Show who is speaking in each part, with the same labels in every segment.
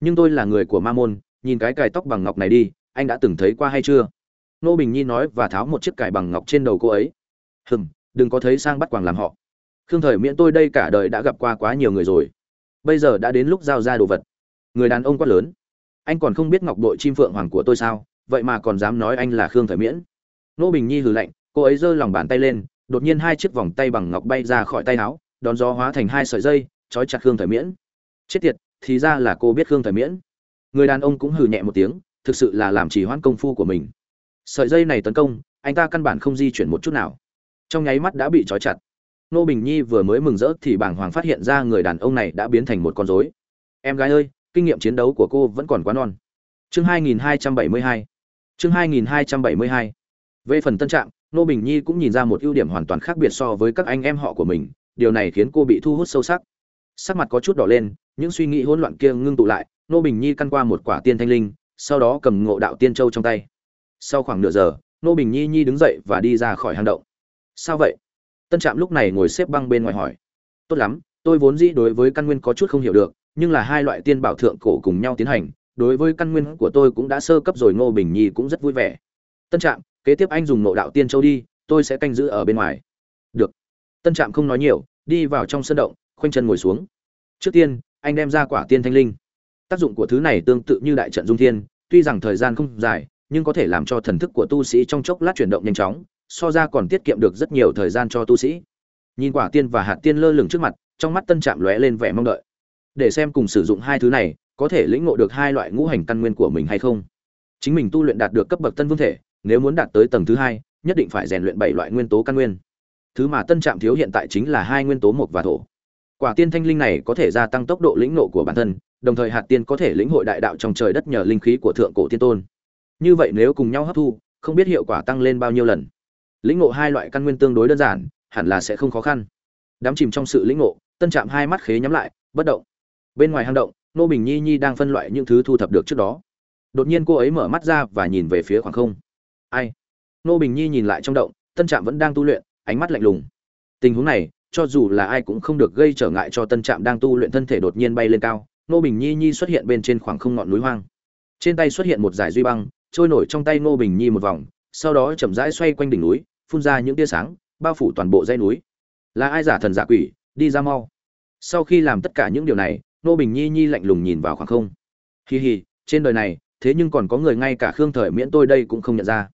Speaker 1: nhưng tôi là người của ma môn, nhìn cái cài tóc bằng ngọc này đi, anh đã từng thấy qua hay chưa? Nô bình nhi nói và tháo một chiếc cài bằng ngọc trên đầu cô ấy. Hừm, đừng có thấy sang bắt quàng làm họ. Khương thời miễn tôi đây cả đời đã gặp qua quá nhiều người rồi. Bây giờ đã đến lúc giao ra đồ vật. Người đàn ông quát lớn. Anh còn không biết ngọc bội chim phượng hoàng của tôi sao, vậy mà còn dám nói anh là khương thời miễn. Nô bình nhi hừ lạnh, cô ấy giơ lòng bàn tay lên, đột nhiên hai chiếc vòng tay bằng ngọc bay ra khỏi tay áo, đón gió hóa thành hai sợi dây, trói chặt khương thời miễn. Chết tiệt thì ra là cô biết khương thời miễn. Người đàn ông cũng hừ nhẹ một tiếng, thực sự là làm chỉ hoãn công phu của mình. Sợi dây này tấn công, anh ta căn bản không di chuyển một chút nào. Trong nháy mắt đã bị trói chặt. Nô bình nhi vừa mới mừng rỡ thì bàng hoàng phát hiện ra người đàn ông này đã biến thành một con rối. Em gái ơi, kinh nghiệm chiến đấu của cô vẫn còn quá non. Chương 2272 chương 2272 về phần tân trạng, nô bình nhi cũng nhìn ra một ưu điểm hoàn toàn khác biệt so với các anh em họ của mình, điều này khiến cô bị thu hút sâu sắc sắc mặt có chút đỏ lên, những suy nghĩ hỗn loạn kia ngưng tụ lại nô bình nhi căn qua một quả tiên thanh linh, sau đó cầm ngộ đạo tiên châu trong tay. Sau khoảng nửa giờ nô bình nhi nhi đứng dậy và đi ra khỏi hang động. Sao vậy? Tân trạm lúc này ngồi xếp băng bên ngoài hỏi. Tốt lắm, tôi vốn dĩ đối với căn nguyên có chút không hiểu được, nhưng là hai loại tiên bảo thượng cổ cùng nhau tiến hành, đối với căn nguyên của tôi cũng đã sơ cấp rồi, ngô bình nhi cũng rất vui vẻ. Tân trạm, kế tiếp anh dùng nộ đạo tiên châu đi, tôi sẽ canh giữ ở bên ngoài. Được. Tân trạm không nói nhiều, đi vào trong sân động, khoanh chân ngồi xuống trước tiên, anh đem ra quả tiên thanh linh. Tác dụng của thứ này tương tự như đại trận dung thiên, tuy rằng thời gian không dài, nhưng có thể làm cho thần thức của tu sĩ trong chốc lát chuyển động nhanh chóng, so ra còn tiết kiệm được rất nhiều thời gian cho tu sĩ. Nhìn quả tiên và hạt tiên lơ lửng trước mặt, trong mắt tân trạm lóe lên vẻ mong đợi. Để xem cùng sử dụng hai thứ này, có thể lĩnh ngộ được hai loại ngũ hành căn nguyên của mình hay không. Chính mình tu luyện đạt được cấp bậc tân vương thể, nếu muốn đạt tới tầng thứ hai, nhất định phải rèn luyện bảy loại nguyên tố căn nguyên. Thứ mà tân trạm thiếu hiện tại chính là hai nguyên tố mộc và thổ quả tiên thanh linh này có thể gia tăng tốc độ lĩnh ngộ của bản thân, đồng thời hạt tiên có thể lĩnh hội đại đạo trong trời đất nhờ linh khí của thượng cổ tiên tôn. Như vậy nếu cùng nhau hấp thu, không biết hiệu quả tăng lên bao nhiêu lần. Lĩnh ngộ hai loại căn nguyên tương đối đơn giản, hẳn là sẽ không khó khăn. Đám chìm trong sự lĩnh ngộ, tân trạm hai mắt khế nhắm lại, bất động. Bên ngoài hang động, nô bình nhi nhi đang phân loại những thứ thu thập được trước đó. Đột nhiên cô ấy mở mắt ra và nhìn về phía khoảng không. Ai? Nô bình nhi nhìn lại trong động, tân trạm vẫn đang tu luyện, ánh mắt lạnh lùng. Tình huống này cho dù là ai cũng không được gây trở ngại cho tân trạm đang tu luyện thân thể đột nhiên bay lên cao nô bình nhi nhi xuất hiện bên trên khoảng không ngọn núi hoang. Trên tay xuất hiện một giải duy băng, trôi nổi trong tay nô bình nhi một vòng, sau đó chậm rãi xoay quanh đỉnh núi, phun ra những tia sáng, bao phủ toàn bộ dãy núi. Là ai giả thần giả quỷ, đi ra mau. Sau khi làm tất cả những điều này nô bình nhi nhi lạnh lùng nhìn vào khoảng không. Hì hì trên đời này, thế nhưng còn có người ngay cả khương thời miễn tôi đây cũng không nhận ra.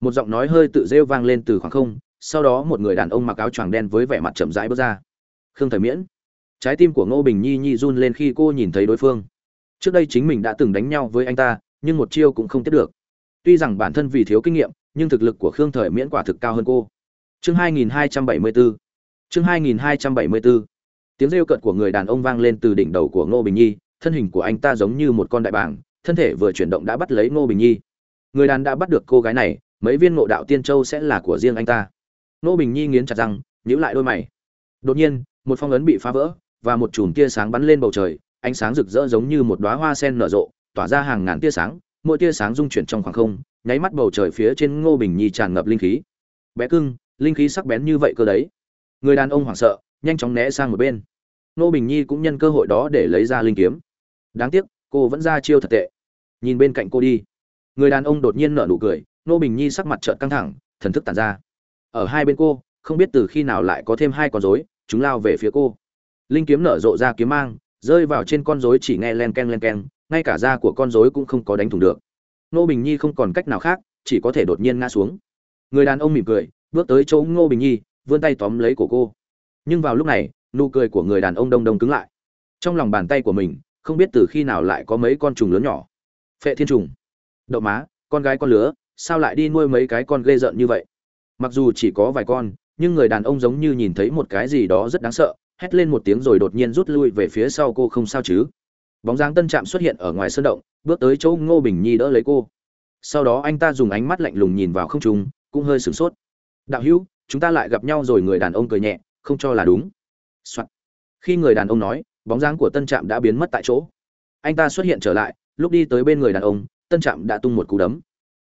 Speaker 1: Một giọng nói hơi tự rêu vang lên từ khoảng không sau đó một người đàn ông mặc áo choàng đen với vẻ mặt chậm rãi bước ra. Khương thời miễn. Trái tim của ngô bình nhi nhi run lên khi cô nhìn thấy đối phương. Trước đây chính mình đã từng đánh nhau với anh ta, nhưng một chiêu cũng không tiếp được. Tuy rằng bản thân vì thiếu kinh nghiệm, nhưng thực lực của khương thời miễn quả thực cao hơn cô. Chương 2274 chương 2274 tiếng rêu cợt của người đàn ông vang lên từ đỉnh đầu của ngô bình nhi, thân hình của anh ta giống như một con đại bàng, thân thể vừa chuyển động đã bắt lấy ngô bình nhi. Người đàn đã bắt được cô gái này, mấy viên ngộ đạo tiên châu sẽ là của riêng anh ta. Nô bình nhi nghiến chặt răng, nhíu lại đôi mày. Đột nhiên, một phong ấn bị phá vỡ và một chùm tia sáng bắn lên bầu trời, ánh sáng rực rỡ giống như một đóa hoa sen nở rộ, tỏa ra hàng ngàn tia sáng, mỗi tia sáng dung chuyển trong khoảng không, nháy mắt bầu trời phía trên ngô bình nhi tràn ngập linh khí. Bé cưng, linh khí sắc bén như vậy cơ đấy. Người đàn ông hoảng sợ, nhanh chóng né sang một bên. Ngô bình nhi cũng nhân cơ hội đó để lấy ra linh kiếm. Đáng tiếc, cô vẫn ra chiêu thật tệ. Nhìn bên cạnh cô đi. Người đàn ông đột nhiên nở nụ cười, ngô bình nhi sắc mặt trợn căng thẳng, thần thức tàn ra ở hai bên cô không biết từ khi nào lại có thêm hai con rối chúng lao về phía cô linh kiếm nở rộ ra kiếm mang rơi vào trên con rối chỉ nghe len ken len ken ngay cả da của con rối cũng không có đánh thủng được Ngô Bình Nhi không còn cách nào khác, chỉ có thể đột nhiên ngã xuống. Người đàn ông mỉm cười, bước tới chỗ Ngô Bình Nhi, vươn tay tóm lấy của cô. Nhưng vào lúc này, nụ cười của người đàn ông đông đông cứng lại. Trong lòng bàn tay của mình, không biết từ khi nào lại có mấy con trùng lớn nhỏ. Phệ thiên trùng. Đậu má, con gái con lứa, sao lại đi nuôi mấy cái con ghê rợn như vậy? Mặc dù chỉ có vài con, nhưng người đàn ông giống như nhìn thấy một cái gì đó rất đáng sợ, hét lên một tiếng rồi đột nhiên rút lui về phía sau cô không sao chứ? Bóng dáng Tân Trạm xuất hiện ở ngoài sân động, bước tới chỗ ngô bình nhi đỡ lấy cô. Sau đó anh ta dùng ánh mắt lạnh lùng nhìn vào không trung cũng hơi sửng sốt. Đạo hữu chúng ta lại gặp nhau rồi người đàn ông cười nhẹ không cho là đúng、Soạn. khi người đàn ông nói bóng dáng của tân trạm đã biến mất tại chỗ. Anh ta xuất hiện trở lại lúc đi tới bên người đàn ông tân trạm đã tung một cú đấm.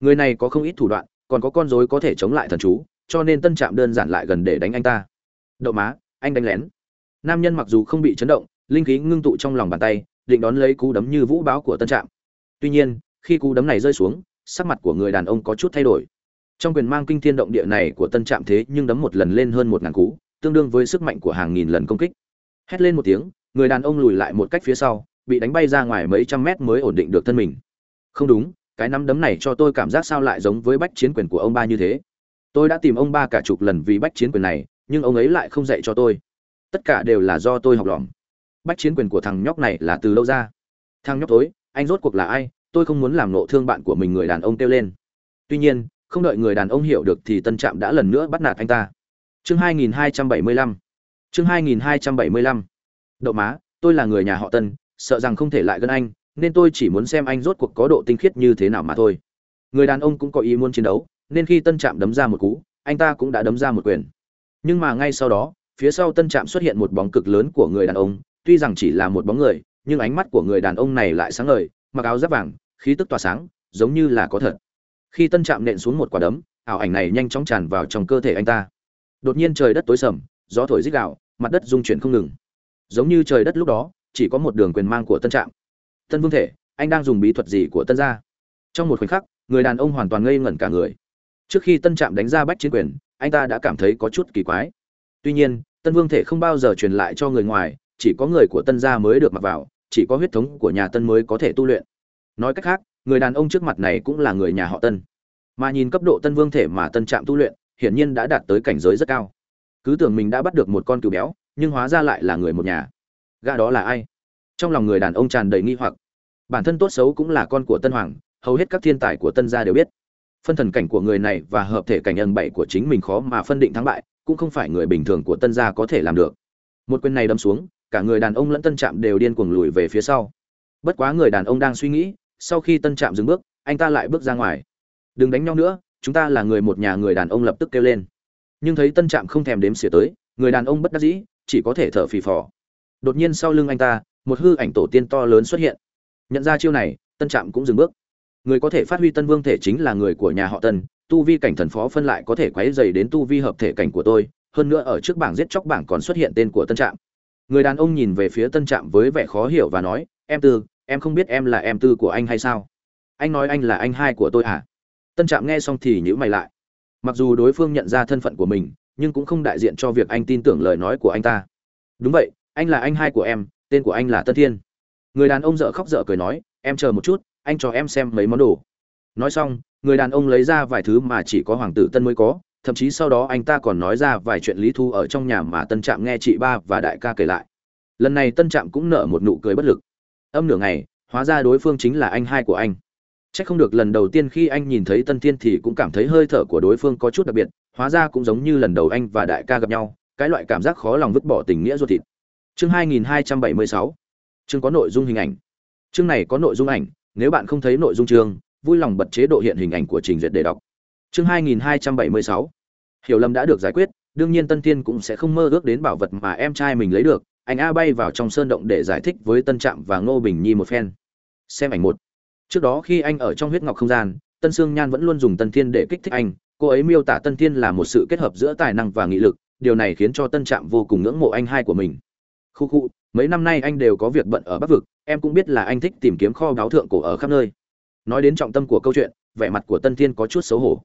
Speaker 1: Người này có không ít thủ đoạn còn có con rối có thể chống lại thần chú, cho nên tân trạm đơn giản lại gần để đánh anh ta. Đậu má, anh đánh lén. Nam nhân mặc dù không bị chấn động, linh khí ngưng tụ trong lòng bàn tay, định đón lấy cú đấm như vũ báo của tân trạm. Tuy nhiên, khi cú đấm này rơi xuống, sắc mặt của người đàn ông có chút thay đổi. Trong quyền mang kinh thiên động địa này của tân trạm thế nhưng đấm một lần lên hơn một ngàn cú, tương đương với sức mạnh của hàng nghìn lần công kích. Hét lên một tiếng, người đàn ông lùi lại một cách phía sau, bị đánh bay ra ngoài mấy trăm mét mới ổn định được thân mình. Không đúng cái nắm đấm này cho tôi cảm giác sao lại giống với bách chiến quyền của ông ba như thế? Tôi đã tìm ông ba cả chục lần vì bách chiến quyền này, nhưng ông ấy lại không dạy cho tôi. Tất cả đều là do tôi học lỏm bách chiến quyền của thằng nhóc này là từ lâu ra? Thằng nhóc tối anh rốt cuộc là ai? Tôi không muốn làm nộ thương bạn của mình, người đàn ông kêu lên. Tuy nhiên, không đợi người đàn ông hiểu được thì tân trạm đã lần nữa bắt nạt anh ta. Chương 2275 chương 2275 đậu má, tôi là người nhà họ tân, sợ rằng không thể lại gần anh nên tôi chỉ muốn xem anh rốt cuộc có độ tinh khiết như thế nào mà thôi. Người đàn ông cũng có ý muốn chiến đấu, nên khi tân trạm đấm ra một cú, anh ta cũng đã đấm ra một quyền. Nhưng mà ngay sau đó, phía sau tân trạm xuất hiện một bóng cực lớn của người đàn ông, tuy rằng chỉ là một bóng người, nhưng ánh mắt của người đàn ông này lại sáng ngời, mặc áo giáp vàng, khí tức tỏa sáng, giống như là có thật. Khi tân trạm nện xuống một quả đấm, ảo ảnh này nhanh chóng tràn vào trong cơ thể anh ta. Đột nhiên trời đất tối sầm, gió thổi rít gạo mặt đất rung chuyển không ngừng. Giống như trời đất lúc đó, chỉ có một đường quyền mang của tân trạm tân vương thể, anh đang dùng bí thuật gì của tân gia? Trong một khoảnh khắc, người đàn ông hoàn toàn ngây ngẩn cả người. Trước khi tân trạm đánh ra bách chiến quyền, anh ta đã cảm thấy có chút kỳ quái. Tuy nhiên, tân vương thể không bao giờ truyền lại cho người ngoài, chỉ có người của tân gia mới được mặc vào, chỉ có huyết thống của nhà tân mới có thể tu luyện. Nói cách khác, người đàn ông trước mặt này cũng là người nhà họ tân. Mà nhìn cấp độ tân vương thể mà tân trạm tu luyện, hiển nhiên đã đạt tới cảnh giới rất cao. Cứ tưởng mình đã bắt được một con cừu béo, nhưng hóa ra lại là người một nhà. Gã đó là ai? Trong lòng người đàn ông tràn đầy nghi hoặc. Bản thân tốt xấu cũng là con của tân hoàng, hầu hết các thiên tài của tân gia đều biết. Phân thần cảnh của người này và hợp thể cảnh ân bảy của chính mình khó mà phân định thắng bại, cũng không phải người bình thường của tân gia có thể làm được. Một quyền này đâm xuống, cả người đàn ông lẫn tân trạm đều điên cuồng lùi về phía sau. Bất quá người đàn ông đang suy nghĩ, sau khi tân trạm dừng bước, anh ta lại bước ra ngoài. Đừng đánh nhau nữa, chúng ta là người một nhà, người đàn ông lập tức kêu lên. Nhưng thấy tân trạm không thèm đếm xỉa tới, người đàn ông bất đắc dĩ, chỉ có thể thở phì phò. Đột nhiên sau lưng anh ta một hư ảnh tổ tiên to lớn xuất hiện. Nhận ra chiêu này, tân trạm cũng dừng bước. Người có thể phát huy tân vương thể chính là người của nhà họ tân, tu vi cảnh thần phó phân lại có thể quấy dày đến tu vi hợp thể cảnh của tôi, hơn nữa ở trước bảng giết chóc bảng còn xuất hiện tên của tân trạm. Người đàn ông nhìn về phía tân trạm với vẻ khó hiểu và nói, em tư, em không biết em là em tư của anh hay sao? Anh nói anh là anh hai của tôi à? Tân trạm nghe xong thì nhữ mày lại. Mặc dù đối phương nhận ra thân phận của mình, nhưng cũng không đại diện cho việc anh tin tưởng lời nói của anh ta. Đúng vậy, anh là anh hai của em tên của anh là tân thiên. Người đàn ông dợ khóc dợ cười nói, em chờ một chút, anh cho em xem mấy món đồ. Nói xong, người đàn ông lấy ra vài thứ mà chỉ có hoàng tử tân mới có, thậm chí sau đó anh ta còn nói ra vài chuyện lý thu ở trong nhà mà tân trạm nghe chị ba và đại ca kể lại. Lần này tân trạm cũng nở một nụ cười bất lực. Âm nửa ngày, hóa ra đối phương chính là anh hai của anh. C h ắ c không được lần đầu tiên khi anh nhìn thấy tân thiên thì cũng cảm thấy hơi thở của đối phương có chút đặc biệt, hóa ra cũng giống như lần đầu anh và đại ca gặp nhau, cái loại cảm giác khó lòng vứt bỏ tình nghĩa ruột thịt chương 2276 chương có nội dung hình ảnh. Chương này có nội dung ảnh, nếu bạn không thấy nội dung chương, vui lòng bật chế độ hiện hình ảnh của trình duyệt để đọc. Chương 2276 hiểu lầm đã được giải quyết, đương nhiên tân thiên cũng sẽ không mơ ước đến bảo vật mà em trai mình lấy được, anh a bay vào trong sơn động để giải thích với tân trạm và ngô bình nhi một phen. Xem ảnh một. Trước đó khi anh ở trong huyết ngọc không gian, tân sương nhan vẫn luôn dùng tân thiên để kích thích anh, cô ấy miêu tả tân thiên là một sự kết hợp giữa tài năng và nghị lực, điều này khiến cho tân trạm vô cùng ngưỡng mộ anh hai của mình khu khu, mấy năm nay anh đều có việc bận ở bắc vực, em cũng biết là anh thích tìm kiếm kho báu thượng cổ ở khắp nơi. Nói đến trọng tâm của câu chuyện, vẻ mặt của tân thiên có chút xấu hổ.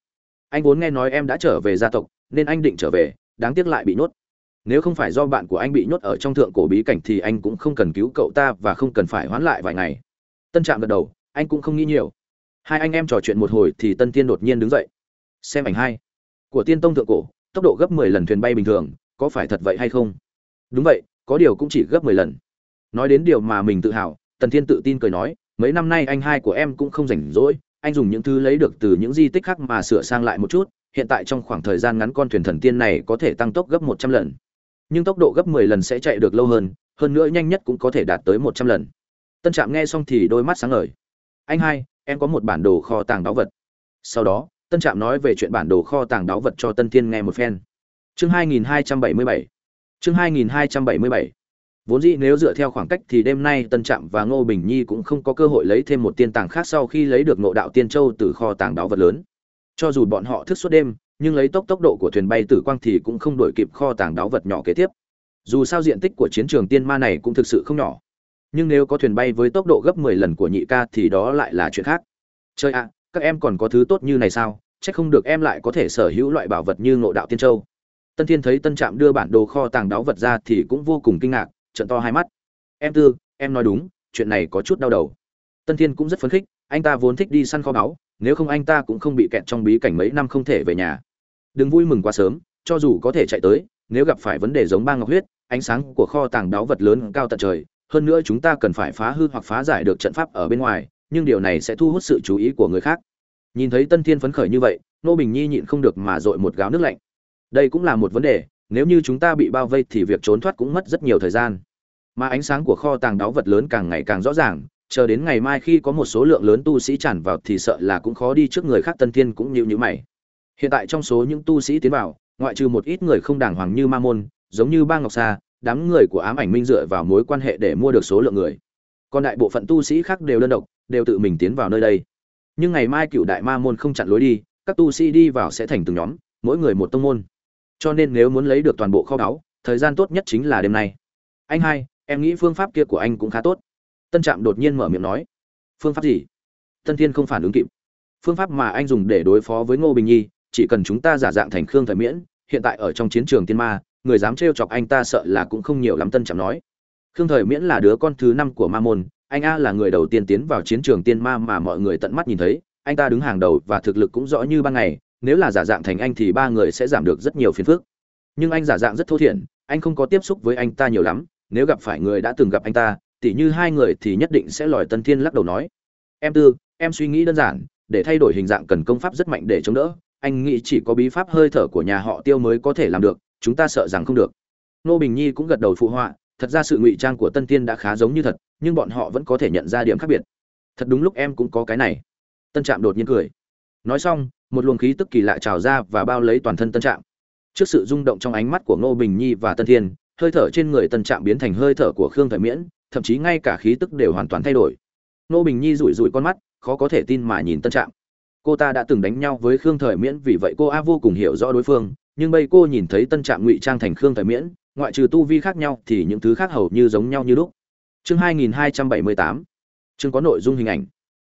Speaker 1: Anh vốn nghe nói em đã trở về gia tộc, nên anh định trở về, đáng tiếc lại bị nhốt. Nếu không phải do bạn của anh bị nhốt ở trong thượng cổ bí cảnh thì anh cũng không cần cứu cậu ta và không cần phải hoãn lại vài ngày. Tân trạm gật đầu, anh cũng không nghĩ nhiều. Hai anh em trò chuyện một hồi thì tân tiên đột nhiên đứng dậy. Xem ảnh hai. Của tiên tông thượng cổ, tốc độ gấp mười lần thuyền bay bình thường, có phải thật vậy hay không? Đúng vậy có điều cũng chỉ gấp mười lần. Nói đến điều mà mình tự hào, tần thiên tự tin cười nói, mấy năm nay anh hai của em cũng không rảnh rỗi, anh dùng những thứ lấy được từ những di tích khác mà sửa sang lại một chút, hiện tại trong khoảng thời gian ngắn con thuyền thần tiên này có thể tăng tốc gấp một trăm lần. Nhưng tốc độ gấp mười lần sẽ chạy được lâu hơn hơn nữa nhanh nhất cũng có thể đạt tới một trăm lần. Tân trạm nghe xong thì đôi mắt sáng ngời. Anh hai, em có một bản đồ kho tàng đáo vật. Sau đó, tân trạm nói về chuyện bản đồ kho tàng đáo vật cho tân thiên nghe một phen. Chương hai nghìn hai trăm bảy mươi bảy. Chương 2277. Vốn dĩ nếu dựa theo khoảng cách thì đêm nay Tân Trạm và Ngô Bình Nhi cũng không có cơ hội lấy thêm một tiên tàng khác sau khi lấy được ngộ đạo tiên châu từ kho tàng đáo vật lớn. Cho dù bọn họ thức suốt đêm, nhưng lấy tốc tốc độ của thuyền bay tử quang thì cũng không đuổi kịp kho tàng đáo vật nhỏ kế tiếp. Dù sao diện tích của chiến trường tiên ma này cũng thực sự không nhỏ. nhưng nếu có thuyền bay với tốc độ gấp 10 lần của nhị ca thì đó lại là chuyện khác chơi ạ các em còn có thứ tốt như này sao chắc không được em lại có thể sở hữu loại bảo vật như ngộ đạo tiên châu tân thiên thấy tân trạm đưa bản đồ kho tàng đáo vật ra thì cũng vô cùng kinh ngạc trận to hai mắt. Em tư, em nói đúng, chuyện này có chút đau đầu. Tân thiên cũng rất phấn khích, anh ta vốn thích đi săn kho báu, nếu không anh ta cũng không bị kẹt trong bí cảnh mấy năm không thể về nhà. Đừng vui mừng quá sớm, cho dù có thể chạy tới, nếu gặp phải vấn đề giống ba ngọc huyết, ánh sáng của kho tàng đáo vật lớn cao tận trời, hơn nữa chúng ta cần phải phá hư hoặc phá giải được trận pháp ở bên ngoài, nhưng điều này sẽ thu hút sự chú ý của người khác. Nhìn thấy tân thiên phấn khởi như vậy nô bình nhi nhịn không được mà dội một gáo nước lạnh đây cũng là một vấn đề, nếu như chúng ta bị bao vây thì việc trốn thoát cũng mất rất nhiều thời gian. Mà ánh sáng của kho tàng đáo vật lớn càng ngày càng rõ ràng, chờ đến ngày mai khi có một số lượng lớn tu sĩ tràn vào thì sợ là cũng khó đi trước người khác tân thiên cũng như như mày. Hiện tại trong số những tu sĩ tiến vào, ngoại trừ một ít người không đàng hoàng như ma môn, giống như ba ngọc sa, đám người của ám ảnh minh dựa vào mối quan hệ để mua được số lượng người. Còn đại bộ phận tu sĩ khác đều đơn độc, đều tự mình tiến vào nơi đây. Nhưng ngày mai cựu đại ma môn không chặn lối đi, các tu sĩ đi vào sẽ thành từng nhóm, mỗi người một tông môn cho nên nếu muốn lấy được toàn bộ kho báu, thời gian tốt nhất chính là đêm nay. Anh hai, em nghĩ phương pháp kia của anh cũng khá tốt. Tân trạm đột nhiên mở miệng nói. Phương pháp gì? Tân thiên không phản ứng kịp. Phương pháp mà anh dùng để đối phó với ngô bình nhi, chỉ cần chúng ta giả dạng thành khương thời miễn, hiện tại ở trong chiến trường tiên ma, người dám trêu chọc anh ta sợ là cũng không nhiều lắm, tân trạm nói. Khương thời miễn là đứa con thứ năm của ma môn, anh a là người đầu tiên tiến vào chiến trường tiên ma mà mọi người tận mắt nhìn thấy. Anh ta đứng hàng đầu và thực lực cũng rõ như ban ngày nếu là giả dạng thành anh thì ba người sẽ giảm được rất nhiều phiền phức. Nhưng anh giả dạng rất thô thiển, anh không có tiếp xúc với anh ta nhiều lắm, nếu gặp phải người đã từng gặp anh ta, tỉ như hai người thì nhất định sẽ lòi tân thiên lắc đầu nói. Em tư, em suy nghĩ đơn giản, để thay đổi hình dạng cần công pháp rất mạnh để chống đỡ, anh nghĩ chỉ có bí pháp hơi thở của nhà họ tiêu mới có thể làm được, chúng ta sợ rằng không được. Nô bình nhi cũng gật đầu phụ họa, thật ra sự ngụy trang của tân tiên đã khá giống như thật, nhưng bọn họ vẫn có thể nhận ra điểm khác biệt. Thật đúng lúc em cũng có cái này. Tân trạm đột nhiên cười. Nói xong một luồng khí tức kỳ lạ trào ra và bao lấy toàn thân tân trạm. Trước sự rung động trong ánh mắt của ngô bình nhi và tân thiên, hơi thở trên người tân trạm biến thành hơi thở của khương thời miễn, thậm chí ngay cả khí tức đều hoàn toàn thay đổi. Ngô bình nhi rủi rủi con mắt, khó có thể tin mà nhìn tân trạm. Cô ta đã từng đánh nhau với khương thời miễn, vì vậy cô a vô cùng hiểu rõ đối phương, nhưng bây cô nhìn thấy tân trạm ngụy trang thành khương thời miễn, ngoại trừ tu vi khác nhau thì những thứ khác hầu như giống nhau như lúc. Chương 2278 chương có nội dung hình ảnh.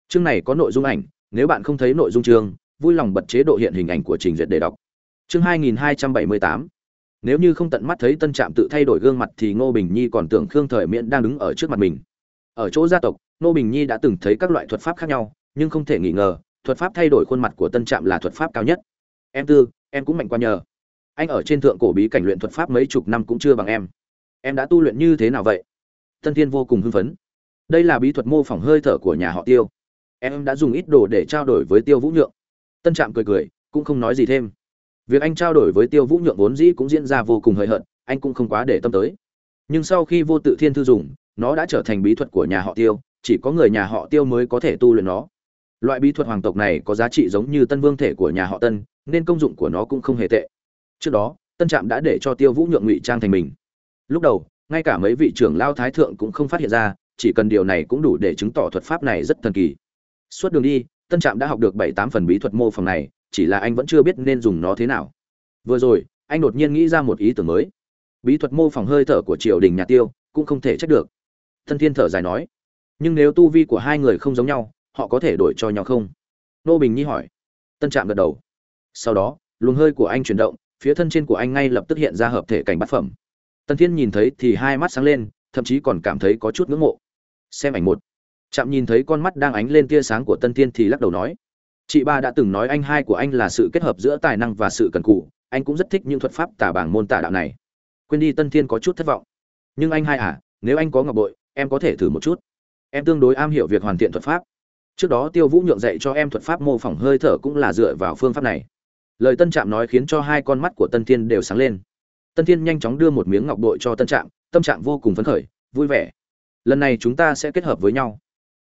Speaker 1: Chương này có nội dung ảnh, nếu bạn không thấy nội dung chương vui lòng bật chế độ hiện hình ảnh của trình duyệt để đọc. Chương 2278 nếu như không tận mắt thấy tân trạm tự thay đổi gương mặt thì ngô bình nhi còn tưởng khương thời miễn đang đứng ở trước mặt mình. Ở chỗ gia tộc, ngô bình nhi đã từng thấy các loại thuật pháp khác nhau, nhưng không thể nghi ngờ, thuật pháp thay đổi khuôn mặt của tân trạm là thuật pháp cao nhất. Em tư, em cũng mạnh qua nhờ. Anh ở trên thượng cổ bí cảnh luyện thuật pháp mấy chục năm cũng chưa bằng em. Em đã tu luyện như thế nào vậy? Tân thiên vô cùng hưng phấn. Đây là bí thuật mô phỏng hơi thở của nhà họ tiêu. Em đã dùng ít đồ để trao đổi với tiêu vũ nhượng tân trạm cười cười, cũng không nói gì thêm. Việc anh trao đổi với tiêu vũ nhượng vốn dĩ cũng diễn ra vô cùng hời hợt, anh cũng không quá để tâm tới. Nhưng sau khi vô tự thiên thư dùng, nó đã trở thành bí thuật của nhà họ tiêu, chỉ có người nhà họ tiêu mới có thể tu luyện nó. Loại bí thuật hoàng tộc này có giá trị giống như tân vương thể của nhà họ tân, nên công dụng của nó cũng không hề tệ. Trước đó, tân trạm đã để cho tiêu vũ nhượng ngụy trang thành mình. Lúc đầu, ngay cả mấy vị trưởng lao thái thượng cũng không phát hiện ra, chỉ cần điều này cũng đủ để chứng tỏ thuật pháp này rất thần kỳ. Suốt đường đi tân trạm đã học được bảy tám phần bí thuật mô phỏng này, chỉ là anh vẫn chưa biết nên dùng nó thế nào. Vừa rồi, anh đột nhiên nghĩ ra một ý tưởng mới. Bí thuật mô phỏng hơi thở của triều đình nhà tiêu cũng không thể trách được. Thân thiên thở dài nói, nhưng nếu tu vi của hai người không giống nhau, họ có thể đổi cho nhau không? Nô bình nhi hỏi. Tân trạm gật đầu. Sau đó, luồng hơi của anh chuyển động, phía thân trên của anh ngay lập tức hiện ra hợp thể cảnh bát phẩm. Tân thiên nhìn thấy thì hai mắt sáng lên, thậm chí còn cảm thấy có chút ngưỡng mộ. Xem ảnh một chạm nhìn thấy con mắt đang ánh lên tia sáng của tân thiên thì lắc đầu nói, chị ba đã từng nói anh hai của anh là sự kết hợp giữa tài năng và sự cần cù. Anh cũng rất thích những thuật pháp tả bảng môn tả đạo này. Quên đi tân thiên có chút thất vọng. Nhưng anh hai à nếu anh có ngọc bội, em có thể thử một chút. Em tương đối am hiểu việc hoàn thiện thuật pháp. Trước đó tiêu vũ nhượng dạy cho em thuật pháp mô phỏng hơi thở cũng là dựa vào phương pháp này. Lời tân trạm nói khiến cho hai con mắt của tân thiên đều sáng lên. Tân thiên nhanh chóng đưa một miếng ngọc bội cho tân trạm, tâm trạng vô cùng phấn khởi, vui vẻ. Lần này chúng ta sẽ kết hợp với nhau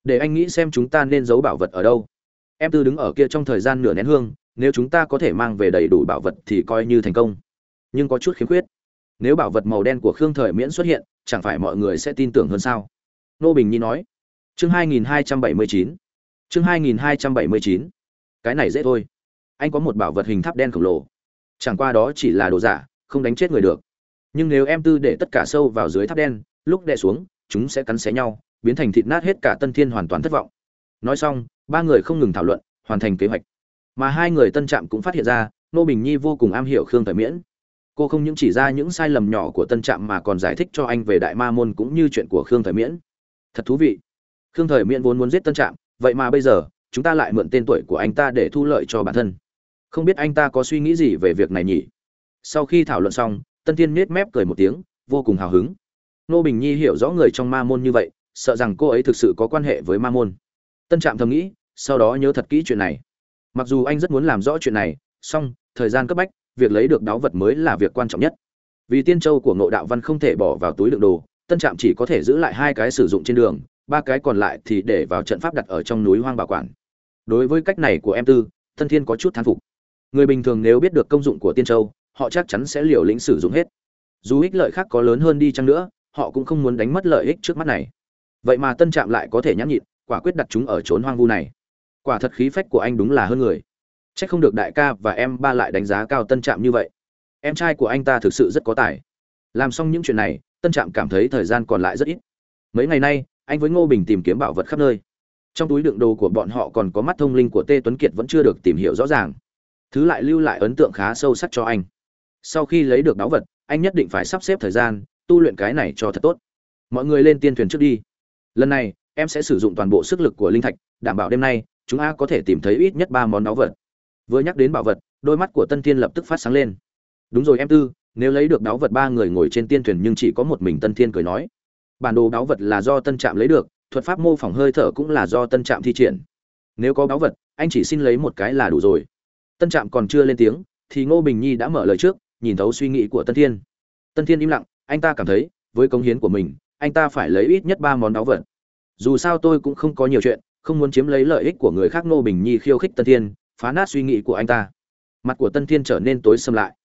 Speaker 1: để anh nghĩ xem chúng ta nên giấu bảo vật ở đâu. Em tư đứng ở kia trong thời gian nửa nén hương, nếu chúng ta có thể mang về đầy đủ bảo vật thì coi như thành công. Nhưng có chút khiếm khuyết. Nếu bảo vật màu đen của khương thời miễn xuất hiện, chẳng phải mọi người sẽ tin tưởng hơn sao? Nô bình nhi nói. Chương 2279 chương 2279 cái này dễ thôi. Anh có một bảo vật hình tháp đen khổng lồ. Chẳng qua đó chỉ là đồ giả, không đánh chết người được. Nhưng nếu em tư để tất cả sâu vào dưới tháp đen, lúc đè xuống, chúng sẽ cắn xé nhau biến thành thịt nát hết cả tân thiên hoàn toàn thất vọng. Nói xong, ba người không ngừng thảo luận, hoàn thành kế hoạch. Mà hai người tân trạm cũng phát hiện ra, nô bình nhi vô cùng am hiểu khương thời miễn. Cô không những chỉ ra những sai lầm nhỏ của tân trạm mà còn giải thích cho anh về đại ma môn cũng như chuyện của khương thời miễn. Thật thú vị. Khương thời miễn vốn muốn giết tân trạm, vậy mà bây giờ, chúng ta lại mượn tên tuổi của anh ta để thu lợi cho bản thân. Không biết anh ta có suy nghĩ gì về việc này nhỉ? Sau khi thảo luận xong, tân thiên nết mép cười một tiếng, vô cùng hào hứng. Nô bình nhi hiểu rõ người trong ma môn như vậy sợ rằng cô ấy thực sự có quan hệ với ma môn. Tân trạm thầm nghĩ, sau đó nhớ thật kỹ chuyện này. Mặc dù anh rất muốn làm rõ chuyện này, song, thời gian cấp bách, việc lấy được đáo vật mới là việc quan trọng nhất. Vì tiên châu của ngộ đạo văn không thể bỏ vào túi đựng đồ, tân trạm chỉ có thể giữ lại hai cái sử dụng trên đường, ba cái còn lại thì để vào trận pháp đặt ở trong núi hoang bảo quản. Đối với cách này của em tư tân thiên có chút thán phục. Người bình thường nếu biết được công dụng của tiên châu, họ chắc chắn sẽ liều lĩnh sử dụng hết. Dù ích lợi khác có lớn hơn đi chăng nữa, họ cũng không muốn đánh mất lợi ích trước mắt này vậy mà tân trạm lại có thể nhãn nhịn, quả quyết đặt chúng ở trốn hoang vu này. Quả thật khí phách của anh đúng là hơn người. C h ắ c không được đại ca và em ba lại đánh giá cao tân trạm như vậy. Em trai của anh ta thực sự rất có tài. Làm xong những chuyện này, tân trạm cảm thấy thời gian còn lại rất ít. Mấy ngày nay, anh với ngô bình tìm kiếm bảo vật khắp nơi. Trong túi đựng đồ của bọn họ còn có mắt thông linh của tê tuấn kiệt vẫn chưa được tìm hiểu rõ ràng. Thứ lại lưu lại ấn tượng khá sâu sắc cho anh. Sau khi lấy được báu vật, anh nhất định phải sắp xếp thời gian, tu luyện cái này cho thật tốt. Mọi người lên tiên thuyền trước đi lần này, em sẽ sử dụng toàn bộ sức lực của linh thạch, đảm bảo đêm nay, chúng ta có thể tìm thấy ít nhất ba món báu vật. Vừa nhắc đến bảo vật, đôi mắt của tân thiên lập tức phát sáng lên. Đúng rồi em tư, nếu lấy được báu vật ba người ngồi trên tiên thuyền nhưng chỉ có một mình tân thiên cười nói. Bản đồ báu vật là do tân trạm lấy được, thuật pháp mô phỏng hơi thở cũng là do tân trạm thi triển. Nếu có báu vật, anh chỉ xin lấy một cái là đủ rồi. Tân trạm còn chưa lên tiếng, thì ngô bình nhi đã mở lời trước, nhìn thấu suy nghĩ của tân thiên. Tân thiên im lặng, anh ta cảm thấy, với công hiến của mình anh ta phải lấy ít nhất ba món đáo vật. Dù sao tôi cũng không có nhiều chuyện, không muốn chiếm lấy lợi ích của người khác ngô bình nhi khiêu khích tân thiên, phá nát suy nghĩ của anh ta. Mặt của tân thiên trở nên tối xâm lại.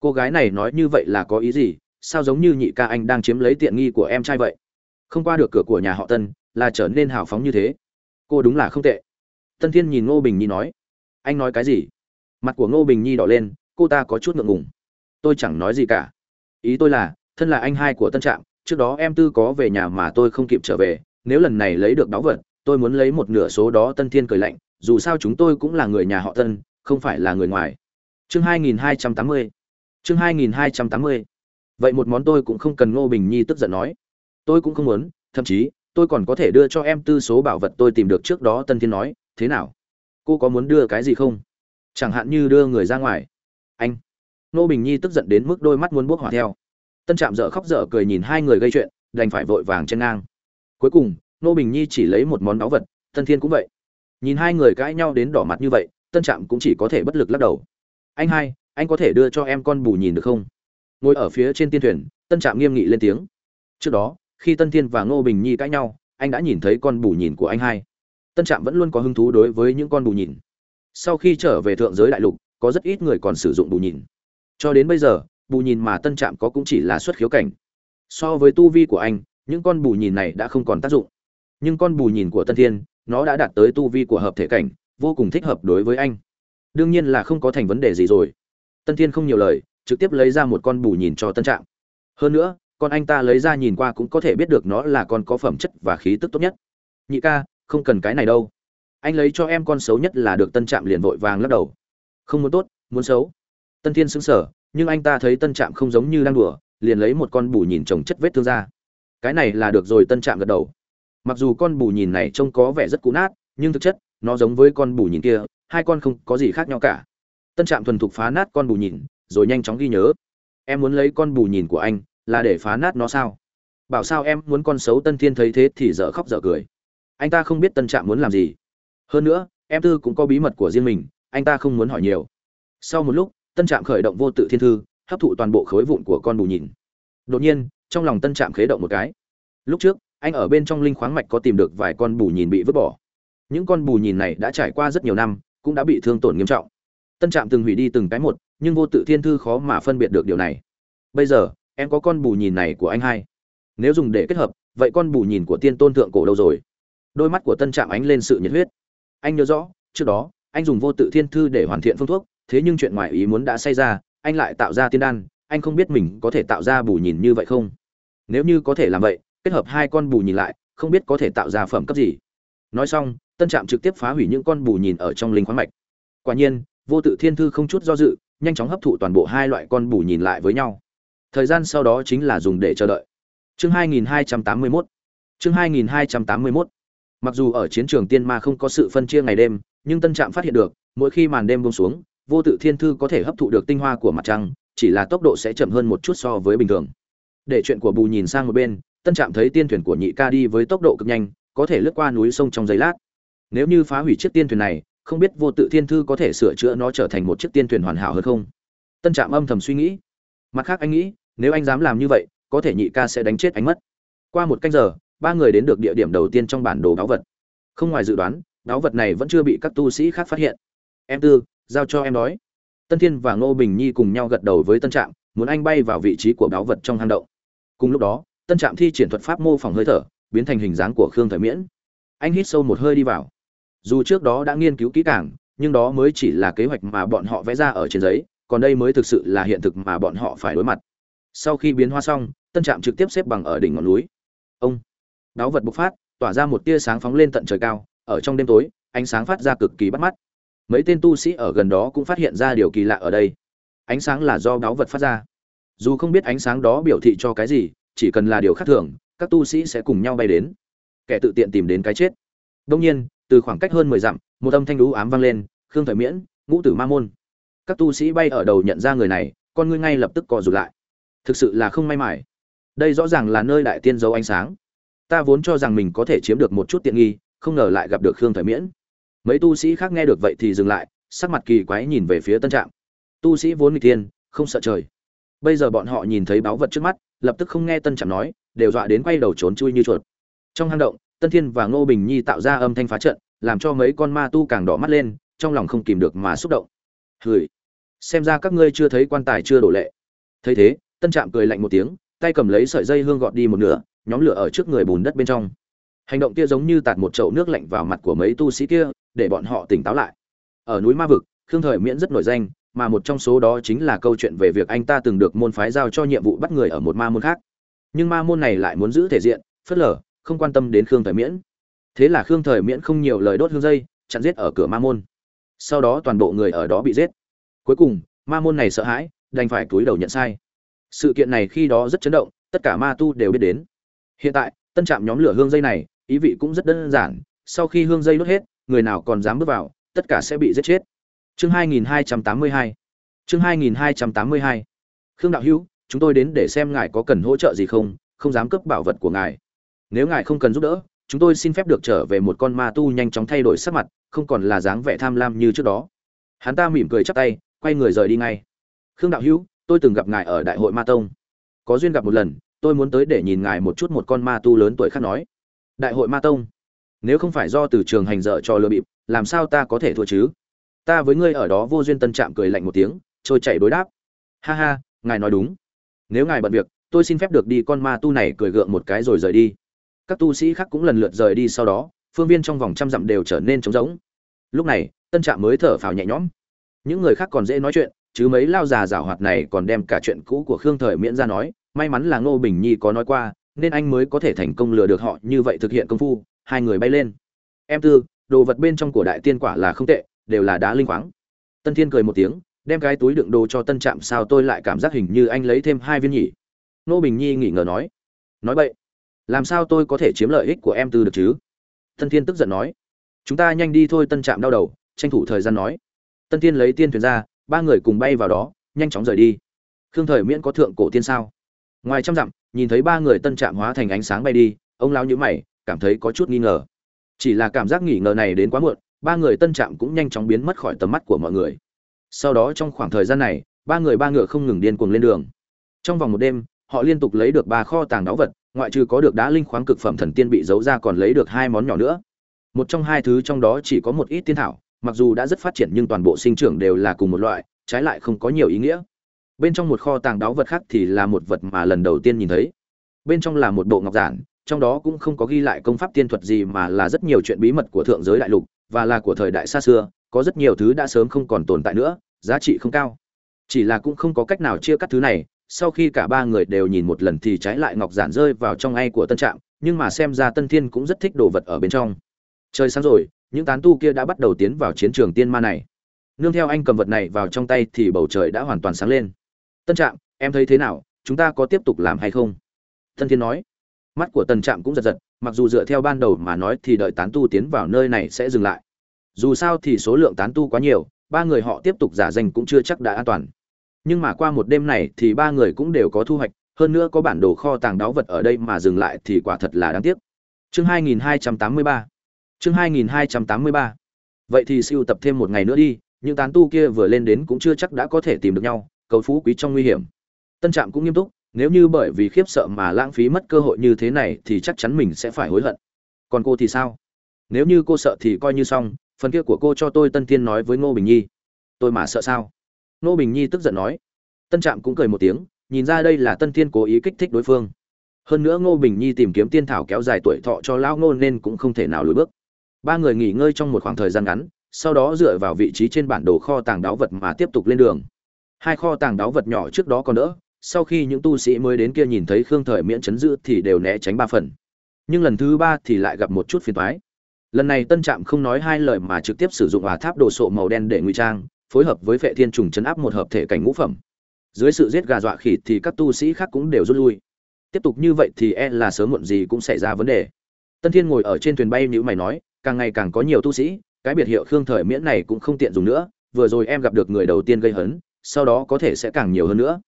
Speaker 1: Cô gái này nói như vậy là có ý gì? Sao giống như nhị ca anh đang chiếm lấy tiện nghi của em trai vậy? Không qua được cửa của nhà họ tân, là trở nên hào phóng như thế. Cô đúng là không tệ. Tân thiên nhìn ngô bình nhi nói. Anh nói cái gì? Mặt của ngô bình nhi đỏ lên, cô ta có chút ngượng ngùng. Tôi chẳng nói gì cả. Ý tôi là, thân là anh hai của tân trạm trước đó em tư có về nhà mà tôi không kịp trở về, nếu lần này lấy được báu vật, tôi muốn lấy một nửa số đó tân thiên cười lạnh, dù sao chúng tôi cũng là người nhà họ tân, không phải là người ngoài. Chương 2280 chương 2280 vậy một món tôi cũng không cần ngô bình nhi tức giận nói. Tôi cũng không muốn, thậm chí, tôi còn có thể đưa cho em tư số bảo vật tôi tìm được trước đó tân thiên nói, thế nào? Cô có muốn đưa cái gì không? Chẳng hạn như đưa người ra ngoài. Anh. Nô bình nhi tức giận đến mức đôi mắt muốn buốc hỏa theo tân trạm dở khóc dở cười nhìn hai người gây chuyện, đành phải vội vàng chen ngang. Cuối cùng nô bình nhi chỉ lấy một món báu vật, tân thiên cũng vậy. Nhìn hai người cãi nhau đến đỏ mặt như vậy, tân trạm cũng chỉ có thể bất lực lắc đầu. Anh hai, anh có thể đưa cho em con bù nhìn được không? Ngồi ở phía trên tiên thuyền, tân trạm nghiêm nghị lên tiếng. Trước đó, khi tân thiên và ngô bình nhi cãi nhau, anh đã nhìn thấy con bù nhìn của anh hai. Tân trạm vẫn luôn có hứng thú đối với những con bù nhìn. Sau khi trở về thượng giới đại lục, có rất ít người còn sử dụng bù nhìn. Cho đến bây giờ bù nhìn mà tân trạm có cũng chỉ là xuất khiếu cảnh. So với tu vi của anh, những con bù nhìn này đã không còn tác dụng. Nhưng con bù nhìn của tân thiên, nó đã đạt tới tu vi của hợp thể cảnh, vô cùng thích hợp đối với anh. Đương nhiên là không có thành vấn đề gì rồi. Tân thiên không nhiều lời, trực tiếp lấy ra một con bù nhìn cho tân trạm. Hơn nữa, con anh ta lấy ra nhìn qua cũng có thể biết được nó là con có phẩm chất và khí tức tốt nhất. Nhị ca, không cần cái này đâu. Anh lấy cho em con xấu nhất là được tân trạm liền vội vàng lắc đầu. Không muốn tốt, muốn xấu. Tân thiên xứng sở nhưng anh ta thấy tân trạm không giống như đang đùa, liền lấy một con bù nhìn trồng chất vết thương ra. Cái này là được rồi, tân trạm gật đầu. Mặc dù con bù nhìn này trông có vẻ rất cũ nát, nhưng thực chất, nó giống với con bù nhìn kia, hai con không có gì khác nhau cả. Tân trạm thuần thục phá nát con bù nhìn, rồi nhanh chóng ghi nhớ. Em muốn lấy con bù nhìn của anh, là để phá nát nó sao? Bảo sao em muốn con xấu tân thiên thấy thế thì dở khóc dở cười. Anh ta không biết tân trạm muốn làm gì. Hơn nữa, em tư cũng có bí mật của riêng mình, anh ta không muốn hỏi nhiều. Sau một lúc tân trạm khởi động vô tự thiên thư, hấp thụ toàn bộ khối vụn của con bù nhìn. Đột nhiên, trong lòng tân trạm khế động một cái. Lúc trước, anh ở bên trong linh khoáng mạch có tìm được vài con bù nhìn bị vứt bỏ. Những con bù nhìn này đã trải qua rất nhiều năm, cũng đã bị thương tổn nghiêm trọng. Tân trạm từng hủy đi từng cái một, nhưng vô tự thiên thư khó mà phân biệt được điều này. Bây giờ, em có con bù nhìn này của anh hai. Nếu dùng để kết hợp, vậy con bù nhìn của tiên tôn thượng cổ đâu rồi? Đôi mắt của tân trạm ánh lên sự nhiệt huyết. Anh nhớ rõ, trước đó, anh dùng vô tự thiên thư để hoàn thiện phương thuốc thế nhưng chuyện ngoài ý muốn đã xảy ra, anh lại tạo ra tiên đan, anh không biết mình có thể tạo ra bù nhìn như vậy không? Nếu như có thể làm vậy, kết hợp hai con bù nhìn lại, không biết có thể tạo ra phẩm cấp gì? Nói xong, tân trạm trực tiếp phá hủy những con bù nhìn ở trong linh khoáng mạch. Quả nhiên, vô tự thiên thư không chút do dự, nhanh chóng hấp thụ toàn bộ hai loại con bù nhìn lại với nhau. Thời gian sau đó chính là dùng để chờ đợi. Chương 2281 chương 2281 mặc dù ở chiến trường tiên ma không có sự phân chia ngày đêm, nhưng tân trạm phát hiện được, mỗi khi màn đêm buông xuống vô tự thiên thư có thể hấp thụ được tinh hoa của mặt trăng, chỉ là tốc độ sẽ chậm hơn một chút so với bình thường. Để chuyện của bù nhìn sang một bên, tân trạm thấy tiên thuyền của nhị ca đi với tốc độ cực nhanh, có thể lướt qua núi sông trong giây lát. Nếu như phá hủy chiếc tiên thuyền này, không biết vô tự thiên thư có thể sửa chữa nó trở thành một chiếc tiên thuyền hoàn hảo hơn không? Tân trạm âm thầm suy nghĩ. Mặt khác anh nghĩ, nếu anh dám làm như vậy, có thể nhị ca sẽ đánh chết anh mất. Qua một canh giờ, ba người đến được địa điểm đầu tiên trong bản đồ báu vật. Không ngoài dự đoán báu vật này vẫn chưa bị các tu sĩ khác phát hiện. Em tư giao cho em nói tân thiên và ngô bình nhi cùng nhau gật đầu với tân trạm, muốn anh bay vào vị trí của báu vật trong hang động. Cùng lúc đó, tân trạm thi triển thuật pháp mô phỏng hơi thở, biến thành hình dáng của khương thời miễn. Anh hít sâu một hơi đi vào. Dù trước đó đã nghiên cứu kỹ càng, nhưng đó mới chỉ là kế hoạch mà bọn họ vẽ ra ở trên giấy, còn đây mới thực sự là hiện thực mà bọn họ phải đối mặt. Sau khi biến hoa xong, tân trạm trực tiếp xếp bằng ở đỉnh ngọn núi. Ông! Đáo vật bộc phát, tỏa ra một tia sáng phóng lên tận trời cao, ở trong đêm tối, ánh sáng phát ra cực kỳ bắt mắt mấy tên tu sĩ ở gần đó cũng phát hiện ra điều kỳ lạ ở đây. Ánh sáng là do báu vật phát ra. Dù không biết ánh sáng đó biểu thị cho cái gì, chỉ cần là điều khác thường, các tu sĩ sẽ cùng nhau bay đến. Kẻ tự tiện tìm đến cái chết. Đông nhiên, từ khoảng cách hơn mười dặm, một âm thanh đú ám vang lên, khương thời miễn, ngũ tử ma môn. Các tu sĩ bay ở đầu nhận ra người này, con ngươi ngay lập tức co rụt lại. Thực sự là không may mải đây rõ ràng là nơi đại tiên giấu ánh sáng. Ta vốn cho rằng mình có thể chiếm được một chút tiện nghi, không ngờ lại gặp được khương thời miễn mấy tu sĩ khác nghe được vậy thì dừng lại, sắc mặt kỳ quái nhìn về phía tân trạm. Tu sĩ vốn n tiên không sợ trời. Bây giờ bọn họ nhìn thấy báu vật trước mắt, lập tức không nghe tân trạm nói, đều dọa đến quay đầu trốn chui như chuột. Trong hang động, tân thiên và ngô bình nhi tạo ra âm thanh phá trận, làm cho mấy con ma tu càng đỏ mắt lên, trong lòng không kìm được mà xúc động. Hửi! Xem ra các ngươi chưa thấy quan tài chưa đổ lệ. Thấy thế, tân trạm cười lạnh một tiếng, tay cầm lấy sợi dây hương gọt đi một nửa, nhóm lửa ở trước người bùn đất bên trong. Hành động kia giống như tạt một chậu nước lạnh vào mặt của mấy tu sĩ kia để bọn họ tỉnh táo lại. Ở núi ma vực, khương thời miễn rất nổi danh, mà một trong số đó chính là câu chuyện về việc anh ta từng được môn phái giao cho nhiệm vụ bắt người ở một ma môn khác. Nhưng ma môn này lại muốn giữ thể diện, phớt lờ, không quan tâm đến khương thời miễn. Thế là khương thời miễn không nhiều lời đốt hương dây, chặn giết ở cửa ma môn. Sau đó toàn bộ người ở đó bị giết. Cuối cùng, ma môn này sợ hãi, đành phải cúi đầu nhận sai. Sự kiện này khi đó rất chấn động, tất cả ma tu đều biết đến. Hiện tại, tân trạm nhóm lửa hương dây này, ý vị cũng rất đơn giản, sau khi hương dây đốt hết người nào còn dám bước vào, tất cả sẽ bị giết chết. Chương 2282 chương 2282 khương đạo hữu, chúng tôi đến để xem ngài có cần hỗ trợ gì không không dám cướp bảo vật của ngài. Nếu ngài không cần giúp đỡ, chúng tôi xin phép được trở về một con ma tu nhanh chóng thay đổi sắc mặt, không còn là dáng vẻ tham lam như trước đó. Hắn ta mỉm cười chắp tay, quay người rời đi ngay. Khương đạo hữu, tôi từng gặp ngài ở đại hội ma tông. Có duyên gặp một lần, tôi muốn tới để nhìn ngài một chút một con ma tu lớn tuổi khác nói. Đại hội ma tông nếu không phải do từ trường hành dở cho lừa bịp, làm sao ta có thể thua chứ? Ta với ngươi ở đó vô duyên tân trạm cười lạnh một tiếng, trôi chảy đối đáp. Ha ha, ngài nói đúng. Nếu ngài bận việc, tôi xin phép được đi, con ma tu này cười gượng một cái rồi rời đi. Các tu sĩ khác cũng lần lượt rời đi sau đó, phương viên trong vòng trăm dặm đều trở nên trống rỗng. Lúc này, tân trạm mới thở phào nhẹ nhõm. Những người khác còn dễ nói chuyện, chứ mấy lao già giảo hoạt này còn đem cả chuyện cũ của khương thời miễn ra nói. May mắn là ngô bình nhi có nói qua, nên anh mới có thể thành công lừa được họ như vậy thực hiện công phu hai người bay lên. Em tư, đồ vật bên trong của đại tiên quả là không tệ, đều là đá linh khoáng. Tân thiên cười một tiếng, đem cái túi đựng đồ cho tân trạm sao tôi lại cảm giác hình như anh lấy thêm hai viên nhỉ? Nô bình nhi nghỉ ngờ nói. Nói vậy làm sao tôi có thể chiếm lợi ích của em tư được chứ? Tân thiên tức giận nói. Chúng ta nhanh đi thôi, tân trạm đau đầu, tranh thủ thời gian nói. Tân thiên lấy tiên thuyền ra, ba người cùng bay vào đó, nhanh chóng rời đi. Khương thời miễn có thượng cổ tiên sao? Ngoài trăm dặm, nhìn thấy ba người tân trạm hóa thành ánh sáng bay đi, ông lão nhữ mày cảm thấy có chút nghi ngờ. Chỉ là cảm giác nghi ngờ này đến quá muộn, ba người tân trạm cũng nhanh chóng biến mất khỏi tầm mắt của mọi người. Sau đó trong khoảng thời gian này, ba người ba ngựa không ngừng điên cuồng lên đường. Trong vòng một đêm, họ liên tục lấy được ba kho tàng đáo vật, ngoại trừ có được đá linh khoáng cực phẩm thần tiên bị giấu ra còn lấy được hai món nhỏ nữa. Một trong hai thứ trong đó chỉ có một ít tiên thảo, mặc dù đã rất phát triển nhưng toàn bộ sinh trưởng đều là cùng một loại, trái lại không có nhiều ý nghĩa. Bên trong một kho tàng đáo vật khác thì là một vật mà lần đầu tiên nhìn thấy. Bên trong là một bộ ngọc giản trong đó cũng không có ghi lại công pháp tiên thuật gì mà là rất nhiều chuyện bí mật của thượng giới đại lục, và là của thời đại xa xưa, có rất nhiều thứ đã sớm không còn tồn tại nữa, giá trị không cao. Chỉ là cũng không có cách nào chia cắt thứ này, sau khi cả ba người đều nhìn một lần thì trái lại ngọc giản rơi vào trong ai của tân trạm, nhưng mà xem ra tân thiên cũng rất thích đồ vật ở bên trong. Trời sáng rồi, những tán tu kia đã bắt đầu tiến vào chiến trường tiên ma này. Nương theo anh cầm vật này vào trong tay thì bầu trời đã hoàn toàn sáng lên. Tân trạm, em thấy thế nào? Chúng ta có tiếp tục làm hay không? Tân thiên nói mắt của tần trạm cũng giật giật, mặc dù dựa theo ban đầu mà nói thì đợi tán tu tiến vào nơi này sẽ dừng lại. Dù sao thì số lượng tán tu quá nhiều, ba người họ tiếp tục giả danh cũng chưa chắc đã an toàn. Nhưng mà qua một đêm này thì ba người cũng đều có thu hoạch, hơn nữa có bản đồ kho tàng đáo vật ở đây mà dừng lại thì quả thật là đáng tiếc. Chương 2283 chương 2283 vậy thì siêu tập thêm một ngày nữa đi, những tán tu kia vừa lên đến cũng chưa chắc đã có thể tìm được nhau, cầu phú quý trong nguy hiểm. Tân trạm cũng nghiêm túc nếu như bởi vì khiếp sợ mà lãng phí mất cơ hội như thế này thì chắc chắn mình sẽ phải hối hận. Còn cô thì sao? Nếu như cô sợ thì coi như xong, phần kia của cô cho tôi tân Thiên nói với ngô bình nhi. Tôi mà sợ sao? Ngô bình nhi tức giận nói. Tân trạm cũng cười một tiếng, nhìn ra đây là tân Thiên cố ý kích thích đối phương. Hơn nữa ngô bình nhi tìm kiếm tiên thảo kéo dài tuổi thọ cho lão ngô nên cũng không thể nào lùi bước. Ba người nghỉ ngơi trong một khoảng thời gian ngắn, sau đó dựa vào vị trí trên bản đồ kho tàng đáo vật mà tiếp tục lên đường. Hai kho tàng đáo vật nhỏ trước đó còn đỡ sau khi những tu sĩ mới đến kia nhìn thấy khương thời miễn chấn giữ thì đều né tránh ba phần. Nhưng lần thứ ba thì lại gặp một chút phiền toái. Lần này tân trạm không nói hai lời mà trực tiếp sử dụng ả tháp đồ sộ màu đen để ngụy trang, phối hợp với vệ thiên trùng chấn áp một hợp thể cảnh ngũ phẩm. Dưới sự giết gà dọa khỉ thì các tu sĩ khác cũng đều rút lui. Tiếp tục như vậy thì e là sớm muộn gì cũng xảy ra vấn đề. Tân thiên ngồi ở trên thuyền bay như mày nói, càng ngày càng có nhiều tu sĩ, cái biệt hiệu khương thời miễn này cũng không tiện dùng nữa, vừa rồi em gặp được người đầu tiên gây hấn, sau đó có thể sẽ càng nhiều hơn nữa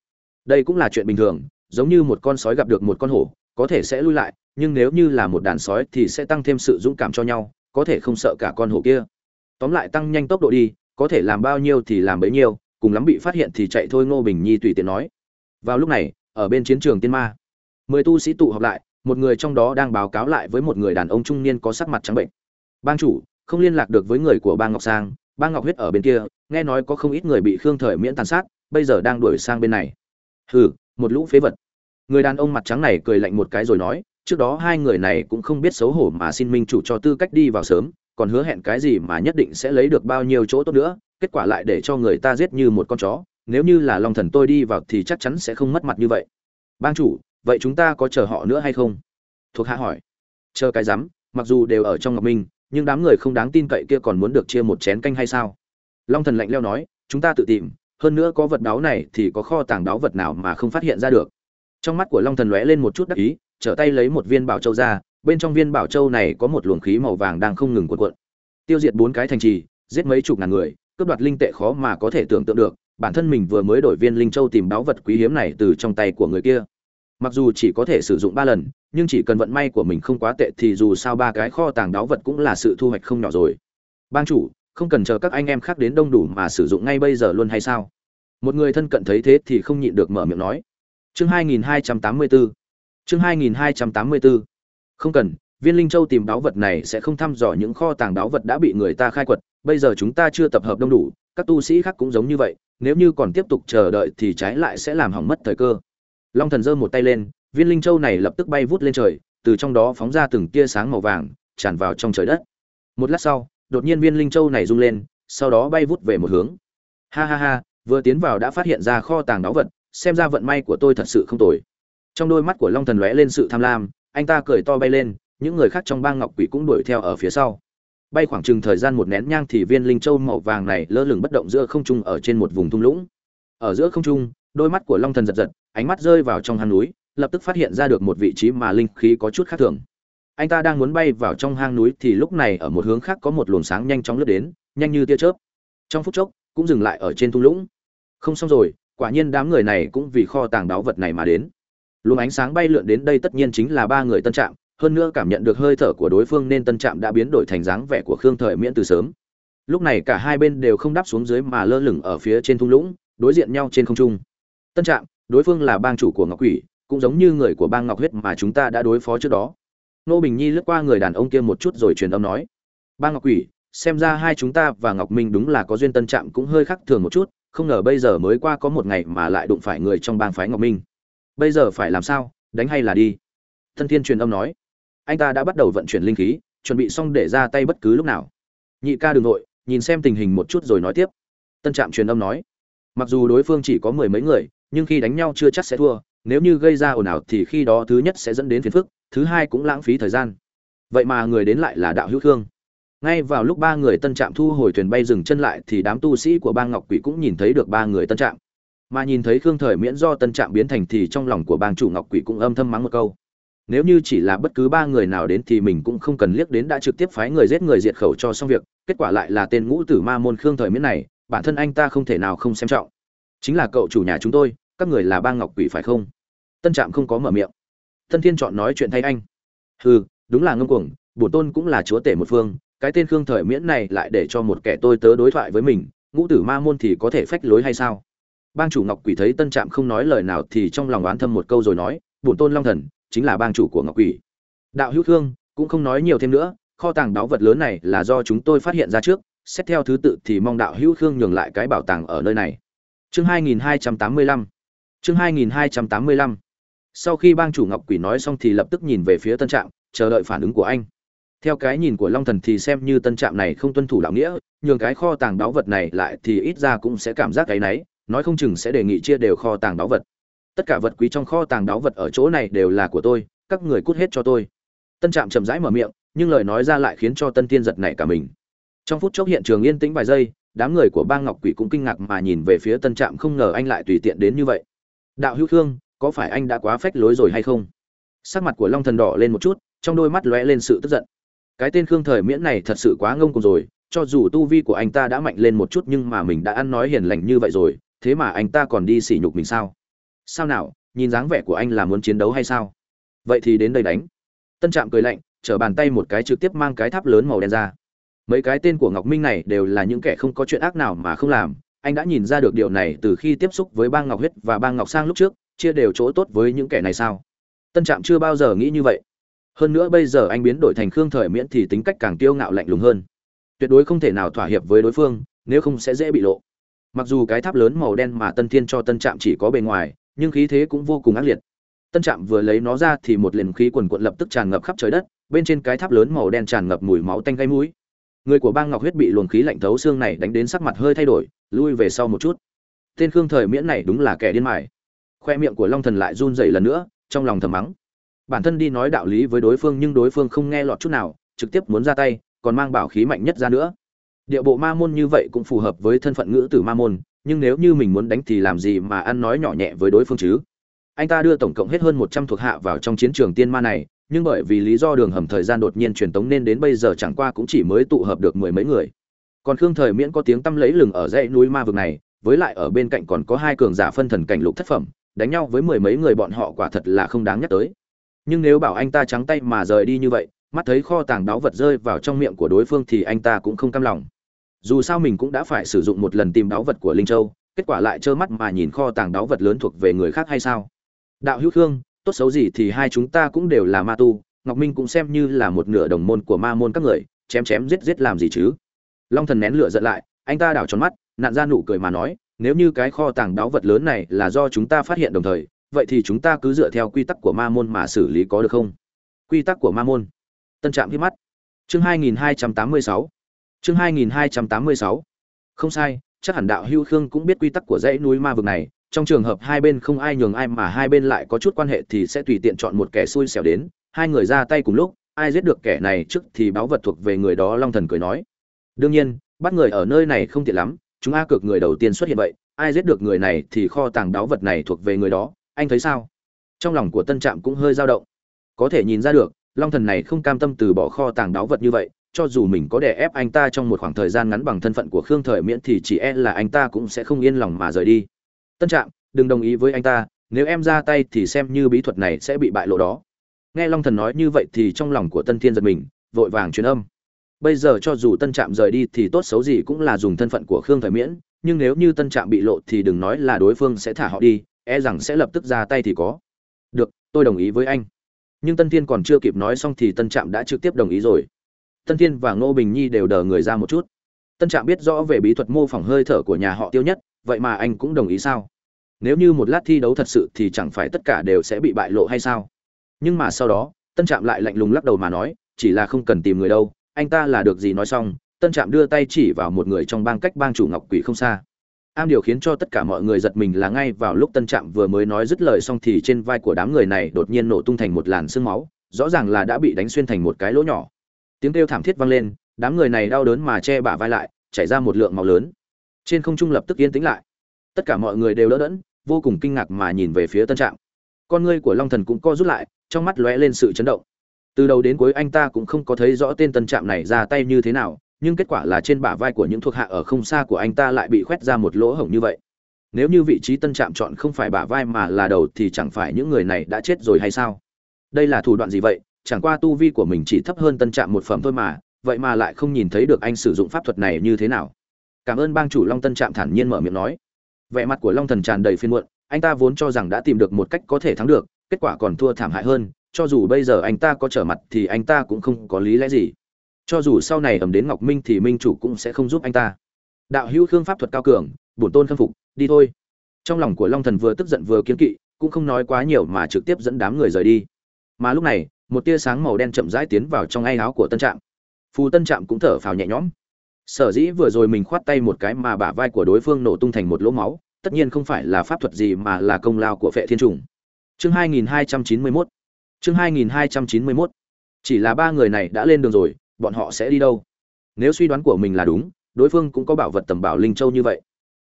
Speaker 1: đây cũng là chuyện bình thường, giống như một con sói gặp được một con hổ, có thể sẽ lui lại, nhưng nếu như là một đàn sói thì sẽ tăng thêm sự dũng cảm cho nhau, có thể không sợ cả con hổ kia. Tóm lại tăng nhanh tốc độ đi, có thể làm bao nhiêu thì làm bấy nhiêu, cùng lắm bị phát hiện thì chạy thôi, ngô bình nhi tùy tiện nói. Vào lúc này, ở bên chiến trường tiên ma, mười tu sĩ tụ họp lại, một người trong đó đang báo cáo lại với một người đàn ông trung niên có sắc mặt trắng bệnh. Bang chủ, không liên lạc được với người của bang ngọc sang, bang ngọc huyết ở bên kia, nghe nói có không ít người bị khương thời miễn tàn sát, bây giờ đang đuổi sang bên này hừ, một lũ phế vật. Người đàn ông mặt trắng này cười lạnh một cái rồi nói, trước đó hai người này cũng không biết xấu hổ mà xin minh chủ cho tư cách đi vào sớm, còn hứa hẹn cái gì mà nhất định sẽ lấy được bao nhiêu chỗ tốt nữa, kết quả lại để cho người ta giết như một con chó. Nếu như là long thần tôi đi vào thì chắc chắn sẽ không mất mặt như vậy. Bang chủ, vậy chúng ta có chờ họ nữa hay không? Thuộc hạ hỏi. Chờ cái rắm, mặc dù đều ở trong ngọc minh, nhưng đám người không đáng tin cậy kia còn muốn được chia một chén canh hay sao? Long thần lạnh leo nói, chúng ta tự tìm hơn nữa có vật đáo này thì có kho tàng đáo vật nào mà không phát hiện ra được? Trong mắt của long thần lóe lên một chút đắc ý, trở tay lấy một viên bảo châu ra, bên trong viên bảo châu này có một luồng khí màu vàng đang không ngừng cuộn cuộn. Tiêu diệt bốn cái thành trì, giết mấy chục ngàn người, cướp đoạt linh tệ khó mà có thể tưởng tượng được, bản thân mình vừa mới đổi viên linh châu tìm đáo vật quý hiếm này từ trong tay của người kia. Mặc dù chỉ có thể sử dụng ba lần, nhưng chỉ cần vận may của mình không quá tệ thì dù sao ba cái kho tàng đáo vật cũng là sự thu hoạch không nhỏ rồi. Ban chủ không cần chờ các anh em khác đến đông đủ mà sử dụng ngay bây giờ luôn hay sao? Một người thân cận thấy thế thì không nhịn được mở miệng nói. Chương 2284 chương 2284 không cần, viên linh châu tìm đáo vật này sẽ không thăm dò những kho tàng đáo vật đã bị người ta khai quật. Bây giờ chúng ta chưa tập hợp đông đủ, các tu sĩ khác cũng giống như vậy. Nếu như còn tiếp tục chờ đợi thì trái lại sẽ làm hỏng mất thời cơ. Long thần giơ một tay lên, viên linh châu này lập tức bay vút lên trời, từ trong đó phóng ra từng tia sáng màu vàng, tràn vào trong trời đất. Một lát sau đột nhiên viên linh châu này rung lên, sau đó bay vút về một hướng. Ha ha ha, vừa tiến vào đã phát hiện ra kho tàng đáo vật, xem ra vận may của tôi thật sự không tồi. Trong đôi mắt của long thần lóe lên sự tham lam, anh ta cười to bay lên, những người khác trong bang ngọc quỷ cũng đuổi theo ở phía sau. Bay khoảng chừng thời gian một nén nhang thì viên linh châu màu vàng này lơ lửng bất động giữa không trung ở trên một vùng thung lũng. Ở giữa không trung, đôi mắt của long thần giật giật, ánh mắt rơi vào trong hang núi, lập tức phát hiện ra được một vị trí mà linh khí có chút khác thường anh ta đang muốn bay vào trong hang núi thì lúc này ở một hướng khác có một luồng sáng nhanh chóng lướt đến, nhanh như tia chớp. Trong phút chốc, cũng dừng lại ở trên thung lũng. Không xong rồi, quả nhiên đám người này cũng vì kho tàng đáo vật này mà đến. Luồng ánh sáng bay lượn đến đây tất nhiên chính là ba người tân trạm, hơn nữa cảm nhận được hơi thở của đối phương nên tân trạm đã biến đổi thành dáng vẻ của khương thời miễn từ sớm. Lúc này cả hai bên đều không đáp xuống dưới mà lơ lửng ở phía trên thung lũng, đối diện nhau trên không trung. Tân trạm, đối phương là bang chủ của ngọc quỷ, cũng giống như người của bang ngọc huyết mà chúng ta đã đối phó trước đó nô bình nhi lướt qua người đàn ông kia một chút rồi truyền âm nói bang ngọc quỷ, xem ra hai chúng ta và ngọc minh đúng là có duyên tân trạm cũng hơi khác thường một chút, không ngờ bây giờ mới qua có một ngày mà lại đụng phải người trong bang phái ngọc minh. Bây giờ phải làm sao, đánh hay là đi? Thân thiên truyền âm nói, anh ta đã bắt đầu vận chuyển linh khí, chuẩn bị xong để ra tay bất cứ lúc nào. Nhị ca đừng ừ nội nhìn xem tình hình một chút rồi nói tiếp. Tân trạm truyền âm nói, mặc dù đối phương chỉ có mười mấy người, nhưng khi đánh nhau chưa chắc sẽ thua, nếu như gây ra ồn ào thì khi đó thứ nhất sẽ dẫn đến phiền phức thứ hai cũng lãng phí thời gian. Vậy mà người đến lại là đạo hữu thương. ngay vào lúc ba người tân trạm thu hồi thuyền bay dừng chân lại thì đám tu sĩ của bang ngọc quỷ cũng nhìn thấy được ba người tân trạm. Mà nhìn thấy khương thời miễn do tân trạm biến thành thì trong lòng của bang chủ ngọc quỷ cũng âm thầm mắng một câu. Nếu như chỉ là bất cứ ba người nào đến thì mình cũng không cần liếc đến đã trực tiếp phái người giết người diệt khẩu cho xong việc. Kết quả lại là tên ngũ tử ma môn khương thời miễn này, bản thân anh ta không thể nào không xem trọng. Chính là cậu chủ nhà chúng tôi, các người là bang ngọc quỷ phải không? Tân trạm không có mở miệng tân thiên chọn nói chuyện thay anh. Hừ, đúng là ngông cuồng bổn tôn cũng là chúa tể một phương, cái tên khương thời miễn này lại để cho một kẻ tôi tớ đối thoại với mình, ngũ tử ma môn thì có thể phách lối hay sao? Bang chủ ngọc quỷ thấy tân trạm không nói lời nào thì trong lòng oán thâm một câu rồi nói bổn tôn long thần, chính là bang chủ của ngọc quỷ. Đạo hữu Thương, cũng không nói nhiều thêm nữa, kho tàng đáo vật lớn này là do chúng tôi phát hiện ra trước, xét theo thứ tự thì mong đạo hữu khương nhường lại cái bảo tàng ở nơi này. Chương 2285 chương 2285 sau khi bang chủ ngọc quỷ nói xong thì lập tức nhìn về phía tân trạm, chờ đợi phản ứng của anh. Theo cái nhìn của long thần thì xem như tân trạm này không tuân thủ đạo nghĩa, nhường cái kho tàng báu vật này lại thì ít ra cũng sẽ cảm giác cái náy nói không chừng sẽ đề nghị chia đều kho tàng báu vật. Tất cả vật quý trong kho tàng báu vật ở chỗ này đều là của tôi, các người cút hết cho tôi. Tân trạm chậm rãi mở miệng, nhưng lời nói ra lại khiến cho tân tiên giật nảy cả mình. Trong phút chốc hiện trường yên tĩnh vài giây, đám người của bang ngọc quỷ cũng kinh ngạc mà nhìn về phía tân trạm không ngờ anh lại tùy tiện đến như vậy. Đạo hữu thương có phải anh đã quá phách lối rồi hay không? Sắc mặt của long thần đỏ lên một chút, trong đôi mắt lóe lên sự tức giận. Cái tên khương thời miễn này thật sự quá ngông cuồng rồi, cho dù tu vi của anh ta đã mạnh lên một chút nhưng mà mình đã ăn nói hiền lành như vậy rồi, thế mà anh ta còn đi sỉ nhục mình sao? Sao nào, nhìn dáng vẻ của anh là muốn chiến đấu hay sao? Vậy thì đến đây đánh. Tân trạm cười lạnh chở bàn tay một cái trực tiếp mang cái tháp lớn màu đen ra. Mấy cái tên của ngọc minh này đều là những kẻ không có chuyện ác nào mà không làm. Anh đã nhìn ra được điều này từ khi tiếp xúc với bang ngọc huyết và bang ngọc sang lúc trước chia đều chỗ tốt với những kẻ này sao? Tân trạm chưa bao giờ nghĩ như vậy. Hơn nữa bây giờ anh biến đổi thành khương thời miễn thì tính cách càng kiêu ngạo lạnh lùng hơn. Tuyệt đối không thể nào thỏa hiệp với đối phương, nếu không sẽ dễ bị lộ. Mặc dù cái tháp lớn màu đen mà tân thiên cho tân trạm chỉ có bề ngoài, nhưng khí thế cũng vô cùng ác liệt. Tân trạm vừa lấy nó ra thì một liền khí quần quận lập tức tràn ngập khắp trời đất, bên trên cái tháp lớn màu đen tràn ngập mùi máu tanh gây mũi. Người của bang ngọc huyết bị luồng khí lạnh thấu xương này đánh đến sắc mặt hơi thay đổi, lui về sau một chút. Tên khương thời miễn này đúng là kẻ điên mải khoe miệng của long thần lại run rẩy lần nữa, trong lòng thầm mắng. Bản thân đi nói đạo lý với đối phương nhưng đối phương không nghe lọt chút nào, trực tiếp muốn ra tay, còn mang bảo khí mạnh nhất ra nữa. Điệu bộ ma môn như vậy cũng phù hợp với thân phận ngữ tử ma môn, nhưng nếu như mình muốn đánh thì làm gì mà ăn nói nhỏ nhẹ với đối phương chứ? Anh ta đưa tổng cộng hết hơn một trăm thuộc hạ vào trong chiến trường tiên ma này, nhưng bởi vì lý do đường hầm thời gian đột nhiên truyền tống nên đến bây giờ chẳng qua cũng chỉ mới tụ hợp được mười mấy người. Còn khương thời miễn có tiếng tăm lấy lừng ở dãy núi ma vực này, với lại ở bên cạnh còn có hai cường giả phân thần cảnh lục thất phẩm đánh nhau với mười mấy người bọn họ quả thật là không đáng nhắc tới. Nhưng nếu bảo anh ta trắng tay mà rời đi như vậy, mắt thấy kho tàng đáo vật rơi vào trong miệng của đối phương thì anh ta cũng không cam lòng. Dù sao mình cũng đã phải sử dụng một lần tìm đáo vật của linh châu, kết quả lại trơ mắt mà nhìn kho tàng đáo vật lớn thuộc về người khác hay sao? Đạo hữu khương, tốt xấu gì thì hai chúng ta cũng đều là ma tu, ngọc minh cũng xem như là một nửa đồng môn của ma môn các người, chém chém giết giết làm gì chứ? Long thần nén lửa giận lại, anh ta đảo tròn mắt nạn ra nụ cười mà nói nếu như cái kho tàng đáo vật lớn này là do chúng ta phát hiện đồng thời, vậy thì chúng ta cứ dựa theo quy tắc của ma môn mà xử lý có được không? Quy tắc của ma môn. Tân trạm hít mắt. Chương 2286 chương 2286 không sai, chắc hẳn đạo hưu khương cũng biết quy tắc của dãy núi ma vực này, trong trường hợp hai bên không ai nhường ai mà hai bên lại có chút quan hệ thì sẽ tùy tiện chọn một kẻ xui xẻo đến, hai người ra tay cùng lúc, ai giết được kẻ này trước thì báo vật thuộc về người đó long thần cười nói. Đương nhiên, bắt người ở nơi này không tiện lắm chúng a cược người đầu tiên xuất hiện vậy, ai giết được người này thì kho tàng đáo vật này thuộc về người đó, anh thấy sao? Trong lòng của tân trạm cũng hơi dao động. Có thể nhìn ra được, long thần này không cam tâm từ bỏ kho tàng đáo vật như vậy, cho dù mình có đè ép anh ta trong một khoảng thời gian ngắn bằng thân phận của khương thời miễn thì chỉ e là anh ta cũng sẽ không yên lòng mà rời đi. Tân trạm, đừng đồng ý với anh ta, nếu em ra tay thì xem như bí thuật này sẽ bị bại lộ đó. Nghe long thần nói như vậy thì trong lòng của tân thiên giật mình, vội vàng truyền âm bây giờ cho dù tân trạm rời đi thì tốt xấu gì cũng là dùng thân phận của khương thời miễn, nhưng nếu như tân trạm bị lộ thì đừng nói là đối phương sẽ thả họ đi e rằng sẽ lập tức ra tay thì có. Được, tôi đồng ý với anh. Nhưng tân thiên còn chưa kịp nói xong thì tân trạm đã trực tiếp đồng ý rồi. Tân thiên và ngô bình nhi đều đờ người ra một chút. Tân trạm biết rõ về bí thuật mô phỏng hơi thở của nhà họ tiêu nhất, vậy mà anh cũng đồng ý sao? Nếu như một lát thi đấu thật sự thì chẳng phải tất cả đều sẽ bị bại lộ hay sao? Nhưng mà sau đó, tân trạm lại lạnh lùng lắc đầu mà nói, chỉ là không cần tìm người đâu anh ta là được gì nói xong, tân trạm đưa tay chỉ vào một người trong bang cách bang chủ ngọc quỷ không xa. Am điều khiến cho tất cả mọi người giật mình là ngay vào lúc tân trạm vừa mới nói dứt lời xong thì trên vai của đám người này đột nhiên nổ tung thành một làn sương máu, rõ ràng là đã bị đánh xuyên thành một cái lỗ nhỏ. Tiếng kêu thảm thiết vang lên, đám người này đau đớn mà che bả vai lại, chảy ra một lượng máu lớn. Trên không trung lập tức yên tĩnh lại. Tất cả mọi người đều đỡ đẫn, vô cùng kinh ngạc mà nhìn về phía tân trạm. Con ngươi của long thần cũng co rút lại, trong mắt lóe lên sự chấn động từ đầu đến cuối anh ta cũng không có thấy rõ tên tân trạm này ra tay như thế nào, nhưng kết quả là trên bả vai của những thuộc hạ ở không xa của anh ta lại bị khoét ra một lỗ hổng như vậy. Nếu như vị trí tân trạm chọn không phải bả vai mà là đầu thì chẳng phải những người này đã chết rồi hay sao? Đây là thủ đoạn gì vậy? Chẳng qua tu vi của mình chỉ thấp hơn tân trạm một phẩm thôi mà, vậy mà lại không nhìn thấy được anh sử dụng pháp thuật này như thế nào? Cảm ơn bang chủ long tân trạm thản nhiên mở miệng nói. Vẻ mặt của long thần tràn đầy phiên muộn, anh ta vốn cho rằng đã tìm được một cách có thể thắng được, kết quả còn thua thảm hại hơn cho dù bây giờ anh ta có trở mặt thì anh ta cũng không có lý lẽ gì. Cho dù sau này ẩm đến ngọc minh thì minh chủ cũng sẽ không giúp anh ta. Đạo hữu khương pháp thuật cao cường, bổn tôn khâm phục, đi thôi. Trong lòng của long thần vừa tức giận vừa kiên kỵ, cũng không nói quá nhiều mà trực tiếp dẫn đám người rời đi. Mà lúc này, một tia sáng màu đen chậm rãi tiến vào trong ai áo của tân trạm. Phù tân trạm cũng thở phào nhẹ nhõm. Sở dĩ vừa rồi mình khoát tay một cái mà bả vai của đối phương nổ tung thành một lỗ máu, tất nhiên không phải là pháp thuật gì mà là công lao của phệ thiên trùng. Chương 2291 chương 2291 chỉ là ba người này đã lên đường rồi, bọn họ sẽ đi đâu? Nếu suy đoán của mình là đúng, đối phương cũng có bảo vật tầm bảo linh châu như vậy.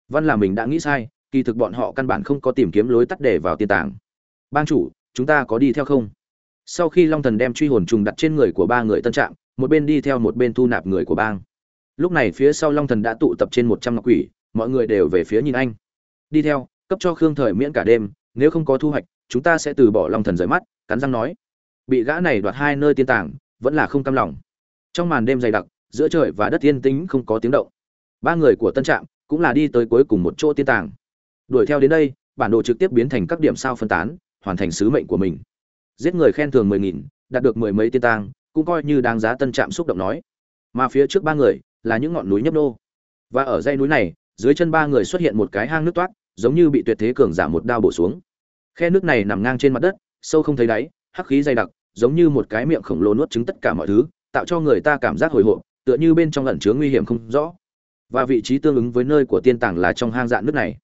Speaker 1: Văn là mình đã nghĩ sai, kỳ thực bọn họ căn bản không có tìm kiếm lối tắt để vào tiên tàng. Bang chủ, chúng ta có đi theo không? Sau khi long thần đem truy hồn trùng đặt trên người của ba người tân trạm một bên đi theo một bên thu nạp người của bang. Lúc này phía sau long thần đã tụ tập trên một trăm ngọc quỷ, mọi người đều về phía nhìn anh. Đi theo, cấp cho khương thời miễn cả đêm, nếu không có thu hoạch, chúng ta sẽ từ bỏ long thần rời mắt cắn răng nói. Bị gã này đoạt hai nơi tiên tàng, vẫn là không cam lòng. Trong màn đêm dày đặc, giữa trời và đất yên tĩnh không có tiếng động. Ba người của tân trạm cũng là đi tới cuối cùng một chỗ tiên tàng. Đuổi theo đến đây, bản đồ trực tiếp biến thành các điểm sao phân tán, hoàn thành sứ mệnh của mình. Giết người khen thường mười nghìn, đạt được mười mấy tiên tàng, cũng coi như đáng giá tân trạm xúc động nói. Mà phía trước ba người là những ngọn núi nhấp nô. Và ở dãy núi này, dưới chân ba người xuất hiện một cái hang nước toát, giống như bị tuyệt thế cường giả một đao bổ xuống. Khe nước này nằm ngang trên mặt đất sâu không thấy đáy, hắc khí dày đặc, giống như một cái miệng khổng lồ nuốt trứng tất cả mọi thứ, tạo cho người ta cảm giác hồi hộp, tựa như bên trong ẩn chứa nguy hiểm không rõ. Và vị trí tương ứng với nơi của tiên tàng là trong hang dạn nước này.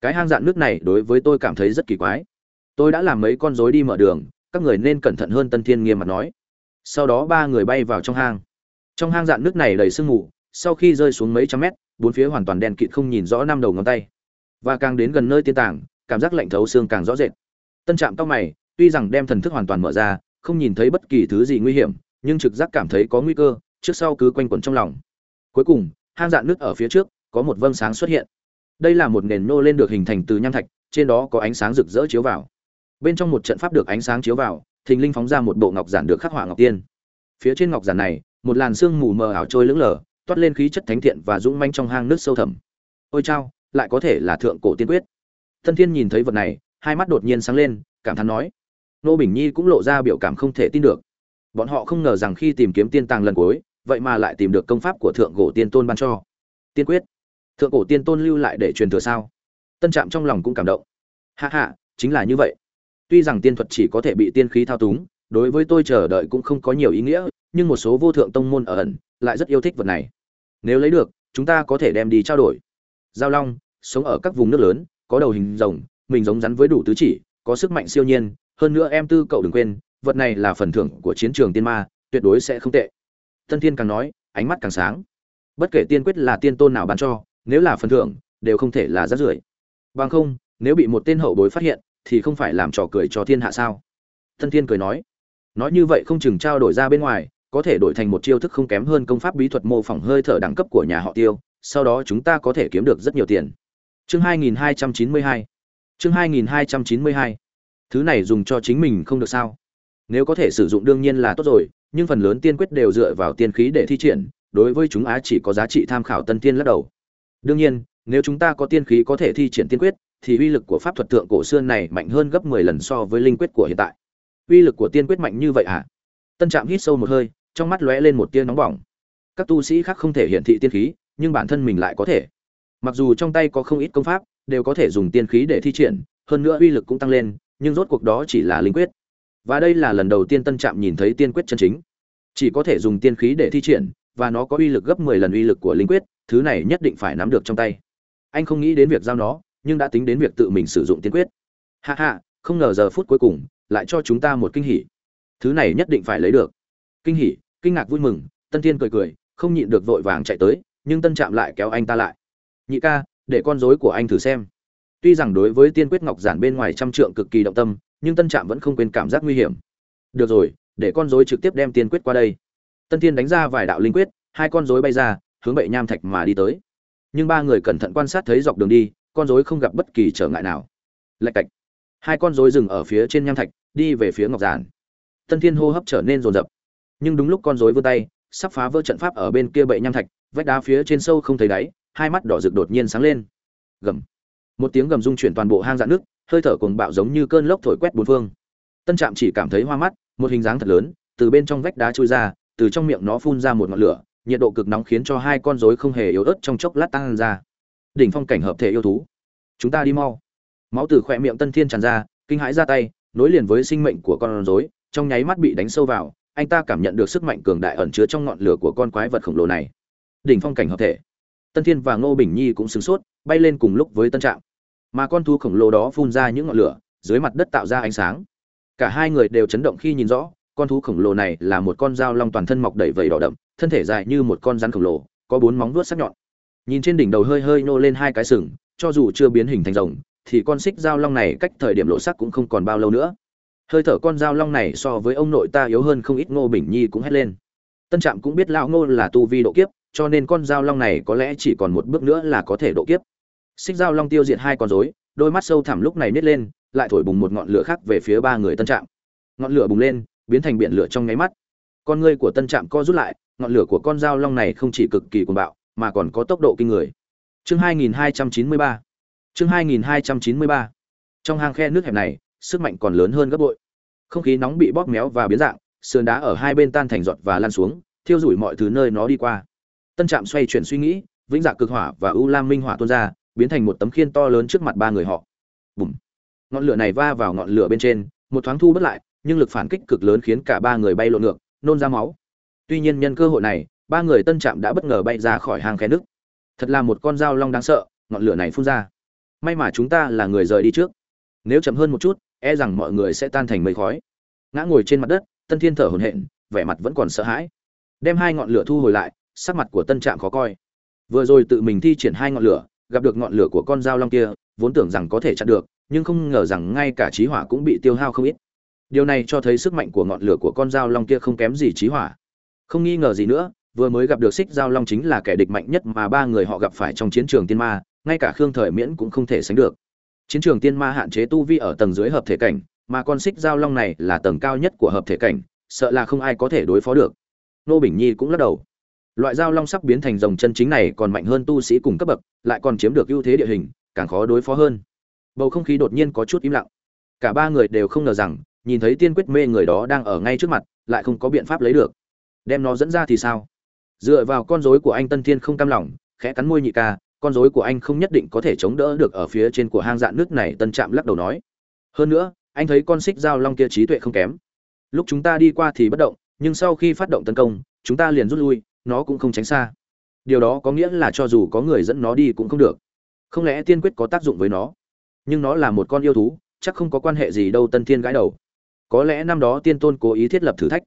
Speaker 1: Cái hang dạn nước này đối với tôi cảm thấy rất kỳ quái. Tôi đã làm mấy con rối đi mở đường, các người nên cẩn thận hơn tân thiên nghiêm mặt nói. Sau đó ba người bay vào trong hang. Trong hang dạn nước này đầy sương mù, sau khi rơi xuống mấy trăm mét, bốn phía hoàn toàn đen kịt không nhìn rõ năm đầu ngón tay. Và càng đến gần nơi tiên tàng, cảm giác lạnh thấu xương càng rõ rệt. Tân trạm tóc mày tuy rằng đem thần thức hoàn toàn mở ra, không nhìn thấy bất kỳ thứ gì nguy hiểm, nhưng trực giác cảm thấy có nguy cơ, trước sau cứ quanh quẩn trong lòng. Cuối cùng, hang dạn nước ở phía trước, có một vầng sáng xuất hiện. Đây là một nền nô lên được hình thành từ nham thạch, trên đó có ánh sáng rực rỡ chiếu vào. Bên trong một trận pháp được ánh sáng chiếu vào, thình linh phóng ra một bộ ngọc giản được khắc họa ngọc tiên. Phía trên ngọc giản này, một làn sương mù mờ ảo trôi lững lờ, toát lên khí chất thánh thiện và dũng manh trong hang nước sâu thẳm. Ôi chao, lại có thể là thượng cổ tiên quyết. Thân thiên nhìn thấy vật này, hai mắt đột nhiên sáng lên, cảm thán nói nô bình nhi cũng lộ ra biểu cảm không thể tin được. Bọn họ không ngờ rằng khi tìm kiếm tiên tàng lần cuối, vậy mà lại tìm được công pháp của thượng cổ tiên tôn ban cho. Tiên quyết. Thượng cổ tiên tôn lưu lại để truyền thừa sao? Tân trạm trong lòng cũng cảm động. Hạ hạ chính là như vậy. Tuy rằng tiên thuật chỉ có thể bị tiên khí thao túng, đối với tôi chờ đợi cũng không có nhiều ý nghĩa, nhưng một số vô thượng tông môn ở ẩn lại rất yêu thích vật này. Nếu lấy được, chúng ta có thể đem đi trao đổi. Giao long, sống ở các vùng nước lớn, có đầu hình rồng, mình giống rắn với đủ tứ chỉ, có sức mạnh siêu nhiên hơn nữa em tư cậu đừng quên, vật này là phần thưởng của chiến trường tiên ma, tuyệt đối sẽ không tệ. Tân thiên càng nói, ánh mắt càng sáng. Bất kể tiên quyết là tiên tôn nào bán cho, nếu là phần thưởng, đều không thể là rác rưởi. Bằng không, nếu bị một tên hậu bối phát hiện, thì không phải làm trò cười cho thiên hạ sao? Tân thiên cười nói. Nói như vậy không chừng trao đổi ra bên ngoài, có thể đổi thành một chiêu thức không kém hơn công pháp bí thuật mô phỏng hơi thở đẳng cấp của nhà họ tiêu, sau đó chúng ta có thể kiếm được rất nhiều tiền. Chương 2292 chương 2292 thứ này dùng cho chính mình không được sao? Nếu có thể sử dụng đương nhiên là tốt rồi, nhưng phần lớn tiên quyết đều dựa vào tiên khí để thi triển, đối với chúng á chỉ có giá trị tham khảo tân tiên lắc đầu. Đương nhiên, nếu chúng ta có tiên khí có thể thi triển tiên quyết, thì uy lực của pháp thuật thượng cổ xưa này mạnh hơn gấp 10 lần so với linh quyết của hiện tại. Uy lực của tiên quyết mạnh như vậy à tân trạm hít sâu một hơi, trong mắt lóe lên một tia nóng bỏng. Các tu sĩ khác không thể hiện thị tiên khí, nhưng bản thân mình lại có thể. Mặc dù trong tay có không ít công pháp, đều có thể dùng tiên khí để thi triển, hơn nữa uy lực cũng tăng lên nhưng rốt cuộc đó chỉ là linh quyết. Và đây là lần đầu tiên tân trạm nhìn thấy tiên quyết chân chính. Chỉ có thể dùng tiên khí để thi triển, và nó có uy lực gấp 10 lần uy lực của linh quyết, thứ này nhất định phải nắm được trong tay. Anh không nghĩ đến việc giao nó, nhưng đã tính đến việc tự mình sử dụng tiên quyết. Hạ hạ không ngờ giờ phút cuối cùng, lại cho chúng ta một kinh hỉ. Thứ này nhất định phải lấy được. Kinh hỉ, kinh ngạc vui mừng, tân thiên cười cười, không nhịn được vội vàng chạy tới, nhưng tân trạm lại kéo anh ta lại. Nhị ca, để con rối của anh thử xem tuy rằng đối với tiên quyết ngọc giản bên ngoài trăm trượng cực kỳ động tâm, nhưng tân trạm vẫn không quên cảm giác nguy hiểm. Được rồi, để con dối trực tiếp đem tiên quyết qua đây. Tân thiên đánh ra vài đạo linh quyết, hai con dối bay ra, hướng bệ nham thạch mà đi tới. Nhưng ba người cẩn thận quan sát thấy dọc đường đi, con dối không gặp bất kỳ trở ngại nào. Lạch cạch. Hai con dối dừng ở phía trên nham thạch, đi về phía ngọc giản. Tân thiên hô hấp trở nên rồn rập nhưng đúng lúc con rối vươn tay, sắp phá vỡ trận pháp ở bên kia bệ nham thạch, vách đá phía trên sâu không thấy đáy, hai mắt đỏ rực đột nhiên sáng lên. Gầm một tiếng gầm rung chuyển toàn bộ hang dạn nước, hơi thở cuồng bạo giống như cơn lốc thổi quét bốn phương. Tân trạm chỉ cảm thấy hoa mắt, một hình dáng thật lớn, từ bên trong vách đá trôi ra, từ trong miệng nó phun ra một ngọn lửa, nhiệt độ cực nóng khiến cho hai con rối không hề yếu ớt trong chốc lát tan ra. Đỉnh phong cảnh hợp thể yêu thú. Chúng ta đi mau. Máu từ khỏe miệng tân thiên tràn ra, kinh hãi ra tay, nối liền với sinh mệnh của con rối, trong nháy mắt bị đánh sâu vào, anh ta cảm nhận được sức mạnh cường đại ẩn chứa trong ngọn lửa của con quái vật khổng lồ này. Đỉnh phong cảnh hợp thể. Tân thiên và ngô bình nhi cũng sửng sốt, bay lên cùng lúc với tân trạm mà con thú khổng lồ đó phun ra những ngọn lửa, dưới mặt đất tạo ra ánh sáng. Cả hai người đều chấn động khi nhìn rõ, con thú khổng lồ này là một con dao long toàn thân mọc đầy vầy đỏ đậm, thân thể dài như một con rắn khổng lồ, có bốn móng vuốt sắc nhọn. Nhìn trên đỉnh đầu hơi hơi nô lên hai cái sừng, cho dù chưa biến hình thành rồng, thì con xích dao long này cách thời điểm lộ sắc cũng không còn bao lâu nữa. Hơi thở con dao long này so với ông nội ta yếu hơn không ít, ngô bình nhi cũng hét lên. Tân trạm cũng biết lão ngô là tu vi độ kiếp, cho nên con dao long này có lẽ chỉ còn một bước nữa là có thể độ kiếp xích dao long tiêu diệt hai con rối, đôi mắt sâu thẳm lúc này nít lên, lại thổi bùng một ngọn lửa khác về phía ba người tân trạm. Ngọn lửa bùng lên, biến thành biển lửa trong nháy mắt. Con ngươi của tân trạm co rút lại, ngọn lửa của con dao long này không chỉ cực kỳ cuồng bạo, mà còn có tốc độ kinh người. Chương 2293 chương 2293 trong hang khe nước hẹp này, sức mạnh còn lớn hơn gấp bội. Không khí nóng bị bóp méo và biến dạng, sườn đá ở hai bên tan thành giọt và lan xuống, thiêu rủi mọi thứ nơi nó đi qua. Tân trạm xoay chuyển suy nghĩ, vĩnh dạ cực hỏa và u lam minh hỏa tuôn ra biến thành một tấm khiên to lớn trước mặt ba người họ. Bùm. ngọn lửa này va vào ngọn lửa bên trên, một thoáng thu bất lại, nhưng lực phản kích cực lớn khiến cả ba người bay lộn ngược, nôn ra máu. Tuy nhiên nhân cơ hội này, ba người tân trạm đã bất ngờ bay ra khỏi hang khe nước. Thật là một con dao long đáng sợ, ngọn lửa này phun ra. May mà chúng ta là người rời đi trước. Nếu chậm hơn một chút e rằng mọi người sẽ tan thành mây khói. Ngã ngồi trên mặt đất, tân thiên thở hổn hển, vẻ mặt vẫn còn sợ hãi. Đem hai ngọn lửa thu hồi lại, sắc mặt của tân trạm khó coi. Vừa rồi tự mình thi triển hai ngọn lửa gặp được ngọn lửa của con dao long kia, vốn tưởng rằng có thể chặn được, nhưng không ngờ rằng ngay cả trí hỏa cũng bị tiêu hao không ít. Điều này cho thấy sức mạnh của ngọn lửa của con dao long kia không kém gì trí hỏa. Không nghi ngờ gì nữa, vừa mới gặp được xích dao long chính là kẻ địch mạnh nhất mà ba người họ gặp phải trong chiến trường tiên ma, ngay cả khương thời miễn cũng không thể sánh được. Chiến trường tiên ma hạn chế tu vi ở tầng dưới hợp thể cảnh, mà con xích dao long này là tầng cao nhất của hợp thể cảnh, sợ là không ai có thể đối phó được. Nô bình nhi cũng lắc đầu loại giao long sắp biến thành dòng chân chính này còn mạnh hơn tu sĩ cùng cấp bậc, lại còn chiếm được ưu thế địa hình, càng khó đối phó hơn. Bầu không khí đột nhiên có chút im lặng. Cả ba người đều không ngờ rằng, nhìn thấy tiên quyết mê người đó đang ở ngay trước mặt, lại không có biện pháp lấy được. Đem nó dẫn ra thì sao? Dựa vào con rối của anh tân thiên không cam lòng, khẽ cắn môi nhị ca, con rối của anh không nhất định có thể chống đỡ được ở phía trên của hang dạn nước này, tân trạm lắc đầu nói. Hơn nữa, anh thấy con xích dao long kia trí tuệ không kém. Lúc chúng ta đi qua thì bất động, nhưng sau khi phát động tấn công, chúng ta liền rút lui nó cũng không tránh xa. Điều đó có nghĩa là cho dù có người dẫn nó đi cũng không được. Không lẽ tiên quyết có tác dụng với nó? Nhưng nó là một con yêu thú, chắc không có quan hệ gì đâu tân thiên gãi đầu. Có lẽ năm đó tiên tôn cố ý thiết lập thử thách.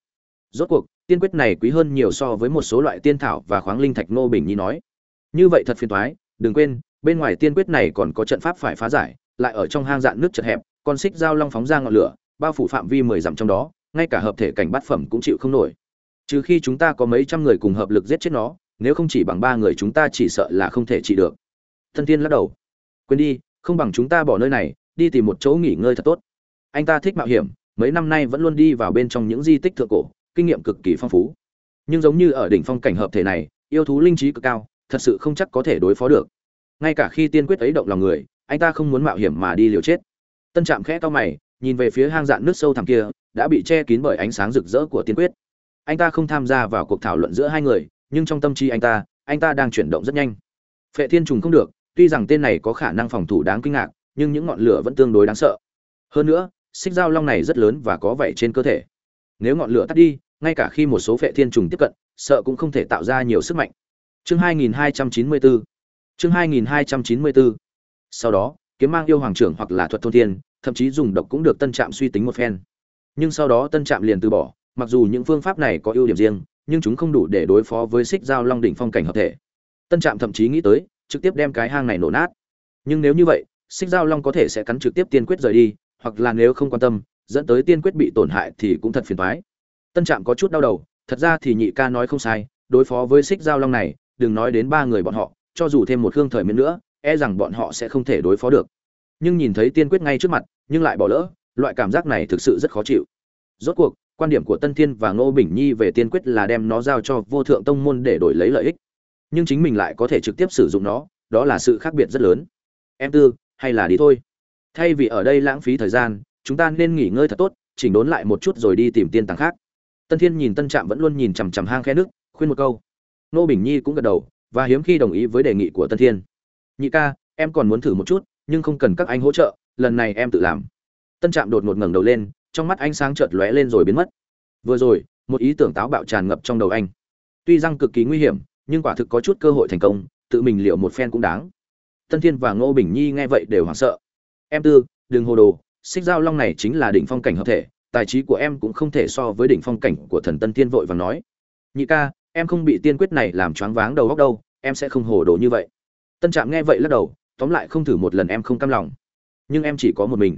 Speaker 1: Rốt cuộc, tiên quyết này quý hơn nhiều so với một số loại tiên thảo và khoáng linh thạch nô bình nhi nói. Như vậy thật phiền toái, đừng quên, bên ngoài tiên quyết này còn có trận pháp phải phá giải, lại ở trong hang dạn nước chật hẹp, con xích dao long phóng ra ngọn lửa, bao phủ phạm vi mười dặm trong đó, ngay cả hợp thể cảnh bát phẩm cũng chịu không nổi trừ khi chúng ta có mấy trăm người cùng hợp lực giết chết nó, nếu không chỉ bằng ba người chúng ta chỉ sợ là không thể trị được. Thân tiên lắc đầu. Quên đi, không bằng chúng ta bỏ nơi này, đi tìm một chỗ nghỉ ngơi thật tốt. Anh ta thích mạo hiểm, mấy năm nay vẫn luôn đi vào bên trong những di tích thượng cổ, kinh nghiệm cực kỳ phong phú. Nhưng giống như ở đỉnh phong cảnh hợp thể này, yêu thú linh trí cực cao, thật sự không chắc có thể đối phó được. Ngay cả khi tiên quyết ấy động lòng người, anh ta không muốn mạo hiểm mà đi liều chết. Tân trạm khẽ to mày, nhìn về phía hang dạn nước sâu thẳm kia, đã bị che kín bởi ánh sáng rực rỡ của tiên quyết anh ta không tham gia vào cuộc thảo luận giữa hai người, nhưng trong tâm trí anh ta anh ta đang chuyển động rất nhanh. Phệ thiên trùng không được, tuy rằng tên này có khả năng phòng thủ đáng kinh ngạc, nhưng những ngọn lửa vẫn tương đối đáng sợ. Hơn nữa, xích dao long này rất lớn và có vảy trên cơ thể. Nếu ngọn lửa tắt đi, ngay cả khi một số phệ thiên trùng tiếp cận, sợ cũng không thể tạo ra nhiều sức mạnh. Chương 2294 chương 2294 sau đó, kiếm mang yêu hoàng trưởng hoặc là thuật thôn thiên, thậm chí dùng độc cũng được tân trạm suy tính một phen. Nhưng sau đó tân trạm liền từ bỏ mặc dù những phương pháp này có ưu điểm riêng, nhưng chúng không đủ để đối phó với xích giao long đỉnh phong cảnh hợp thể. Tân trạm thậm chí nghĩ tới, trực tiếp đem cái hang này nổ nát. Nhưng nếu như vậy, xích giao long có thể sẽ cắn trực tiếp tiên quyết rời đi, hoặc là nếu không quan tâm, dẫn tới tiên quyết bị tổn hại thì cũng thật phiền thoái tân trạm có chút đau đầu, thật ra thì nhị ca nói không sai, đối phó với xích giao long này, đừng nói đến ba người bọn họ, cho dù thêm một hương thời miễn nữa e rằng bọn họ sẽ không thể đối phó được. Nhưng nhìn thấy tiên quyết ngay trước mặt, nhưng lại bỏ lỡ, loại cảm giác này thực sự rất khó chịu. Rốt cuộc quan điểm của tân thiên và ngô bình nhi về tiên quyết là đem nó giao cho vô thượng tông môn để đổi lấy lợi ích. Nhưng chính mình lại có thể trực tiếp sử dụng nó, đó là sự khác biệt rất lớn. Em tư, hay là đi thôi. Thay vì ở đây lãng phí thời gian, chúng ta nên nghỉ ngơi thật tốt, chỉnh đốn lại một chút rồi đi tìm tiên tàng khác. Tân thiên nhìn tân trạm vẫn luôn nhìn chằm chằm hang khe nước, khuyên một câu. Nô bình nhi cũng gật đầu, và hiếm khi đồng ý với đề nghị của tân thiên. Nhị ca, em còn muốn thử một chút, nhưng không cần các anh hỗ trợ, lần này em tự làm. Tân trạm đột ngột ngẩng đầu lên trong mắt ánh sáng chợt lóe lên rồi biến mất. Vừa rồi, một ý tưởng táo bạo tràn ngập trong đầu anh. Tuy rằng cực kỳ nguy hiểm, nhưng quả thực có chút cơ hội thành công, tự mình liệu một phen cũng đáng. Tân thiên và ngô bình nhi nghe vậy đều hoảng sợ. Em tư, đừng hồ đồ, xích giao long này chính là đỉnh phong cảnh hợp thể, tài trí của em cũng không thể so với đỉnh phong cảnh của thần tân thiên vội và nói. Nhị ca, em không bị tiên quyết này làm choáng váng đầu óc đâu, em sẽ không hồ đồ như vậy. Tân trạm nghe vậy lắc đầu, tóm lại không thử một lần em không cam lòng. Nhưng em chỉ có một mình.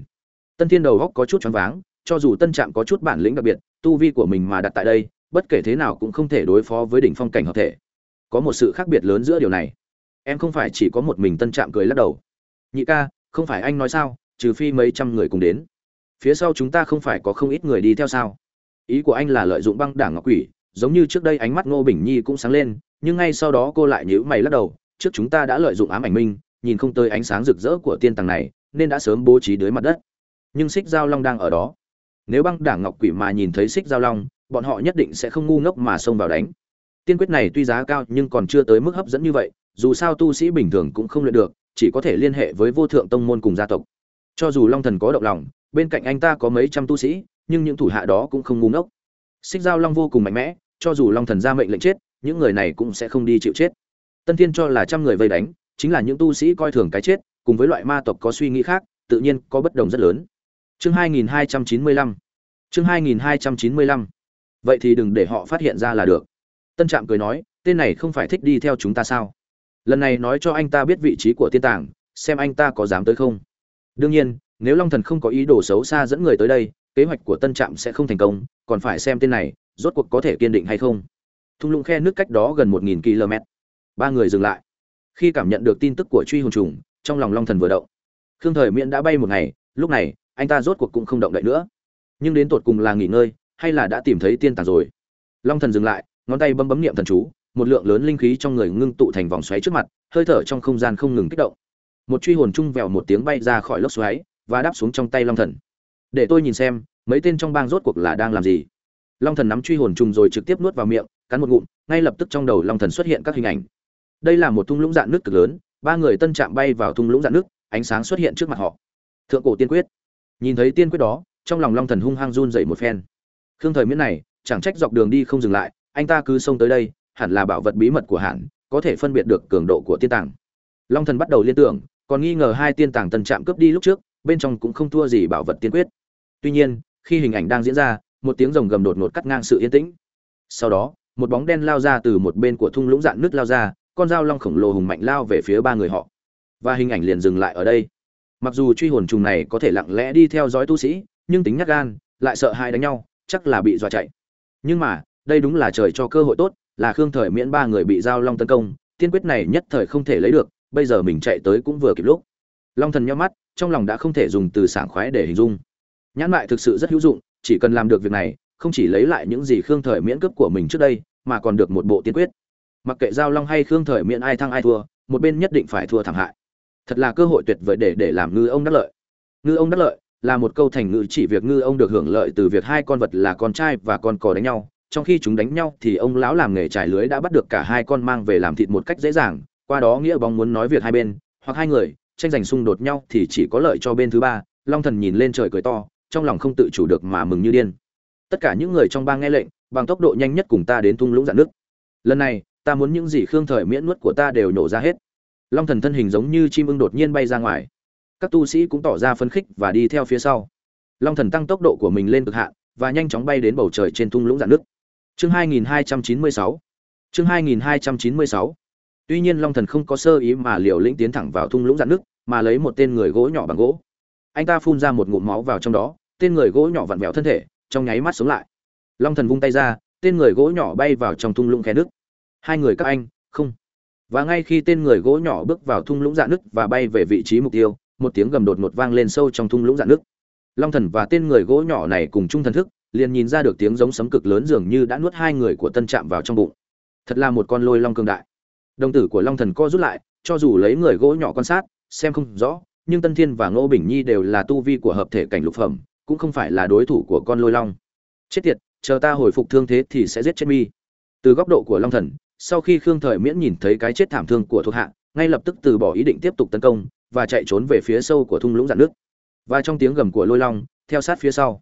Speaker 1: Tân thiên đầu óc có chút choáng váng cho dù tân trạm có chút bản lĩnh đặc biệt, tu vi của mình mà đặt tại đây, bất kể thế nào cũng không thể đối phó với đỉnh phong cảnh hợp thể. Có một sự khác biệt lớn giữa điều này. Em không phải chỉ có một mình tân trạm cười lắc đầu. Nhị ca, không phải anh nói sao? Trừ phi mấy trăm người cùng đến. Phía sau chúng ta không phải có không ít người đi theo sao? Ý của anh là lợi dụng băng đảng ngọc quỷ, giống như trước đây ánh mắt ngô bình nhi cũng sáng lên, nhưng ngay sau đó cô lại nhíu mày lắc đầu, trước chúng ta đã lợi dụng ám ảnh minh, nhìn không tới ánh sáng rực rỡ của tiên tàng này, nên đã sớm bố trí dưới mặt đất. Nhưng xích giao long đang ở đó nếu băng đảng ngọc quỷ mà nhìn thấy xích giao long, bọn họ nhất định sẽ không ngu ngốc mà xông vào đánh. Tiên quyết này tuy giá cao nhưng còn chưa tới mức hấp dẫn như vậy, dù sao tu sĩ bình thường cũng không luyện được, chỉ có thể liên hệ với vô thượng tông môn cùng gia tộc. Cho dù long thần có động lòng, bên cạnh anh ta có mấy trăm tu sĩ, nhưng những thủ hạ đó cũng không ngu ngốc. Xích giao long vô cùng mạnh mẽ, cho dù long thần ra mệnh lệnh chết, những người này cũng sẽ không đi chịu chết. Tân thiên cho là trăm người vây đánh, chính là những tu sĩ coi thường cái chết, cùng với loại ma tộc có suy nghĩ khác, tự nhiên có bất đồng rất lớn chương 2295 chương 2295 vậy thì đừng để họ phát hiện ra là được. Tân trạm cười nói, tên này không phải thích đi theo chúng ta sao? Lần này nói cho anh ta biết vị trí của tiên tàng, xem anh ta có dám tới không. Đương nhiên, nếu long thần không có ý đồ xấu xa dẫn người tới đây, kế hoạch của tân trạm sẽ không thành công, còn phải xem tên này, rốt cuộc có thể kiên định hay không. Thung lũng khe nước cách đó gần một nghìn km ba người dừng lại. Khi cảm nhận được tin tức của truy hồn trùng, trong lòng long thần vừa động. Khương thời miễn đã bay một ngày, lúc này anh ta rốt cuộc cũng không động đậy nữa. Nhưng đến tột cùng là nghỉ ngơi, hay là đã tìm thấy tiên tàng rồi? Long thần dừng lại, ngón tay bấm bấm niệm thần chú, một lượng lớn linh khí trong người ngưng tụ thành vòng xoáy trước mặt, hơi thở trong không gian không ngừng kích động. Một truy hồn chung vèo một tiếng bay ra khỏi lốc xoáy và đáp xuống trong tay long thần. Để tôi nhìn xem, mấy tên trong bang rốt cuộc là đang làm gì? Long thần nắm truy hồn trùng rồi trực tiếp nuốt vào miệng, cắn một ngụm, ngay lập tức trong đầu long thần xuất hiện các hình ảnh. Đây là một thung lũng dạn nước cực lớn, ba người tân chạm bay vào thung lũng dạn nước, ánh sáng xuất hiện trước mặt họ. Thượng cổ tiên quyết nhìn thấy tiên quyết đó, trong lòng long thần hung hăng run dậy một phen. Khương thời miễn này, chẳng trách dọc đường đi không dừng lại, anh ta cứ xông tới đây, hẳn là bảo vật bí mật của hẳn, có thể phân biệt được cường độ của tiên tàng. Long thần bắt đầu liên tưởng, còn nghi ngờ hai tiên tàng tân trạm cướp đi lúc trước, bên trong cũng không thua gì bảo vật tiên quyết. Tuy nhiên, khi hình ảnh đang diễn ra, một tiếng rồng gầm đột ngột cắt ngang sự yên tĩnh. Sau đó, một bóng đen lao ra từ một bên của thung lũng dạn nước lao ra, con dao long khổng lồ hùng mạnh lao về phía ba người họ. Và hình ảnh liền dừng lại ở đây mặc dù truy hồn trùng này có thể lặng lẽ đi theo dõi tu sĩ, nhưng tính nhát gan, lại sợ hai đánh nhau, chắc là bị dọa chạy. Nhưng mà, đây đúng là trời cho cơ hội tốt, là khương thời miễn ba người bị giao long tấn công, tiên quyết này nhất thời không thể lấy được, bây giờ mình chạy tới cũng vừa kịp lúc. Long thần nhắm mắt, trong lòng đã không thể dùng từ sảng khoái để hình dung. Nhãn mại thực sự rất hữu dụng, chỉ cần làm được việc này, không chỉ lấy lại những gì khương thời miễn cướp của mình trước đây, mà còn được một bộ tiên quyết. Mặc kệ giao long hay khương thời miễn ai thăng ai thua, một bên nhất định phải thua thảm hại thật là cơ hội tuyệt vời để để làm ngư ông đắc lợi. Ngư ông đắc lợi là một câu thành ngữ chỉ việc ngư ông được hưởng lợi từ việc hai con vật là con trai và con cò đánh nhau. Trong khi chúng đánh nhau thì ông lão làm nghề trải lưới đã bắt được cả hai con mang về làm thịt một cách dễ dàng. Qua đó nghĩa bóng muốn nói việc hai bên, hoặc hai người, tranh giành xung đột nhau thì chỉ có lợi cho bên thứ ba. Long thần nhìn lên trời cười to, trong lòng không tự chủ được mà mừng như điên. Tất cả những người trong bang nghe lệnh, bằng tốc độ nhanh nhất cùng ta đến thung lũng dạn nước. Lần này, ta muốn những gì khương thời miễn nuốt của ta đều nhổ ra hết long thần thân hình giống như chim ưng đột nhiên bay ra ngoài. Các tu sĩ cũng tỏ ra phấn khích và đi theo phía sau. Long thần tăng tốc độ của mình lên cực hạn và nhanh chóng bay đến bầu trời trên thung lũng dạn nước. Chương 2296 chương 2296 tuy nhiên long thần không có sơ ý mà liều lĩnh tiến thẳng vào thung lũng dạn nước, mà lấy một tên người gỗ nhỏ bằng gỗ. Anh ta phun ra một ngụm máu vào trong đó, tên người gỗ nhỏ vặn vẹo thân thể, trong nháy mắt sống lại. Long thần vung tay ra, tên người gỗ nhỏ bay vào trong thung lũng khe nước. Hai người các anh, không và ngay khi tên người gỗ nhỏ bước vào thung lũng dạ nước và bay về vị trí mục tiêu, một tiếng gầm đột ngột vang lên sâu trong thung lũng dạ nước long thần và tên người gỗ nhỏ này cùng chung thần thức, liền nhìn ra được tiếng giống sấm cực lớn dường như đã nuốt hai người của tân trạm vào trong bụng. Thật là một con lôi long cường đại. Đồng tử của long thần co rút lại, cho dù lấy người gỗ nhỏ quan sát, xem không rõ, nhưng tân thiên và ngô bình nhi đều là tu vi của hợp thể cảnh lục phẩm, cũng không phải là đối thủ của con lôi long. Chết tiệt, chờ ta hồi phục thương thế thì sẽ giết chết mi. Từ góc độ của long thần sau khi khương thời miễn nhìn thấy cái chết thảm thương của thuộc hạ, ngay lập tức từ bỏ ý định tiếp tục tấn công và chạy trốn về phía sâu của thung lũng dạn nước. Và trong tiếng gầm của lôi long, theo sát phía sau.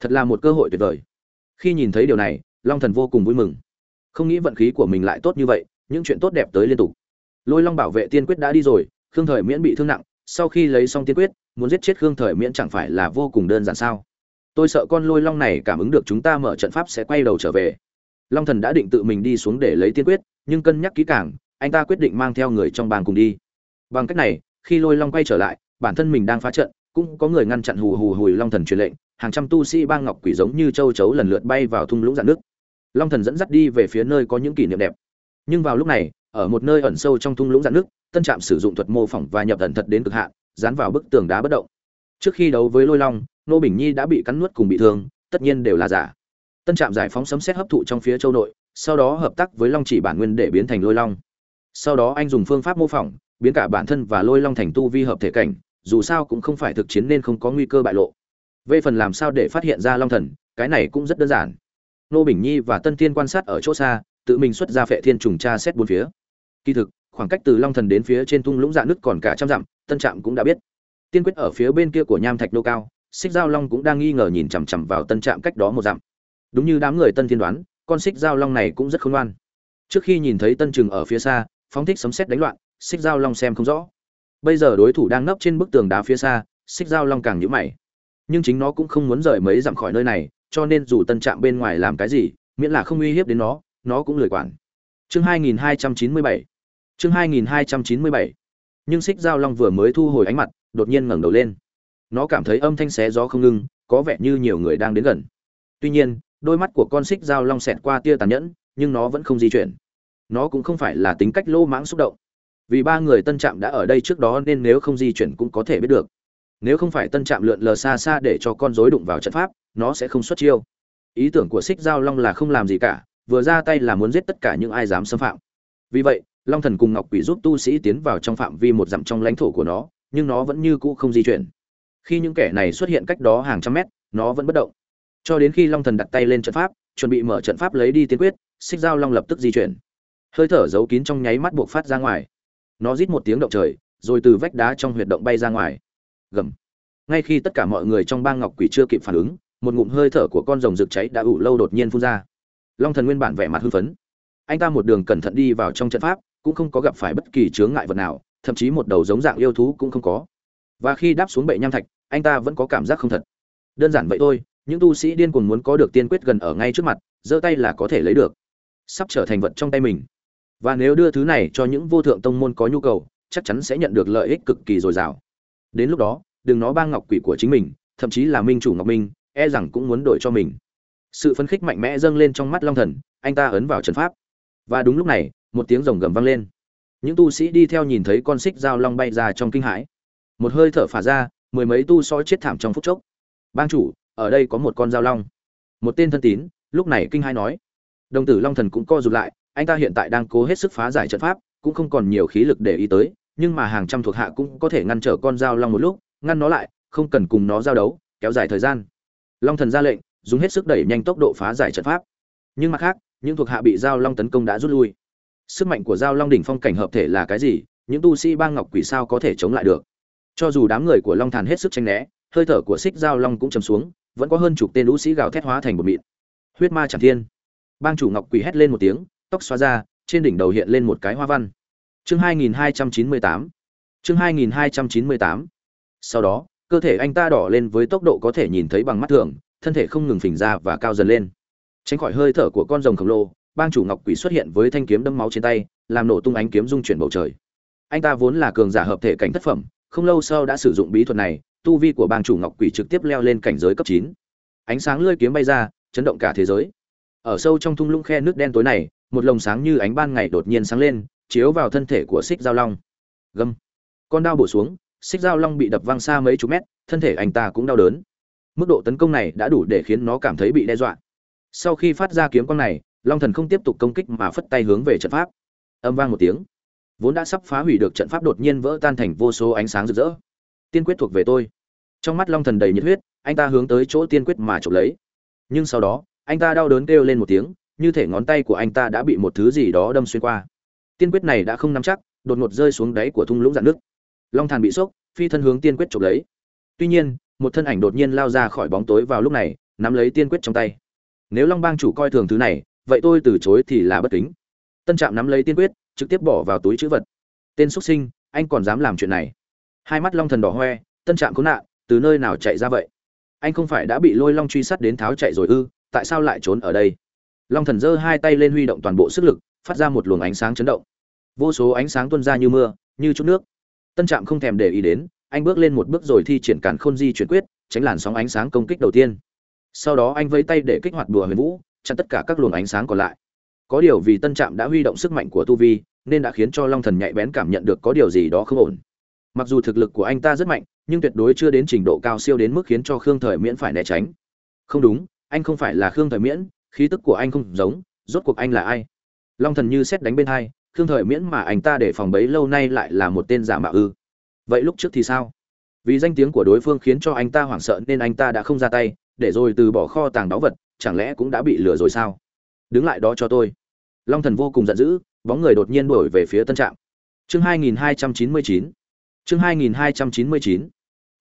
Speaker 1: Thật là một cơ hội tuyệt vời. Khi nhìn thấy điều này, long thần vô cùng vui mừng. Không nghĩ vận khí của mình lại tốt như vậy, những chuyện tốt đẹp tới liên tục. Lôi long bảo vệ tiên quyết đã đi rồi, khương thời miễn bị thương nặng. Sau khi lấy xong tiên quyết, muốn giết chết khương thời miễn chẳng phải là vô cùng đơn giản sao? Tôi sợ con lôi long này cảm ứng được chúng ta mở trận pháp sẽ quay đầu trở về long thần đã định tự mình đi xuống để lấy tiên quyết, nhưng cân nhắc kỹ càng, anh ta quyết định mang theo người trong bang cùng đi. Bằng cách này, khi lôi long quay trở lại, bản thân mình đang phá trận, cũng có người ngăn chặn hù hù hùi long thần truyền lệnh, hàng trăm tu sĩ bang ngọc quỷ giống như châu chấu lần lượt bay vào thung lũng dạn nước. Long thần dẫn dắt đi về phía nơi có những kỷ niệm đẹp. Nhưng vào lúc này, ở một nơi ẩn sâu trong thung lũng dạn nước, tân trạm sử dụng thuật mô phỏng và nhập thần thật đến cực hạn, dán vào bức tường đá bất động. Trước khi đấu với lôi long nô bình nhi đã bị cắn nuốt cùng bị thương, tất nhiên đều là giả tân trạm giải phóng sấm xét hấp thụ trong phía châu nội, sau đó hợp tác với long chỉ bản nguyên để biến thành lôi long. Sau đó anh dùng phương pháp mô phỏng, biến cả bản thân và lôi long thành tu vi hợp thể cảnh, dù sao cũng không phải thực chiến nên không có nguy cơ bại lộ. Về phần làm sao để phát hiện ra long thần, cái này cũng rất đơn giản. Nô bình nhi và tân tiên quan sát ở chỗ xa, tự mình xuất ra phệ thiên trùng tra xét bốn phía. Kỳ thực, khoảng cách từ long thần đến phía trên tung lũng dạ nước còn cả trăm dặm, tân trạm cũng đã biết. Tiên quyết ở phía bên kia của nham thạch nô cao, xích giao long cũng đang nghi ngờ nhìn chằm chằm vào tân trạm cách đó một dặm đúng như đám người tân thiên đoán, con xích giao long này cũng rất khôn ngoan. Trước khi nhìn thấy tân trừng ở phía xa, phóng thích sấm xét đánh loạn xích giao long xem không rõ. Bây giờ đối thủ đang nấp trên bức tường đá phía xa xích giao long càng nhữ mày. Nhưng chính nó cũng không muốn rời mấy dặm khỏi nơi này, cho nên dù tân trạm bên ngoài làm cái gì, miễn là không uy hiếp đến nó nó cũng lười quản. Chương 2297 chương 2297 nhưng xích giao long vừa mới thu hồi ánh mặt, đột nhiên ngẩng đầu lên. Nó cảm thấy âm thanh xé gió không ngưng có vẻ như nhiều người đang đến gần. Tuy nhiên đôi mắt của con xích giao long xẹt qua tia tàn nhẫn, nhưng nó vẫn không di chuyển. Nó cũng không phải là tính cách lô mãng xúc động. Vì ba người tân trạm đã ở đây trước đó nên nếu không di chuyển cũng có thể biết được. Nếu không phải tân trạm lượn lờ xa xa để cho con rối đụng vào trận pháp, nó sẽ không xuất chiêu. Ý tưởng của xích giao long là không làm gì cả, vừa ra tay là muốn giết tất cả những ai dám xâm phạm. Vì vậy, long thần cùng ngọc quỷ giúp tu sĩ tiến vào trong phạm vi một dặm trong lãnh thổ của nó, nhưng nó vẫn như cũ không di chuyển. Khi những kẻ này xuất hiện cách đó hàng trăm mét, nó vẫn bất động cho đến khi long thần đặt tay lên trận pháp, chuẩn bị mở trận pháp lấy đi tiên quyết, xích giao long lập tức di chuyển. Hơi thở giấu kín trong nháy mắt buộc phát ra ngoài. Nó rít một tiếng động trời, rồi từ vách đá trong huyệt động bay ra ngoài. Gầm. Ngay khi tất cả mọi người trong bang ngọc quỷ chưa kịp phản ứng, một ngụm hơi thở của con rồng rực cháy đã ủ lâu đột nhiên phun ra. Long thần nguyên bản vẻ mặt hưng phấn. Anh ta một đường cẩn thận đi vào trong trận pháp, cũng không có gặp phải bất kỳ chướng ngại vật nào, thậm chí một đầu giống dạng yêu thú cũng không có. Và khi đáp xuống bệ nham thạch, anh ta vẫn có cảm giác không thật. Đơn giản vậy thôi những tu sĩ điên cuồng muốn có được tiên quyết gần ở ngay trước mặt, giơ tay là có thể lấy được. Sắp trở thành vật trong tay mình. Và nếu đưa thứ này cho những vô thượng tông môn có nhu cầu, chắc chắn sẽ nhận được lợi ích cực kỳ dồi dào. Đến lúc đó, đừng nói ba ngọc quỷ của chính mình, thậm chí là minh chủ ngọc minh e rằng cũng muốn đổi cho mình. Sự phấn khích mạnh mẽ dâng lên trong mắt long thần, anh ta ấn vào trần pháp. Và đúng lúc này, một tiếng rồng gầm vang lên. Những tu sĩ đi theo nhìn thấy con xích dao long bay ra trong kinh hãi. Một hơi thở phả ra, mười mấy tu soi chết thảm trong phút chốc. Bang chủ ở đây có một con dao long. Một tên thân tín, lúc này kinh hai nói. Đồng tử long thần cũng co rụt lại, anh ta hiện tại đang cố hết sức phá giải trận pháp, cũng không còn nhiều khí lực để ý tới, nhưng mà hàng trăm thuộc hạ cũng có thể ngăn trở con dao long một lúc, ngăn nó lại, không cần cùng nó giao đấu, kéo dài thời gian. Long thần ra lệnh, dùng hết sức đẩy nhanh tốc độ phá giải trận pháp. Nhưng mặt khác, những thuộc hạ bị giao long tấn công đã rút lui. Sức mạnh của giao long đỉnh phong cảnh hợp thể là cái gì? Những tu sĩ bang ngọc quỷ sao có thể chống lại được? Cho dù đám người của long thàn hết sức tranh né, hơi thở của xích giao long cũng chầm xuống vẫn có hơn chục tên lũ sĩ gào thét hóa thành một mịn. Huyết ma chẳng thiên. Bang chủ ngọc quỷ hét lên một tiếng, tóc xóa ra, trên đỉnh đầu hiện lên một cái hoa văn. Chương 2298 chương 2298 sau đó, cơ thể anh ta đỏ lên với tốc độ có thể nhìn thấy bằng mắt thường, thân thể không ngừng phình ra và cao dần lên. Tránh khỏi hơi thở của con rồng khổng lồ, bang chủ ngọc quỷ xuất hiện với thanh kiếm đâm máu trên tay, làm nổ tung ánh kiếm dung chuyển bầu trời. Anh ta vốn là cường giả hợp thể cảnh thất phẩm, không lâu sau đã sử dụng bí thuật này tu vi của bang chủ ngọc quỷ trực tiếp leo lên cảnh giới cấp chín. Ánh sáng lơi kiếm bay ra, chấn động cả thế giới. Ở sâu trong thung lũng khe nước đen tối này, một lồng sáng như ánh ban ngày đột nhiên sáng lên, chiếu vào thân thể của xích giao long. Gầm. Con đao bổ xuống xích giao long bị đập văng xa mấy chục mét, thân thể anh ta cũng đau đớn. Mức độ tấn công này đã đủ để khiến nó cảm thấy bị đe dọa. Sau khi phát ra kiếm quang này, long thần không tiếp tục công kích mà phất tay hướng về trận pháp. Âm vang một tiếng. Vốn đã sắp phá hủy được trận pháp đột nhiên vỡ tan thành vô số ánh sáng rực rỡ tiên quyết thuộc về tôi. Trong mắt long thần đầy nhiệt huyết, anh ta hướng tới chỗ tiên quyết mà chụp lấy. Nhưng sau đó, anh ta đau đớn kêu lên một tiếng, như thể ngón tay của anh ta đã bị một thứ gì đó đâm xuyên qua. Tiên quyết này đã không nắm chắc, đột ngột rơi xuống đáy của thung lũng dạn nước. Long thần bị sốc, phi thân hướng tiên quyết chụp lấy. Tuy nhiên, một thân ảnh đột nhiên lao ra khỏi bóng tối vào lúc này, nắm lấy tiên quyết trong tay. Nếu long bang chủ coi thường thứ này, vậy tôi từ chối thì là bất kính. Tân trạm nắm lấy tiên quyết, trực tiếp bỏ vào túi chữ vật. Tên xuất sinh, anh còn dám làm chuyện này hai mắt long thần đỏ hoe, tân trạm khốn nạn, từ nơi nào chạy ra vậy? Anh không phải đã bị lôi long truy sát đến tháo chạy rồi ư? Tại sao lại trốn ở đây? Long thần giơ hai tay lên huy động toàn bộ sức lực, phát ra một luồng ánh sáng chấn động. Vô số ánh sáng tuôn ra như mưa, như chút nước. Tân trạm không thèm để ý đến, anh bước lên một bước rồi thi triển càn khôn di chuyển quyết, tránh làn sóng ánh sáng công kích đầu tiên. Sau đó anh vẫy tay để kích hoạt đùa huyền vũ, chặn tất cả các luồng ánh sáng còn lại. Có điều vì tân trạm đã huy động sức mạnh của tu vi, nên đã khiến cho long thần nhạy bén cảm nhận được có điều gì đó không ổn mặc dù thực lực của anh ta rất mạnh, nhưng tuyệt đối chưa đến trình độ cao siêu đến mức khiến cho khương thời miễn phải né tránh. Không đúng, anh không phải là khương thời miễn, khí tức của anh không giống, rốt cuộc anh là ai? Long thần như xét đánh bên hai, khương thời miễn mà anh ta để phòng bấy lâu nay lại là một tên giả mạo ư. Vậy lúc trước thì sao? Vì danh tiếng của đối phương khiến cho anh ta hoảng sợ nên anh ta đã không ra tay, để rồi từ bỏ kho tàng báu vật, chẳng lẽ cũng đã bị lừa rồi sao? Đứng lại đó cho tôi. Long thần vô cùng giận dữ, bóng người đột nhiên đuổi về phía tân trạm. Chương 2299 chương 2299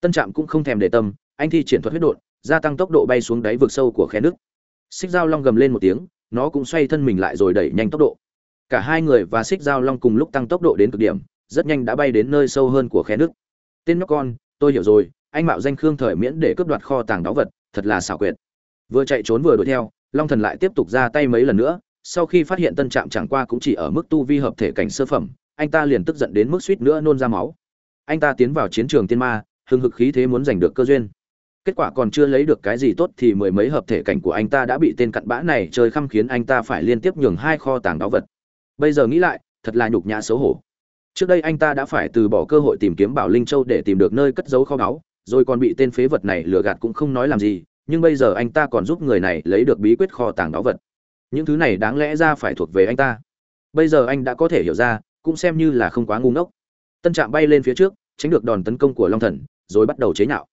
Speaker 1: tân trạm cũng không thèm để tâm, anh thi triển thuật huyết đột gia tăng tốc độ bay xuống đáy vực sâu của khe nước. Xích Giao long gầm lên một tiếng, nó cũng xoay thân mình lại rồi đẩy nhanh tốc độ. Cả hai người và xích Giao long cùng lúc tăng tốc độ đến cực điểm, rất nhanh đã bay đến nơi sâu hơn của khe nước. Tên nhóc con, tôi hiểu rồi, anh mạo danh khương thời miễn để cướp đoạt kho tàng đáo vật, thật là xảo quyệt. Vừa chạy trốn vừa đuổi theo, long thần lại tiếp tục ra tay mấy lần nữa, sau khi phát hiện tân trạm chẳng qua cũng chỉ ở mức tu vi hợp thể cảnh sơ phẩm, anh ta liền tức giận đến mức suýt nữa nôn ra máu anh ta tiến vào chiến trường tiên ma, hưng hực khí thế muốn giành được cơ duyên. Kết quả còn chưa lấy được cái gì tốt thì mười mấy hợp thể cảnh của anh ta đã bị tên cặn bã này chơi khăm khiến anh ta phải liên tiếp nhường hai kho tàng đáo vật. Bây giờ nghĩ lại, thật là nhục nhã xấu hổ. Trước đây anh ta đã phải từ bỏ cơ hội tìm kiếm bảo linh châu để tìm được nơi cất giấu kho báu, rồi còn bị tên phế vật này lừa gạt cũng không nói làm gì, nhưng bây giờ anh ta còn giúp người này lấy được bí quyết kho tàng đáo vật. Những thứ này đáng lẽ ra phải thuộc về anh ta. Bây giờ anh đã có thể hiểu ra, cũng xem như là không quá ngu ngốc tân trạm bay lên phía trước, tránh được đòn tấn công của long thần, rồi bắt đầu chế nhạo.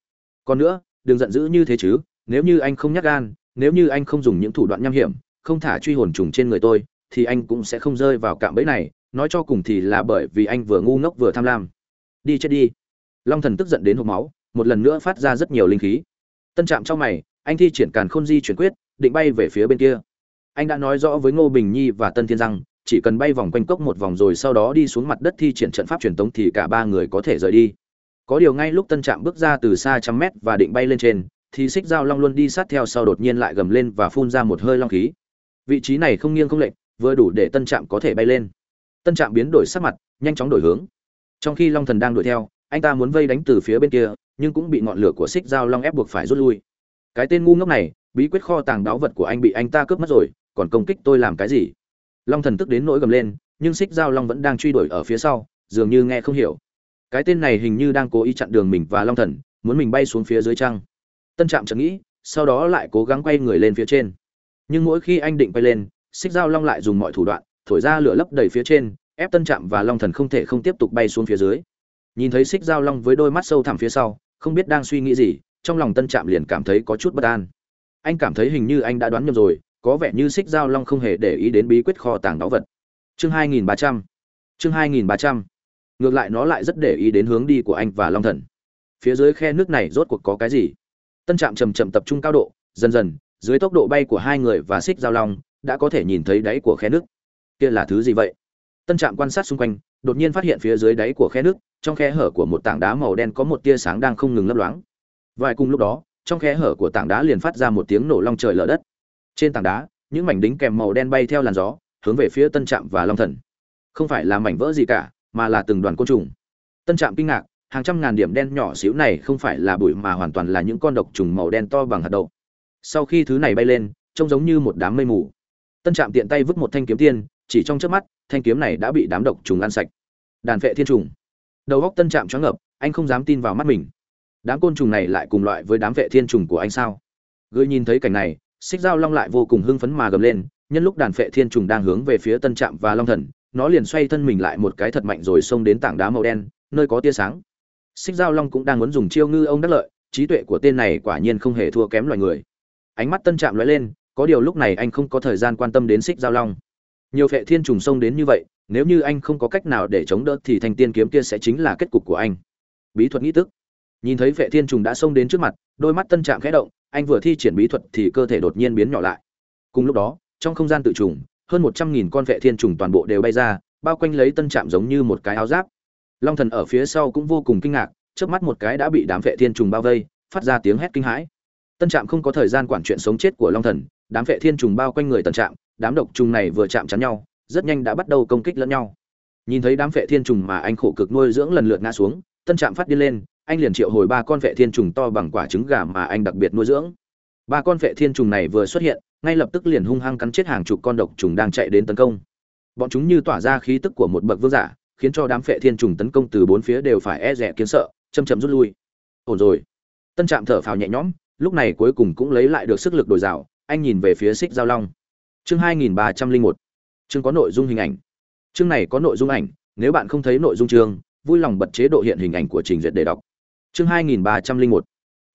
Speaker 1: Còn nữa, đừng giận dữ như thế chứ, nếu như anh không nhắc gan, nếu như anh không dùng những thủ đoạn nham hiểm, không thả truy hồn trùng trên người tôi, thì anh cũng sẽ không rơi vào cạm bẫy này, nói cho cùng thì là bởi vì anh vừa ngu ngốc vừa tham lam. Đi chết đi. Long thần tức giận đến hộp máu, một lần nữa phát ra rất nhiều linh khí. Tân trạm trong mày, anh thi triển càn khôn di chuyển quyết, định bay về phía bên kia. Anh đã nói rõ với ngô bình nhi và tân thiên rằng chỉ cần bay vòng quanh cốc một vòng rồi sau đó đi xuống mặt đất thi triển trận pháp truyền tống thì cả ba người có thể rời đi. Có điều ngay lúc tân trạm bước ra từ xa trăm mét và định bay lên trên, thì xích dao long luôn đi sát theo sau đột nhiên lại gầm lên và phun ra một hơi long khí. Vị trí này không nghiêng không lệch, vừa đủ để tân trạm có thể bay lên. Tân trạm biến đổi sắc mặt, nhanh chóng đổi hướng. Trong khi long thần đang đuổi theo, anh ta muốn vây đánh từ phía bên kia, nhưng cũng bị ngọn lửa của xích dao long ép buộc phải rút lui. Cái tên ngu ngốc này, bí quyết kho tàng đáo vật của anh bị anh ta cướp mất rồi, còn công kích tôi làm cái gì? Long thần tức đến nỗi gầm lên, nhưng xích dao long vẫn đang truy đuổi ở phía sau, dường như nghe không hiểu. Cái tên này hình như đang cố ý chặn đường mình và long thần, muốn mình bay xuống phía dưới trăng. Tân trạm chợt nghĩ, sau đó lại cố gắng quay người lên phía trên. Nhưng mỗi khi anh định quay lên xích dao long lại dùng mọi thủ đoạn, thổi ra lửa lấp đầy phía trên, ép tân trạm và long thần không thể không tiếp tục bay xuống phía dưới. Nhìn thấy xích dao long với đôi mắt sâu thẳm phía sau, không biết đang suy nghĩ gì, trong lòng tân trạm liền cảm thấy có chút bất an. Anh cảm thấy hình như anh đã đoán nhầm rồi có vẻ như xích giao long không hề để ý đến bí quyết kho tàng đáo vật. Chương 2300 chương 2300 ngược lại nó lại rất để ý đến hướng đi của anh và long thần. Phía dưới khe nước này rốt cuộc có cái gì? Tân trạm chầm chậm tập trung cao độ, dần dần, dưới tốc độ bay của hai người và xích giao long đã có thể nhìn thấy đáy của khe nước. Kia là thứ gì vậy? Tân trạm quan sát xung quanh, đột nhiên phát hiện phía dưới đáy của khe nước, trong khe hở của một tảng đá màu đen có một tia sáng đang không ngừng lấp loáng. Vài cùng lúc đó, trong khe hở của tảng đá liền phát ra một tiếng nổ long trời lở đất trên tảng đá, những mảnh đính kèm màu đen bay theo làn gió, hướng về phía tân trạm và long thần. Không phải là mảnh vỡ gì cả, mà là từng đoàn côn trùng. Tân trạm kinh ngạc, hàng trăm ngàn điểm đen nhỏ xíu này không phải là bụi mà hoàn toàn là những con độc trùng màu đen to bằng hạt đậu. Sau khi thứ này bay lên, trông giống như một đám mây mù. Tân trạm tiện tay vứt một thanh kiếm tiên, chỉ trong chớp mắt, thanh kiếm này đã bị đám độc trùng ăn sạch. Đàn phệ thiên trùng. Đầu góc tân trạm choáng ngợp, anh không dám tin vào mắt mình. Đám côn trùng này lại cùng loại với đám vệ thiên trùng của anh sao? Gửi nhìn thấy cảnh này xích dao long lại vô cùng hưng phấn mà gầm lên, nhân lúc đàn phệ thiên trùng đang hướng về phía tân trạm và long thần, nó liền xoay thân mình lại một cái thật mạnh rồi xông đến tảng đá màu đen, nơi có tia sáng. Xích dao long cũng đang muốn dùng chiêu ngư ông đắc lợi, trí tuệ của tên này quả nhiên không hề thua kém loài người. Ánh mắt tân trạm lóe lên, có điều lúc này anh không có thời gian quan tâm đến xích dao long. Nhiều phệ thiên trùng xông đến như vậy, nếu như anh không có cách nào để chống đỡ thì thanh tiên kiếm kia sẽ chính là kết cục của anh. Bí thuật nghĩ tức nhìn thấy vệ thiên trùng đã xông đến trước mặt, đôi mắt tân trạm khẽ động, anh vừa thi triển bí thuật thì cơ thể đột nhiên biến nhỏ lại. Cùng lúc đó, trong không gian tự trùng, hơn một trăm nghìn con vệ thiên trùng toàn bộ đều bay ra, bao quanh lấy tân trạm giống như một cái áo giáp. Long thần ở phía sau cũng vô cùng kinh ngạc trước mắt một cái đã bị đám vệ thiên trùng bao vây, phát ra tiếng hét kinh hãi. Tân trạm không có thời gian quản chuyện sống chết của long thần, đám vệ thiên trùng bao quanh người tân trạm, đám độc trùng này vừa chạm chắn nhau, rất nhanh đã bắt đầu công kích lẫn nhau. Nhìn thấy đám vệ thiên trùng mà anh khổ cực nuôi dưỡng lần lượt ngã xuống, tân trạm phát điên lên anh liền triệu hồi ba con vệ thiên trùng to bằng quả trứng gà mà anh đặc biệt nuôi dưỡng. Ba con vệ thiên trùng này vừa xuất hiện, ngay lập tức liền hung hăng cắn chết hàng chục con độc trùng đang chạy đến tấn công. Bọn chúng như tỏa ra khí tức của một bậc vương giả, khiến cho đám vệ thiên trùng tấn công từ bốn phía đều phải e dè kiến sợ, chậm chậm rút lui. Ổn rồi. Tân trạm thở phào nhẹ nhõm, lúc này cuối cùng cũng lấy lại được sức lực đổi dào, anh nhìn về phía xích giao long. Chương hai nghìn ba trăm linh một. Chương có nội dung hình ảnh. Chương này có nội dung ảnh, nếu bạn không thấy nội dung chương, vui lòng bật chế độ hiện hình ảnh của trình duyệt để đọc chương hai nghìn ba trăm linh một.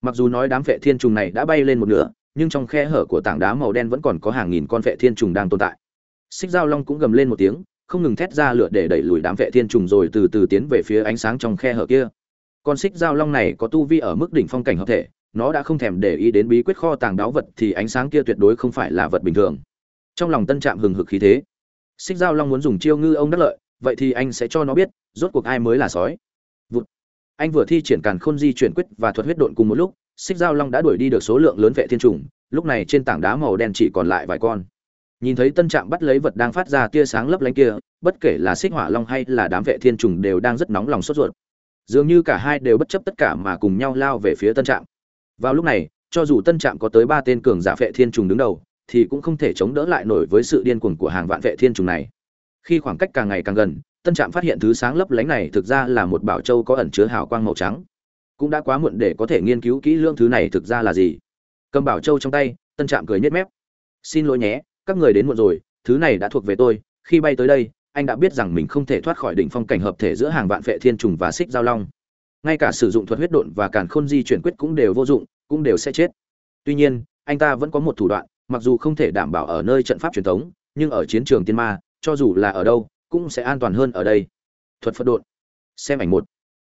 Speaker 1: Mặc dù nói đám phệ thiên trùng này đã bay lên một nửa, nhưng trong khe hở của tảng đá màu đen vẫn còn có hàng nghìn con phệ thiên trùng đang tồn tại. Xích giao long cũng gầm lên một tiếng, không ngừng thét ra lửa để đẩy lùi đám phệ thiên trùng rồi từ từ tiến về phía ánh sáng trong khe hở kia. Con xích giao long này có tu vi ở mức đỉnh phong cảnh hợp thể, nó đã không thèm để ý đến bí quyết kho tàng đáo vật thì ánh sáng kia tuyệt đối không phải là vật bình thường. Trong lòng tân trạm hừng hực khí thế. Xích giao long muốn dùng chiêu ngư ông đắc lợi, vậy thì anh sẽ cho nó biết, rốt cuộc ai mới là sói anh vừa thi triển càn khôn di chuyển quyết và thuật huyết độn cùng một lúc, xích giao long đã đuổi đi được số lượng lớn vệ thiên trùng, lúc này trên tảng đá màu đen chỉ còn lại vài con. Nhìn thấy tân trạm bắt lấy vật đang phát ra tia sáng lấp lánh kia, bất kể là xích hỏa long hay là đám vệ thiên trùng đều đang rất nóng lòng sốt ruột. Dường như cả hai đều bất chấp tất cả mà cùng nhau lao về phía tân trạm. Vào lúc này, cho dù tân trạm có tới ba tên cường giả vệ thiên trùng đứng đầu, thì cũng không thể chống đỡ lại nổi với sự điên cuồng của hàng vạn vệ thiên trùng này. Khi khoảng cách càng ngày càng gần tân trạm phát hiện thứ sáng lấp lánh này thực ra là một bảo châu có ẩn chứa hào quang màu trắng. Cũng đã quá muộn để có thể nghiên cứu kỹ lưỡng thứ này thực ra là gì. Cầm bảo châu trong tay, tân trạm cười nhếch mép. Xin lỗi nhé, các người đến muộn rồi, thứ này đã thuộc về tôi, khi bay tới đây, anh đã biết rằng mình không thể thoát khỏi đỉnh phong cảnh hợp thể giữa hàng vạn vệ thiên trùng và xích giao long. Ngay cả sử dụng thuật huyết độn và càn khôn di chuyển quyết cũng đều vô dụng, cũng đều sẽ chết. Tuy nhiên, anh ta vẫn có một thủ đoạn, mặc dù không thể đảm bảo ở nơi trận pháp truyền thống, nhưng ở chiến trường tiên ma, cho dù là ở đâu cũng sẽ an toàn hơn ở đây. Thuật phật độn. Xem ảnh một.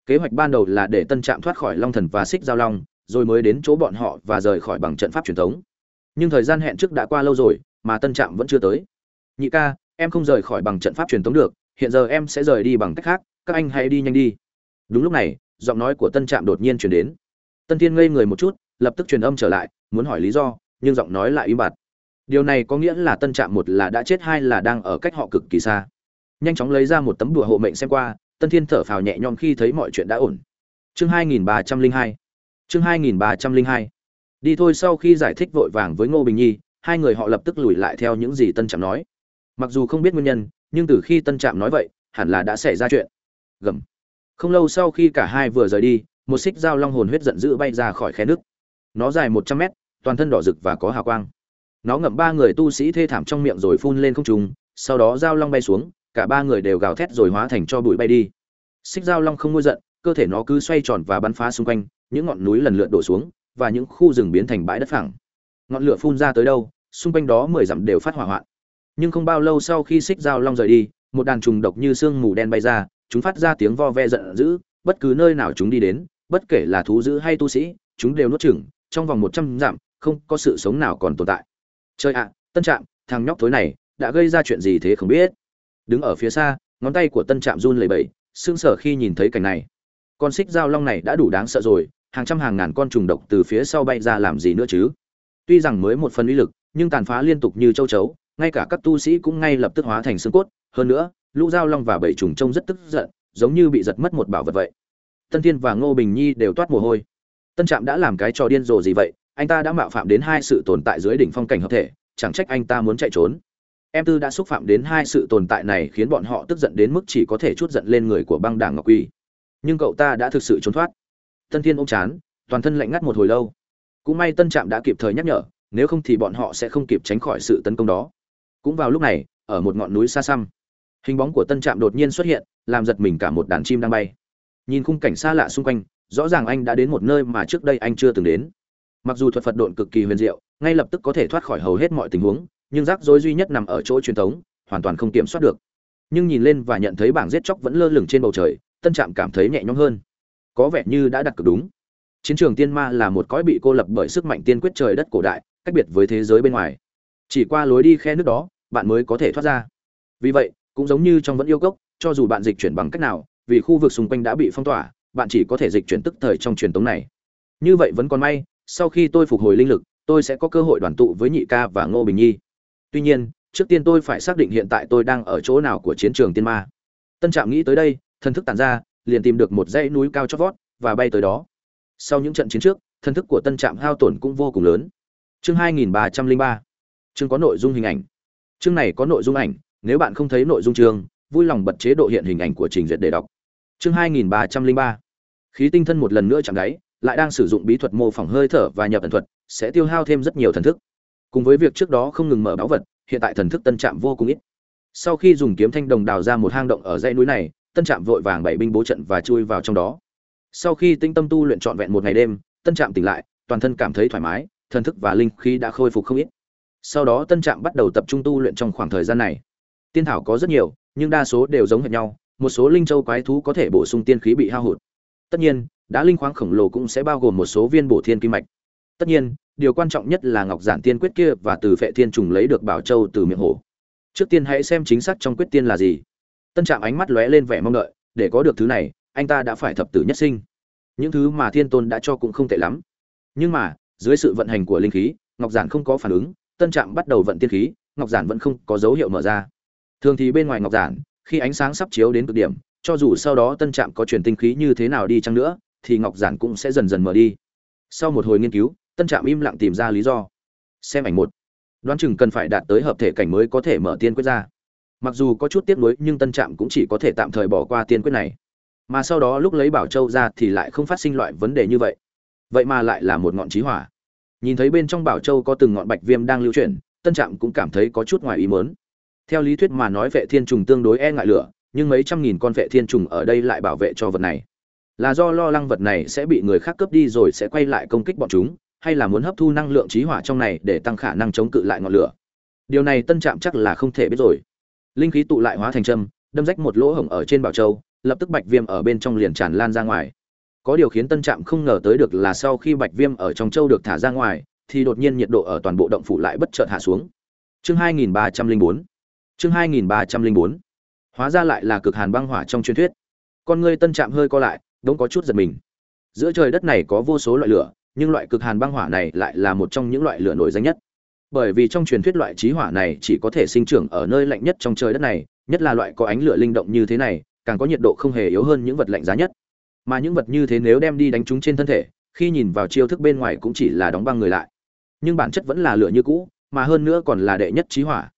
Speaker 1: Kế hoạch ban đầu là để tân trạm thoát khỏi long thần và xích giao long, rồi mới đến chỗ bọn họ và rời khỏi bằng trận pháp truyền thống. Nhưng thời gian hẹn trước đã qua lâu rồi, mà tân trạm vẫn chưa tới. Nhị ca, em không rời khỏi bằng trận pháp truyền thống được, hiện giờ em sẽ rời đi bằng cách khác, các anh hãy đi nhanh đi. Đúng lúc này, giọng nói của tân trạm đột nhiên chuyển đến. Tân thiên ngây người một chút, lập tức truyền âm trở lại, muốn hỏi lý do, nhưng giọng nói lại im bặt. Điều này có nghĩa là tân trạm một là đã chết, hai là đang ở cách họ cực kỳ xa nhanh chóng lấy ra một tấm đùa hộ mệnh xem qua, tân thiên thở phào nhẹ nhõm khi thấy mọi chuyện đã ổn. Chương 2302 chương 2302 đi thôi sau khi giải thích vội vàng với ngô bình nhi, hai người họ lập tức lùi lại theo những gì tân trạm nói. Mặc dù không biết nguyên nhân, nhưng từ khi tân trạm nói vậy, hẳn là đã xảy ra chuyện. Gầm. Không lâu sau khi cả hai vừa rời đi, một xích dao long hồn huyết giận dữ bay ra khỏi khe nước. Nó dài một trăm mét, toàn thân đỏ rực và có hào quang. Nó ngậm ba người tu sĩ thê thảm trong miệng rồi phun lên không trung, sau đó dao long bay xuống cả ba người đều gào thét rồi hóa thành cho bụi bay đi. Xích dao long không ngôi giận, cơ thể nó cứ xoay tròn và bắn phá xung quanh, những ngọn núi lần lượt đổ xuống, và những khu rừng biến thành bãi đất phẳng. Ngọn lửa phun ra tới đâu, xung quanh đó mười dặm đều phát hỏa hoạn. Nhưng không bao lâu sau khi xích dao long rời đi, một đàn trùng độc như sương mù đen bay ra, chúng phát ra tiếng vo ve giận dữ, bất cứ nơi nào chúng đi đến, bất kể là thú dữ hay tu sĩ, chúng đều nuốt chửng, trong vòng một trăm dặm, không có sự sống nào còn tồn tại. Chơi ạ, tân trạm, thằng nhóc thối này, đã gây ra chuyện gì thế không biết? Đứng ở phía xa, ngón tay của tân trạm run lẩy bẩy, sững sờ khi nhìn thấy cảnh này. Con xích dao long này đã đủ đáng sợ rồi, hàng trăm hàng ngàn con trùng độc từ phía sau bay ra làm gì nữa chứ? Tuy rằng mới một phần uy lực, nhưng tàn phá liên tục như châu chấu, ngay cả các tu sĩ cũng ngay lập tức hóa thành xương cốt. Hơn nữa, lũ dao long và bảy trùng trông rất tức giận, giống như bị giật mất một bảo vật vậy. Tân thiên và ngô bình nhi đều toát mồ hôi. Tân trạm đã làm cái trò điên rồ gì vậy? Anh ta đã mạo phạm đến hai sự tồn tại dưới đỉnh phong cảnh hợp thể, chẳng trách anh ta muốn chạy trốn em tư đã xúc phạm đến hai sự tồn tại này khiến bọn họ tức giận đến mức chỉ có thể chút giận lên người của băng đảng ngọc quy. Nhưng cậu ta đã thực sự trốn thoát. Tân thiên ôm chán, toàn thân lạnh ngắt một hồi lâu. Cũng may tân trạm đã kịp thời nhắc nhở, nếu không thì bọn họ sẽ không kịp tránh khỏi sự tấn công đó. Cũng vào lúc này, ở một ngọn núi xa xăm, hình bóng của tân trạm đột nhiên xuất hiện, làm giật mình cả một đàn chim đang bay. Nhìn khung cảnh xa lạ xung quanh, rõ ràng anh đã đến một nơi mà trước đây anh chưa từng đến. Mặc dù thuật phật độn cực kỳ huyền diệu, ngay lập tức có thể thoát khỏi hầu hết mọi tình huống nhưng rắc rối duy nhất nằm ở chỗ truyền thống, hoàn toàn không kiểm soát được. Nhưng nhìn lên và nhận thấy bảng giết chóc vẫn lơ lửng trên bầu trời, tân trạm cảm thấy nhẹ nhõm hơn. Có vẻ như đã đặt cực đúng. Chiến trường tiên ma là một cõi bị cô lập bởi sức mạnh tiên quyết trời đất cổ đại, cách biệt với thế giới bên ngoài. Chỉ qua lối đi khe nước đó, bạn mới có thể thoát ra. Vì vậy, cũng giống như trong vẫn yêu cốc, cho dù bạn dịch chuyển bằng cách nào, vì khu vực xung quanh đã bị phong tỏa, bạn chỉ có thể dịch chuyển tức thời trong truyền tống này. Như vậy vẫn còn may, sau khi tôi phục hồi linh lực, tôi sẽ có cơ hội đoàn tụ với nhị ca và ngô bình nhi tuy nhiên, trước tiên tôi phải xác định hiện tại tôi đang ở chỗ nào của chiến trường tiên ma. Tân trạm nghĩ tới đây thân thức tàn ra, liền tìm được một dãy núi cao chót vót, và bay tới đó. Sau những trận chiến trước thân thức của tân trạm hao tổn cũng vô cùng lớn. Chương 2303 chương có nội dung hình ảnh. Chương này có nội dung ảnh, nếu bạn không thấy nội dung chương, vui lòng bật chế độ hiện hình ảnh của trình duyệt để đọc. Chương 2303 khí tinh thân một lần nữa chạm đáy, lại đang sử dụng bí thuật mô phỏng hơi thở và nhập ẩn thuật, sẽ tiêu hao thêm rất nhiều thần thức cùng với việc trước đó không ngừng mở báo vật, hiện tại thần thức tân trạm vô cùng ít. Sau khi dùng kiếm thanh đồng đào ra một hang động ở dãy núi này, tân trạm vội vàng bảy binh bố trận và chui vào trong đó. Sau khi tinh tâm tu luyện trọn vẹn một ngày đêm, tân trạm tỉnh lại, toàn thân cảm thấy thoải mái, thần thức và linh khí đã khôi phục không ít. Sau đó tân trạm bắt đầu tập trung tu luyện trong khoảng thời gian này. Tiên thảo có rất nhiều, nhưng đa số đều giống hệt nhau, một số linh châu quái thú có thể bổ sung tiên khí bị hao hụt. Tất nhiên, đá linh khoáng khổng lồ cũng sẽ bao gồm một số viên bổ thiên kim mạch. Tất nhiên điều quan trọng nhất là ngọc giản tiên quyết kia và từ phệ thiên trùng lấy được bảo châu từ miệng hổ. Trước tiên hãy xem chính xác trong quyết tiên là gì. Tân trạm ánh mắt lóe lên vẻ mong đợi, để có được thứ này, anh ta đã phải thập tử nhất sinh. Những thứ mà thiên tôn đã cho cũng không tệ lắm. Nhưng mà, dưới sự vận hành của linh khí, ngọc giản không có phản ứng, tân trạm bắt đầu vận tiên khí, ngọc giản vẫn không có dấu hiệu mở ra. Thường thì bên ngoài ngọc giản, khi ánh sáng sắp chiếu đến cực điểm, cho dù sau đó tân trạm có truyền tinh khí như thế nào đi chăng nữa, thì ngọc giản cũng sẽ dần dần mở đi. Sau một hồi nghiên cứu tân trạm im lặng tìm ra lý do. Xem ảnh một. Đoán chừng cần phải đạt tới hợp thể cảnh mới có thể mở tiên quyết ra. Mặc dù có chút tiếc nuối, nhưng tân trạm cũng chỉ có thể tạm thời bỏ qua tiên quyết này. Mà sau đó lúc lấy bảo châu ra thì lại không phát sinh loại vấn đề như vậy. Vậy mà lại là một ngọn trí hỏa. Nhìn thấy bên trong bảo châu có từng ngọn bạch viêm đang lưu chuyển, tân trạm cũng cảm thấy có chút ngoài ý mớn theo lý thuyết mà nói vệ thiên trùng tương đối e ngại lửa, nhưng mấy trăm nghìn con vệ thiên trùng ở đây lại bảo vệ cho vật này. Là do lo lắng vật này sẽ bị người khác cướp đi rồi sẽ quay lại công kích bọn chúng hay là muốn hấp thu năng lượng trí hỏa trong này để tăng khả năng chống cự lại ngọn lửa. Điều này tân trạm chắc là không thể biết rồi. Linh khí tụ lại hóa thành châm, đâm rách một lỗ hổng ở trên bảo châu, lập tức bạch viêm ở bên trong liền tràn lan ra ngoài. Có điều khiến tân trạm không ngờ tới được là sau khi bạch viêm ở trong châu được thả ra ngoài, thì đột nhiên nhiệt độ ở toàn bộ động phủ lại bất chợt hạ xuống. Chương 2304 chương 2304 hóa ra lại là cực hàn băng hỏa trong truyền thuyết. Con ngươi tân trạm hơi co lại, đống có chút giật mình. Giữa trời đất này có vô số loại lửa nhưng loại cực hàn băng hỏa này lại là một trong những loại lửa nổi danh nhất. Bởi vì trong truyền thuyết loại trí hỏa này chỉ có thể sinh trưởng ở nơi lạnh nhất trong trời đất này, nhất là loại có ánh lửa linh động như thế này, càng có nhiệt độ không hề yếu hơn những vật lạnh giá nhất. Mà những vật như thế nếu đem đi đánh chúng trên thân thể, khi nhìn vào chiêu thức bên ngoài cũng chỉ là đóng băng người lại. Nhưng bản chất vẫn là lửa như cũ, mà hơn nữa còn là đệ nhất trí hỏa.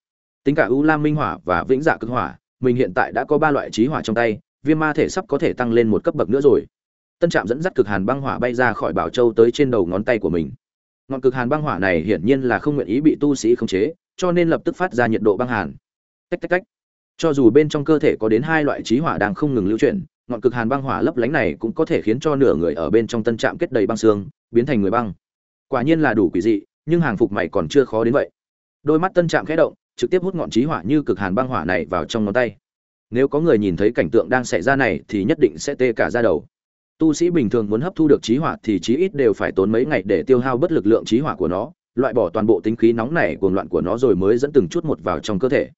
Speaker 1: Tính cả u lam minh hỏa và vĩnh dạ cực hỏa, mình hiện tại đã có ba loại trí hỏa trong tay, viêm ma thể sắp có thể tăng lên một cấp bậc nữa rồi tân trạm dẫn dắt cực hàn băng hỏa bay ra khỏi bảo châu tới trên đầu ngón tay của mình. Ngọn cực hàn băng hỏa này hiển nhiên là không nguyện ý bị tu sĩ khống chế, cho nên lập tức phát ra nhiệt độ băng hàn. Tách tách tách. Cho dù bên trong cơ thể có đến hai loại trí hỏa đang không ngừng lưu chuyển, ngọn cực hàn băng hỏa lấp lánh này cũng có thể khiến cho nửa người ở bên trong tân trạm kết đầy băng xương, biến thành người băng. Quả nhiên là đủ quỷ dị, nhưng hàng phục mày còn chưa khó đến vậy. Đôi mắt tân trạm khẽ động, trực tiếp hút ngọn trí hỏa như cực hàn băng hỏa này vào trong ngón tay. Nếu có người nhìn thấy cảnh tượng đang xảy ra này thì nhất định sẽ tê cả ra đầu tu sĩ bình thường muốn hấp thu được trí hỏa thì chí ít đều phải tốn mấy ngày để tiêu hao bất lực lượng trí hỏa của nó, loại bỏ toàn bộ tính khí nóng này cuồng loạn của nó rồi mới dẫn từng chút một vào trong cơ thể.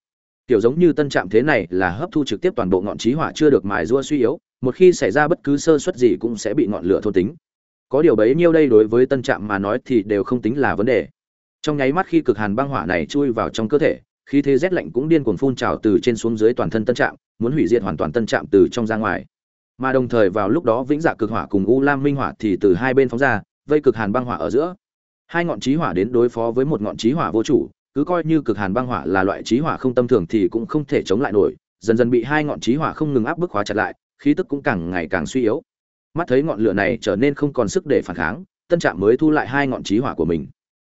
Speaker 1: Kiểu giống như tân trạm thế này là hấp thu trực tiếp toàn bộ ngọn trí hỏa chưa được mài rua suy yếu, một khi xảy ra bất cứ sơ suất gì cũng sẽ bị ngọn lửa thôn tính. Có điều bấy nhiêu đây đối với tân trạm mà nói thì đều không tính là vấn đề. Trong nháy mắt khi cực hàn băng hỏa này chui vào trong cơ thể, khí thế rét lạnh cũng điên cuồng phun trào từ trên xuống dưới toàn thân tân trạm, muốn hủy diệt hoàn toàn tân trạm từ trong ra ngoài mà đồng thời vào lúc đó vĩnh dạ cực hỏa cùng u lam minh hỏa thì từ hai bên phóng ra, vây cực hàn băng hỏa ở giữa. Hai ngọn trí hỏa đến đối phó với một ngọn trí hỏa vô chủ, cứ coi như cực hàn băng hỏa là loại trí hỏa không tâm thường thì cũng không thể chống lại nổi, dần dần bị hai ngọn trí hỏa không ngừng áp bức khóa chặt lại, khí tức cũng càng ngày càng suy yếu. Mắt thấy ngọn lửa này trở nên không còn sức để phản kháng, tân trạm mới thu lại hai ngọn trí hỏa của mình.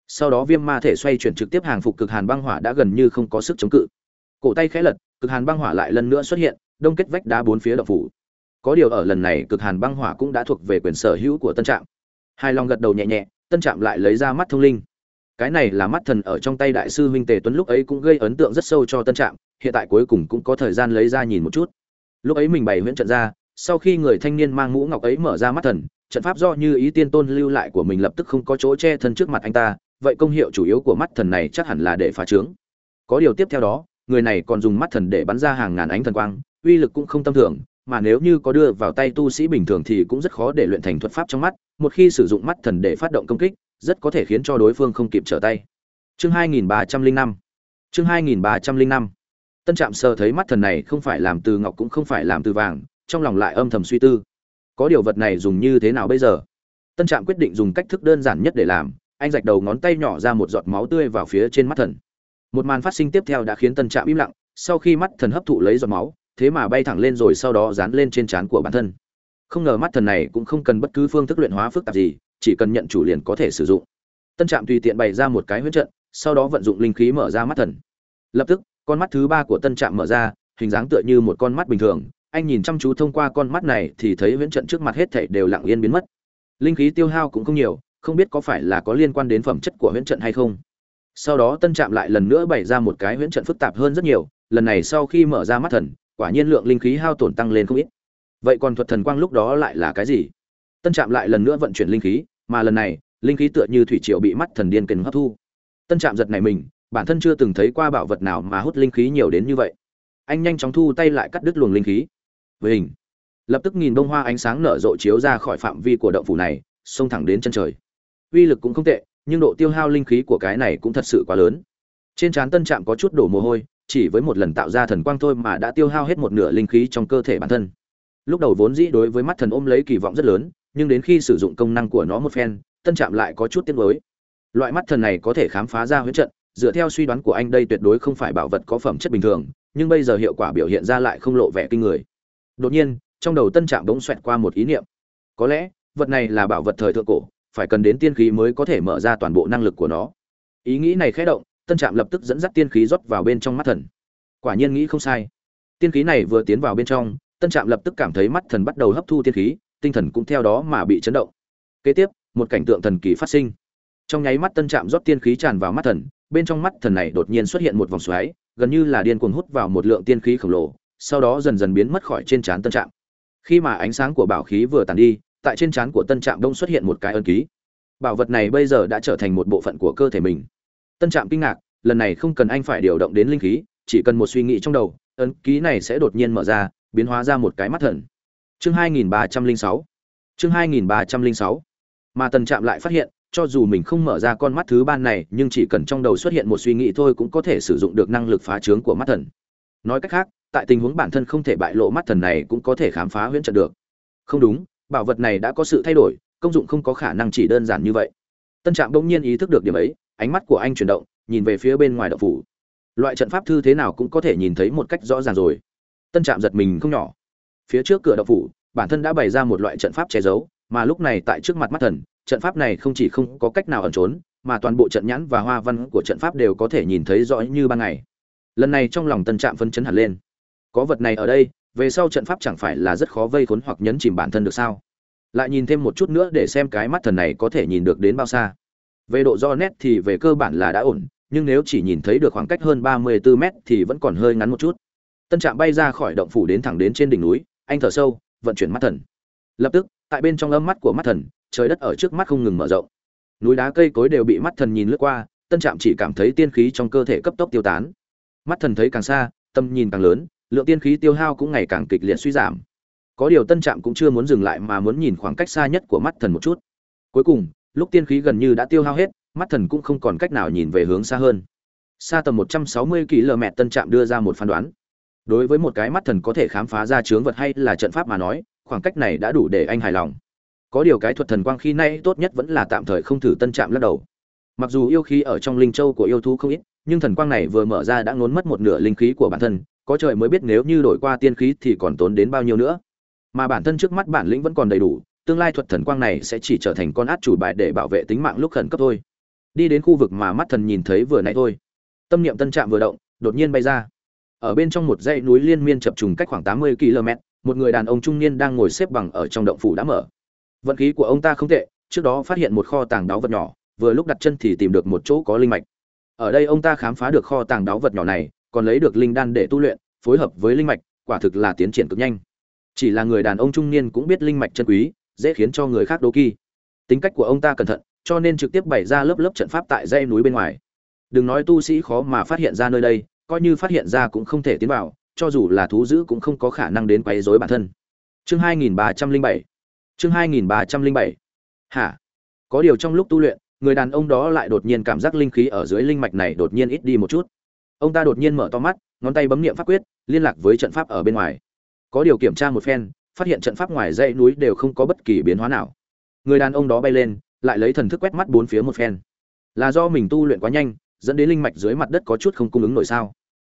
Speaker 1: Sau đó viêm ma thể xoay chuyển trực tiếp hàng phục cực hàn băng hỏa đã gần như không có sức chống cự. Cổ tay khẽ lật, cực hàn băng hỏa lại lần nữa xuất hiện, đông kết vách đá bốn phía động phủ có điều ở lần này cực hàn băng hỏa cũng đã thuộc về quyền sở hữu của tân trạm. Hai long gật đầu nhẹ nhẹ, tân trạm lại lấy ra mắt thông linh. Cái này là mắt thần ở trong tay đại sư huynh tề tuấn lúc ấy cũng gây ấn tượng rất sâu cho tân trạm, hiện tại cuối cùng cũng có thời gian lấy ra nhìn một chút. Lúc ấy mình bày huyễn trận ra, sau khi người thanh niên mang mũ ngọc ấy mở ra mắt thần, trận pháp do như ý tiên tôn lưu lại của mình lập tức không có chỗ che thân trước mặt anh ta, vậy công hiệu chủ yếu của mắt thần này chắc hẳn là để phá trướng. Có điều tiếp theo đó, người này còn dùng mắt thần để bắn ra hàng ngàn ánh thần quang, uy lực cũng không tâm thường mà nếu như có đưa vào tay tu sĩ bình thường thì cũng rất khó để luyện thành thuật pháp trong mắt, một khi sử dụng mắt thần để phát động công kích, rất có thể khiến cho đối phương không kịp trở tay. Chương 2305 chương 2305 tân trạm sơ thấy mắt thần này không phải làm từ ngọc cũng không phải làm từ vàng, trong lòng lại âm thầm suy tư. Có điều vật này dùng như thế nào bây giờ? Tân trạm quyết định dùng cách thức đơn giản nhất để làm, anh rạch đầu ngón tay nhỏ ra một giọt máu tươi vào phía trên mắt thần. Một màn phát sinh tiếp theo đã khiến tân trạm im lặng, sau khi mắt thần hấp thụ lấy giọt máu thế mà bay thẳng lên rồi sau đó dán lên trên trán của bản thân. Không ngờ mắt thần này cũng không cần bất cứ phương thức luyện hóa phức tạp gì, chỉ cần nhận chủ liền có thể sử dụng. Tân trạm tùy tiện bày ra một cái huyết trận, sau đó vận dụng linh khí mở ra mắt thần. Lập tức, con mắt thứ ba của tân trạm mở ra, hình dáng tựa như một con mắt bình thường. Anh nhìn chăm chú thông qua con mắt này thì thấy huyễn trận trước mặt hết thảy đều lặng yên biến mất. Linh khí tiêu hao cũng không nhiều, không biết có phải là có liên quan đến phẩm chất của huyễn trận hay không. Sau đó tân trạm lại lần nữa bày ra một cái huyễn trận phức tạp hơn rất nhiều, lần này sau khi mở ra mắt thần quả nhiên lượng linh khí hao tổn tăng lên không ít. Vậy còn thuật thần quang lúc đó lại là cái gì? Tân trạm lại lần nữa vận chuyển linh khí, mà lần này, linh khí tựa như thủy triều bị mắt thần điên kình hấp thu. Tân trạm giật này mình, bản thân chưa từng thấy qua bảo vật nào mà hút linh khí nhiều đến như vậy. Anh nhanh chóng thu tay lại cắt đứt luồng linh khí. Với hình lập tức nghìn bông hoa ánh sáng nở rộ chiếu ra khỏi phạm vi của động phủ này, xông thẳng đến chân trời. Uy lực cũng không tệ, nhưng độ tiêu hao linh khí của cái này cũng thật sự quá lớn. Trên trán tân trạm có chút đổ mồ hôi chỉ với một lần tạo ra thần quang thôi mà đã tiêu hao hết một nửa linh khí trong cơ thể bản thân. Lúc đầu vốn dĩ đối với mắt thần ôm lấy kỳ vọng rất lớn, nhưng đến khi sử dụng công năng của nó một phen, tân trạm lại có chút tiếc nuối. Loại mắt thần này có thể khám phá ra huyễn trận, dựa theo suy đoán của anh đây tuyệt đối không phải bảo vật có phẩm chất bình thường, nhưng bây giờ hiệu quả biểu hiện ra lại không lộ vẻ kinh người. Đột nhiên, trong đầu tân trạm bỗng xoẹt qua một ý niệm. Có lẽ, vật này là bảo vật thời thượng cổ, phải cần đến tiên khí mới có thể mở ra toàn bộ năng lực của nó. Ý nghĩ này khẽ động tân trạm lập tức dẫn dắt tiên khí rót vào bên trong mắt thần. Quả nhiên nghĩ không sai. Tiên khí này vừa tiến vào bên trong, tân trạm lập tức cảm thấy mắt thần bắt đầu hấp thu tiên khí, tinh thần cũng theo đó mà bị chấn động. Kế tiếp, một cảnh tượng thần kỳ phát sinh. Trong nháy mắt tân trạm rót tiên khí tràn vào mắt thần, bên trong mắt thần này đột nhiên xuất hiện một vòng xoáy, gần như là điên cuồng hút vào một lượng tiên khí khổng lồ, sau đó dần dần biến mất khỏi trên trán tân trạm. Khi mà ánh sáng của bảo khí vừa tàn đi, tại trên trán của tân trạm đông xuất hiện một cái ân ký. Bảo vật này bây giờ đã trở thành một bộ phận của cơ thể mình tân trạm kinh ngạc, lần này không cần anh phải điều động đến linh khí, chỉ cần một suy nghĩ trong đầu, ấn ký này sẽ đột nhiên mở ra, biến hóa ra một cái mắt thần. Chương 2306 chương 2306 mà Tân trạm lại phát hiện, cho dù mình không mở ra con mắt thứ ba này, nhưng chỉ cần trong đầu xuất hiện một suy nghĩ thôi cũng có thể sử dụng được năng lực phá trướng của mắt thần. Nói cách khác, tại tình huống bản thân không thể bại lộ mắt thần này cũng có thể khám phá huyễn trận được. Không đúng, bảo vật này đã có sự thay đổi, công dụng không có khả năng chỉ đơn giản như vậy. Tân trạm bỗng nhiên ý thức được điểm ấy ánh mắt của anh chuyển động, nhìn về phía bên ngoài động phủ. Loại trận pháp thư thế nào cũng có thể nhìn thấy một cách rõ ràng rồi. Tân trạm giật mình không nhỏ. Phía trước cửa động phủ, bản thân đã bày ra một loại trận pháp che giấu, mà lúc này tại trước mặt mắt thần, trận pháp này không chỉ không có cách nào ẩn trốn, mà toàn bộ trận nhãn và hoa văn của trận pháp đều có thể nhìn thấy rõ như ban ngày. Lần này trong lòng tân trạm phân chấn hẳn lên. Có vật này ở đây, về sau trận pháp chẳng phải là rất khó vây khốn hoặc nhấn chìm bản thân được sao? Lại nhìn thêm một chút nữa để xem cái mắt thần này có thể nhìn được đến bao xa về độ do nét thì về cơ bản là đã ổn, nhưng nếu chỉ nhìn thấy được khoảng cách hơn ba mươi 34 mét thì vẫn còn hơi ngắn một chút. Tân trạm bay ra khỏi động phủ đến thẳng đến trên đỉnh núi, anh thở sâu, vận chuyển mắt thần. Lập tức, tại bên trong âm mắt của mắt thần, trời đất ở trước mắt không ngừng mở rộng. Núi đá cây cối đều bị mắt thần nhìn lướt qua, tân trạm chỉ cảm thấy tiên khí trong cơ thể cấp tốc tiêu tán. Mắt thần thấy càng xa, tâm nhìn càng lớn, lượng tiên khí tiêu hao cũng ngày càng kịch liệt suy giảm. Có điều tân trạm cũng chưa muốn dừng lại mà muốn nhìn khoảng cách xa nhất của mắt thần một chút. Cuối cùng lúc tiên khí gần như đã tiêu hao hết, mắt thần cũng không còn cách nào nhìn về hướng xa hơn. Xa tầm 160 km tân trạm đưa ra một phán đoán. Đối với một cái mắt thần có thể khám phá ra chướng vật hay là trận pháp mà nói, khoảng cách này đã đủ để anh hài lòng. Có điều cái thuật thần quang khi nay tốt nhất vẫn là tạm thời không thử tân trạm lắc đầu. Mặc dù yêu khí ở trong linh châu của yêu thú không ít, nhưng thần quang này vừa mở ra đã ngốn mất một nửa linh khí của bản thân, có trời mới biết nếu như đổi qua tiên khí thì còn tốn đến bao nhiêu nữa. Mà bản thân trước mắt bản lĩnh vẫn còn đầy đủ tương lai thuật thần quang này sẽ chỉ trở thành con át chủ bài để bảo vệ tính mạng lúc khẩn cấp thôi. Đi đến khu vực mà mắt thần nhìn thấy vừa nãy thôi. Tâm niệm tân trạm vừa động, đột nhiên bay ra. Ở bên trong một dãy núi liên miên chập trùng cách khoảng tám mươi km một người đàn ông trung niên đang ngồi xếp bằng ở trong động phủ đã mở. Vận khí của ông ta không tệ, trước đó phát hiện một kho tàng đáo vật nhỏ, vừa lúc đặt chân thì tìm được một chỗ có linh mạch. Ở đây ông ta khám phá được kho tàng đáo vật nhỏ này, còn lấy được linh đan để tu luyện, phối hợp với linh mạch, quả thực là tiến triển cực nhanh. Chỉ là người đàn ông trung niên cũng biết linh mạch chân quý dễ khiến cho người khác đố kỳ tính cách của ông ta cẩn thận, cho nên trực tiếp bày ra lớp lớp trận pháp tại dãy núi bên ngoài. Đừng nói tu sĩ khó mà phát hiện ra nơi đây, coi như phát hiện ra cũng không thể tiến vào, cho dù là thú dữ cũng không có khả năng đến quấy rối bản thân. Chương 2307 chương 2307 hả? Có điều trong lúc tu luyện, người đàn ông đó lại đột nhiên cảm giác linh khí ở dưới linh mạch này đột nhiên ít đi một chút. Ông ta đột nhiên mở to mắt, ngón tay bấm niệm pháp quyết, liên lạc với trận pháp ở bên ngoài. Có điều kiểm tra một phen phát hiện trận pháp ngoài dãy núi đều không có bất kỳ biến hóa nào. Người đàn ông đó bay lên, lại lấy thần thức quét mắt bốn phía một phen. Là do mình tu luyện quá nhanh, dẫn đến linh mạch dưới mặt đất có chút không cung ứng nổi sao?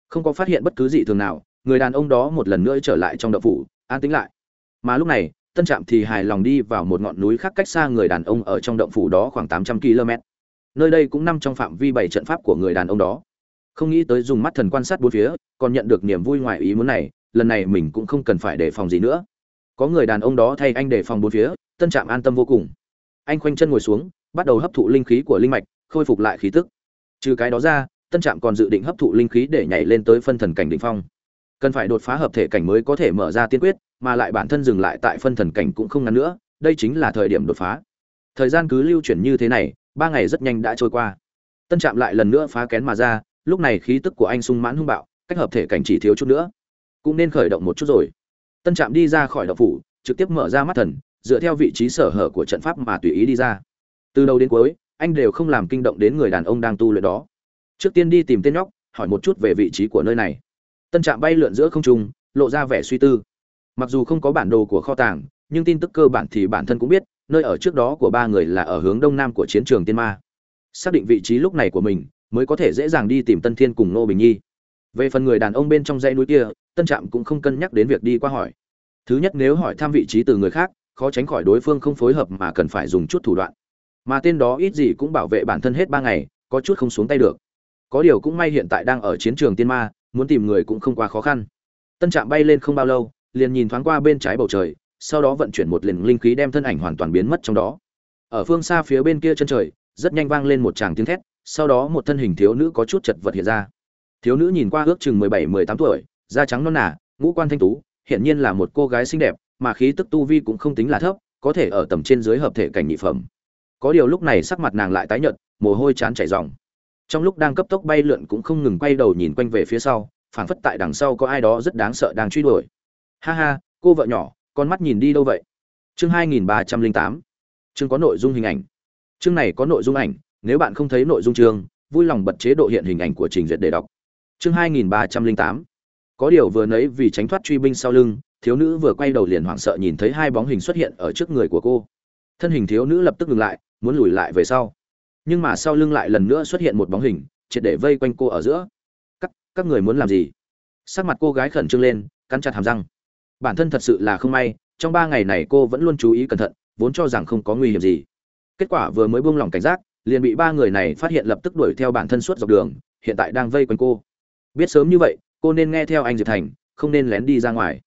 Speaker 1: Không có phát hiện bất cứ gì thường nào, người đàn ông đó một lần nữa trở lại trong động phủ, an tĩnh lại. Mà lúc này, tân trạm thì hài lòng đi vào một ngọn núi khác cách xa người đàn ông ở trong động phủ đó khoảng tám trăm km nơi đây cũng nằm trong phạm vi bảy trận pháp của người đàn ông đó. Không nghĩ tới dùng mắt thần quan sát bốn phía, còn nhận được niềm vui ngoài ý muốn này, lần này mình cũng không cần phải đề phòng gì nữa có người đàn ông đó thay anh để phòng bốn phía, tân trạm an tâm vô cùng. Anh khoanh chân ngồi xuống, bắt đầu hấp thụ linh khí của linh mạch, khôi phục lại khí tức. Trừ cái đó ra, tân trạm còn dự định hấp thụ linh khí để nhảy lên tới phân thần cảnh đ ỉ n h phong. Cần phải đột phá hợp thể cảnh mới có thể mở ra tiên quyết, mà lại bản thân dừng lại tại phân thần cảnh cũng không ngắn nữa, đây chính là thời điểm đột phá. Thời gian cứ lưu chuyển như thế này, ba ngày rất nhanh đã trôi qua. Tân trạm lại lần nữa phá kén mà ra, lúc này khí tức của anh sung mãn hung bạo, cách hợp thể cảnh chỉ thiếu chút nữa. Cũng nên khởi động một chút rồi tân trạm đi ra khỏi đậu phủ, trực tiếp mở ra mắt thần, dựa theo vị trí sở hở của trận pháp mà tùy ý đi ra. Từ đầu đến cuối, anh đều không làm kinh động đến người đàn ông đang tu luyện đó. Trước tiên đi tìm tên nhóc, hỏi một chút về vị trí của nơi này. Tân trạm bay lượn giữa không trung, lộ ra vẻ suy tư. Mặc dù không có bản đồ của kho tàng, nhưng tin tức cơ bản thì bản thân cũng biết, nơi ở trước đó của ba người là ở hướng đông nam của chiến trường tiên ma. Xác định vị trí lúc này của mình, mới có thể dễ dàng đi tìm tân thiên cùng nô bình nhi về phần người đàn ông bên trong dãy núi kia, tân trạm cũng không cân nhắc đến việc đi qua hỏi. Thứ nhất, nếu hỏi thăm vị trí từ người khác, khó tránh khỏi đối phương không phối hợp mà cần phải dùng chút thủ đoạn. Mà tên đó ít gì cũng bảo vệ bản thân hết ba ngày, có chút không xuống tay được. Có điều cũng may hiện tại đang ở chiến trường tiên ma, muốn tìm người cũng không quá khó khăn. Tân trạm bay lên không bao lâu, liền nhìn thoáng qua bên trái bầu trời, sau đó vận chuyển một lần linh khí đem thân ảnh hoàn toàn biến mất trong đó. Ở phương xa phía bên kia chân trời, rất nhanh vang lên một tràng tiếng thét, sau đó một thân hình thiếu nữ có chút chật vật hiện ra thiếu nữ nhìn qua ước chừng mười bảy mười tám tuổi da trắng non nà, ngũ quan thanh tú hiện nhiên là một cô gái xinh đẹp mà khí tức tu vi cũng không tính là thấp có thể ở tầm trên dưới hợp thể cảnh nhị phẩm. Có điều lúc này sắc mặt nàng lại tái nhợt mồ hôi chán chảy ròng. Trong lúc đang cấp tốc bay lượn cũng không ngừng quay đầu nhìn quanh về phía sau phảng phất tại đằng sau có ai đó rất đáng sợ đang truy đuổi. Ha ha cô vợ nhỏ con mắt nhìn đi đâu vậy? Chương hai nghìn ba trăm linh tám. Chương có nội dung hình ảnh. Chương này có nội dung ảnh nếu bạn không thấy nội dung chương vui lòng bật chế độ hiện hình ảnh của trình duyệt để đọc chương hai nghìn ba trăm linh tám. Có điều vừa nãy vì tránh thoát truy binh sau lưng, thiếu nữ vừa quay đầu liền hoảng sợ nhìn thấy hai bóng hình xuất hiện ở trước người của cô. Thân hình thiếu nữ lập tức ngừng lại, muốn lùi lại về sau. Nhưng mà sau lưng lại lần nữa xuất hiện một bóng hình, triệt để vây quanh cô ở giữa. Các các người muốn làm gì? Sắc mặt cô gái khẩn trương lên, cắn chặt hàm răng. Bản thân thật sự là không may, trong ba ngày này cô vẫn luôn chú ý cẩn thận, vốn cho rằng không có nguy hiểm gì. Kết quả vừa mới buông lỏng cảnh giác, liền bị ba người này phát hiện lập tức đuổi theo bản thân suốt dọc đường, hiện tại đang vây quanh cô biết sớm như vậy, cô nên nghe theo anh diệp thành, không nên lén đi ra ngoài.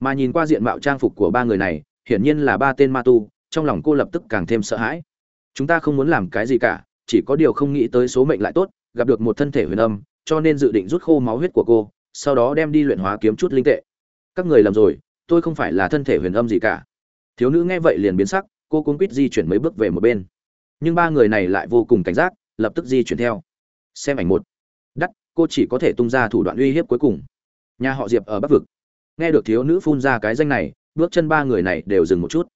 Speaker 1: Mà nhìn qua diện mạo trang phục của ba người này, hiển nhiên là ba tên ma tu, trong lòng cô lập tức càng thêm sợ hãi. Chúng ta không muốn làm cái gì cả, chỉ có điều không nghĩ tới số mệnh lại tốt, gặp được một thân thể huyền âm, cho nên dự định rút khô máu huyết của cô, sau đó đem đi luyện hóa kiếm chút linh tệ. Các người làm rồi, tôi không phải là thân thể huyền âm gì cả. Thiếu nữ nghe vậy liền biến sắc, cô cuống quýt di chuyển mấy bước về một bên. Nhưng ba người này lại vô cùng cảnh giác, lập tức di chuyển theo. Xem ảnh một. Đắt cô chỉ có thể tung ra thủ đoạn uy hiếp cuối cùng. Nhà họ diệp ở bắc vực. Nghe được thiếu nữ phun ra cái danh này, bước chân ba người này đều dừng một chút.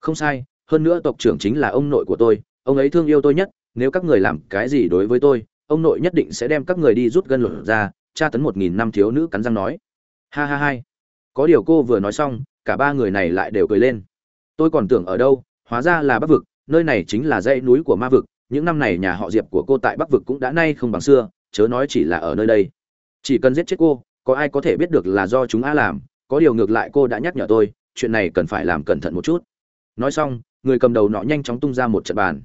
Speaker 1: Không sai, hơn nữa tộc trưởng chính là ông nội của tôi, ông ấy thương yêu tôi nhất, nếu các người làm cái gì đối với tôi, ông nội nhất định sẽ đem các người đi rút gân lột ra, tra tấn một nghìn năm thiếu nữ cắn răng nói. Ha ha hai có điều cô vừa nói xong, cả ba người này lại đều cười lên. Tôi còn tưởng ở đâu, hóa ra là bắc vực, nơi này chính là dãy núi của ma vực, những năm này nhà họ diệp của cô tại bắc vực cũng đã nay không bằng xưa chớ nói chỉ là ở nơi đây. Chỉ cần giết chết cô, có ai có thể biết được là do chúng a làm, có điều ngược lại cô đã nhắc nhở tôi, chuyện này cần phải làm cẩn thận một chút. Nói xong, người cầm đầu nọ nhanh chóng tung ra một trận bàn.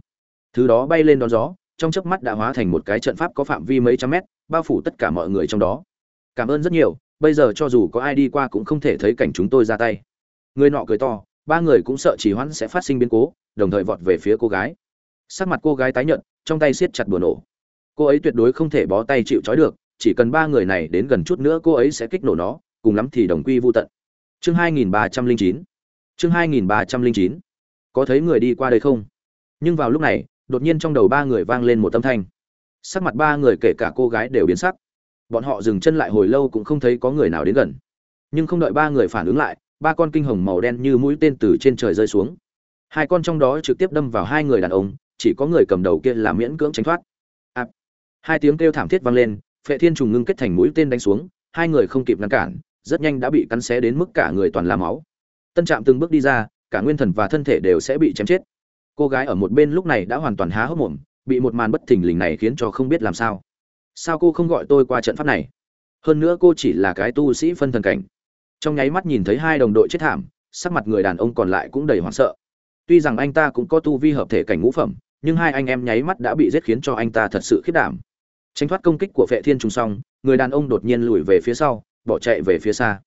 Speaker 1: Thứ đó bay lên đón gió, trong chớp mắt đã hóa thành một cái trận pháp có phạm vi mấy trăm mét, bao phủ tất cả mọi người trong đó. Cảm ơn rất nhiều, bây giờ cho dù có ai đi qua cũng không thể thấy cảnh chúng tôi ra tay. Người nọ cười to, ba người cũng sợ chỉ hoãn sẽ phát sinh biến cố, đồng thời vọt về phía cô gái. Sắc mặt cô gái tái nhợt, trong tay siết chặt bùa nổ cô ấy tuyệt đối không thể bó tay chịu trói được, chỉ cần ba người này đến gần chút nữa cô ấy sẽ kích nổ nó, cùng lắm thì đồng quy vô tận. Chương 2309 chương 2309 có thấy người đi qua đây không? Nhưng vào lúc này, đột nhiên trong đầu ba người vang lên một âm thanh. Sắc mặt ba người kể cả cô gái đều biến sắc. Bọn họ dừng chân lại hồi lâu cũng không thấy có người nào đến gần. Nhưng không đợi ba người phản ứng lại, ba con kinh hồng màu đen như mũi tên từ trên trời rơi xuống. Hai con trong đó trực tiếp đâm vào hai người đàn ông, chỉ có người cầm đầu kia là miễn cưỡng tránh thoát hai tiếng kêu thảm thiết vang lên, phệ thiên trùng ngưng kết thành mũi tên đánh xuống, hai người không kịp ngăn cản, rất nhanh đã bị cắn xé đến mức cả người toàn là máu. Tân trạm từng bước đi ra, cả nguyên thần và thân thể đều sẽ bị chém chết. Cô gái ở một bên lúc này đã hoàn toàn há hốc mồm, bị một màn bất thình lình này khiến cho không biết làm sao. Sao cô không gọi tôi qua trận pháp này? Hơn nữa cô chỉ là cái tu sĩ phân thần cảnh. Trong nháy mắt nhìn thấy hai đồng đội chết thảm, sắc mặt người đàn ông còn lại cũng đầy hoảng sợ. Tuy rằng anh ta cũng có tu vi hợp thể cảnh ngũ phẩm, nhưng hai anh em nháy mắt đã bị giết khiến cho anh ta thật sự khiết đảm tránh thoát công kích của vệ thiên trùng xong, người đàn ông đột nhiên lùi về phía sau, bỏ chạy về phía xa.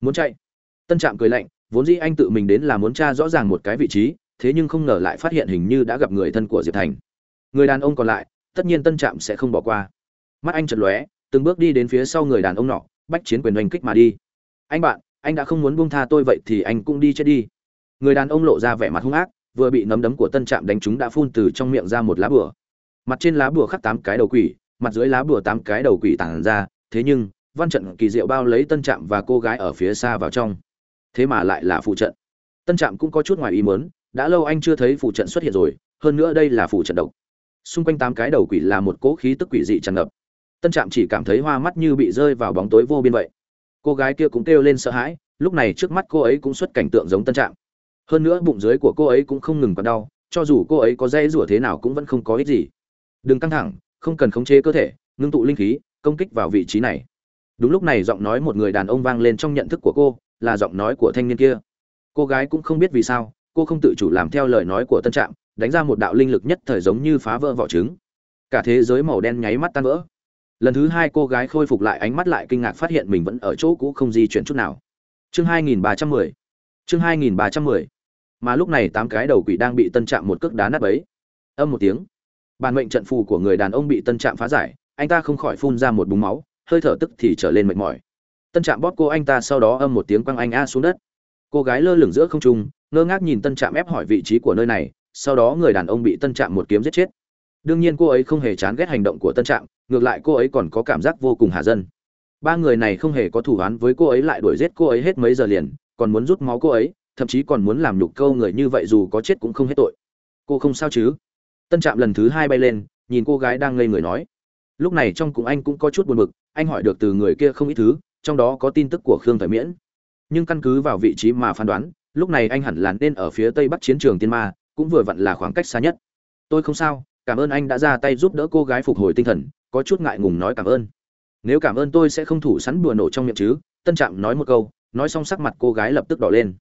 Speaker 1: Muốn chạy? Tân trạm cười lạnh, vốn dĩ anh tự mình đến là muốn tra rõ ràng một cái vị trí, thế nhưng không ngờ lại phát hiện hình như đã gặp người thân của diệp thành. Người đàn ông còn lại, tất nhiên tân trạm sẽ không bỏ qua. Mắt anh chật lóe, từng bước đi đến phía sau người đàn ông nọ, bách chiến quyền oanh kích mà đi. Anh bạn, anh đã không muốn buông tha tôi vậy thì anh cũng đi chết đi. Người đàn ông lộ ra vẻ mặt hung ác, vừa bị nấm đấm của tân trạm đánh trúng đã phun từ trong miệng ra một lá bửa mặt trên lá bửa khắc tám cái đầu quỷ mặt dưới lá bùa tám cái đầu quỷ tản ra thế nhưng văn trận kỳ diệu bao lấy tân trạm và cô gái ở phía xa vào trong. Thế mà lại là phụ trận. Tân trạm cũng có chút ngoài ý muốn, đã lâu anh chưa thấy phụ trận xuất hiện rồi hơn nữa đây là phụ trận độc. Xung quanh tám cái đầu quỷ là một cỗ khí tức quỷ dị tràn ngập. Tân trạm chỉ cảm thấy hoa mắt như bị rơi vào bóng tối vô biên vậy. Cô gái kia cũng kêu lên sợ hãi lúc này trước mắt cô ấy cũng xuất cảnh tượng giống tân trạm. Hơn nữa bụng dưới của cô ấy cũng không ngừng còn đau cho dù cô ấy có dây rủa thế nào cũng vẫn không có ích gì. Đừng căng thẳng không cần khống chế cơ thể, ngưng tụ linh khí, công kích vào vị trí này. Đúng lúc này giọng nói một người đàn ông vang lên trong nhận thức của cô, là giọng nói của thanh niên kia. Cô gái cũng không biết vì sao, cô không tự chủ làm theo lời nói của tân trạm, đánh ra một đạo linh lực nhất thời giống như phá vỡ vỏ trứng. Cả thế giới màu đen nháy mắt tan vỡ. Lần thứ hai cô gái khôi phục lại ánh mắt lại kinh ngạc phát hiện mình vẫn ở chỗ cũ không di chuyển chút nào. Chương 2310 chương 2310 mà lúc này tám cái đầu quỷ đang bị tân trạm một cước đá nát ấy. âm một tiếng bản mệnh trận phù của người đàn ông bị tân trạm phá giải, anh ta không khỏi phun ra một búng máu, hơi thở tức thì trở lên mệt mỏi. Tân trạm bóp cô anh ta sau đó âm một tiếng quăng anh a xuống đất. Cô gái lơ lửng giữa không trung, ngơ ngác nhìn tân trạm ép hỏi vị trí của nơi này, sau đó người đàn ông bị tân trạm một kiếm giết chết. Đương nhiên cô ấy không hề chán ghét hành động của tân trạm, ngược lại cô ấy còn có cảm giác vô cùng hạ dân. Ba người này không hề có thủ án với cô ấy lại đuổi giết cô ấy hết mấy giờ liền, còn muốn rút máu cô ấy, thậm chí còn muốn làm nhục câu người như vậy dù có chết cũng không hết tội. Cô không sao chứ? Tân trạm lần thứ hai bay lên, nhìn cô gái đang ngây người nói. Lúc này trong cùng anh cũng có chút buồn bực, anh hỏi được từ người kia không ít thứ, trong đó có tin tức của khương thời miễn. Nhưng căn cứ vào vị trí mà phán đoán, lúc này anh hẳn là nên ở phía tây bắc chiến trường tiên ma, cũng vừa vặn là khoảng cách xa nhất. Tôi không sao, cảm ơn anh đã ra tay giúp đỡ cô gái phục hồi tinh thần, có chút ngại ngùng nói cảm ơn. Nếu cảm ơn tôi sẽ không thủ sẵn bùa nổ trong miệng chứ, tân trạm nói một câu, nói xong sắc mặt cô gái lập tức đỏ lên.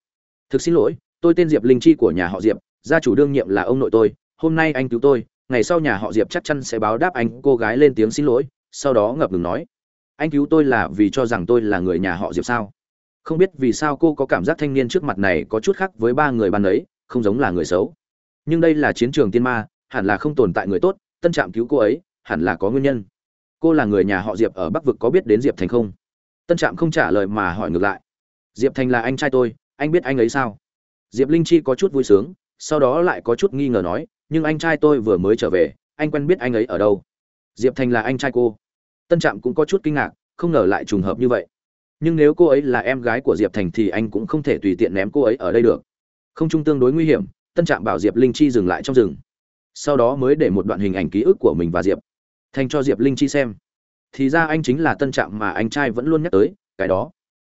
Speaker 1: Thực xin lỗi, tôi tên diệp linh chi của nhà họ diệp, gia chủ đương nhiệm là ông nội tôi hôm nay anh cứu tôi, ngày sau nhà họ diệp chắc chắn sẽ báo đáp anh. Cô gái lên tiếng xin lỗi, sau đó ngập ngừng nói. Anh cứu tôi là vì cho rằng tôi là người nhà họ diệp sao? Không biết vì sao cô có cảm giác thanh niên trước mặt này có chút khác với ba người ban ấy, không giống là người xấu. Nhưng đây là chiến trường tiên ma, hẳn là không tồn tại người tốt, tân trạm cứu cô ấy, hẳn là có nguyên nhân. Cô là người nhà họ diệp ở bắc vực có biết đến diệp thành không? Tân trạm không trả lời mà hỏi ngược lại. Diệp thành là anh trai tôi, anh biết anh ấy sao? Diệp linh chi có chút vui sướng, sau đó lại có chút nghi ngờ nói nhưng anh trai tôi vừa mới trở về, anh quen biết anh ấy ở đâu? Diệp thành là anh trai cô. Tân trạm cũng có chút kinh ngạc, không ngờ lại trùng hợp như vậy. Nhưng nếu cô ấy là em gái của diệp thành thì anh cũng không thể tùy tiện ném cô ấy ở đây được. Không trung tương đối nguy hiểm, tân trạm bảo diệp linh chi dừng lại trong rừng. Sau đó mới để một đoạn hình ảnh ký ức của mình và diệp thành cho diệp linh chi xem. Thì ra anh chính là tân trạm mà anh trai vẫn luôn nhắc tới, cái đó.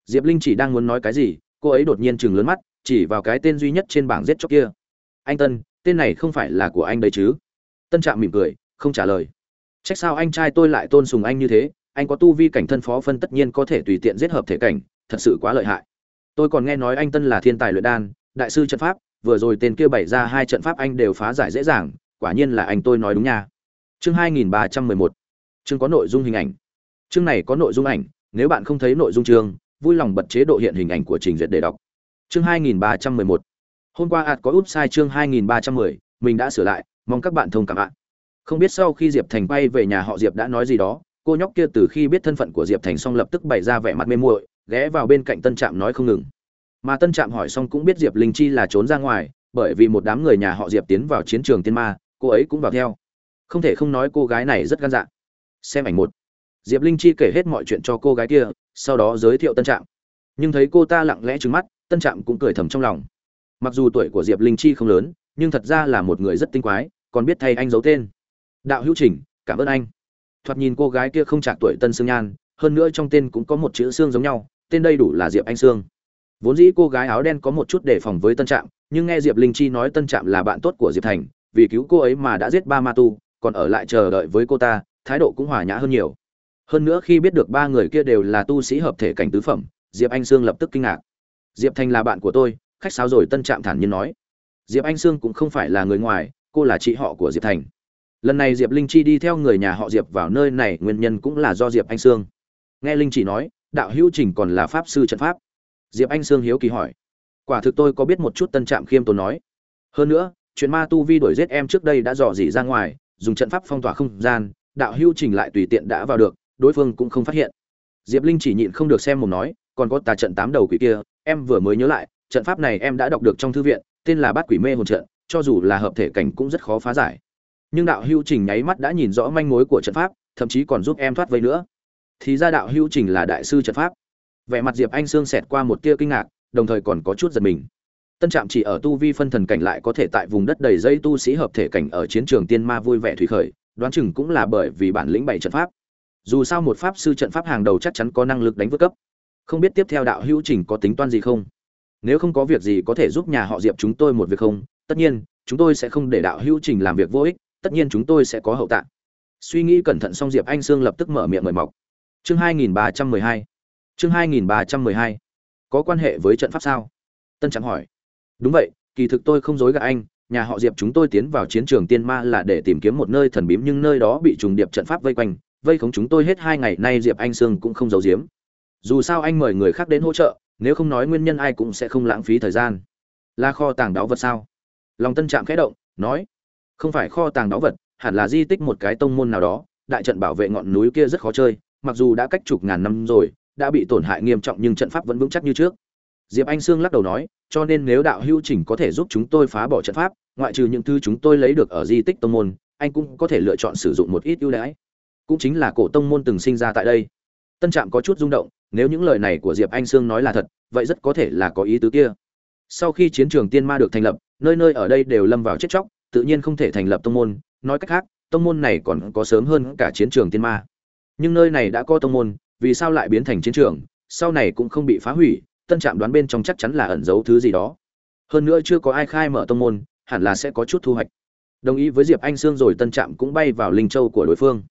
Speaker 1: Diệp linh chỉ đang muốn nói cái gì, cô ấy đột nhiên chừng lớn mắt, chỉ vào cái tên duy nhất trên bảng giết chóc kia. Anh tân tên này không phải là của anh đấy chứ? Tân trạm mỉm cười, không trả lời. Trách sao anh trai tôi lại tôn sùng anh như thế? Anh có tu vi cảnh thân phó phân tất nhiên có thể tùy tiện giết hợp thể cảnh, thật sự quá lợi hại. Tôi còn nghe nói anh tân là thiên tài luyện đan, đại sư trận pháp, vừa rồi tên kia bày ra hai trận pháp anh đều phá giải dễ dàng, quả nhiên là anh tôi nói đúng nha. Chương 2311 chương có nội dung hình ảnh. Chương này có nội dung ảnh, nếu bạn không thấy nội dung chương, vui lòng bật chế độ hiện hình ảnh của trình duyệt để đọc. Chương 2311 hôm qua ạt có út sai chương 2310 mình đã sửa lại, mong các bạn thông cảm ạ. Không biết sau khi diệp thành bay về nhà họ diệp đã nói gì đó, cô nhóc kia từ khi biết thân phận của diệp thành xong lập tức bày ra vẻ mặt mê muội, ghé vào bên cạnh tân trạm nói không ngừng. Mà tân trạm hỏi xong cũng biết diệp linh chi là trốn ra ngoài, bởi vì một đám người nhà họ diệp tiến vào chiến trường tiên ma, cô ấy cũng vào theo. Không thể không nói cô gái này rất gan dạ. Xem ảnh một. Diệp linh chi kể hết mọi chuyện cho cô gái kia, sau đó giới thiệu tân trạm. Nhưng thấy cô ta lặng lẽ trứng mắt, tân trạm cũng cười thầm trong lòng mặc dù tuổi của diệp linh chi không lớn, nhưng thật ra là một người rất tinh quái, còn biết thay anh giấu tên. Đạo hữu trình, cảm ơn anh. Thoạt nhìn cô gái kia không chạc tuổi tân sương nhan, hơn nữa trong tên cũng có một chữ xương giống nhau, tên đây đủ là diệp anh sương. Vốn dĩ cô gái áo đen có một chút đề phòng với tân trạm, nhưng nghe diệp linh chi nói tân trạm là bạn tốt của diệp thành, vì cứu cô ấy mà đã giết ba ma tu, còn ở lại chờ đợi với cô ta, thái độ cũng hòa nhã hơn nhiều. Hơn nữa khi biết được ba người kia đều là tu sĩ hợp thể cảnh tứ phẩm, diệp anh sương lập tức kinh ngạc. Diệp thành là bạn của tôi khách sáo rồi tân trạm thản nhiên nói. Diệp anh sương cũng không phải là người ngoài, cô là chị họ của diệp thành. Lần này diệp linh chi đi theo người nhà họ diệp vào nơi này nguyên nhân cũng là do diệp anh sương. Nghe linh chỉ nói, đạo hữu trình còn là pháp sư trận pháp. Diệp anh sương hiếu kỳ hỏi. Quả thực tôi có biết một chút tân trạm khiêm tốn nói. Hơn nữa, chuyện ma tu vi đuổi giết em trước đây đã dò dỉ ra ngoài, dùng trận pháp phong tỏa không gian, đạo hữu trình lại tùy tiện đã vào được, đối phương cũng không phát hiện. Diệp linh chỉ nhịn không được xem một nói, còn có tà trận tám đầu quỷ kia, em vừa mới nhớ lại trận pháp này em đã đọc được trong thư viện, tên là bát quỷ mê hồn trận, cho dù là hợp thể cảnh cũng rất khó phá giải. Nhưng đạo hữu trình nháy mắt đã nhìn rõ manh mối của trận pháp, thậm chí còn giúp em thoát vây nữa. Thì ra đạo hữu trình là đại sư trận pháp. Vẻ mặt diệp anh sương xẹt qua một tia kinh ngạc, đồng thời còn có chút giật mình. Tân trạm chỉ ở tu vi phân thần cảnh lại có thể tại vùng đất đầy dây tu sĩ hợp thể cảnh ở chiến trường tiên ma vui vẻ thủy khởi, đoán chừng cũng là bởi vì bản lĩnh bảy trận pháp. Dù sao một pháp sư trận pháp hàng đầu chắc chắn có năng lực đánh vượt cấp. Không biết tiếp theo đạo hữu trình có tính toán gì không? Nếu không có việc gì có thể giúp nhà họ diệp chúng tôi một việc không? Tất nhiên, chúng tôi sẽ không để đạo hữu trình làm việc vô ích, tất nhiên chúng tôi sẽ có hậu tạ suy nghĩ cẩn thận xong diệp anh sương lập tức mở miệng mời mọc. Chương 2312 chương 2312 có quan hệ với trận pháp sao? Tân trắng hỏi. Đúng vậy, kỳ thực tôi không dối gạt anh, nhà họ diệp chúng tôi tiến vào chiến trường tiên ma là để tìm kiếm một nơi thần bí nhưng nơi đó bị trùng điệp trận pháp vây quanh, vây khống chúng tôi hết hai ngày nay diệp anh sương cũng không giấu giếm. Dù sao anh mời người khác đến hỗ trợ nếu không nói nguyên nhân ai cũng sẽ không lãng phí thời gian. Là kho tàng đáo vật sao? Lòng tân trạm khẽ động, nói, không phải kho tàng đáo vật, hẳn là di tích một cái tông môn nào đó, đại trận bảo vệ ngọn núi kia rất khó chơi, mặc dù đã cách chục ngàn năm rồi, đã bị tổn hại nghiêm trọng nhưng trận pháp vẫn vững chắc như trước. Diệp anh sương lắc đầu nói, cho nên nếu đạo hữu chỉnh có thể giúp chúng tôi phá bỏ trận pháp, ngoại trừ những thứ chúng tôi lấy được ở di tích tông môn, anh cũng có thể lựa chọn sử dụng một ít ưu đãi. Cũng chính là cổ tông môn từng sinh ra tại đây. Tân trạm có chút rung động nếu những lời này của diệp anh sương nói là thật, vậy rất có thể là có ý tứ kia. Sau khi chiến trường tiên ma được thành lập, nơi nơi ở đây đều lâm vào chết chóc, tự nhiên không thể thành lập tông môn. Nói cách khác, tông môn này còn có sớm hơn cả chiến trường tiên ma. Nhưng nơi này đã có tông môn, vì sao lại biến thành chiến trường? Sau này cũng không bị phá hủy, tân trạm đoán bên trong chắc chắn là ẩn giấu thứ gì đó. Hơn nữa chưa có ai khai mở tông môn, hẳn là sẽ có chút thu hoạch. Đồng ý với diệp anh sương rồi tân trạm cũng bay vào linh châu của đối phương.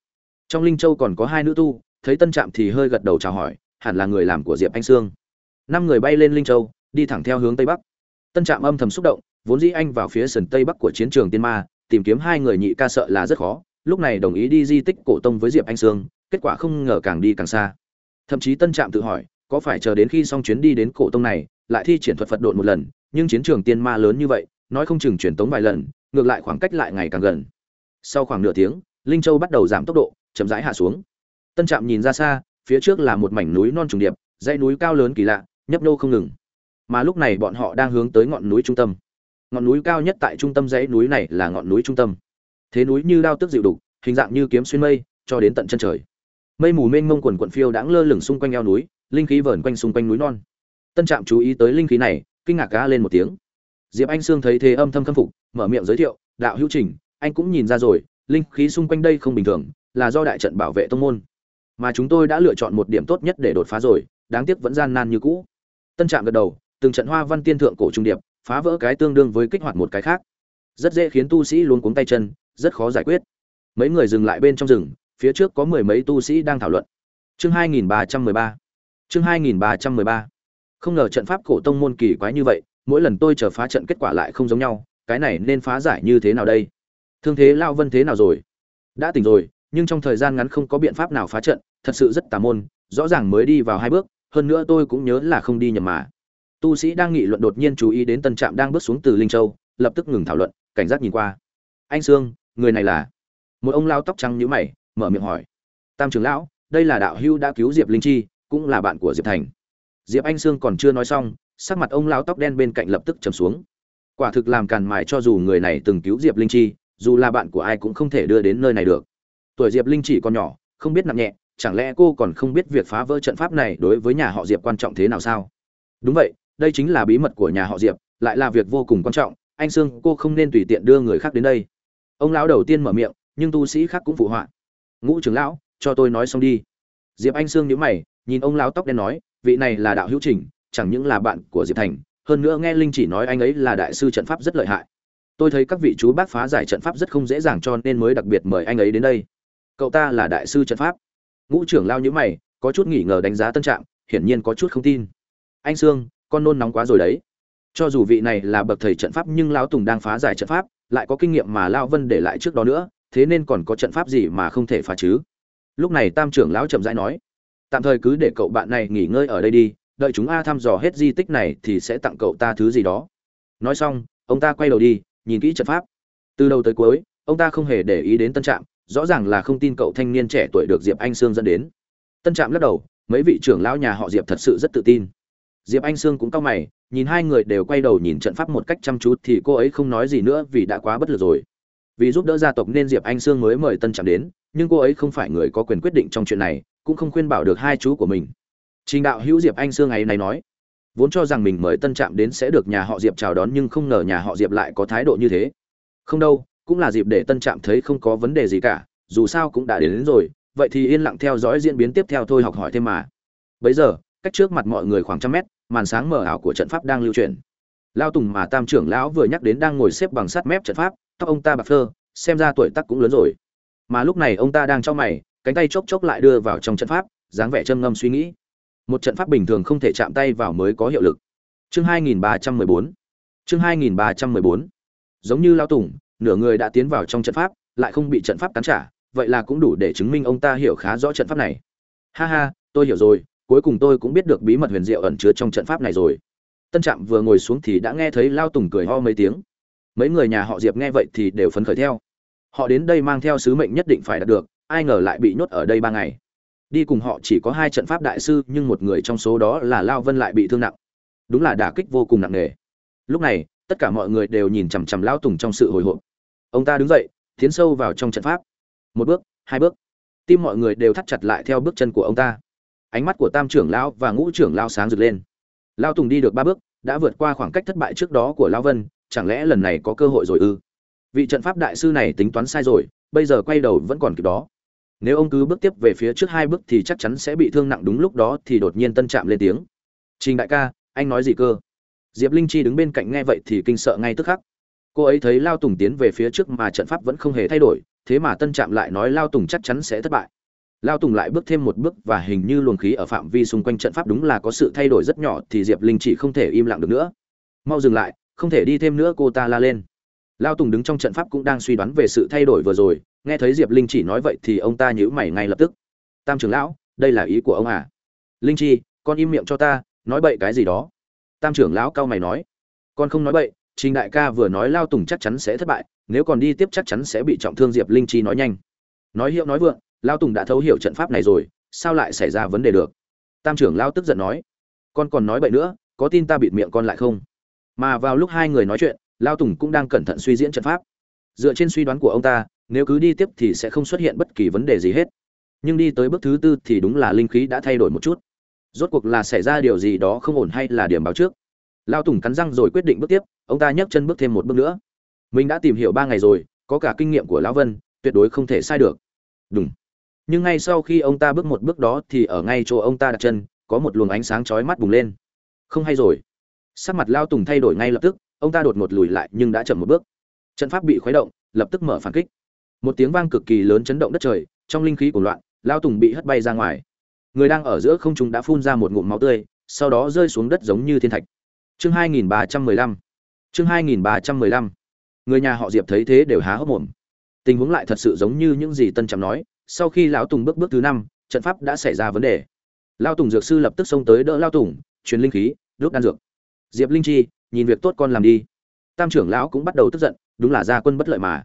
Speaker 1: Trong linh châu còn có hai nữ tu, thấy tân trạm thì hơi gật đầu chào hỏi hẳn là người làm của diệp anh sương. Năm người bay lên linh châu, đi thẳng theo hướng tây bắc. Tân trạm âm thầm xúc động, vốn dĩ anh vào phía sườn tây bắc của chiến trường tiên ma, tìm kiếm hai người nhị ca sợ là rất khó, lúc này đồng ý đi di tích cổ tông với diệp anh sương, kết quả không ngờ càng đi càng xa. Thậm chí tân trạm tự hỏi, có phải chờ đến khi xong chuyến đi đến cổ tông này, lại thi triển thuật phật độn một lần, nhưng chiến trường tiên ma lớn như vậy, nói không chừng truyền tống vài lần, ngược lại khoảng cách lại ngày càng gần. Sau khoảng nửa tiếng, linh châu bắt đầu giảm tốc độ, chậm rãi hạ xuống. Tân trạm nhìn ra xa phía trước là một mảnh núi non trùng điệp, dãy núi cao lớn kỳ lạ, nhấp nô không ngừng. Mà lúc này bọn họ đang hướng tới ngọn núi trung tâm. Ngọn núi cao nhất tại trung tâm dãy núi này là ngọn núi trung tâm. Thế núi như đao tức dịu đục, hình dạng như kiếm xuyên mây, cho đến tận chân trời. Mây mù mênh mông quần quận phiêu đãng lơ lửng xung quanh eo núi, linh khí vờn quanh xung quanh núi non. Tân trạm chú ý tới linh khí này, kinh ngạc cá lên một tiếng. Diệp anh sương thấy thế âm thầm khâm phục, mở miệng giới thiệu, đạo hữu trình, anh cũng nhìn ra rồi, linh khí xung quanh đây không bình thường, là do đại trận bảo vệ tông môn mà chúng tôi đã lựa chọn một điểm tốt nhất để đột phá rồi, đáng tiếc vẫn gian nan như cũ. Tân trạm gật đầu, từng trận hoa văn tiên thượng cổ trung điệp, phá vỡ cái tương đương với kích hoạt một cái khác. Rất dễ khiến tu sĩ luôn cuống tay chân, rất khó giải quyết. Mấy người dừng lại bên trong rừng, phía trước có mười mấy tu sĩ đang thảo luận. Chương 2313 chương 2313 không ngờ trận pháp cổ tông môn kỳ quái như vậy, mỗi lần tôi chờ phá trận kết quả lại không giống nhau, cái này nên phá giải như thế nào đây? Thương thế lao vân thế nào rồi? Đã tỉnh rồi, nhưng trong thời gian ngắn không có biện pháp nào phá trận thật sự rất tà môn, rõ ràng mới đi vào hai bước, hơn nữa tôi cũng nhớ là không đi nhầm mà. Tu sĩ đang nghị luận đột nhiên chú ý đến tân trạm đang bước xuống từ linh châu, lập tức ngừng thảo luận, cảnh giác nhìn qua. Anh sương, người này là? Một ông lao tóc trắng nhíu mày, mở miệng hỏi. Tam trưởng lão, đây là đạo hưu đã cứu diệp linh chi, cũng là bạn của diệp thành. Diệp anh sương còn chưa nói xong, sắc mặt ông lao tóc đen bên cạnh lập tức trầm xuống. Quả thực làm càn mài cho dù người này từng cứu diệp linh chi, dù là bạn của ai cũng không thể đưa đến nơi này được. Tuổi diệp linh chỉ còn nhỏ, không biết nặng nhẹ chẳng lẽ cô còn không biết việc phá vỡ trận pháp này đối với nhà họ diệp quan trọng thế nào sao? Đúng vậy, đây chính là bí mật của nhà họ diệp, lại là việc vô cùng quan trọng, anh sương, cô không nên tùy tiện đưa người khác đến đây. Ông lão đầu tiên mở miệng, nhưng tu sĩ khác cũng phụ họa. Ngũ trưởng lão, cho tôi nói xong đi. Diệp anh sương nhíu mày, nhìn ông lão tóc đen nói, vị này là đạo hữu trình chẳng những là bạn của diệp thành, hơn nữa nghe linh chỉ nói anh ấy là đại sư trận pháp rất lợi hại. Tôi thấy các vị chú bác phá giải trận pháp rất không dễ dàng cho nên mới đặc biệt mời anh ấy đến đây. Cậu ta là đại sư trận pháp ngũ trưởng lao nhữ mày, có chút nghỉ ngờ đánh giá tân trạng hiển nhiên có chút không tin. Anh sương, con nôn nóng quá rồi đấy. Cho dù vị này là bậc thầy trận pháp nhưng lão tùng đang phá giải trận pháp, lại có kinh nghiệm mà lao vân để lại trước đó nữa, thế nên còn có trận pháp gì mà không thể phá chứ? Lúc này tam trưởng lão chậm rãi nói, tạm thời cứ để cậu bạn này nghỉ ngơi ở đây đi, đợi chúng a thăm dò hết di tích này thì sẽ tặng cậu ta thứ gì đó. Nói xong, ông ta quay đầu đi, nhìn kỹ trận pháp. Từ đầu tới cuối, ông ta không hề để ý đến tân trạm rõ ràng là không tin cậu thanh niên trẻ tuổi được diệp anh sương dẫn đến. Tân trạm lắc đầu, mấy vị trưởng lão nhà họ diệp thật sự rất tự tin. Diệp anh sương cũng cau mày, nhìn hai người đều quay đầu nhìn trận pháp một cách chăm chú thì cô ấy không nói gì nữa vì đã quá bất lực rồi. Vì giúp đỡ gia tộc nên diệp anh sương mới mời tân trạm đến, nhưng cô ấy không phải người có quyền quyết định trong chuyện này, cũng không khuyên bảo được hai chú của mình. Trình đạo hữu diệp anh sương ấy này nói, vốn cho rằng mình mời tân trạm đến sẽ được nhà họ diệp chào đón nhưng không ngờ nhà họ diệp lại có thái độ như thế. Không đâu cũng là dịp để tân trạm thấy không có vấn đề gì cả dù sao cũng đã đến, đến rồi vậy thì yên lặng theo dõi diễn biến tiếp theo thôi học hỏi thêm mà. Bấy giờ cách trước mặt mọi người khoảng trăm mét màn sáng mờ ảo của trận pháp đang lưu truyền lao tùng mà tam trưởng lão vừa nhắc đến đang ngồi xếp bằng sát mép trận pháp tóc ông ta bạc phơ xem ra tuổi tác cũng lớn rồi. Mà lúc này ông ta đang cho mày cánh tay chốc chốc lại đưa vào trong trận pháp dáng vẻ châm ngâm suy nghĩ. Một trận pháp bình thường không thể chạm tay vào mới có hiệu lực. Chương 2314 chương 2314 giống như lao tùng nửa người đã tiến vào trong trận pháp, lại không bị trận pháp cắn trả, vậy là cũng đủ để chứng minh ông ta hiểu khá rõ trận pháp này. Ha ha, tôi hiểu rồi, cuối cùng tôi cũng biết được bí mật huyền diệu ẩn chứa trong trận pháp này rồi. Tân trạm vừa ngồi xuống thì đã nghe thấy lao tùng cười ho mấy tiếng. Mấy người nhà họ diệp nghe vậy thì đều phấn khởi theo. Họ đến đây mang theo sứ mệnh nhất định phải đạt được, ai ngờ lại bị nhốt ở đây ba ngày. Đi cùng họ chỉ có hai trận pháp đại sư, nhưng một người trong số đó là lao vân lại bị thương nặng. Đúng là đả kích vô cùng nặng nề. Lúc này, tất cả mọi người đều nhìn chằm chằm lao tùng trong sự hồi hộp ông ta đứng dậy, tiến sâu vào trong trận pháp. Một bước, hai bước. Tim mọi người đều thắt chặt lại theo bước chân của ông ta. Ánh mắt của tam trưởng lão và ngũ trưởng lao sáng rực lên. Lao tùng đi được ba bước, đã vượt qua khoảng cách thất bại trước đó của lao vân, chẳng lẽ lần này có cơ hội rồi ư? Vị trận pháp đại sư này tính toán sai rồi, bây giờ quay đầu vẫn còn kịp đó. Nếu ông cứ bước tiếp về phía trước hai bước thì chắc chắn sẽ bị thương nặng đúng lúc đó thì đột nhiên tân trạm lên tiếng. Trình đại ca, anh nói gì cơ? Diệp linh chi đứng bên cạnh nghe vậy thì kinh sợ ngay tức khắc cô ấy thấy lao tùng tiến về phía trước mà trận pháp vẫn không hề thay đổi, thế mà tân trạm lại nói lao tùng chắc chắn sẽ thất bại. Lao tùng lại bước thêm một bước và hình như luồng khí ở phạm vi xung quanh trận pháp đúng là có sự thay đổi rất nhỏ thì diệp linh chỉ không thể im lặng được nữa. Mau dừng lại, không thể đi thêm nữa cô ta la lên. Lao tùng đứng trong trận pháp cũng đang suy đoán về sự thay đổi vừa rồi, nghe thấy diệp linh chỉ nói vậy thì ông ta nhữ mày ngay lập tức. Tam trưởng lão, đây là ý của ông à? Linh chi, con im miệng cho ta, nói bậy cái gì đó? Tam trưởng lão cao mày nói. Con không nói bậy trình đại ca vừa nói lao tùng chắc chắn sẽ thất bại, nếu còn đi tiếp chắc chắn sẽ bị trọng thương diệp linh chi nói nhanh. Nói hiệu nói vượng, lao tùng đã thấu hiểu trận pháp này rồi, sao lại xảy ra vấn đề được? Tam trưởng lao tức giận nói, con còn nói bậy nữa, có tin ta bịt miệng con lại không? Mà vào lúc hai người nói chuyện, lao tùng cũng đang cẩn thận suy diễn trận pháp. Dựa trên suy đoán của ông ta, nếu cứ đi tiếp thì sẽ không xuất hiện bất kỳ vấn đề gì hết. Nhưng đi tới bước thứ tư thì đúng là linh khí đã thay đổi một chút. Rốt cuộc là xảy ra điều gì đó không ổn hay là điểm báo trước? Lao tùng cắn răng rồi quyết định bước tiếp, ông ta nhấc chân bước thêm một bước nữa. Mình đã tìm hiểu ba ngày rồi, có cả kinh nghiệm của lão vân, tuyệt đối không thể sai được. Đúng nhưng ngay sau khi ông ta bước một bước đó thì ở ngay chỗ ông ta đặt chân, có một luồng ánh sáng chói mắt bùng lên. Không hay rồi. Sắc mặt lao tùng thay đổi ngay lập tức, ông ta đột ngột lùi lại nhưng đã chậm một bước. Trận pháp bị khuấy động, lập tức mở phản kích. Một tiếng vang cực kỳ lớn chấn động đất trời, trong linh khí của loạn lao tùng bị hất bay ra ngoài. Người đang ở giữa không trung đã phun ra một ngụm máu tươi, sau đó rơi xuống đất giống như thiên thạch chương 2315 chương 2315 người nhà họ diệp thấy thế đều há hốc mồm. Tình huống lại thật sự giống như những gì tân trạm nói, sau khi lão tùng bước bước thứ năm, trận pháp đã xảy ra vấn đề. Lao tùng dược sư lập tức xông tới đỡ lao tùng, truyền linh khí, đốt đan dược. Diệp linh chi, nhìn việc tốt con làm đi. Tam trưởng lão cũng bắt đầu tức giận, đúng là gia quân bất lợi mà.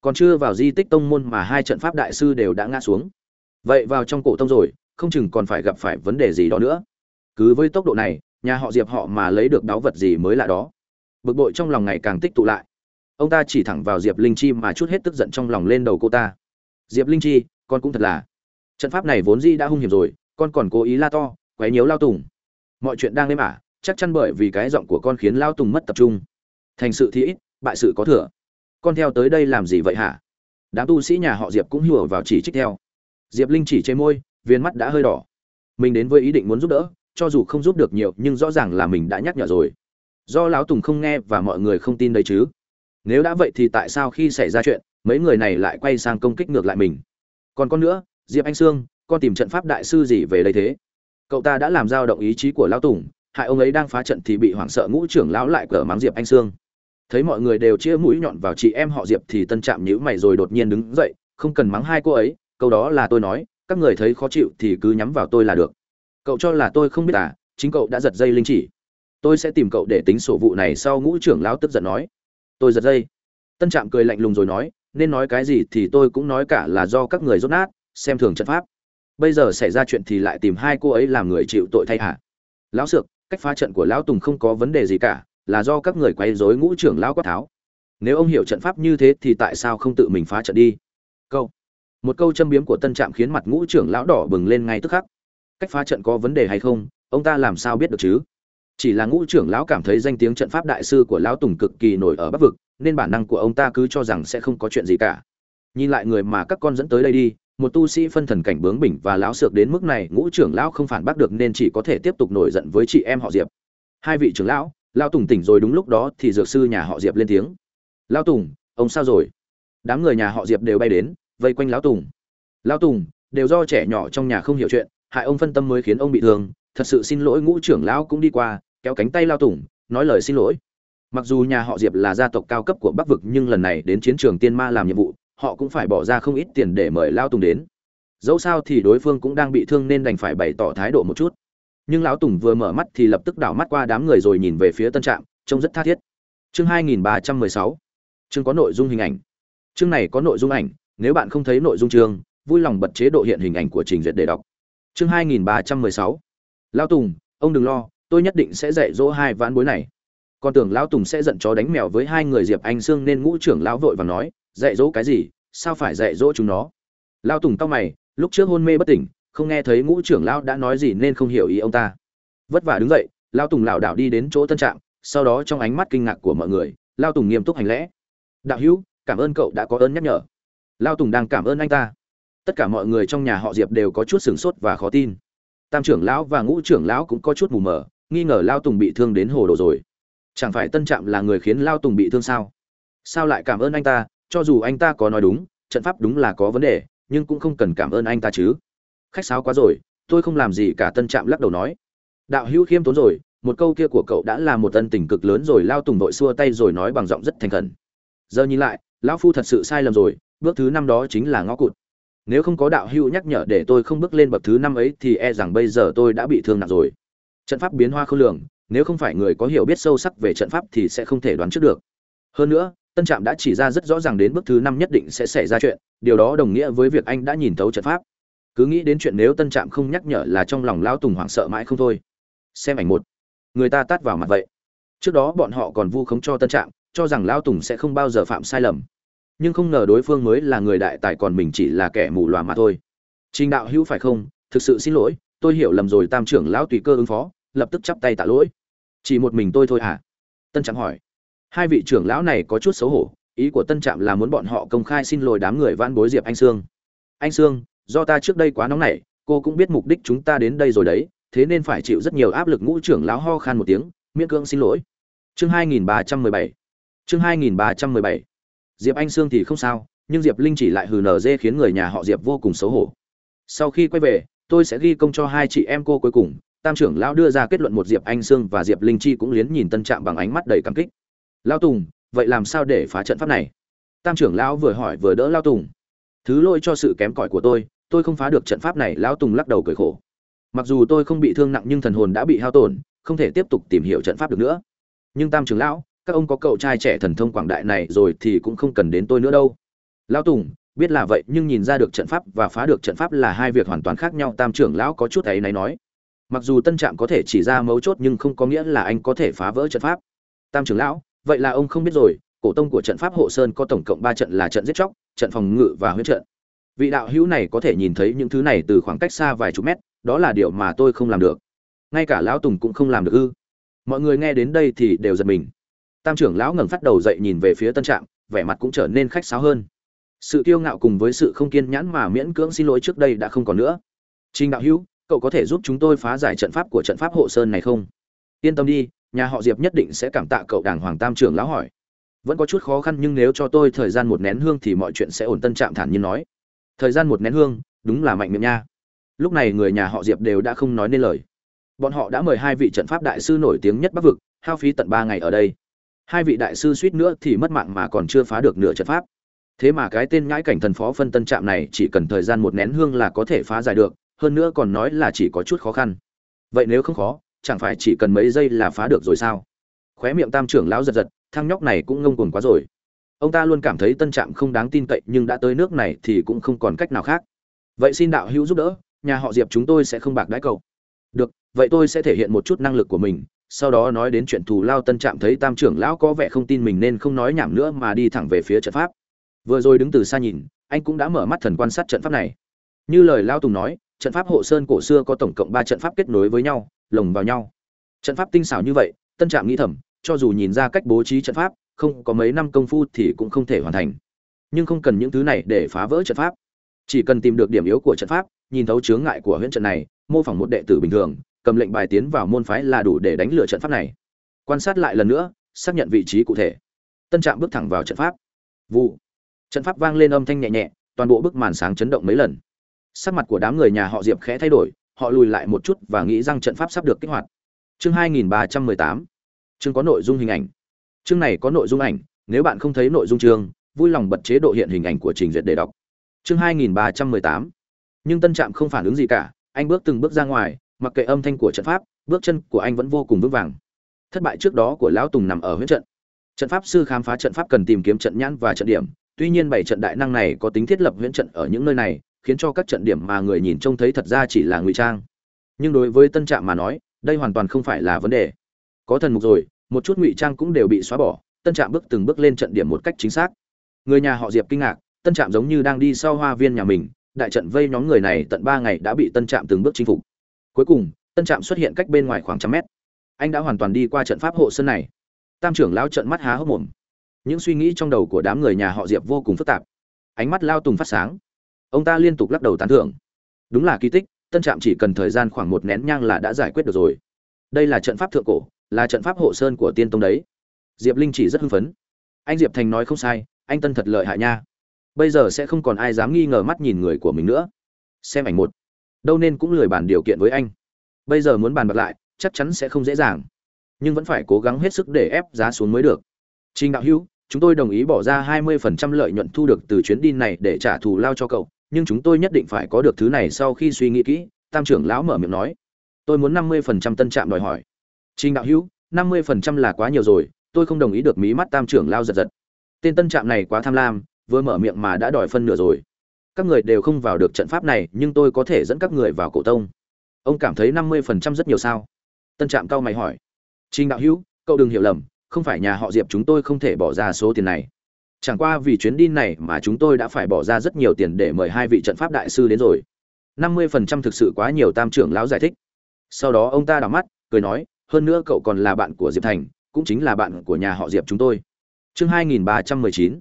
Speaker 1: Còn chưa vào di tích tông môn mà hai trận pháp đại sư đều đã ngã xuống. Vậy vào trong cổ tông rồi, không chừng còn phải gặp phải vấn đề gì đó nữa. Cứ với tốc độ này nhà họ diệp họ mà lấy được đáo vật gì mới lạ đó. Bực bội trong lòng ngày càng tích tụ lại. Ông ta chỉ thẳng vào diệp linh chi mà chút hết tức giận trong lòng lên đầu cô ta. Diệp linh chi, con cũng thật là. Trận pháp này vốn di đã hung hiểm rồi, con còn cố ý la to, quấy nhiễu lao tùng. Mọi chuyện đang êm ả, chắc chắn bởi vì cái giọng của con khiến lao tùng mất tập trung. Thành sự thì ít, bại sự có thừa. Con theo tới đây làm gì vậy hả? Đám tu sĩ nhà họ diệp cũng hùa vào chỉ trích theo. Diệp linh chỉ chê môi, viên mắt đã hơi đỏ. Mình đến với ý định muốn giúp đỡ cho dù không giúp được nhiều, nhưng rõ ràng là mình đã nhắc nhở rồi. Do lão tùng không nghe và mọi người không tin đấy chứ? Nếu đã vậy thì tại sao khi xảy ra chuyện, mấy người này lại quay sang công kích ngược lại mình? Còn con nữa, diệp anh sương, con tìm trận pháp đại sư gì về đây thế? Cậu ta đã làm dao động ý chí của lão tùng hại ông ấy đang phá trận thì bị hoảng sợ ngũ trưởng lão lại cờ mắng diệp anh sương. Thấy mọi người đều chia mũi nhọn vào chị em họ diệp thì tân trạm nhữ mày rồi đột nhiên đứng dậy, không cần mắng hai cô ấy, câu đó là tôi nói, các người thấy khó chịu thì cứ nhắm vào tôi là được cậu cho là tôi không biết à chính cậu đã giật dây linh chỉ. Tôi sẽ tìm cậu để tính sổ vụ này sau ngũ trưởng lão tức giận nói. Tôi giật dây. Tân trạm cười lạnh lùng rồi nói, nên nói cái gì thì tôi cũng nói cả là do các người rốt nát, xem thường trận pháp. Bây giờ xảy ra chuyện thì lại tìm hai cô ấy làm người chịu tội thay hả? Lão sược, cách phá trận của lão tùng không có vấn đề gì cả, là do các người quấy rối ngũ trưởng lão quát tháo. Nếu ông hiểu trận pháp như thế thì tại sao không tự mình phá trận đi? Câu. Một câu châm biếm của tân trạm khiến mặt ngũ trưởng lão đỏ bừng lên ngay tức khắc cách phá trận có vấn đề hay không, ông ta làm sao biết được chứ? Chỉ là ngũ trưởng lão cảm thấy danh tiếng trận pháp đại sư của lão tùng cực kỳ nổi ở bắc vực, nên bản năng của ông ta cứ cho rằng sẽ không có chuyện gì cả. Nhìn lại người mà các con dẫn tới đây đi, một tu sĩ phân thần cảnh bướng bỉnh và lão sược đến mức này, ngũ trưởng lão không phản bác được nên chỉ có thể tiếp tục nổi giận với chị em họ diệp. Hai vị trưởng lão lão tùng tỉnh rồi đúng lúc đó thì dược sư nhà họ diệp lên tiếng. Lão tùng, ông sao rồi? Đám người nhà họ diệp đều bay đến, vây quanh lão tùng. Lão tùng, đều do trẻ nhỏ trong nhà không hiểu chuyện hại ông phân tâm mới khiến ông bị thương, thật sự xin lỗi ngũ trưởng lão cũng đi qua, kéo cánh tay lao tùng, nói lời xin lỗi. Mặc dù nhà họ diệp là gia tộc cao cấp của bắc vực, nhưng lần này đến chiến trường tiên ma làm nhiệm vụ, họ cũng phải bỏ ra không ít tiền để mời lao tùng đến. Dẫu sao thì đối phương cũng đang bị thương nên đành phải bày tỏ thái độ một chút. Nhưng lão tùng vừa mở mắt thì lập tức đảo mắt qua đám người rồi nhìn về phía tân trạm, trông rất tha thiết. Chương 2316 chương có nội dung hình ảnh. Chương này có nội dung ảnh, nếu bạn không thấy nội dung chương, vui lòng bật chế độ hiện hình ảnh của trình duyệt để đọc chương 2316 lão tùng, ông đừng lo, tôi nhất định sẽ dạy dỗ hai vãn bối này. Còn tưởng lão tùng sẽ giận chó đánh mèo với hai người diệp anh sương nên ngũ trưởng lão vội và nói, dạy dỗ cái gì? Sao phải dạy dỗ chúng nó? Lão tùng tao mày, lúc trước hôn mê bất tỉnh, không nghe thấy ngũ trưởng lão đã nói gì nên không hiểu ý ông ta. Vất vả đứng dậy, lão tùng lảo đảo đi đến chỗ tân trạm, sau đó trong ánh mắt kinh ngạc của mọi người, lão tùng nghiêm túc hành lễ. Đạo hữu, cảm ơn cậu đã có ơn nhắc nhở. Lão tùng đang cảm ơn anh ta tất cả mọi người trong nhà họ diệp đều có chút sửng sốt và khó tin. Tam trưởng lão và ngũ trưởng lão cũng có chút mù mờ, nghi ngờ lao tùng bị thương đến hồ đồ rồi. Chẳng phải tân trạm là người khiến lao tùng bị thương sao? Sao lại cảm ơn anh ta, cho dù anh ta có nói đúng, trận pháp đúng là có vấn đề, nhưng cũng không cần cảm ơn anh ta chứ. Khách sáo quá rồi, tôi không làm gì cả, tân trạm lắc đầu nói. Đạo hữu khiêm tốn rồi, một câu kia của cậu đã là một ân tình cực lớn rồi, lao tùng vội xua tay rồi nói bằng giọng rất thành khẩn. Giờ nhìn lại, lão phu thật sự sai lầm rồi, bước thứ năm đó chính là ngõ cụt nếu không có đạo hữu nhắc nhở để tôi không bước lên bậc thứ năm ấy thì e rằng bây giờ tôi đã bị thương nặng rồi. Trận pháp biến hoa khôn lường, nếu không phải người có hiểu biết sâu sắc về trận pháp thì sẽ không thể đoán trước được. Hơn nữa, tân trạm đã chỉ ra rất rõ ràng đến bước thứ năm nhất định sẽ xảy ra chuyện, điều đó đồng nghĩa với việc anh đã nhìn thấu trận pháp. Cứ nghĩ đến chuyện nếu tân trạm không nhắc nhở là trong lòng lão tùng hoảng sợ mãi không thôi. Xem ảnh một. Người ta tát vào mặt vậy. Trước đó bọn họ còn vu khống cho tân trạm, cho rằng lão tùng sẽ không bao giờ phạm sai lầm nhưng không ngờ đối phương mới là người đại tài còn mình chỉ là kẻ mù loà mà thôi. Trình đạo hữu phải không? Thực sự xin lỗi, tôi hiểu lầm rồi, tam trưởng lão tùy cơ ứng phó, lập tức chắp tay tạ lỗi. Chỉ một mình tôi thôi à tân trạm hỏi. Hai vị trưởng lão này có chút xấu hổ, ý của tân trạm là muốn bọn họ công khai xin lỗi đám người van bối diệp anh sương. Anh sương, do ta trước đây quá nóng nảy, cô cũng biết mục đích chúng ta đến đây rồi đấy, thế nên phải chịu rất nhiều áp lực, ngũ trưởng lão ho khan một tiếng, miễn cưỡng xin lỗi. Chương 2317 chương 2317 diệp anh sương thì không sao, nhưng diệp linh chỉ lại hừ nở dê khiến người nhà họ diệp vô cùng xấu hổ. Sau khi quay về, tôi sẽ ghi công cho hai chị em cô cuối cùng, tam trưởng lão đưa ra kết luận một diệp anh sương và diệp linh chi cũng liến nhìn tân trạm bằng ánh mắt đầy cảm kích. Lao tùng, vậy làm sao để phá trận pháp này? Tam trưởng lão vừa hỏi vừa đỡ lao tùng. Thứ lỗi cho sự kém cỏi của tôi tôi không phá được trận pháp này lão tùng lắc đầu cười khổ. Mặc dù tôi không bị thương nặng nhưng thần hồn đã bị hao tổn, không thể tiếp tục tìm hiểu trận pháp được nữa. Nhưng tam trưởng lão các ông có cậu trai trẻ thần thông quảng đại này rồi thì cũng không cần đến tôi nữa đâu. Lão tùng, biết là vậy nhưng nhìn ra được trận pháp và phá được trận pháp là hai việc hoàn toàn khác nhau, tam trưởng lão có chút ấy náy nói. Mặc dù tân trạm có thể chỉ ra mấu chốt nhưng không có nghĩa là anh có thể phá vỡ trận pháp. Tam trưởng lão, vậy là ông không biết rồi, cổ tông của trận pháp hộ sơn có tổng cộng ba trận là trận giết chóc, trận phòng ngự và huyết trận. Vị đạo hữu này có thể nhìn thấy những thứ này từ khoảng cách xa vài chục mét, đó là điều mà tôi không làm được. Ngay cả lão tùng cũng không làm được ư. Mọi người nghe đến đây thì đều giật mình tam trưởng lão ngẩng phát đầu dậy nhìn về phía tân trạm, vẻ mặt cũng trở nên khách sáo hơn. Sự kiêu ngạo cùng với sự không kiên nhãn mà miễn cưỡng xin lỗi trước đây đã không còn nữa. Trình đạo hữu, cậu có thể giúp chúng tôi phá giải trận pháp của trận pháp hộ sơn này không? Yên tâm đi, nhà họ diệp nhất định sẽ cảm tạ cậu đàng hoàng tam trưởng lão hỏi. Vẫn có chút khó khăn nhưng nếu cho tôi thời gian một nén hương thì mọi chuyện sẽ ổn, tân trạm thản nhiên nói. Thời gian một nén hương, đúng là mạnh miệng nha. Lúc này người nhà họ diệp đều đã không nói nên lời. Bọn họ đã mời hai vị trận pháp đại sư nổi tiếng nhất bắc vực, hao phí tận ba ngày ở đây hai vị đại sư suýt nữa thì mất mạng mà còn chưa phá được nửa trận pháp. Thế mà cái tên nhãi cảnh thần phó phân tân trạm này chỉ cần thời gian một nén hương là có thể phá giải được, hơn nữa còn nói là chỉ có chút khó khăn. Vậy nếu không khó, chẳng phải chỉ cần mấy giây là phá được rồi sao? Khóe miệng tam trưởng lão giật giật thang nhóc này cũng ngông cuồng quá rồi. Ông ta luôn cảm thấy tân trạm không đáng tin cậy nhưng đã tới nước này thì cũng không còn cách nào khác. Vậy xin đạo hữu giúp đỡ, nhà họ diệp chúng tôi sẽ không bạc đãi cậu. Được, vậy tôi sẽ thể hiện một chút năng lực của mình sau đó nói đến chuyện thù lao tân trạm thấy tam trưởng lão có vẻ không tin mình nên không nói nhảm nữa mà đi thẳng về phía trận pháp. Vừa rồi đứng từ xa nhìn, anh cũng đã mở mắt thần quan sát trận pháp này. Như lời lao tùng nói, trận pháp hộ sơn cổ xưa có tổng cộng ba trận pháp kết nối với nhau, lồng vào nhau. Trận pháp tinh xảo như vậy, tân trạm nghĩ thầm, cho dù nhìn ra cách bố trí trận pháp, không có mấy năm công phu thì cũng không thể hoàn thành. Nhưng không cần những thứ này để phá vỡ trận pháp. Chỉ cần tìm được điểm yếu của trận pháp, nhìn thấu chướng ngại của huyện trận này, mô phỏng một đệ tử bình thường cầm lệnh bài tiến vào môn phái là đủ để đánh lửa trận pháp này. Quan sát lại lần nữa, xác nhận vị trí cụ thể. Tân trạm bước thẳng vào trận pháp. Vụ. Trận pháp vang lên âm thanh nhẹ nhẹ, toàn bộ bức màn sáng chấn động mấy lần. Sắc mặt của đám người nhà họ diệp khẽ thay đổi, họ lùi lại một chút và nghĩ rằng trận pháp sắp được kích hoạt. Chương 2318 chương có nội dung hình ảnh. Chương này có nội dung ảnh, nếu bạn không thấy nội dung chương, vui lòng bật chế độ hiện hình ảnh của trình duyệt để đọc. Chương 2318 nhưng tân trạm không phản ứng gì cả, anh bước từng bước ra ngoài mặc kệ âm thanh của trận pháp, bước chân của anh vẫn vô cùng vững vàng. Thất bại trước đó của lão tùng nằm ở huyết trận. Trận pháp sư khám phá trận pháp cần tìm kiếm trận nhãn và trận điểm, tuy nhiên bảy trận đại năng này có tính thiết lập huyễn trận ở những nơi này, khiến cho các trận điểm mà người nhìn trông thấy thật ra chỉ là ngụy trang. Nhưng đối với tân trạm mà nói, đây hoàn toàn không phải là vấn đề. Có thần mục rồi, một chút ngụy trang cũng đều bị xóa bỏ, tân trạm bước từng bước lên trận điểm một cách chính xác. Người nhà họ diệp kinh ngạc, tân trạm giống như đang đi sau hoa viên nhà mình, đại trận vây nhóm người này tận ba ngày đã bị tân trạm từng bước chinh phục cuối cùng, tân trạm xuất hiện cách bên ngoài khoảng trăm mét. Anh đã hoàn toàn đi qua trận pháp hộ sân này. Tam trưởng lao trận mắt há hốc mồm. Những suy nghĩ trong đầu của đám người nhà họ diệp vô cùng phức tạp. Ánh mắt lao tùng phát sáng. Ông ta liên tục lắc đầu tán thưởng. Đúng là kỳ tích, tân trạm chỉ cần thời gian khoảng một nén nhang là đã giải quyết được rồi. Đây là trận pháp thượng cổ, là trận pháp hộ sơn của tiên tông đấy. Diệp linh chỉ rất hưng phấn. Anh diệp thành nói không sai, anh tân thật lợi hại nha. Bây giờ sẽ không còn ai dám nghi ngờ mắt nhìn người của mình nữa. Xem ảnh một đâu nên cũng lười bàn điều kiện với anh. Bây giờ muốn bàn bạc lại, chắc chắn sẽ không dễ dàng. Nhưng vẫn phải cố gắng hết sức để ép giá xuống mới được. Trình đạo hữu, chúng tôi đồng ý bỏ ra 20% lợi nhuận thu được từ chuyến đi này để trả thù lao cho cậu, nhưng chúng tôi nhất định phải có được thứ này sau khi suy nghĩ kỹ, tam trưởng lão mở miệng nói. Tôi muốn 50% tân trạm đòi hỏi. Trình đạo hữu 50% là quá nhiều rồi, tôi không đồng ý được mí mắt tam trưởng lao giật giật. Tên tân trạm này quá tham lam, vừa mở miệng mà đã đòi phân nửa rồi các người đều không vào được trận pháp này, nhưng tôi có thể dẫn các người vào cổ tông. Ông cảm thấy 50% rất nhiều sao? Tân trạm cao mày hỏi. Trình đạo hữu, cậu đừng hiểu lầm, không phải nhà họ diệp chúng tôi không thể bỏ ra số tiền này. Chẳng qua vì chuyến đi này mà chúng tôi đã phải bỏ ra rất nhiều tiền để mời hai vị trận pháp đại sư đến rồi. năm mươi phần trăm thực sự quá nhiều, tam trưởng lão giải thích. Sau đó ông ta đảo mắt, cười nói, hơn nữa cậu còn là bạn của diệp thành, cũng chính là bạn của nhà họ diệp chúng tôi. Chương hai nghìn ba trăm mười chín.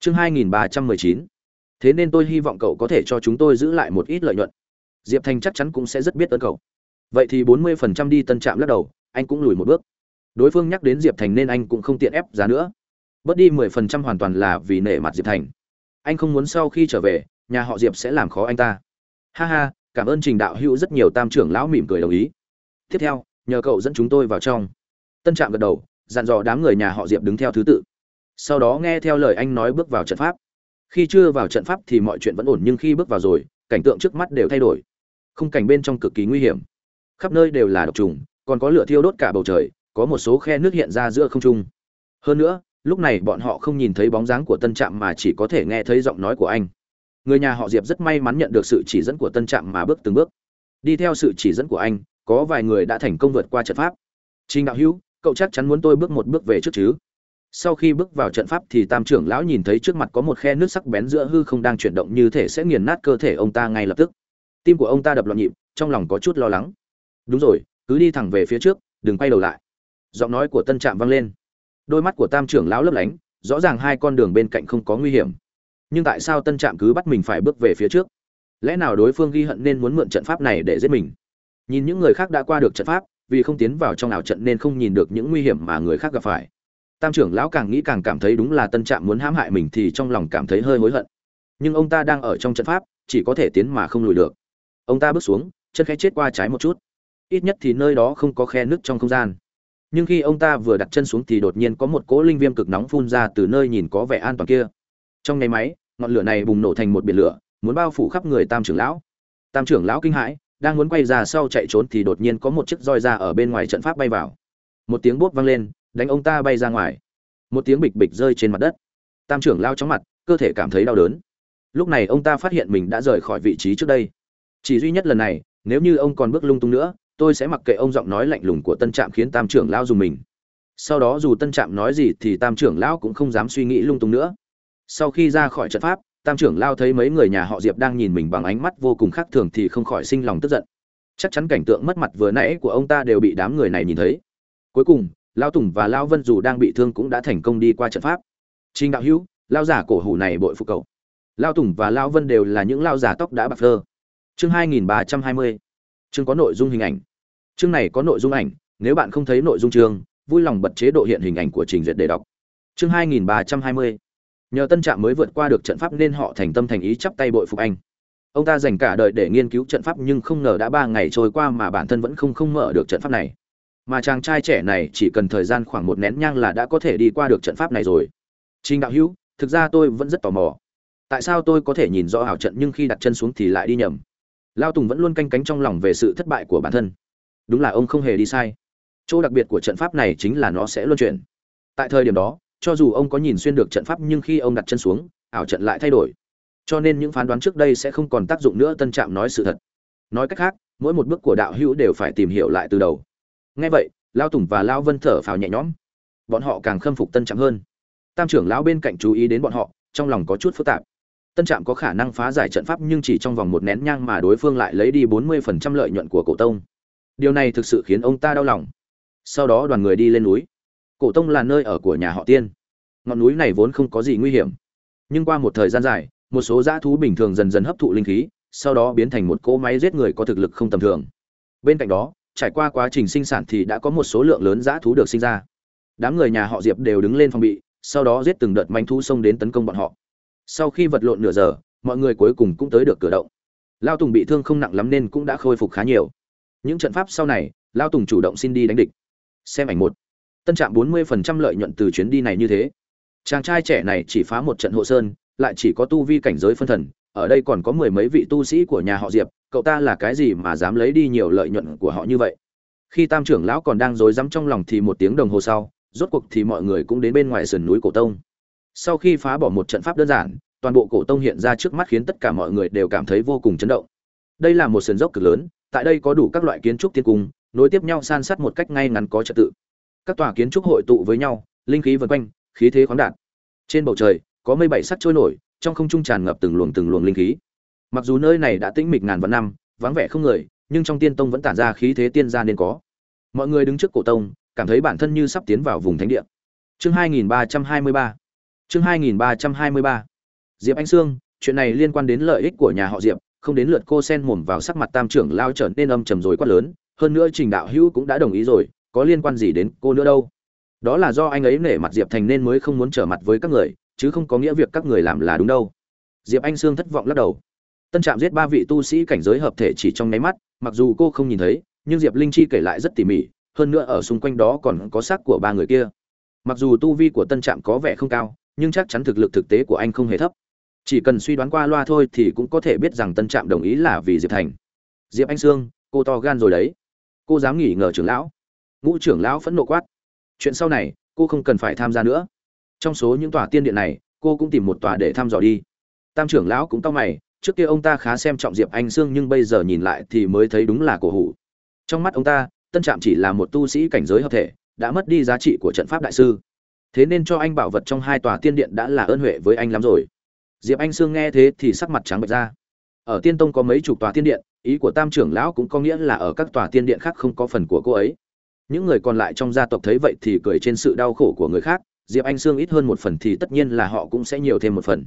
Speaker 1: Chương hai nghìn ba trăm mười chín thế nên tôi hy vọng cậu có thể cho chúng tôi giữ lại một ít lợi nhuận. Diệp thành chắc chắn cũng sẽ rất biết ơn cậu. Vậy thì bốn mươi phần trăm đi tân trạm lắc đầu, anh cũng lùi một bước. Đối phương nhắc đến diệp thành nên anh cũng không tiện ép giá nữa. Bớt đi mười phần trăm hoàn toàn là vì nể mặt diệp thành. Anh không muốn sau khi trở về, nhà họ diệp sẽ làm khó anh ta. Ha ha, cảm ơn trình đạo hữu rất nhiều tam trưởng lão mỉm cười đồng ý. Tiếp theo, nhờ cậu dẫn chúng tôi vào trong. Tân trạm gật đầu, dặn dò đám người nhà họ diệp đứng theo thứ tự. Sau đó nghe theo lời anh nói bước vào trận pháp khi chưa vào trận pháp thì mọi chuyện vẫn ổn nhưng khi bước vào rồi, cảnh tượng trước mắt đều thay đổi. Khung cảnh bên trong cực kỳ nguy hiểm. Khắp nơi đều là độc trùng, còn có lửa thiêu đốt cả bầu trời, có một số khe nước hiện ra giữa không trung. Hơn nữa, lúc này bọn họ không nhìn thấy bóng dáng của tân trạm mà chỉ có thể nghe thấy giọng nói của anh. Người nhà họ diệp rất may mắn nhận được sự chỉ dẫn của tân trạm mà bước từng bước. Đi theo sự chỉ dẫn của anh, có vài người đã thành công vượt qua trận pháp. Trình đạo hữu, cậu chắc chắn muốn tôi bước một bước về trước chứ? Sau khi bước vào trận pháp thì tam trưởng lão nhìn thấy trước mặt có một khe nước sắc bén giữa hư không đang chuyển động như thể sẽ nghiền nát cơ thể ông ta ngay lập tức. Tim của ông ta đập loạn nhịp, trong lòng có chút lo lắng. Đúng rồi, cứ đi thẳng về phía trước, đừng quay đầu lại. Giọng nói của tân trạm vang lên. Đôi mắt của tam trưởng lão lấp lánh, rõ ràng hai con đường bên cạnh không có nguy hiểm. Nhưng tại sao tân trạm cứ bắt mình phải bước về phía trước? Lẽ nào đối phương ghi hận nên muốn mượn trận pháp này để giết mình? Nhìn những người khác đã qua được trận pháp, vì không tiến vào trong ảo trận nên không nhìn được những nguy hiểm mà người khác gặp phải tam trưởng lão càng nghĩ càng cảm thấy đúng là tân trạm muốn hãm hại mình thì trong lòng cảm thấy hơi hối hận. Nhưng ông ta đang ở trong trận pháp, chỉ có thể tiến mà không lùi được. Ông ta bước xuống, chân khẽ chết qua trái một chút. Ít nhất thì nơi đó không có khe nứt trong không gian. Nhưng khi ông ta vừa đặt chân xuống thì đột nhiên có một cỗ linh viêm cực nóng phun ra từ nơi nhìn có vẻ an toàn kia. Trong nháy máy, ngọn lửa này bùng nổ thành một biển lửa, muốn bao phủ khắp người tam trưởng lão. Tam trưởng lão kinh hãi, đang muốn quay ra sau chạy trốn thì đột nhiên có một chiếc roi ra ở bên ngoài trận pháp bay vào. Một tiếng bốp vang lên đánh ông ta bay ra ngoài. Một tiếng bịch bịch rơi trên mặt đất. Tam trưởng lao chóng mặt, cơ thể cảm thấy đau đớn. Lúc này ông ta phát hiện mình đã rời khỏi vị trí trước đây. Chỉ duy nhất lần này, nếu như ông còn bước lung tung nữa, tôi sẽ mặc kệ ông giọng nói lạnh lùng của tân trạm khiến tam trưởng lao dùng mình. Sau đó dù tân trạm nói gì thì tam trưởng lão cũng không dám suy nghĩ lung tung nữa. Sau khi ra khỏi trận pháp, tam trưởng lao thấy mấy người nhà họ diệp đang nhìn mình bằng ánh mắt vô cùng khác thường thì không khỏi sinh lòng tức giận. Chắc chắn cảnh tượng mất mặt vừa nãy của ông ta đều bị đám người này nhìn thấy. Cuối cùng lao tùng và lao vân dù đang bị thương cũng đã thành công đi qua trận pháp. Trình đạo hữu lao giả cổ hủ này bội phục cậu. Lao tùng và lao vân đều là những lao giả tóc đã bạc phơ. Chương hai nghìn ba trăm hai mươi. Chương có nội dung hình ảnh. Chương này có nội dung ảnh, nếu bạn không thấy nội dung chương, vui lòng bật chế độ hiện hình ảnh của trình duyệt để đọc. Chương hai nghìn ba trăm hai mươi. Nhờ tân trạm mới vượt qua được trận pháp nên họ thành tâm thành ý chắp tay bội phục anh. Ông ta dành cả đời để nghiên cứu trận pháp nhưng không ngờ đã ba ngày trôi qua mà bản thân vẫn không không mở được trận pháp này mà chàng trai trẻ này chỉ cần thời gian khoảng một nén nhang là đã có thể đi qua được trận pháp này rồi. Trình đạo hữu, thực ra tôi vẫn rất tò mò. Tại sao tôi có thể nhìn rõ ảo trận nhưng khi đặt chân xuống thì lại đi nhầm? Lao tùng vẫn luôn canh cánh trong lòng về sự thất bại của bản thân. Đúng là ông không hề đi sai. Chỗ đặc biệt của trận pháp này chính là nó sẽ luân chuyển. Tại thời điểm đó, cho dù ông có nhìn xuyên được trận pháp nhưng khi ông đặt chân xuống, ảo trận lại thay đổi. Cho nên những phán đoán trước đây sẽ không còn tác dụng nữa, tân trạm nói sự thật. Nói cách khác, mỗi một bước của đạo hữu đều phải tìm hiểu lại từ đầu nghe vậy lao tùng và lao vân thở phào nhẹ nhõm. Bọn họ càng khâm phục tân trạm hơn. Tam trưởng lão bên cạnh chú ý đến bọn họ, trong lòng có chút phức tạp. Tân trạm có khả năng phá giải trận pháp nhưng chỉ trong vòng một nén nhang mà đối phương lại lấy đi bốn mươi phần trăm lợi nhuận của cổ tông. Điều này thực sự khiến ông ta đau lòng. Sau đó đoàn người đi lên núi. Cổ tông là nơi ở của nhà họ tiên. Ngọn núi này vốn không có gì nguy hiểm. Nhưng qua một thời gian dài, một số dã thú bình thường dần dần hấp thụ linh khí, sau đó biến thành một cỗ máy giết người có thực lực không tầm thường. Bên cạnh đó trải qua quá trình sinh sản thì đã có một số lượng lớn dã thú được sinh ra. Đám người nhà họ diệp đều đứng lên phòng bị, sau đó giết từng đợt manh thú xông đến tấn công bọn họ. Sau khi vật lộn nửa giờ, mọi người cuối cùng cũng tới được cửa động. Lao tùng bị thương không nặng lắm nên cũng đã khôi phục khá nhiều. Những trận pháp sau này, lao tùng chủ động xin đi đánh địch. Xem ảnh một. Tân trạm bốn mươi phần trăm lợi nhuận từ chuyến đi này như thế. Chàng trai trẻ này chỉ phá một trận hộ sơn, lại chỉ có tu vi cảnh giới phân thần, ở đây còn có mười mấy vị tu sĩ của nhà họ diệp cậu ta là cái gì mà dám lấy đi nhiều lợi nhuận của họ như vậy? Khi tam trưởng lão còn đang rối rắm trong lòng thì một tiếng đồng hồ sau, rốt cuộc thì mọi người cũng đến bên ngoài sườn núi cổ tông. Sau khi phá bỏ một trận pháp đơn giản, toàn bộ cổ tông hiện ra trước mắt khiến tất cả mọi người đều cảm thấy vô cùng chấn động. Đây là một sườn dốc cực lớn, tại đây có đủ các loại kiến trúc tiên cung, nối tiếp nhau san sát một cách ngay ngắn có trật tự. Các tòa kiến trúc hội tụ với nhau, linh khí vần quanh, khí thế khoáng đạt. Trên bầu trời, có mây bảy sắc trôi nổi, trong không trung tràn ngập từng luồng từng luồng linh khí mặc dù nơi này đã tĩnh mịch ngàn vạn năm, vắng vẻ không người, nhưng trong tiên tông vẫn tản ra khí thế tiên gia nên có. Mọi người đứng trước cổ tông, cảm thấy bản thân như sắp tiến vào vùng thánh địa. Chương 2323 chương 2323 diệp anh sương, chuyện này liên quan đến lợi ích của nhà họ diệp, không đến lượt cô sen mồm vào sắc mặt tam trưởng lao trở nên âm trầm rồi quát lớn, hơn nữa trình đạo hữu cũng đã đồng ý rồi, có liên quan gì đến cô nữa đâu? Đó là do anh ấy nể mặt diệp thành nên mới không muốn trở mặt với các người, chứ không có nghĩa việc các người làm là đúng đâu. Diệp anh sương thất vọng lắc đầu tân trạm giết ba vị tu sĩ cảnh giới hợp thể chỉ trong nháy mắt, mặc dù cô không nhìn thấy, nhưng diệp linh chi kể lại rất tỉ mỉ, hơn nữa ở xung quanh đó còn có xác của ba người kia. Mặc dù tu vi của tân trạm có vẻ không cao, nhưng chắc chắn thực lực thực tế của anh không hề thấp. Chỉ cần suy đoán qua loa thôi thì cũng có thể biết rằng tân trạm đồng ý là vì diệp thành. Diệp anh sương, cô to gan rồi đấy. Cô dám nghỉ ngờ trưởng lão. Ngũ trưởng lão phẫn nộ quát. Chuyện sau này, cô không cần phải tham gia nữa. Trong số những tòa tiên điện này, cô cũng tìm một tòa để thăm dò đi. Tam trưởng lão cũng tao mày trước kia ông ta khá xem trọng diệp anh sương nhưng bây giờ nhìn lại thì mới thấy đúng là cổ hủ. Trong mắt ông ta, tân trạm chỉ là một tu sĩ cảnh giới hợp thể, đã mất đi giá trị của trận pháp đại sư. Thế nên cho anh bảo vật trong hai tòa tiên điện đã là ơn huệ với anh lắm rồi. Diệp anh sương nghe thế thì sắc mặt trắng bệch ra. Ở tiên tông có mấy chục tòa tiên điện, ý của tam trưởng lão cũng có nghĩa là ở các tòa tiên điện khác không có phần của cô ấy. Những người còn lại trong gia tộc thấy vậy thì cười trên sự đau khổ của người khác, diệp anh sương ít hơn một phần thì tất nhiên là họ cũng sẽ nhiều thêm một phần.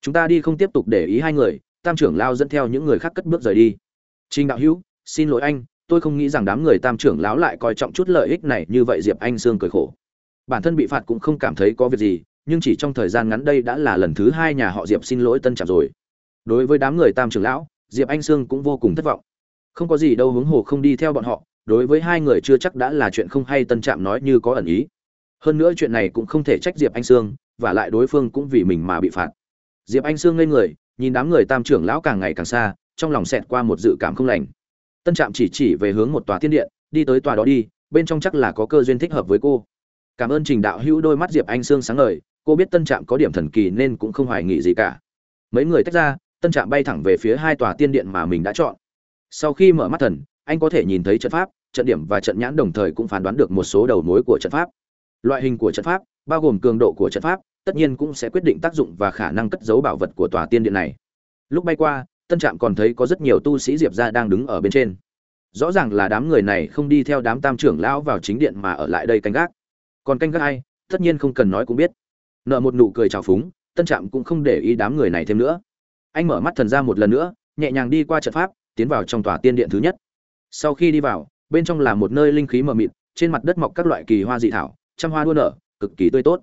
Speaker 1: Chúng ta đi không tiếp tục để ý hai người tam trưởng lao dẫn theo những người khác cất bước rời đi. Trình đạo hữu, xin lỗi anh, tôi không nghĩ rằng đám người tam trưởng lão lại coi trọng chút lợi ích này như vậy, diệp anh sương cười khổ. Bản thân bị phạt cũng không cảm thấy có việc gì, nhưng chỉ trong thời gian ngắn đây đã là lần thứ hai nhà họ diệp xin lỗi tân trạm rồi. Đối với đám người tam trưởng lão, diệp anh sương cũng vô cùng thất vọng. Không có gì đâu hướng hồ không đi theo bọn họ, đối với hai người chưa chắc đã là chuyện không hay, tân trạm nói như có ẩn ý. Hơn nữa chuyện này cũng không thể trách diệp anh sương, và lại đối phương cũng vì mình mà bị phạt. Diệp anh sương ngây người nhìn đám người tam trưởng lão càng ngày càng xa, trong lòng xẹt qua một dự cảm không lành. Tân trạm chỉ chỉ về hướng một tòa thiên điện, đi tới tòa đó đi, bên trong chắc là có cơ duyên thích hợp với cô. Cảm ơn trình đạo hữu đôi mắt diệp anh sương sáng ngời, cô biết tân trạm có điểm thần kỳ nên cũng không hoài nghị gì cả. Mấy người tách ra, tân trạm bay thẳng về phía hai tòa tiên điện mà mình đã chọn. Sau khi mở mắt thần, anh có thể nhìn thấy trận pháp, trận điểm và trận nhãn đồng thời cũng phán đoán được một số đầu mối của trận pháp. Loại hình của trận pháp, bao gồm cường độ của trận pháp tất nhiên cũng sẽ quyết định tác dụng và khả năng cất giấu bảo vật của tòa tiên điện này. Lúc bay qua, tân trạm còn thấy có rất nhiều tu sĩ diệp gia đang đứng ở bên trên. Rõ ràng là đám người này không đi theo đám tam trưởng lão vào chính điện mà ở lại đây canh gác. Còn canh gác ai, tất nhiên không cần nói cũng biết. Nợ một nụ cười trào phúng, tân trạm cũng không để ý đám người này thêm nữa. Anh mở mắt thần ra một lần nữa, nhẹ nhàng đi qua trận pháp, tiến vào trong tòa tiên điện thứ nhất. Sau khi đi vào, bên trong là một nơi linh khí mờ mịt, trên mặt đất mọc các loại kỳ hoa dị thảo, trăm hoa đua nở, cực kỳ tươi tốt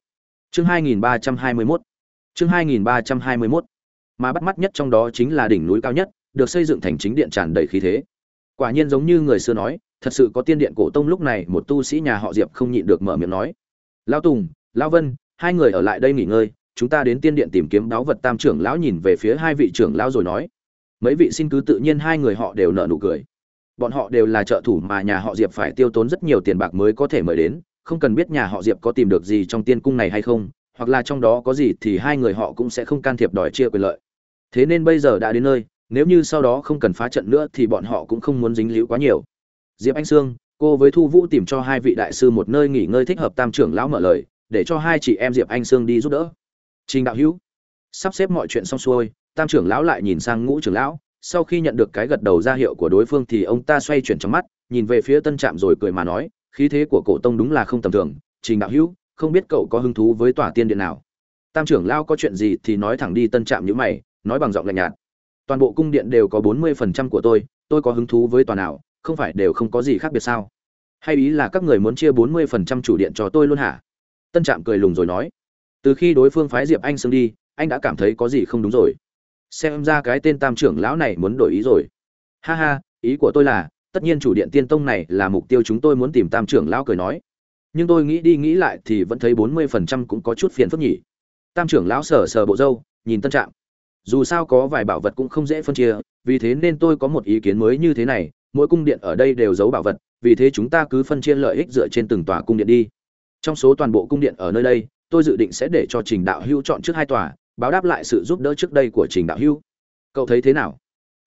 Speaker 1: chương 2321 chương 2321 mà bắt mắt nhất trong đó chính là đỉnh núi cao nhất, được xây dựng thành chính điện tràn đầy khí thế. Quả nhiên giống như người xưa nói, thật sự có tiên điện cổ tông lúc này, một tu sĩ nhà họ diệp không nhịn được mở miệng nói. Lão tùng, lão vân, hai người ở lại đây nghỉ ngơi, chúng ta đến tiên điện tìm kiếm đáo vật tam trưởng lão nhìn về phía hai vị trưởng lão rồi nói. Mấy vị xin cứ tự nhiên hai người họ đều nở nụ cười. Bọn họ đều là trợ thủ mà nhà họ diệp phải tiêu tốn rất nhiều tiền bạc mới có thể mời đến không cần biết nhà họ diệp có tìm được gì trong tiên cung này hay không, hoặc là trong đó có gì thì hai người họ cũng sẽ không can thiệp đòi chia quyền lợi. Thế nên bây giờ đã đến nơi, nếu như sau đó không cần phá trận nữa thì bọn họ cũng không muốn dính líu quá nhiều. Diệp anh sương, cô với thu vũ tìm cho hai vị đại sư một nơi nghỉ ngơi thích hợp tam trưởng lão mở lời, để cho hai chị em diệp anh sương đi giúp đỡ. Trình đạo hữu, sắp xếp mọi chuyện xong xuôi, tam trưởng lão lại nhìn sang ngũ trưởng lão, sau khi nhận được cái gật đầu ra hiệu của đối phương thì ông ta xoay chuyển trong mắt, nhìn về phía tân trạm rồi cười mà nói khí thế của cổ tông đúng là không tầm thường, trình đạo hữu, không biết cậu có hứng thú với tòa tiên điện nào? Tam trưởng lão có chuyện gì thì nói thẳng đi, tân trạm như mày, nói bằng giọng lạnh nhạt. Toàn bộ cung điện đều có bốn mươi phần trăm của tôi tôi có hứng thú với tòa nào, không phải đều không có gì khác biệt sao? Hay ý là các người muốn chia bốn mươi phần trăm chủ điện cho tôi luôn hả? Tân trạm cười lùng rồi nói. Từ khi đối phương phái diệp anh xưng đi, anh đã cảm thấy có gì không đúng rồi. Xem ra cái tên tam trưởng lão này muốn đổi ý rồi. Ha ha, ý của tôi là tất nhiên chủ điện tiên tông này là mục tiêu chúng tôi muốn tìm tam trưởng lão cười nói. Nhưng tôi nghĩ đi nghĩ lại thì vẫn thấy bốn mươi phần trăm cũng có chút phiền phức nhỉ. Tam trưởng lão sờ sờ bộ râu nhìn tân trạng, dù sao có vài bảo vật cũng không dễ phân chia vì thế nên tôi có một ý kiến mới như thế này. Mỗi cung điện ở đây đều giấu bảo vật vì thế chúng ta cứ phân chia lợi ích dựa trên từng tòa cung điện đi. Trong số toàn bộ cung điện ở nơi đây tôi dự định sẽ để cho trình đạo hưu chọn trước hai tòa báo đáp lại sự giúp đỡ trước đây của trình đạo hưu. Cậu thấy thế nào?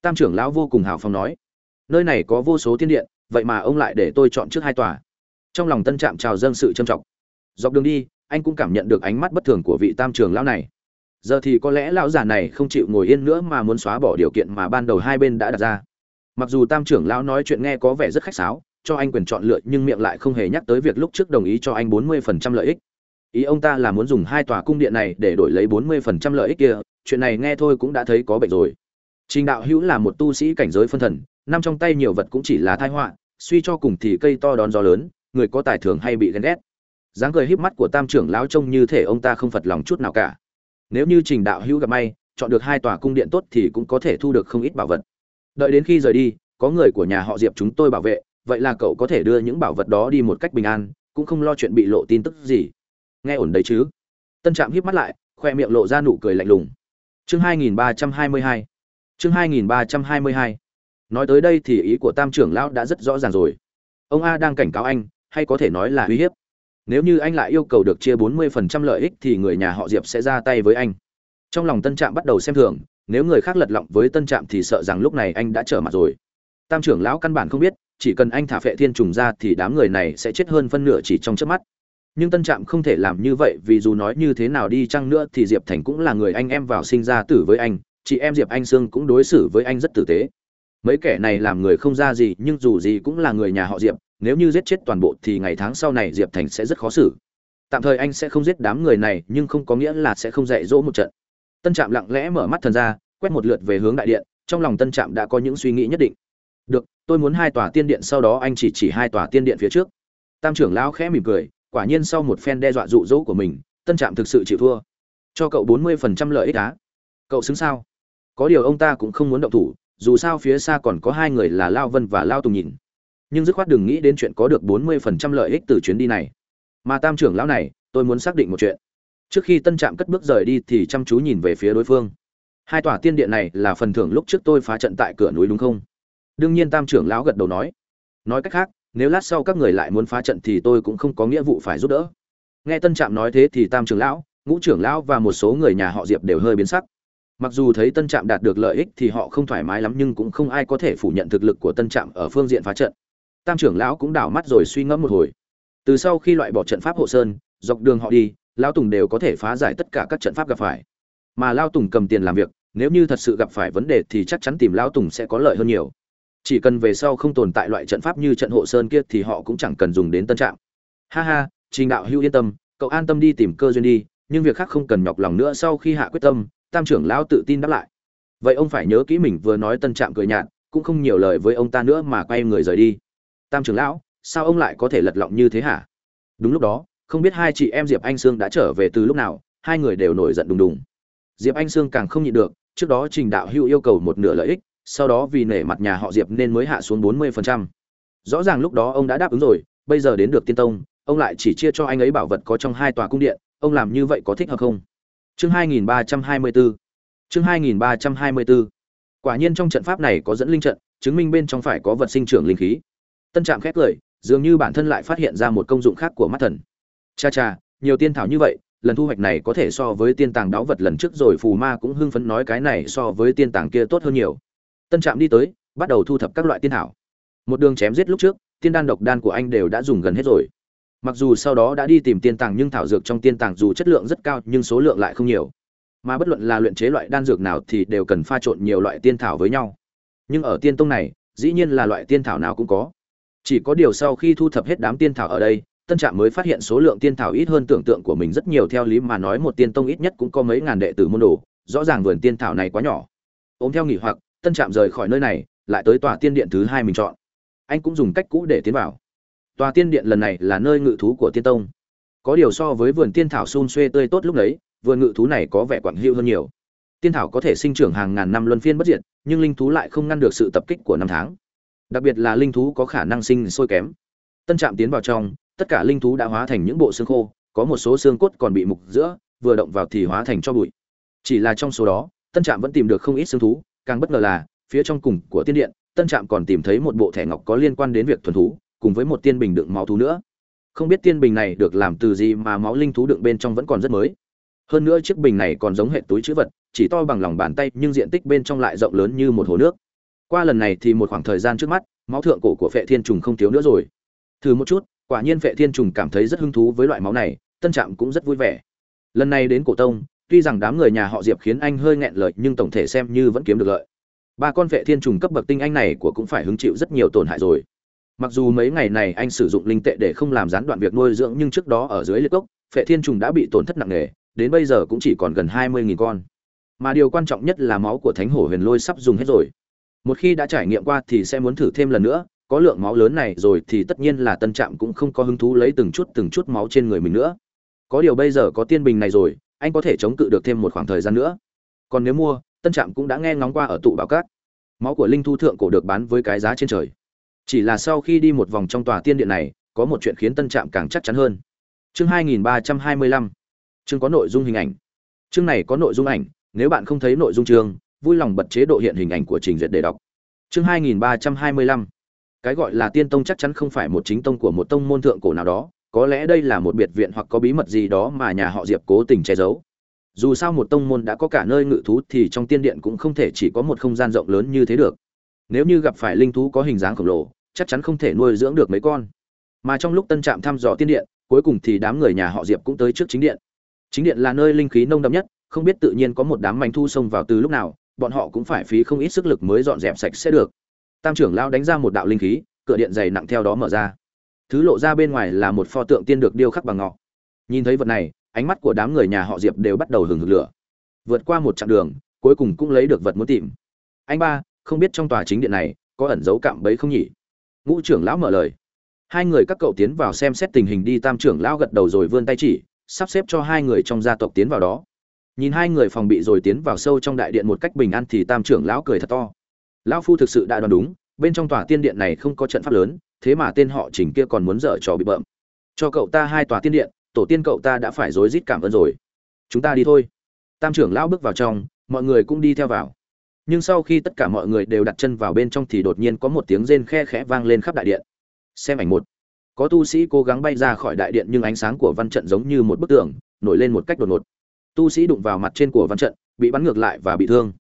Speaker 1: Tam trưởng lão vô cùng hào phong nói nơi này có vô số tiên điện, vậy mà ông lại để tôi chọn trước hai tòa. Trong lòng tân trạm trào dâng sự trầm trọng. Dọc đường đi, anh cũng cảm nhận được ánh mắt bất thường của vị tam trưởng lão này. Giờ thì có lẽ lão già này không chịu ngồi yên nữa mà muốn xóa bỏ điều kiện mà ban đầu hai bên đã đặt ra. Mặc dù tam trưởng lão nói chuyện nghe có vẻ rất khách sáo, cho anh quyền chọn lựa nhưng miệng lại không hề nhắc tới việc lúc trước đồng ý cho anh 40% lợi ích. Ý ông ta là muốn dùng hai tòa cung điện này để đổi lấy 40% lợi ích kia, chuyện này nghe thôi cũng đã thấy có bệnh rồi. Trình đạo hữu là một tu sĩ cảnh giới phân thần năm trong tay nhiều vật cũng chỉ là tai họa, suy cho cùng thì cây to đón gió lớn, người có tài thường hay bị ghen ghét. Dáng cười híp mắt của tam trưởng lão trông như thể ông ta không phật lòng chút nào cả. Nếu như trình đạo hữu gặp may, chọn được hai tòa cung điện tốt thì cũng có thể thu được không ít bảo vật. Đợi đến khi rời đi, có người của nhà họ diệp chúng tôi bảo vệ, vậy là cậu có thể đưa những bảo vật đó đi một cách bình an, cũng không lo chuyện bị lộ tin tức gì. Nghe ổn đấy chứ? Tân trạm híp mắt lại, khoe miệng lộ ra nụ cười lạnh lùng. Chương 2322 chương 2322 nói tới đây thì ý của tam trưởng lão đã rất rõ ràng rồi. Ông a đang cảnh cáo anh, hay có thể nói là uy hiếp. Nếu như anh lại yêu cầu được chia 40% lợi ích thì người nhà họ diệp sẽ ra tay với anh. Trong lòng tân trạm bắt đầu xem thường, nếu người khác lật lọng với tân trạm thì sợ rằng lúc này anh đã trở mặt rồi. Tam trưởng lão căn bản không biết, chỉ cần anh thả phệ thiên trùng ra thì đám người này sẽ chết hơn phân nửa chỉ trong chớp mắt. Nhưng tân trạm không thể làm như vậy vì dù nói như thế nào đi chăng nữa thì diệp thành cũng là người anh em vào sinh ra tử với anh, chị em diệp anh sương cũng đối xử với anh rất tử tế mấy kẻ này làm người không ra gì, nhưng dù gì cũng là người nhà họ diệp, nếu như giết chết toàn bộ thì ngày tháng sau này diệp thành sẽ rất khó xử. Tạm thời anh sẽ không giết đám người này, nhưng không có nghĩa là sẽ không dạy dỗ một trận. Tân trạm lặng lẽ mở mắt thần ra, quét một lượt về hướng đại điện, trong lòng tân trạm đã có những suy nghĩ nhất định. Được, tôi muốn hai tòa tiên điện sau đó anh chỉ chỉ hai tòa tiên điện phía trước. Tam trưởng lão khẽ mỉm cười, quả nhiên sau một phen đe dọa dụ dỗ của mình, tân trạm thực sự chịu thua. Cho cậu bốn mươi phần trăm lợi ích á. Cậu xứng sao? Có điều ông ta cũng không muốn động thủ dù sao phía xa còn có hai người là lao vân và lao tùng nhìn. Nhưng dứt khoát đừng nghĩ đến chuyện có được bốn mươi phần trăm lợi ích từ chuyến đi này. Mà tam trưởng lão này, tôi muốn xác định một chuyện. Trước khi tân trạm cất bước rời đi thì chăm chú nhìn về phía đối phương. Hai tòa tiên điện này là phần thưởng lúc trước tôi phá trận tại cửa núi đúng không? Đương nhiên tam trưởng lão gật đầu nói. Nói cách khác, nếu lát sau các người lại muốn phá trận thì tôi cũng không có nghĩa vụ phải giúp đỡ. Nghe tân trạm nói thế thì tam trưởng lão, ngũ trưởng lão và một số người nhà họ diệp đều hơi biến sắc mặc dù thấy tân trạm đạt được lợi ích thì họ không thoải mái lắm nhưng cũng không ai có thể phủ nhận thực lực của tân trạm ở phương diện phá trận. Tam trưởng lão cũng đảo mắt rồi suy ngẫm một hồi. Từ sau khi loại bỏ trận pháp hộ sơn, dọc đường họ đi, lão tùng đều có thể phá giải tất cả các trận pháp gặp phải. Mà lao tùng cầm tiền làm việc, nếu như thật sự gặp phải vấn đề thì chắc chắn tìm lao tùng sẽ có lợi hơn nhiều. Chỉ cần về sau không tồn tại loại trận pháp như trận hộ sơn kia thì họ cũng chẳng cần dùng đến tân trạm. Ha ha, trình đạo hữu yên tâm, cậu an tâm đi tìm cơ duyên đi, nhưng việc khác không cần nhọc lòng nữa sau khi hạ quyết tâm tam trưởng lão tự tin đáp lại. Vậy ông phải nhớ kỹ mình vừa nói tân trạm cười nhạt, cũng không nhiều lời với ông ta nữa mà quay người rời đi. Tam trưởng lão, sao ông lại có thể lật lọng như thế hả? Đúng lúc đó, không biết hai chị em diệp anh sương đã trở về từ lúc nào, hai người đều nổi giận đùng đùng. Diệp anh sương càng không nhịn được, trước đó trình đạo hữu yêu cầu một nửa lợi ích, sau đó vì nể mặt nhà họ diệp nên mới hạ xuống bốn mươi phần trăm. Rõ ràng lúc đó ông đã đáp ứng rồi, bây giờ đến được tiên tông, ông lại chỉ chia cho anh ấy bảo vật có trong hai tòa cung điện, ông làm như vậy có thích hợp không? Chương hai nghìn ba trăm hai mươi bốn chương hai nghìn ba trăm hai mươi bốn quả nhiên trong trận pháp này có dẫn linh trận, chứng minh bên trong phải có vật sinh trưởng linh khí. Tân trạm khét lời dường như bản thân lại phát hiện ra một công dụng khác của mắt thần. Cha cha, nhiều tiên thảo như vậy, lần thu hoạch này có thể so với tiên tàng đáo vật lần trước rồi phù ma cũng hưng phấn nói cái này so với tiên tàng kia tốt hơn nhiều. Tân trạm đi tới, bắt đầu thu thập các loại tiên thảo. Một đường chém giết lúc trước, tiên đan độc đan của anh đều đã dùng gần hết rồi mặc dù sau đó đã đi tìm tiên tàng nhưng thảo dược trong tiên tàng dù chất lượng rất cao nhưng số lượng lại không nhiều. Mà bất luận là luyện chế loại đan dược nào thì đều cần pha trộn nhiều loại tiên thảo với nhau. Nhưng ở tiên tông này, dĩ nhiên là loại tiên thảo nào cũng có. Chỉ có điều sau khi thu thập hết đám tiên thảo ở đây, tân trạm mới phát hiện số lượng tiên thảo ít hơn tưởng tượng của mình rất nhiều. Theo lý mà nói, một tiên tông ít nhất cũng có mấy ngàn đệ tử môn đồ, rõ ràng vườn tiên thảo này quá nhỏ. Ôm theo nghỉ hoặc, tân trạm rời khỏi nơi này, lại tới tòa tiên điện thứ hai mình chọn. Anh cũng dùng cách cũ để tiến vào tòa tiên điện lần này là nơi ngự thú của tiên tông. Có điều so với vườn tiên thảo xun xuê tươi tốt lúc đấy, vườn ngự thú này có vẻ quặng hữu hơn nhiều. Tiên thảo có thể sinh trưởng hàng ngàn năm luân phiên bất diệt, nhưng linh thú lại không ngăn được sự tập kích của năm tháng. Đặc biệt là linh thú có khả năng sinh sôi kém. Tân trạm tiến vào trong, tất cả linh thú đã hóa thành những bộ xương khô, có một số xương cốt còn bị mục giữa, vừa động vào thì hóa thành cho bụi. Chỉ là trong số đó, tân trạm vẫn tìm được không ít xương thú, càng bất ngờ là, phía trong cùng của tiên điện, tân trạm còn tìm thấy một bộ thẻ ngọc có liên quan đến việc thuần thú cùng với một tiên bình đựng máu thú nữa. Không biết tiên bình này được làm từ gì mà máu linh thú đựng bên trong vẫn còn rất mới. Hơn nữa chiếc bình này còn giống hệ túi chữ vật, chỉ to bằng lòng bàn tay nhưng diện tích bên trong lại rộng lớn như một hồ nước. Qua lần này thì một khoảng thời gian trước mắt, máu thượng cổ của phệ thiên trùng không thiếu nữa rồi. Thử một chút, quả nhiên phệ thiên trùng cảm thấy rất hứng thú với loại máu này, tân trạm cũng rất vui vẻ. Lần này đến cổ tông, tuy rằng đám người nhà họ diệp khiến anh hơi nghẹn lời nhưng tổng thể xem như vẫn kiếm được lợi. Ba con vệ thiên trùng cấp bậc tinh anh này của cũng phải hứng chịu rất nhiều tổn hại rồi mặc dù mấy ngày này anh sử dụng linh tệ để không làm gián đoạn việc nuôi dưỡng, nhưng trước đó ở dưới liệt cốc phệ thiên trùng đã bị tổn thất nặng nề, đến bây giờ cũng chỉ còn gần hai mươi con. Mà điều quan trọng nhất là máu của thánh hổ huyền lôi sắp dùng hết rồi. Một khi đã trải nghiệm qua thì sẽ muốn thử thêm lần nữa, có lượng máu lớn này rồi thì tất nhiên là tân trạm cũng không có hứng thú lấy từng chút từng chút máu trên người mình nữa. Có điều bây giờ có tiên bình này rồi, anh có thể chống cự được thêm một khoảng thời gian nữa. Còn nếu mua, tân trạm cũng đã nghe ngóng qua ở tụ bảo cát. Máu của linh thu thượng cổ được bán với cái giá trên trời chỉ là sau khi đi một vòng trong tòa tiên điện này, có một chuyện khiến tân trạm càng chắc chắn hơn. Chương 2325 chương có nội dung hình ảnh. Chương này có nội dung ảnh, nếu bạn không thấy nội dung chương, vui lòng bật chế độ hiện hình ảnh của trình duyệt để đọc. Chương 2325 cái gọi là tiên tông chắc chắn không phải một chính tông của một tông môn thượng cổ nào đó, có lẽ đây là một biệt viện hoặc có bí mật gì đó mà nhà họ diệp cố tình che giấu. Dù sao một tông môn đã có cả nơi ngự thú thì trong tiên điện cũng không thể chỉ có một không gian rộng lớn như thế được. Nếu như gặp phải linh thú có hình dáng khổng lồ chắc chắn không thể nuôi dưỡng được mấy con. Mà trong lúc tân trạm thăm dò tiên điện, cuối cùng thì đám người nhà họ diệp cũng tới trước chính điện. Chính điện là nơi linh khí nông đậm nhất, không biết tự nhiên có một đám mảnh thu xông vào từ lúc nào, bọn họ cũng phải phí không ít sức lực mới dọn dẹp sạch sẽ được. Tam trưởng lao đánh ra một đạo linh khí, cửa điện dày nặng theo đó mở ra. Thứ lộ ra bên ngoài là một pho tượng tiên được điêu khắc bằng ngọ nhìn thấy vật này, ánh mắt của đám người nhà họ diệp đều bắt đầu hừng hực lửa. Vượt qua một chặng đường, cuối cùng cũng lấy được vật muốn tìm. Anh ba, không biết trong tòa chính điện này có ẩn dấu cạm bẫy không nhỉ? Ngũ trưởng lão mở lời. Hai người các cậu tiến vào xem xét tình hình đi, tam trưởng lão gật đầu rồi vươn tay chỉ, sắp xếp cho hai người trong gia tộc tiến vào đó. Nhìn hai người phòng bị rồi tiến vào sâu trong đại điện một cách bình an thì tam trưởng lão cười thật to. Lão phu thực sự đã đoán đúng, bên trong tòa tiên điện này không có trận pháp lớn, thế mà tên họ chỉnh kia còn muốn dở trò bị bợm. Cho cậu ta hai tòa tiên điện, tổ tiên cậu ta đã phải rối rít cảm ơn rồi. Chúng ta đi thôi. Tam trưởng lão bước vào trong, mọi người cũng đi theo vào nhưng sau khi tất cả mọi người đều đặt chân vào bên trong thì đột nhiên có một tiếng rên khe khẽ vang lên khắp đại điện. Xem ảnh một. Có tu sĩ cố gắng bay ra khỏi đại điện nhưng ánh sáng của văn trận giống như một bức tường, nổi lên một cách đột ngột. Tu sĩ đụng vào mặt trên của văn trận, bị bắn ngược lại và bị thương.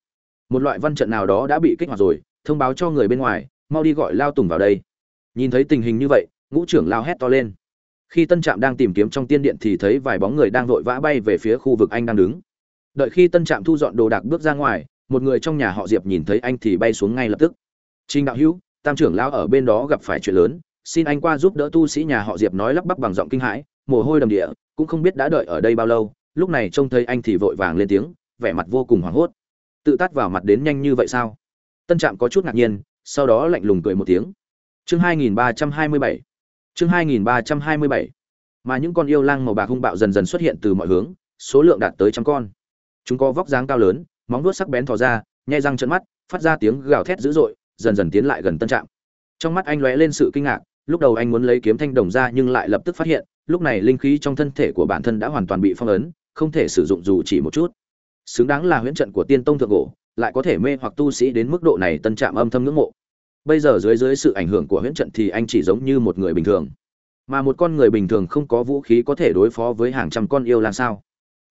Speaker 1: Một loại văn trận nào đó đã bị kích hoạt rồi, thông báo cho người bên ngoài, mau đi gọi lao tùng vào đây. Nhìn thấy tình hình như vậy, ngũ trưởng lao hét to lên. Khi tân trạm đang tìm kiếm trong tiên điện thì thấy vài bóng người đang vội vã bay về phía khu vực anh đang đứng. Đợi khi tân trạm thu dọn đồ đạc bước ra ngoài một người trong nhà họ diệp nhìn thấy anh thì bay xuống ngay lập tức. Trình đạo hữu, tam trưởng lão ở bên đó gặp phải chuyện lớn, xin anh qua giúp đỡ tu sĩ nhà họ diệp nói lắp bắp bằng giọng kinh hãi, mồ hôi đầm địa, cũng không biết đã đợi ở đây bao lâu, lúc này trông thấy anh thì vội vàng lên tiếng, vẻ mặt vô cùng hoảng hốt. Tự tát vào mặt đến nhanh như vậy sao? Tân trạm có chút ngạc nhiên, sau đó lạnh lùng cười một tiếng. Chương 2327 chương 2327 mà những con yêu lang màu bạc hung bạo dần dần xuất hiện từ mọi hướng, số lượng đạt tới trăm con. Chúng có vóc dáng cao lớn móng vuốt sắc bén thò ra nhai răng trợn mắt, phát ra tiếng gào thét dữ dội, dần dần tiến lại gần tân trạm. Trong mắt anh lóe lên sự kinh ngạc, lúc đầu anh muốn lấy kiếm thanh đồng ra nhưng lại lập tức phát hiện, lúc này linh khí trong thân thể của bản thân đã hoàn toàn bị phong ấn, không thể sử dụng dù chỉ một chút. Xứng đáng là huyễn trận của tiên tông thượng cổ, lại có thể mê hoặc tu sĩ đến mức độ này tân trạm âm thầm ngưỡng mộ. Bây giờ dưới dưới sự ảnh hưởng của huyễn trận thì anh chỉ giống như một người bình thường. Mà một con người bình thường không có vũ khí có thể đối phó với hàng trăm con yêu lang sao?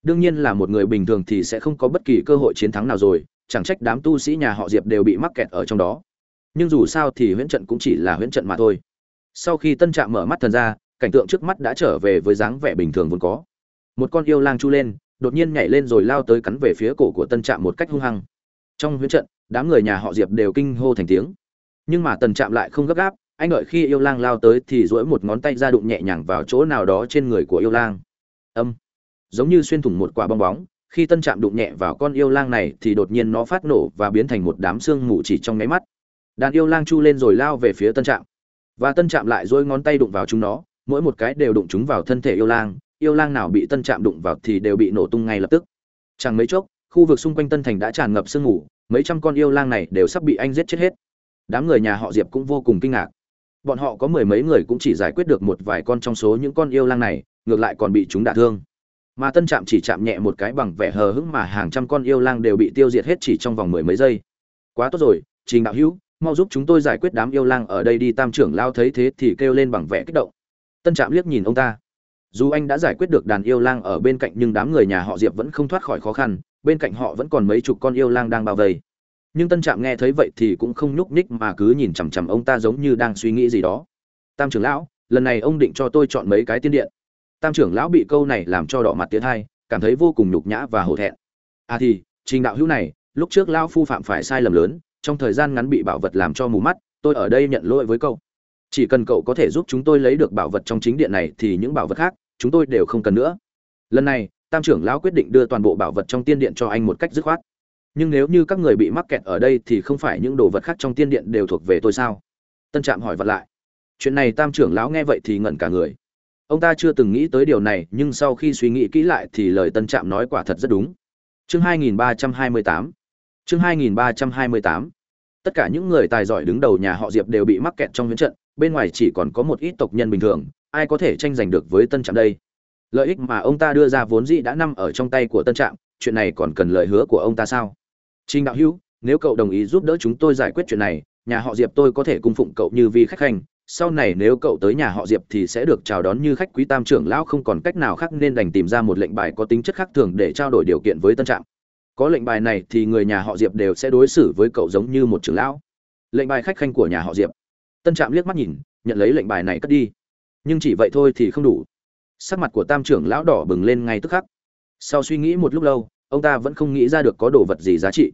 Speaker 1: Đương nhiên là một người bình thường thì sẽ không có bất kỳ cơ hội chiến thắng nào rồi, chẳng trách đám tu sĩ nhà họ diệp đều bị mắc kẹt ở trong đó. Nhưng dù sao thì huyễn trận cũng chỉ là huyễn trận mà thôi. Sau khi tân trạm mở mắt thần ra, cảnh tượng trước mắt đã trở về với dáng vẻ bình thường vốn có. Một con yêu lang chu lên, đột nhiên nhảy lên rồi lao tới cắn về phía cổ của tân trạm một cách hung hăng. Trong huyễn trận, đám người nhà họ diệp đều kinh hô thành tiếng. Nhưng mà tần trạm lại không gấp gáp, anh đợi khi yêu lang lao tới thì duỗi một ngón tay ra đụng nhẹ nhàng vào chỗ nào đó trên người của yêu lang. Âm giống như xuyên thủng một quả bong bóng, khi tân trạm đụng nhẹ vào con yêu lang này thì đột nhiên nó phát nổ và biến thành một đám xương mù chỉ trong nháy mắt. Đàn yêu lang chu lên rồi lao về phía tân trạm. Và tân trạm lại dôi ngón tay đụng vào chúng nó, mỗi một cái đều đụng chúng vào thân thể yêu lang yêu lang nào bị tân trạm đụng vào thì đều bị nổ tung ngay lập tức. Chẳng mấy chốc, khu vực xung quanh tân thành đã tràn ngập sương mù, mấy trăm con yêu lang này đều sắp bị anh giết chết hết. Đám người nhà họ diệp cũng vô cùng kinh ngạc. Bọn họ có mười mấy người cũng chỉ giải quyết được một vài con trong số những con yêu lang này, ngược lại còn bị chúng đả thương mà tân trạm chỉ chạm nhẹ một cái bằng vẻ hờ hững mà hàng trăm con yêu lang đều bị tiêu diệt hết chỉ trong vòng mười mấy giây. Quá tốt rồi, trình đạo hữu, mau giúp chúng tôi giải quyết đám yêu lang ở đây đi, tam trưởng lao thấy thế thì kêu lên bằng vẻ kích động. Tân trạm liếc nhìn ông ta. Dù anh đã giải quyết được đàn yêu lang ở bên cạnh nhưng đám người nhà họ diệp vẫn không thoát khỏi khó khăn, bên cạnh họ vẫn còn mấy chục con yêu lang đang bao vây. Nhưng tân trạm nghe thấy vậy thì cũng không nhúc nhích mà cứ nhìn chằm chằm ông ta giống như đang suy nghĩ gì đó. Tam trưởng lão, lần này ông định cho tôi chọn mấy cái tiên điện? Tam trưởng lão bị câu này làm cho đỏ mặt tiến hai, cảm thấy vô cùng nhục nhã và hổ thẹn. À thì, trình đạo hữu này, lúc trước lao phu phạm phải sai lầm lớn, trong thời gian ngắn bị bảo vật làm cho mù mắt, tôi ở đây nhận lỗi với cậu. Chỉ cần cậu có thể giúp chúng tôi lấy được bảo vật trong chính điện này thì những bảo vật khác, chúng tôi đều không cần nữa. Lần này, tam trưởng lão quyết định đưa toàn bộ bảo vật trong tiên điện cho anh một cách dứt khoát. Nhưng nếu như các người bị mắc kẹt ở đây thì không phải những đồ vật khác trong tiên điện đều thuộc về tôi sao? Tân trạm hỏi vật lại. Chuyện này tam trưởng lão nghe vậy thì ngẩn cả người ông ta chưa từng nghĩ tới điều này nhưng sau khi suy nghĩ kỹ lại thì lời tân trạm nói quả thật rất đúng. Chương 2328 chương 2328 tất cả những người tài giỏi đứng đầu nhà họ diệp đều bị mắc kẹt trong huyễn trận bên ngoài chỉ còn có một ít tộc nhân bình thường ai có thể tranh giành được với tân trạm đây? Lợi ích mà ông ta đưa ra vốn dĩ đã nằm ở trong tay của tân trạm chuyện này còn cần lời hứa của ông ta sao? Trình đạo hữu, nếu cậu đồng ý giúp đỡ chúng tôi giải quyết chuyện này, nhà họ Diệp tôi có thể cung phụng cậu như vi khách hành, sau này nếu cậu tới nhà họ Diệp thì sẽ được chào đón như khách quý tam trưởng lão không còn cách nào khác nên đành tìm ra một lệnh bài có tính chất khác thường để trao đổi điều kiện với tân trạm. Có lệnh bài này thì người nhà họ Diệp đều sẽ đối xử với cậu giống như một trưởng lão. Lệnh bài khách khanh của nhà họ Diệp. Tân Trạm liếc mắt nhìn, nhận lấy lệnh bài này cất đi. Nhưng chỉ vậy thôi thì không đủ. Sắc mặt của Tam trưởng lão đỏ bừng lên ngay tức khắc. Sau suy nghĩ một lúc lâu, ông ta vẫn không nghĩ ra được có đồ vật gì giá trị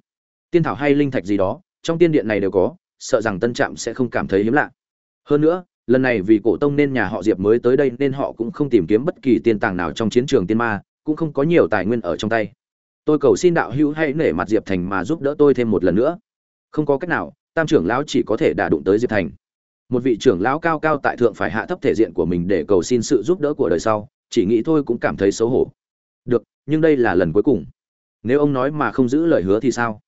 Speaker 1: tiên thảo hay linh thạch gì đó trong tiên điện này đều có sợ rằng tân trạm sẽ không cảm thấy hiếm lạ hơn nữa, lần này vì cổ tông nên nhà họ diệp mới tới đây nên họ cũng không tìm kiếm bất kỳ tiền tàng nào trong chiến trường tiên ma, cũng không có nhiều tài nguyên ở trong tay. Tôi cầu xin đạo hữu hãy nể mặt diệp thành mà giúp đỡ tôi thêm một lần nữa. Không có cách nào, tam trưởng lão chỉ có thể đả đụng tới diệp thành. Một vị trưởng lão cao cao tại thượng phải hạ thấp thể diện của mình để cầu xin sự giúp đỡ của đời sau, chỉ nghĩ thôi cũng cảm thấy xấu hổ. Được, nhưng đây là lần cuối cùng. Nếu ông nói mà không giữ lời hứa thì sao?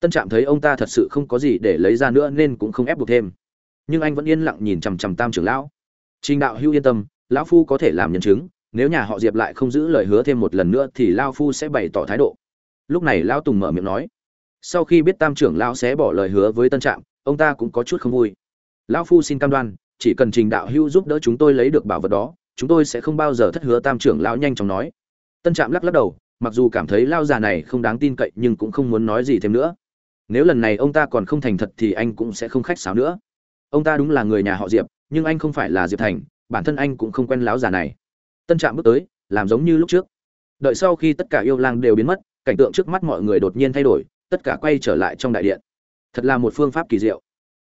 Speaker 1: Tân trạm thấy ông ta thật sự không có gì để lấy ra nữa nên cũng không ép buộc thêm nhưng anh vẫn yên lặng nhìn chằm chằm tam trưởng lão. Trình đạo hữu yên tâm, lão phu có thể làm nhân chứng, nếu nhà họ diệp lại không giữ lời hứa thêm một lần nữa thì lao phu sẽ bày tỏ thái độ. Lúc này lão tùng mở miệng nói, sau khi biết tam trưởng lão sẽ bỏ lời hứa với tân trạm, ông ta cũng có chút không vui. Lão phu xin cam đoan, chỉ cần trình đạo hữu giúp đỡ chúng tôi lấy được bảo vật đó, chúng tôi sẽ không bao giờ thất hứa tam trưởng lão nhanh chóng nói. Tân trạm lắc lắc đầu, mặc dù cảm thấy lao già này không đáng tin cậy nhưng cũng không muốn nói gì thêm nữa. Nếu lần này ông ta còn không thành thật thì anh cũng sẽ không khách sáo nữa ông ta đúng là người nhà họ diệp nhưng anh không phải là diệp thành bản thân anh cũng không quen láo già này. Tân trạm bước tới làm giống như lúc trước. Đợi sau khi tất cả yêu lang đều biến mất cảnh tượng trước mắt mọi người đột nhiên thay đổi tất cả quay trở lại trong đại điện. Thật là một phương pháp kỳ diệu.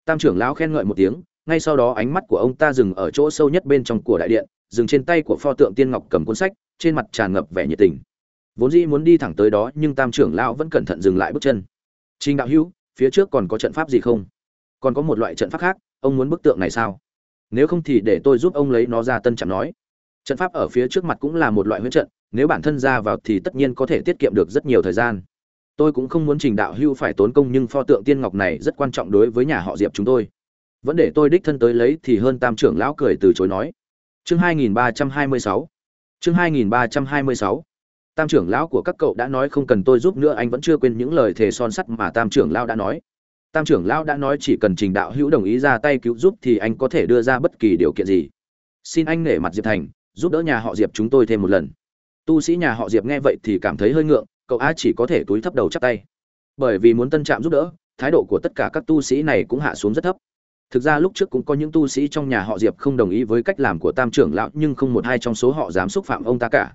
Speaker 1: Tam trưởng lão khen ngợi một tiếng ngay sau đó ánh mắt của ông ta dừng ở chỗ sâu nhất bên trong của đại điện dừng trên tay của pho tượng tiên ngọc cầm cuốn sách trên mặt tràn ngập vẻ nhiệt tình. Vốn dĩ muốn đi thẳng tới đó nhưng tam trưởng lão vẫn cẩn thận dừng lại bước chân. Trình đạo hữu, phía trước còn có trận pháp gì không? Còn có một loại trận pháp khác, ông muốn bức tượng này sao? Nếu không thì để tôi giúp ông lấy nó ra tân chẳng nói. Trận pháp ở phía trước mặt cũng là một loại huyễn trận, nếu bản thân ra vào thì tất nhiên có thể tiết kiệm được rất nhiều thời gian. Tôi cũng không muốn Trình đạo hưu phải tốn công nhưng pho tượng tiên ngọc này rất quan trọng đối với nhà họ Diệp chúng tôi. Vẫn để tôi đích thân tới lấy thì hơn Tam trưởng lão cười từ chối nói. Chương 2326. Chương 2326 tam trưởng lão của các cậu đã nói không cần tôi giúp nữa anh vẫn chưa quên những lời thề son sắt mà tam trưởng lão đã nói tam trưởng lão đã nói chỉ cần trình đạo hữu đồng ý ra tay cứu giúp thì anh có thể đưa ra bất kỳ điều kiện gì. Xin anh nể mặt diệp thành, giúp đỡ nhà họ diệp chúng tôi thêm một lần. Tu sĩ nhà họ diệp nghe vậy thì cảm thấy hơi ngượng, cậu a chỉ có thể túi thấp đầu chắp tay. Bởi vì muốn tân trạm giúp đỡ, thái độ của tất cả các tu sĩ này cũng hạ xuống rất thấp. Thực ra lúc trước cũng có những tu sĩ trong nhà họ diệp không đồng ý với cách làm của tam trưởng lão, nhưng không một hai trong số họ dám xúc phạm ông ta cả.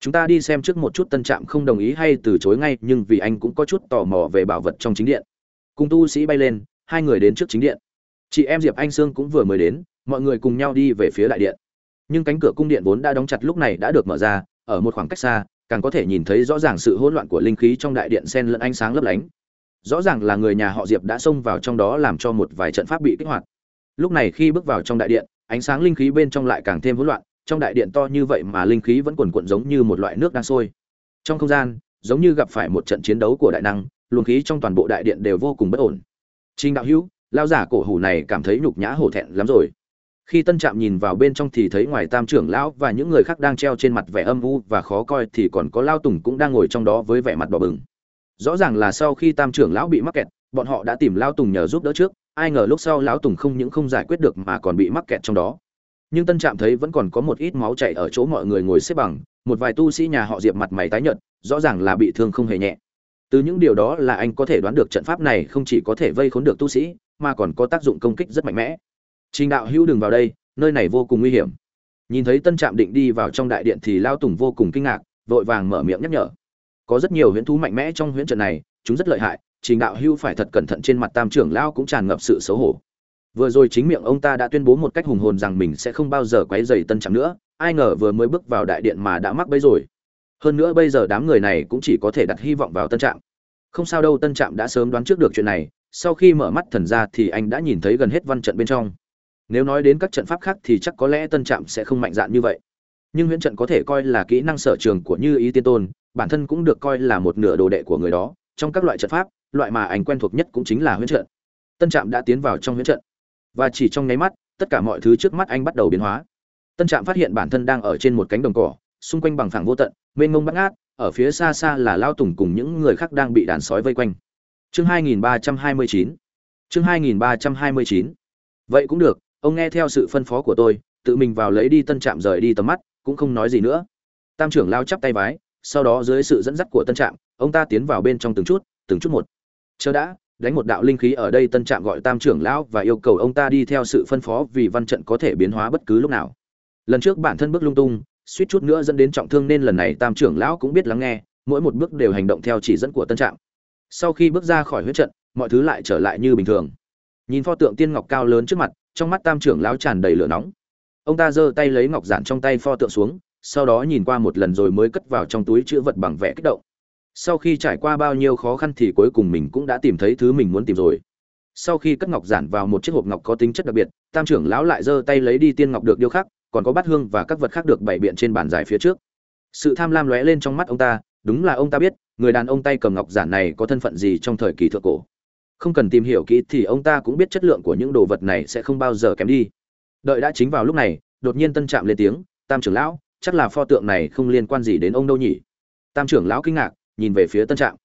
Speaker 1: Chúng ta đi xem trước một chút tân trạm không đồng ý hay từ chối ngay, nhưng vì anh cũng có chút tò mò về bảo vật trong chính điện cùng tu sĩ bay lên, hai người đến trước chính điện. Chị em diệp anh sương cũng vừa mới đến, mọi người cùng nhau đi về phía đại điện. Nhưng cánh cửa cung điện vốn đã đóng chặt lúc này đã được mở ra, ở một khoảng cách xa, càng có thể nhìn thấy rõ ràng sự hỗn loạn của linh khí trong đại điện sen lẫn ánh sáng lấp lánh. Rõ ràng là người nhà họ diệp đã xông vào trong đó làm cho một vài trận pháp bị kích hoạt. Lúc này khi bước vào trong đại điện, ánh sáng linh khí bên trong lại càng thêm hỗn loạn, trong đại điện to như vậy mà linh khí vẫn quần quận giống như một loại nước đang sôi. Trong không gian, giống như gặp phải một trận chiến đấu của đại năng luồng khí trong toàn bộ đại điện đều vô cùng bất ổn. Trình đạo hữu lao giả cổ hủ này cảm thấy nhục nhã hổ thẹn lắm rồi. Khi tân trạm nhìn vào bên trong thì thấy ngoài tam trưởng lão và những người khác đang treo trên mặt vẻ âm u và khó coi thì còn có lao tùng cũng đang ngồi trong đó với vẻ mặt đỏ bừng. Rõ ràng là sau khi tam trưởng lão bị mắc kẹt, bọn họ đã tìm Lão tùng nhờ giúp đỡ trước, ai ngờ lúc sau lão tùng không những không giải quyết được mà còn bị mắc kẹt trong đó. Nhưng tân trạm thấy vẫn còn có một ít máu chảy ở chỗ mọi người ngồi xếp bằng, một vài tu sĩ nhà họ diệp mặt mày tái nhợt, rõ ràng là bị thương không hề nhẹ từ những điều đó là anh có thể đoán được trận pháp này không chỉ có thể vây khốn được tu sĩ, mà còn có tác dụng công kích rất mạnh mẽ. Trình đạo hữu đừng vào đây, nơi này vô cùng nguy hiểm. Nhìn thấy tân trạm định đi vào trong đại điện thì lao tùng vô cùng kinh ngạc, vội vàng mở miệng nhắc nhở. Có rất nhiều huyễn thú mạnh mẽ trong huyễn trận này, chúng rất lợi hại, trình đạo hưu phải thật cẩn thận trên mặt tam trưởng lao cũng tràn ngập sự xấu hổ. Vừa rồi chính miệng ông ta đã tuyên bố một cách hùng hồn rằng mình sẽ không bao giờ quấy rầy tân trạm nữa, ai ngờ vừa mới bước vào đại điện mà đã mắc bẫy rồi hơn nữa bây giờ đám người này cũng chỉ có thể đặt hy vọng vào tân trạm. Không sao đâu, tân trạm đã sớm đoán trước được chuyện này, sau khi mở mắt thần ra thì anh đã nhìn thấy gần hết văn trận bên trong. Nếu nói đến các trận pháp khác thì chắc có lẽ tân trạm sẽ không mạnh dạn như vậy. Nhưng huyễn trận có thể coi là kỹ năng sở trường của như ý tiên tôn, bản thân cũng được coi là một nửa đồ đệ của người đó. Trong các loại trận pháp, loại mà anh quen thuộc nhất cũng chính là huyễn trận. Tân trạm đã tiến vào trong huyễn trận. Và chỉ trong nháy mắt, tất cả mọi thứ trước mắt anh bắt đầu biến hóa. Tân trạm phát hiện bản thân đang ở trên một cánh đồng cỏ xung quanh bằng phẳng vô tận, mênh mông bắt ngát, ở phía xa xa là lao tùng cùng những người khác đang bị đàn sói vây quanh. Chương 2329 chương 2329 vậy cũng được, ông nghe theo sự phân phó của tôi, tự mình vào lấy đi tân trạm rời đi tầm mắt, cũng không nói gì nữa. Tam trưởng lao chắp tay vái, sau đó dưới sự dẫn dắt của tân trạm, ông ta tiến vào bên trong từng chút từng chút một. Chờ đã, đánh một đạo linh khí ở đây tân trạm gọi tam trưởng lão và yêu cầu ông ta đi theo sự phân phó vì văn trận có thể biến hóa bất cứ lúc nào. Lần trước bản thân bước lung tung suýt chút nữa dẫn đến trọng thương nên lần này tam trưởng lão cũng biết lắng nghe, mỗi một bước đều hành động theo chỉ dẫn của tân trạng. sau khi bước ra khỏi huyết trận, mọi thứ lại trở lại như bình thường. Nhìn pho tượng tiên ngọc cao lớn trước mặt, trong mắt tam trưởng lão tràn đầy lửa nóng. Ông ta giơ tay lấy ngọc giản trong tay pho tượng xuống, sau đó nhìn qua một lần rồi mới cất vào trong túi chữ vật bằng vẽ kích động. Sau khi trải qua bao nhiêu khó khăn thì cuối cùng mình cũng đã tìm thấy thứ mình muốn tìm rồi. Sau khi cất ngọc giản vào một chiếc hộp ngọc có tính chất đặc biệt, tam trưởng lão lại giơ tay lấy đi tiên ngọc được điêu khắc còn có bát hương và các vật khác được bày biện trên bàn dài phía trước. Sự tham lam lóe lên trong mắt ông ta, đúng là ông ta biết, người đàn ông tay cầm ngọc giản này có thân phận gì trong thời kỳ thượng cổ. Không cần tìm hiểu kỹ thì ông ta cũng biết chất lượng của những đồ vật này sẽ không bao giờ kém đi. Đợi đã chính vào lúc này, đột nhiên tân trạm lên tiếng, tam trưởng lão, chắc là pho tượng này không liên quan gì đến ông đâu nhỉ? Tam trưởng lão kinh ngạc, nhìn về phía tân trạm.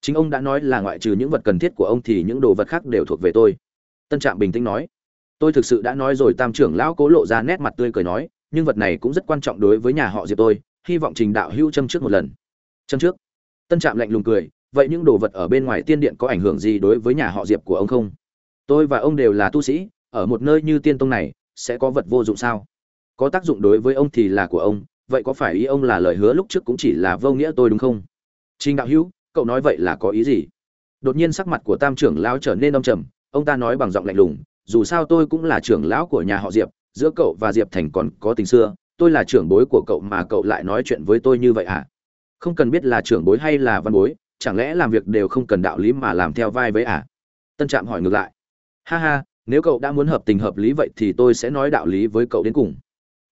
Speaker 1: Chính ông đã nói là ngoại trừ những vật cần thiết của ông thì những đồ vật khác đều thuộc về tôi. Tân trạm bình tĩnh nói tôi thực sự đã nói rồi, tam trưởng lão cố lộ ra nét mặt tươi cười nói, nhưng vật này cũng rất quan trọng đối với nhà họ diệp tôi, hy vọng trình đạo hữu châm trước một lần. Châm trước? Tân trạm lạnh lùng cười, vậy những đồ vật ở bên ngoài tiên điện có ảnh hưởng gì đối với nhà họ diệp của ông không? Tôi và ông đều là tu sĩ, ở một nơi như tiên tông này, sẽ có vật vô dụng sao? Có tác dụng đối với ông thì là của ông, vậy có phải ý ông là lời hứa lúc trước cũng chỉ là vô nghĩa tôi đúng không? Trình đạo hữu, cậu nói vậy là có ý gì? Đột nhiên sắc mặt của tam trưởng lão trở nên âm trầm, ông ta nói bằng giọng lạnh lùng dù sao tôi cũng là trưởng lão của nhà họ diệp, giữa cậu và diệp thành còn có tình xưa, tôi là trưởng bối của cậu mà cậu lại nói chuyện với tôi như vậy à? Không cần biết là trưởng bối hay là văn bối, chẳng lẽ làm việc đều không cần đạo lý mà làm theo vai với à? Tân trạm hỏi ngược lại. Ha ha, nếu cậu đã muốn hợp tình hợp lý vậy thì tôi sẽ nói đạo lý với cậu đến cùng.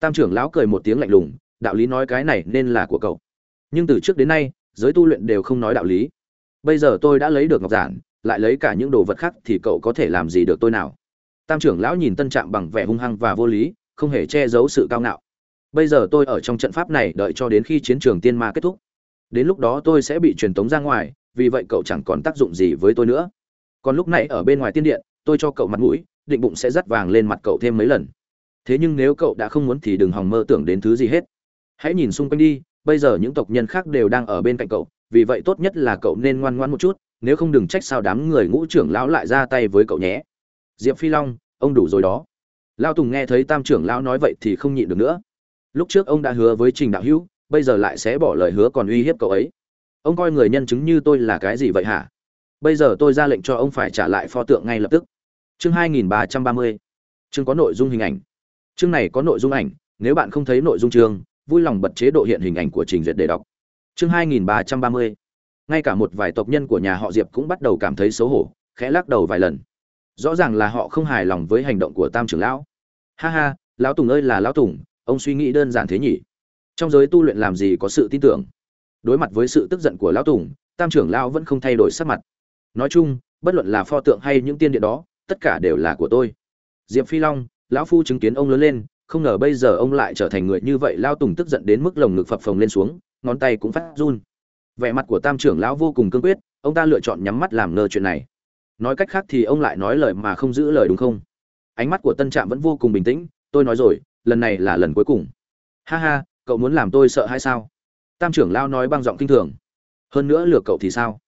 Speaker 1: Tam trưởng lão cười một tiếng lạnh lùng, đạo lý nói cái này nên là của cậu. Nhưng từ trước đến nay, giới tu luyện đều không nói đạo lý. Bây giờ tôi đã lấy được ngọc giản, lại lấy cả những đồ vật khác thì cậu có thể làm gì được tôi nào? Tam trưởng lão nhìn tân trạm bằng vẻ hung hăng và vô lý, không hề che giấu sự cao ngạo. Bây giờ tôi ở trong trận pháp này đợi cho đến khi chiến trường tiên ma kết thúc. Đến lúc đó tôi sẽ bị truyền tống ra ngoài, vì vậy cậu chẳng còn tác dụng gì với tôi nữa. Còn lúc này ở bên ngoài tiên điện, tôi cho cậu mặt mũi, định bụng sẽ dắt vàng lên mặt cậu thêm mấy lần. Thế nhưng nếu cậu đã không muốn thì đừng hòng mơ tưởng đến thứ gì hết. Hãy nhìn xung quanh đi, bây giờ những tộc nhân khác đều đang ở bên cạnh cậu, vì vậy tốt nhất là cậu nên ngoan ngoãn một chút, nếu không đừng trách sao đám người ngũ trưởng lão lại ra tay với cậu nhé diệp phi long, ông đủ rồi đó. Lao tùng nghe thấy tam trưởng lão nói vậy thì không nhịn được nữa. Lúc trước ông đã hứa với trình đạo hữu, bây giờ lại sẽ bỏ lời hứa còn uy hiếp cậu ấy. Ông coi người nhân chứng như tôi là cái gì vậy hả? Bây giờ tôi ra lệnh cho ông phải trả lại pho tượng ngay lập tức. Chương 2330 chương có nội dung hình ảnh. Chương này có nội dung ảnh, nếu bạn không thấy nội dung chương, vui lòng bật chế độ hiện hình ảnh của trình duyệt để đọc. Chương 2330 ngay cả một vài tộc nhân của nhà họ diệp cũng bắt đầu cảm thấy xấu hổ, khẽ lắc đầu vài lần rõ ràng là họ không hài lòng với hành động của tam trưởng lão. Ha ha, lão tùng ơi là lão tùng, ông suy nghĩ đơn giản thế nhỉ? Trong giới tu luyện làm gì có sự tin tưởng? Đối mặt với sự tức giận của lão tùng, tam trưởng lão vẫn không thay đổi sắc mặt. Nói chung, bất luận là pho tượng hay những tiên điện đó, tất cả đều là của tôi. Diệp phi long, lão phu chứng kiến ông lớn lên, không ngờ bây giờ ông lại trở thành người như vậy lao tùng tức giận đến mức lồng ngực phập phồng lên xuống, ngón tay cũng phát run. Vẻ mặt của tam trưởng lão vô cùng cương quyết, ông ta lựa chọn nhắm mắt làm ngơ chuyện này nói cách khác thì ông lại nói lời mà không giữ lời đúng không? Ánh mắt của tân trạm vẫn vô cùng bình tĩnh, tôi nói rồi, lần này là lần cuối cùng. Ha ha, cậu muốn làm tôi sợ hay sao? Tam trưởng lao nói băng giọng kinh thường. Hơn nữa lừa cậu thì sao?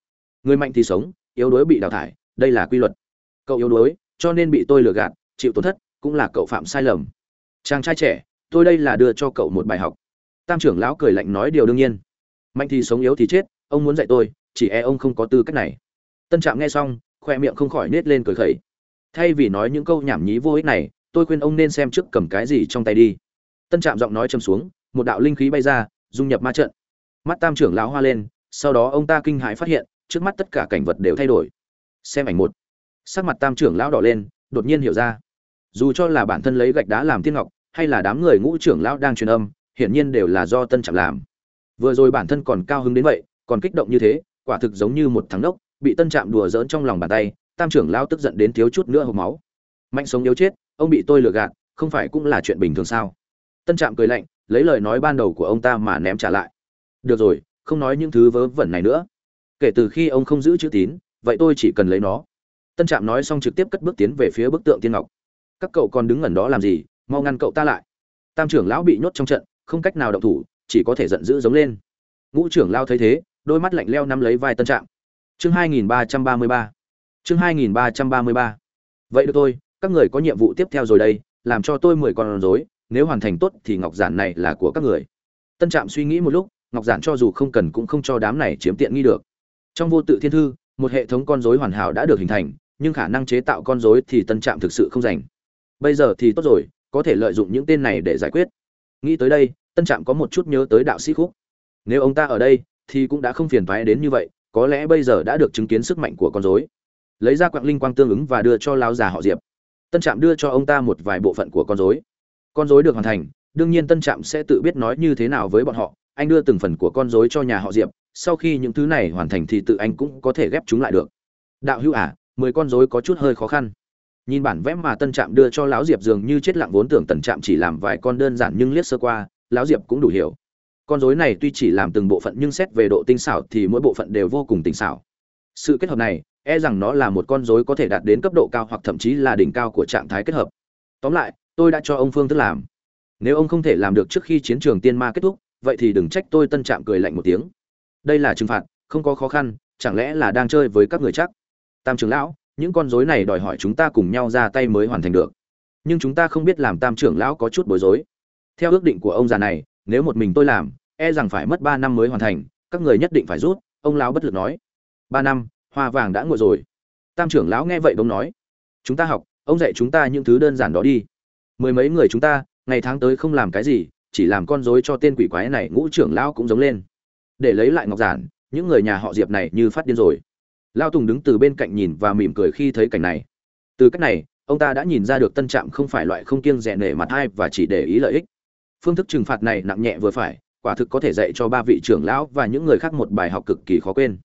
Speaker 1: Người mạnh thì sống, yếu đuối bị đào thải, đây là quy luật. Cậu yếu đuối, cho nên bị tôi lừa gạt, chịu tổn thất, cũng là cậu phạm sai lầm. Chàng trai trẻ, tôi đây là đưa cho cậu một bài học. Tam trưởng lão cười lạnh nói điều đương nhiên. Mạnh thì sống, yếu thì chết, ông muốn dạy tôi, chỉ e ông không có tư cách này. Tân trạm nghe xong khoe miệng không khỏi nết lên cười khẩy. Thay vì nói những câu nhảm nhí vô ích này, tôi khuyên ông nên xem trước cầm cái gì trong tay đi. Tân trạm giọng nói châm xuống, một đạo linh khí bay ra, dung nhập ma trận. Mắt tam trưởng lão hoa lên, sau đó ông ta kinh hãi phát hiện, trước mắt tất cả cảnh vật đều thay đổi. Xem ảnh một. Sắc mặt tam trưởng lão đỏ lên, đột nhiên hiểu ra. Dù cho là bản thân lấy gạch đá làm tiên ngọc, hay là đám người ngũ trưởng lão đang truyền âm, hiển nhiên đều là do tân trạm làm. Vừa rồi bản thân còn cao hứng đến vậy, còn kích động như thế, quả thực giống như một thằng đốc bị tân trạm đùa dỡn trong lòng bàn tay, tam trưởng lão tức giận đến thiếu chút nữa hộp máu. Mạnh sống yếu chết, ông bị tôi lừa gạt, không phải cũng là chuyện bình thường sao? Tân trạm cười lạnh, lấy lời nói ban đầu của ông ta mà ném trả lại. Được rồi, không nói những thứ vớ vẩn này nữa. Kể từ khi ông không giữ chữ tín, vậy tôi chỉ cần lấy nó. Tân trạm nói xong trực tiếp cất bước tiến về phía bức tượng tiên ngọc. Các cậu còn đứng ngẩn đó làm gì? Mau ngăn cậu ta lại. Tam trưởng lão bị nhốt trong trận, không cách nào động thủ, chỉ có thể giận dữ giống lên. Ngũ trưởng lao thấy thế, đôi mắt lạnh leo nắm lấy vai tân trạm chương 2333 chương 2333 vậy được thôi, các người có nhiệm vụ tiếp theo rồi đây, làm cho tôi mười con rối, nếu hoàn thành tốt thì ngọc giản này là của các người. Tân trạm suy nghĩ một lúc, ngọc giản cho dù không cần cũng không cho đám này chiếm tiện nghi được. Trong vô tự thiên thư, một hệ thống con rối hoàn hảo đã được hình thành, nhưng khả năng chế tạo con rối thì tân trạm thực sự không dành bây giờ thì tốt rồi, có thể lợi dụng những tên này để giải quyết. Nghĩ tới đây, tân trạm có một chút nhớ tới đạo sĩ khúc. Nếu ông ta ở đây, thì cũng đã không phiền thoái đến như vậy có lẽ bây giờ đã được chứng kiến sức mạnh của con rối. Lấy ra quặng linh quang tương ứng và đưa cho lão già họ diệp. Tân trạm đưa cho ông ta một vài bộ phận của con rối. Con rối được hoàn thành đương nhiên tân trạm sẽ tự biết nói như thế nào với bọn họ. Anh đưa từng phần của con rối cho nhà họ diệp sau khi những thứ này hoàn thành thì tự anh cũng có thể ghép chúng lại được. Đạo hữu ả à, mười con rối có chút hơi khó khăn. Nhìn bản vẽ mà tân trạm đưa cho lão diệp dường như chết lặng vốn tưởng tần trạm chỉ làm vài con đơn giản nhưng liếc sơ qua lão diệp cũng đủ hiểu con rối này tuy chỉ làm từng bộ phận nhưng xét về độ tinh xảo thì mỗi bộ phận đều vô cùng tinh xảo. Sự kết hợp này e rằng nó là một con rối có thể đạt đến cấp độ cao hoặc thậm chí là đỉnh cao của trạng thái kết hợp. Tóm lại, tôi đã cho ông phương thức làm. Nếu ông không thể làm được trước khi chiến trường tiên ma kết thúc, vậy thì đừng trách tôi tân trạm cười lạnh một tiếng. Đây là trừng phạt, không có khó khăn, chẳng lẽ là đang chơi với các người chắc? Tam trưởng lão, những con rối này đòi hỏi chúng ta cùng nhau ra tay mới hoàn thành được. Nhưng chúng ta không biết làm tam trưởng lão có chút bối rối. Theo ước định của ông già này nếu một mình tôi làm e rằng phải mất ba năm mới hoàn thành, các người nhất định phải rút, ông lão bất lực nói. Ba năm, hoa vàng đã ngồi rồi. Tam trưởng lão nghe vậy bỗng nói. Chúng ta học, ông dạy chúng ta những thứ đơn giản đó đi. Mười mấy người chúng ta, ngày tháng tới không làm cái gì, chỉ làm con rối cho tên quỷ quái này ngũ trưởng lão cũng giống lên. Để lấy lại ngọc giản, những người nhà họ diệp này như phát điên rồi. Lao tùng đứng từ bên cạnh nhìn và mỉm cười khi thấy cảnh này. Từ cách này, ông ta đã nhìn ra được tân trạm không phải loại không kiêng rẻ nể mặt hai và chỉ để ý lợi ích phương thức trừng phạt này nặng nhẹ vừa phải, quả thực có thể dạy cho ba vị trưởng lão và những người khác một bài học cực kỳ khó quên.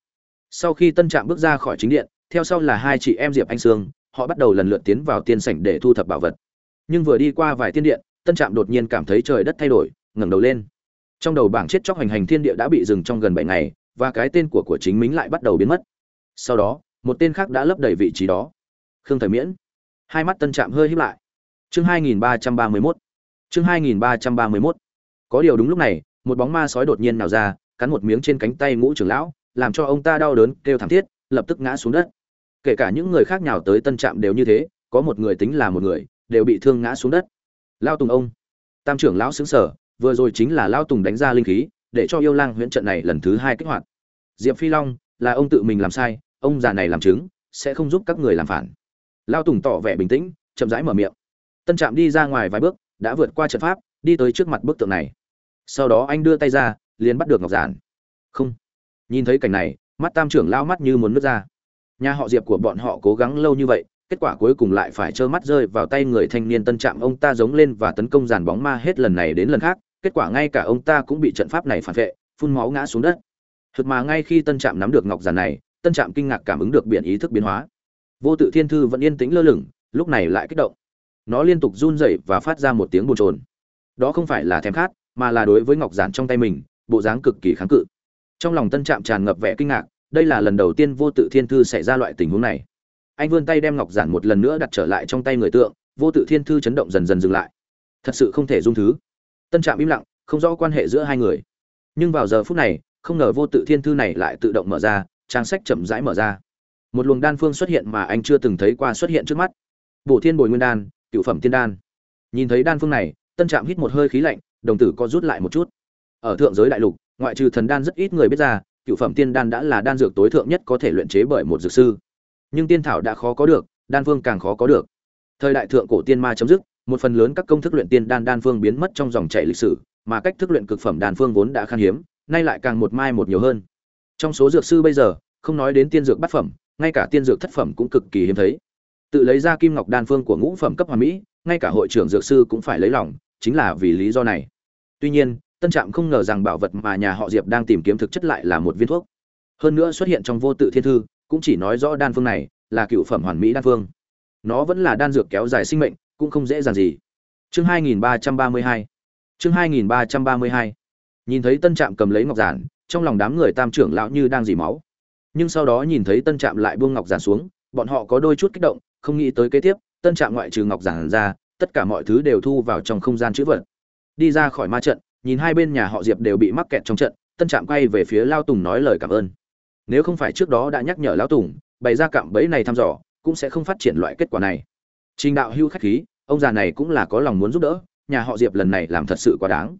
Speaker 1: Sau khi tân trạm bước ra khỏi chính điện, theo sau là hai chị em diệp anh sương, họ bắt đầu lần lượt tiến vào tiên sảnh để thu thập bảo vật. Nhưng vừa đi qua vài tiên điện, tân trạm đột nhiên cảm thấy trời đất thay đổi, ngẩng đầu lên. Trong đầu bảng chết chóc hành hành thiên địa đã bị dừng trong gần bảy ngày, và cái tên của của chính mình lại bắt đầu biến mất. Sau đó, một tên khác đã lấp đầy vị trí đó. Khương thời miễn. Hai mắt tân trạm hơi híp lại. Chương 2331 chương 2331 có điều đúng lúc này, một bóng ma sói đột nhiên nào ra, cắn một miếng trên cánh tay ngũ trưởng lão, làm cho ông ta đau đớn, kêu thảm thiết, lập tức ngã xuống đất. Kể cả những người khác nhào tới tân trạm đều như thế, có một người tính là một người, đều bị thương ngã xuống đất. Lao tùng ông. Tam trưởng lão sững sở vừa rồi chính là lao tùng đánh ra linh khí, để cho yêu lang huyễn trận này lần thứ hai kích hoạt. Diệp phi long, là ông tự mình làm sai, ông già này làm chứng, sẽ không giúp các người làm phản. Lao tùng tỏ vẻ bình tĩnh, chậm rãi mở miệng. Tân trạm đi ra ngoài vài bước đã vượt qua trận pháp, đi tới trước mặt bức tượng này. Sau đó anh đưa tay ra, liền bắt được ngọc giản. Không. Nhìn thấy cảnh này, mắt tam trưởng lao mắt như muốn nước ra. Nhà họ diệp của bọn họ cố gắng lâu như vậy, kết quả cuối cùng lại phải trơ mắt rơi vào tay người thanh niên tân trạm ông ta giống lên và tấn công giàn bóng ma hết lần này đến lần khác, kết quả ngay cả ông ta cũng bị trận pháp này phản vệ, phun máu ngã xuống đất. Thực mà ngay khi tân trạm nắm được ngọc giản này, tân trạm kinh ngạc cảm ứng được biển ý thức biến hóa. Vô tự thiên thư vẫn yên tĩnh lơ lửng, lúc này lại kích động nó liên tục run rẩy và phát ra một tiếng bồn trồn đó không phải là thèm khát, mà là đối với ngọc giản trong tay mình, bộ dáng cực kỳ kháng cự. Trong lòng tân trạm tràn ngập vẻ kinh ngạc, đây là lần đầu tiên vô tự thiên thư xảy ra loại tình huống này. Anh vươn tay đem ngọc giản một lần nữa đặt trở lại trong tay người tượng, vô tự thiên thư chấn động dần dần dừng lại. Thật sự không thể dung thứ. Tân trạm im lặng, không rõ quan hệ giữa hai người. Nhưng vào giờ phút này, không ngờ vô tự thiên thư này lại tự động mở ra, trang sách chậm rãi mở ra. Một luồng đan phương xuất hiện mà anh chưa từng thấy qua xuất hiện trước mắt. Bổ thiên bồi nguyên đan cựu phẩm tiên đan. Nhìn thấy đan phương này, tân trạm hít một hơi khí lạnh, đồng tử co rút lại một chút. Ở thượng giới đại lục, ngoại trừ thần đan rất ít người biết ra, cựu phẩm tiên đan đã là đan dược tối thượng nhất có thể luyện chế bởi một dược sư. Nhưng tiên thảo đã khó có được, đan phương càng khó có được. Thời đại thượng cổ tiên ma chấm dứt, một phần lớn các công thức luyện tiên đan đan phương biến mất trong dòng chảy lịch sử, mà cách thức luyện cực phẩm đan phương vốn đã khan hiếm, nay lại càng một mai một nhiều hơn. Trong số dược sư bây giờ, không nói đến tiên dược bát phẩm, ngay cả tiên dược thất phẩm cũng cực kỳ hiếm thấy tự lấy ra kim ngọc đan phương của ngũ phẩm cấp hoàn mỹ, ngay cả hội trưởng dược sư cũng phải lấy lòng, chính là vì lý do này. Tuy nhiên, tân trạm không ngờ rằng bảo vật mà nhà họ diệp đang tìm kiếm thực chất lại là một viên thuốc. Hơn nữa xuất hiện trong vô tự thiên thư, cũng chỉ nói rõ đan phương này là cựu phẩm hoàn mỹ đan phương. Nó vẫn là đan dược kéo dài sinh mệnh, cũng không dễ dàng gì. Chương 2332 chương 2332 nhìn thấy tân trạm cầm lấy ngọc giản, trong lòng đám người tam trưởng lão như đang dì máu. Nhưng sau đó nhìn thấy tân trạm lại buông ngọc giản xuống, bọn họ có đôi chút kích động không nghĩ tới kế tiếp, tân trạm ngoại trừ ngọc giản ra, tất cả mọi thứ đều thu vào trong không gian chữ vật. Đi ra khỏi ma trận, nhìn hai bên nhà họ diệp đều bị mắc kẹt trong trận, tân trạm quay về phía lao tùng nói lời cảm ơn. Nếu không phải trước đó đã nhắc nhở lao tùng, bày ra cạm bẫy này thăm dò, cũng sẽ không phát triển loại kết quả này. Trình đạo hưu khách khí, ông già này cũng là có lòng muốn giúp đỡ, nhà họ diệp lần này làm thật sự quá đáng.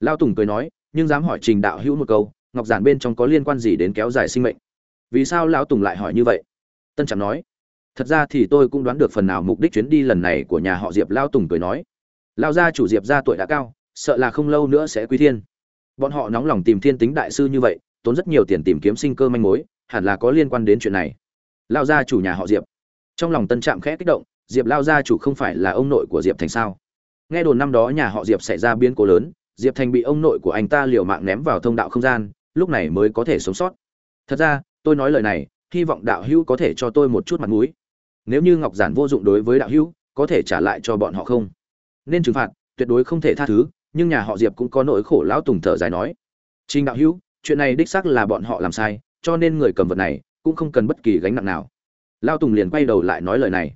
Speaker 1: Lao tùng cười nói, nhưng dám hỏi trình đạo hữu một câu, ngọc giản bên trong có liên quan gì đến kéo dài sinh mệnh? Vì sao lão tùng lại hỏi như vậy? Tân trạm nói thật ra thì tôi cũng đoán được phần nào mục đích chuyến đi lần này của nhà họ diệp lao tùng cười nói. Lao gia chủ diệp gia tuổi đã cao, sợ là không lâu nữa sẽ quy thiên. Bọn họ nóng lòng tìm thiên tính đại sư như vậy, tốn rất nhiều tiền tìm kiếm sinh cơ manh mối, hẳn là có liên quan đến chuyện này. Lao gia chủ nhà họ diệp. Trong lòng tân trạm khẽ kích động, diệp lao gia chủ không phải là ông nội của diệp thành sao? Nghe đồn năm đó nhà họ diệp xảy ra biến cố lớn, diệp thành bị ông nội của anh ta liều mạng ném vào thông đạo không gian, lúc này mới có thể sống sót. Thật ra, tôi nói lời này, hy vọng đạo hữu có thể cho tôi một chút mặt mũi nếu như ngọc giản vô dụng đối với đạo hữu, có thể trả lại cho bọn họ không? Nên trừng phạt, tuyệt đối không thể tha thứ, nhưng nhà họ diệp cũng có nỗi khổ lão tùng thở dài nói. Trình đạo hữu, chuyện này đích xác là bọn họ làm sai, cho nên người cầm vật này cũng không cần bất kỳ gánh nặng nào. Lao tùng liền quay đầu lại nói lời này.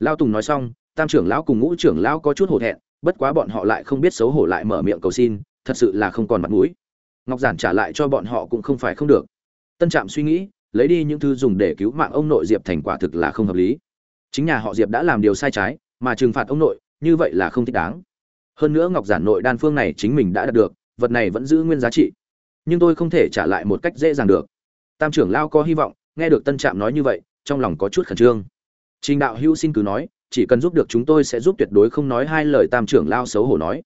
Speaker 1: Lao tùng nói xong, tam trưởng lão cùng ngũ trưởng lão có chút hổ thẹn, bất quá bọn họ lại không biết xấu hổ lại mở miệng cầu xin, thật sự là không còn mặt mũi. Ngọc giản trả lại cho bọn họ cũng không phải không được. Tân trạm suy nghĩ lấy đi những thứ dùng để cứu mạng ông nội diệp thành quả thực là không hợp lý. Chính nhà họ diệp đã làm điều sai trái, mà trừng phạt ông nội, như vậy là không thích đáng. Hơn nữa ngọc giản nội đan phương này chính mình đã đạt được, vật này vẫn giữ nguyên giá trị. Nhưng tôi không thể trả lại một cách dễ dàng được. Tam trưởng lao có hy vọng, nghe được tân trạm nói như vậy, trong lòng có chút khẩn trương. Trình đạo hữu xin cứ nói, chỉ cần giúp được chúng tôi sẽ giúp tuyệt đối không nói hai lời tam trưởng lao xấu hổ nói.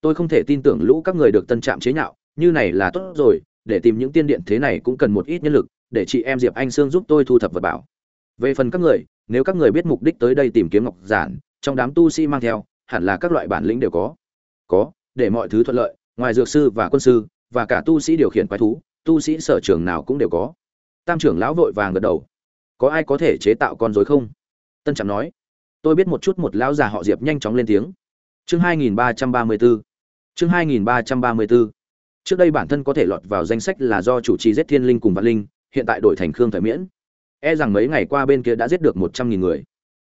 Speaker 1: Tôi không thể tin tưởng lũ các người được tân trạm chế nhạo, như này là tốt rồi, để tìm những tiên điện thế này cũng cần một ít nhân lực để chị em diệp anh sương giúp tôi thu thập vật bảo. Về phần các người, nếu các người biết mục đích tới đây tìm kiếm ngọc giản, trong đám tu sĩ mang theo, hẳn là các loại bản lĩnh đều có. Có, để mọi thứ thuận lợi, ngoài dược sư và quân sư, và cả tu sĩ điều khiển quái thú, tu sĩ sở trường nào cũng đều có. Tam trưởng lão vội vàng gật đầu. Có ai có thể chế tạo con dối không? Tân trạm nói. Tôi biết một chút một lão già họ diệp nhanh chóng lên tiếng. Chương 2334 chương 2334 trước đây bản thân có thể lọt vào danh sách là do chủ trì giết thiên linh cùng vạn linh hiện tại đổi thành khương thời miễn. E rằng mấy ngày qua bên kia đã giết được một trăm nghìn người.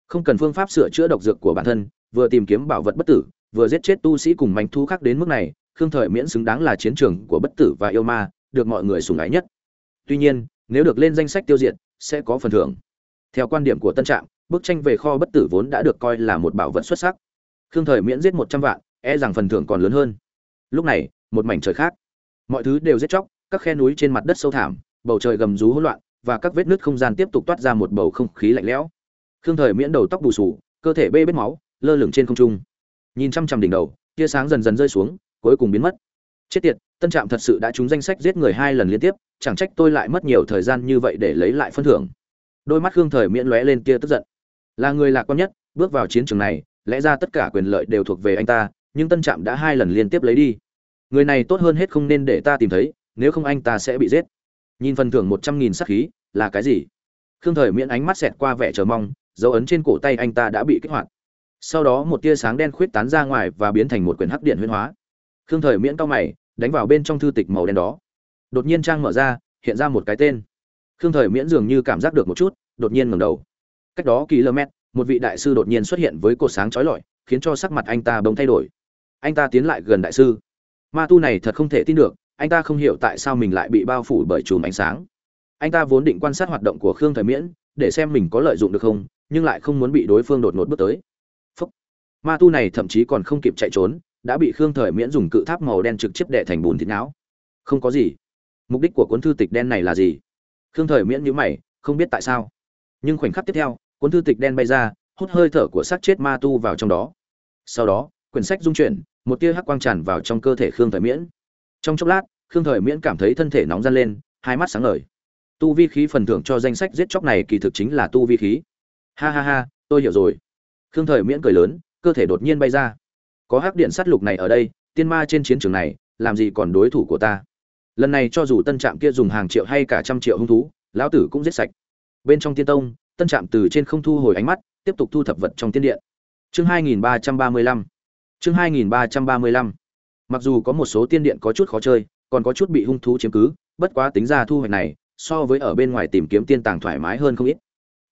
Speaker 1: Không cần phương pháp sửa chữa độc dược của bản thân, vừa tìm kiếm bảo vật bất tử, vừa giết chết tu sĩ cùng mánh thu khác đến mức này, khương thời miễn xứng đáng là chiến trường của bất tử và yêu ma, được mọi người sùng ái nhất. Tuy nhiên, nếu được lên danh sách tiêu diệt, sẽ có phần thưởng. Theo quan điểm của tân trạm, bức tranh về kho bất tử vốn đã được coi là một bảo vật xuất sắc. Khương thời miễn giết một trăm vạn e rằng phần thưởng còn lớn hơn. Lúc này, một mảnh trời khác. Mọi thứ đều giết chóc, các khe núi trên mặt đất sâu thảm bầu trời gầm rú hỗn loạn và các vết nứt không gian tiếp tục toát ra một bầu không khí lạnh lẽo. Khương thời miễn đầu tóc bù sù cơ thể bê bết máu, lơ lửng trên không trung. Nhìn chăm chăm đỉnh đầu, tia sáng dần dần rơi xuống, cuối cùng biến mất. Chết tiệt, tân trạm thật sự đã trúng danh sách giết người hai lần liên tiếp, chẳng trách tôi lại mất nhiều thời gian như vậy để lấy lại phân thưởng. Đôi mắt khương thời miễn lóe lên tia tức giận. Là người lạc quan nhất, bước vào chiến trường này, lẽ ra tất cả quyền lợi đều thuộc về anh ta, nhưng tân trạm đã hai lần liên tiếp lấy đi. Người này tốt hơn hết không nên để ta tìm thấy, nếu không anh ta sẽ bị giết nhìn phần thưởng một trăm nghìn sắc khí, là cái gì? Khương thời miễn ánh mắt xẹt qua vẻ chờ mong, dấu ấn trên cổ tay anh ta đã bị kích hoạt. Sau đó một tia sáng đen khuyết tán ra ngoài và biến thành một quyển hắc điện huyên hóa. Khương thời miễn cao mày, đánh vào bên trong thư tịch màu đen đó. Đột nhiên trang mở ra, hiện ra một cái tên. Khương thời miễn dường như cảm giác được một chút, đột nhiên ngẩng đầu. Cách đó km, một vị đại sư đột nhiên xuất hiện với cột sáng chói lọi, khiến cho sắc mặt anh ta bỗng thay đổi. Anh ta tiến lại gần đại sư. Ma tu này thật không thể tin được anh ta không hiểu tại sao mình lại bị bao phủ bởi chùm ánh sáng. Anh ta vốn định quan sát hoạt động của khương thời miễn, để xem mình có lợi dụng được không, nhưng lại không muốn bị đối phương đột ngột bước tới. Phúc. ma tu này thậm chí còn không kịp chạy trốn, đã bị khương thời miễn dùng cự tháp màu đen trực tiếp đệ thành bùn thịt não. Không có gì. Mục đích của cuốn thư tịch đen này là gì? Khương thời miễn nhữ mày, không biết tại sao. Nhưng khoảnh khắc tiếp theo, cuốn thư tịch đen bay ra, hút hơi thở của xác chết ma tu vào trong đó. Sau đó, quyển sách dung chuyển, một tia hắc quang tràn vào trong cơ thể khương thời miễn. Trong chốc lát khương thời miễn cảm thấy thân thể nóng gian lên, hai mắt sáng ngời. Tu vi khí phần thưởng cho danh sách giết chóc này kỳ thực chính là tu vi khí. Ha ha ha, tôi hiểu rồi. Khương thời miễn cười lớn, cơ thể đột nhiên bay ra. Có hắc điện sát lục này ở đây, tiên ma trên chiến trường này, làm gì còn đối thủ của ta? Lần này cho dù tân trạm kia dùng hàng triệu hay cả trăm triệu hung thú, lão tử cũng giết sạch. Bên trong tiên tông, tân trạm từ trên không thu hồi ánh mắt, tiếp tục thu thập vật trong tiên điện. Chương 2335 chương 2335 mặc dù có một số tiên điện có chút khó chơi còn có chút bị hung thú chiếm cứ, bất quá tính ra thu hoạch này, so với ở bên ngoài tìm kiếm tiên tàng thoải mái hơn không ít.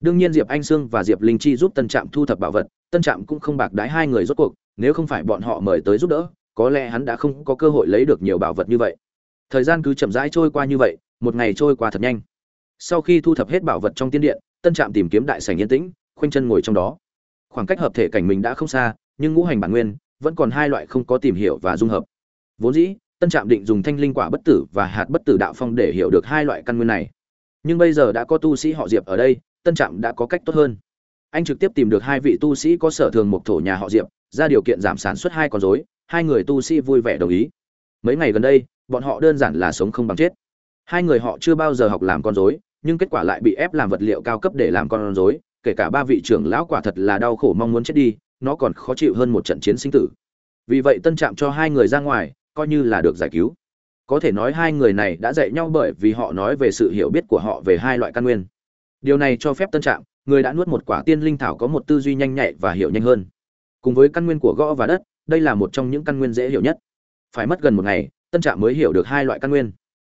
Speaker 1: Đương nhiên diệp anh sương và diệp linh chi giúp tân trạm thu thập bảo vật, tân trạm cũng không bạc đái hai người rốt cuộc, nếu không phải bọn họ mời tới giúp đỡ, có lẽ hắn đã không có cơ hội lấy được nhiều bảo vật như vậy. Thời gian cứ chậm rãi trôi qua như vậy, một ngày trôi qua thật nhanh. Sau khi thu thập hết bảo vật trong tiên điện, tân trạm tìm kiếm đại sảnh yên tĩnh, khoanh chân ngồi trong đó. Khoảng cách hợp thể cảnh mình đã không xa, nhưng ngũ hành bản nguyên vẫn còn hai loại không có tìm hiểu và dung hợp. Vốn dĩ tân trạm định dùng thanh linh quả bất tử và hạt bất tử đạo phong để hiểu được hai loại căn nguyên này. Nhưng bây giờ đã có tu sĩ họ diệp ở đây, tân trạm đã có cách tốt hơn. Anh trực tiếp tìm được hai vị tu sĩ có sở thường một thổ nhà họ diệp, ra điều kiện giảm sản xuất hai con dối hai người tu sĩ vui vẻ đồng ý. Mấy ngày gần đây, bọn họ đơn giản là sống không bằng chết. Hai người họ chưa bao giờ học làm con dối nhưng kết quả lại bị ép làm vật liệu cao cấp để làm con dối kể cả ba vị trưởng lão quả thật là đau khổ mong muốn chết đi, nó còn khó chịu hơn một trận chiến sinh tử. Vì vậy tân trạm cho hai người ra ngoài coi như là được giải cứu. Có thể nói hai người này đã dạy nhau bởi vì họ nói về sự hiểu biết của họ về hai loại căn nguyên. Điều này cho phép tân trạm, người đã nuốt một quả tiên linh thảo có một tư duy nhanh nhạy và hiểu nhanh hơn. Cùng với căn nguyên của gõ và đất, đây là một trong những căn nguyên dễ hiểu nhất. Phải mất gần một ngày, tân trạm mới hiểu được hai loại căn nguyên.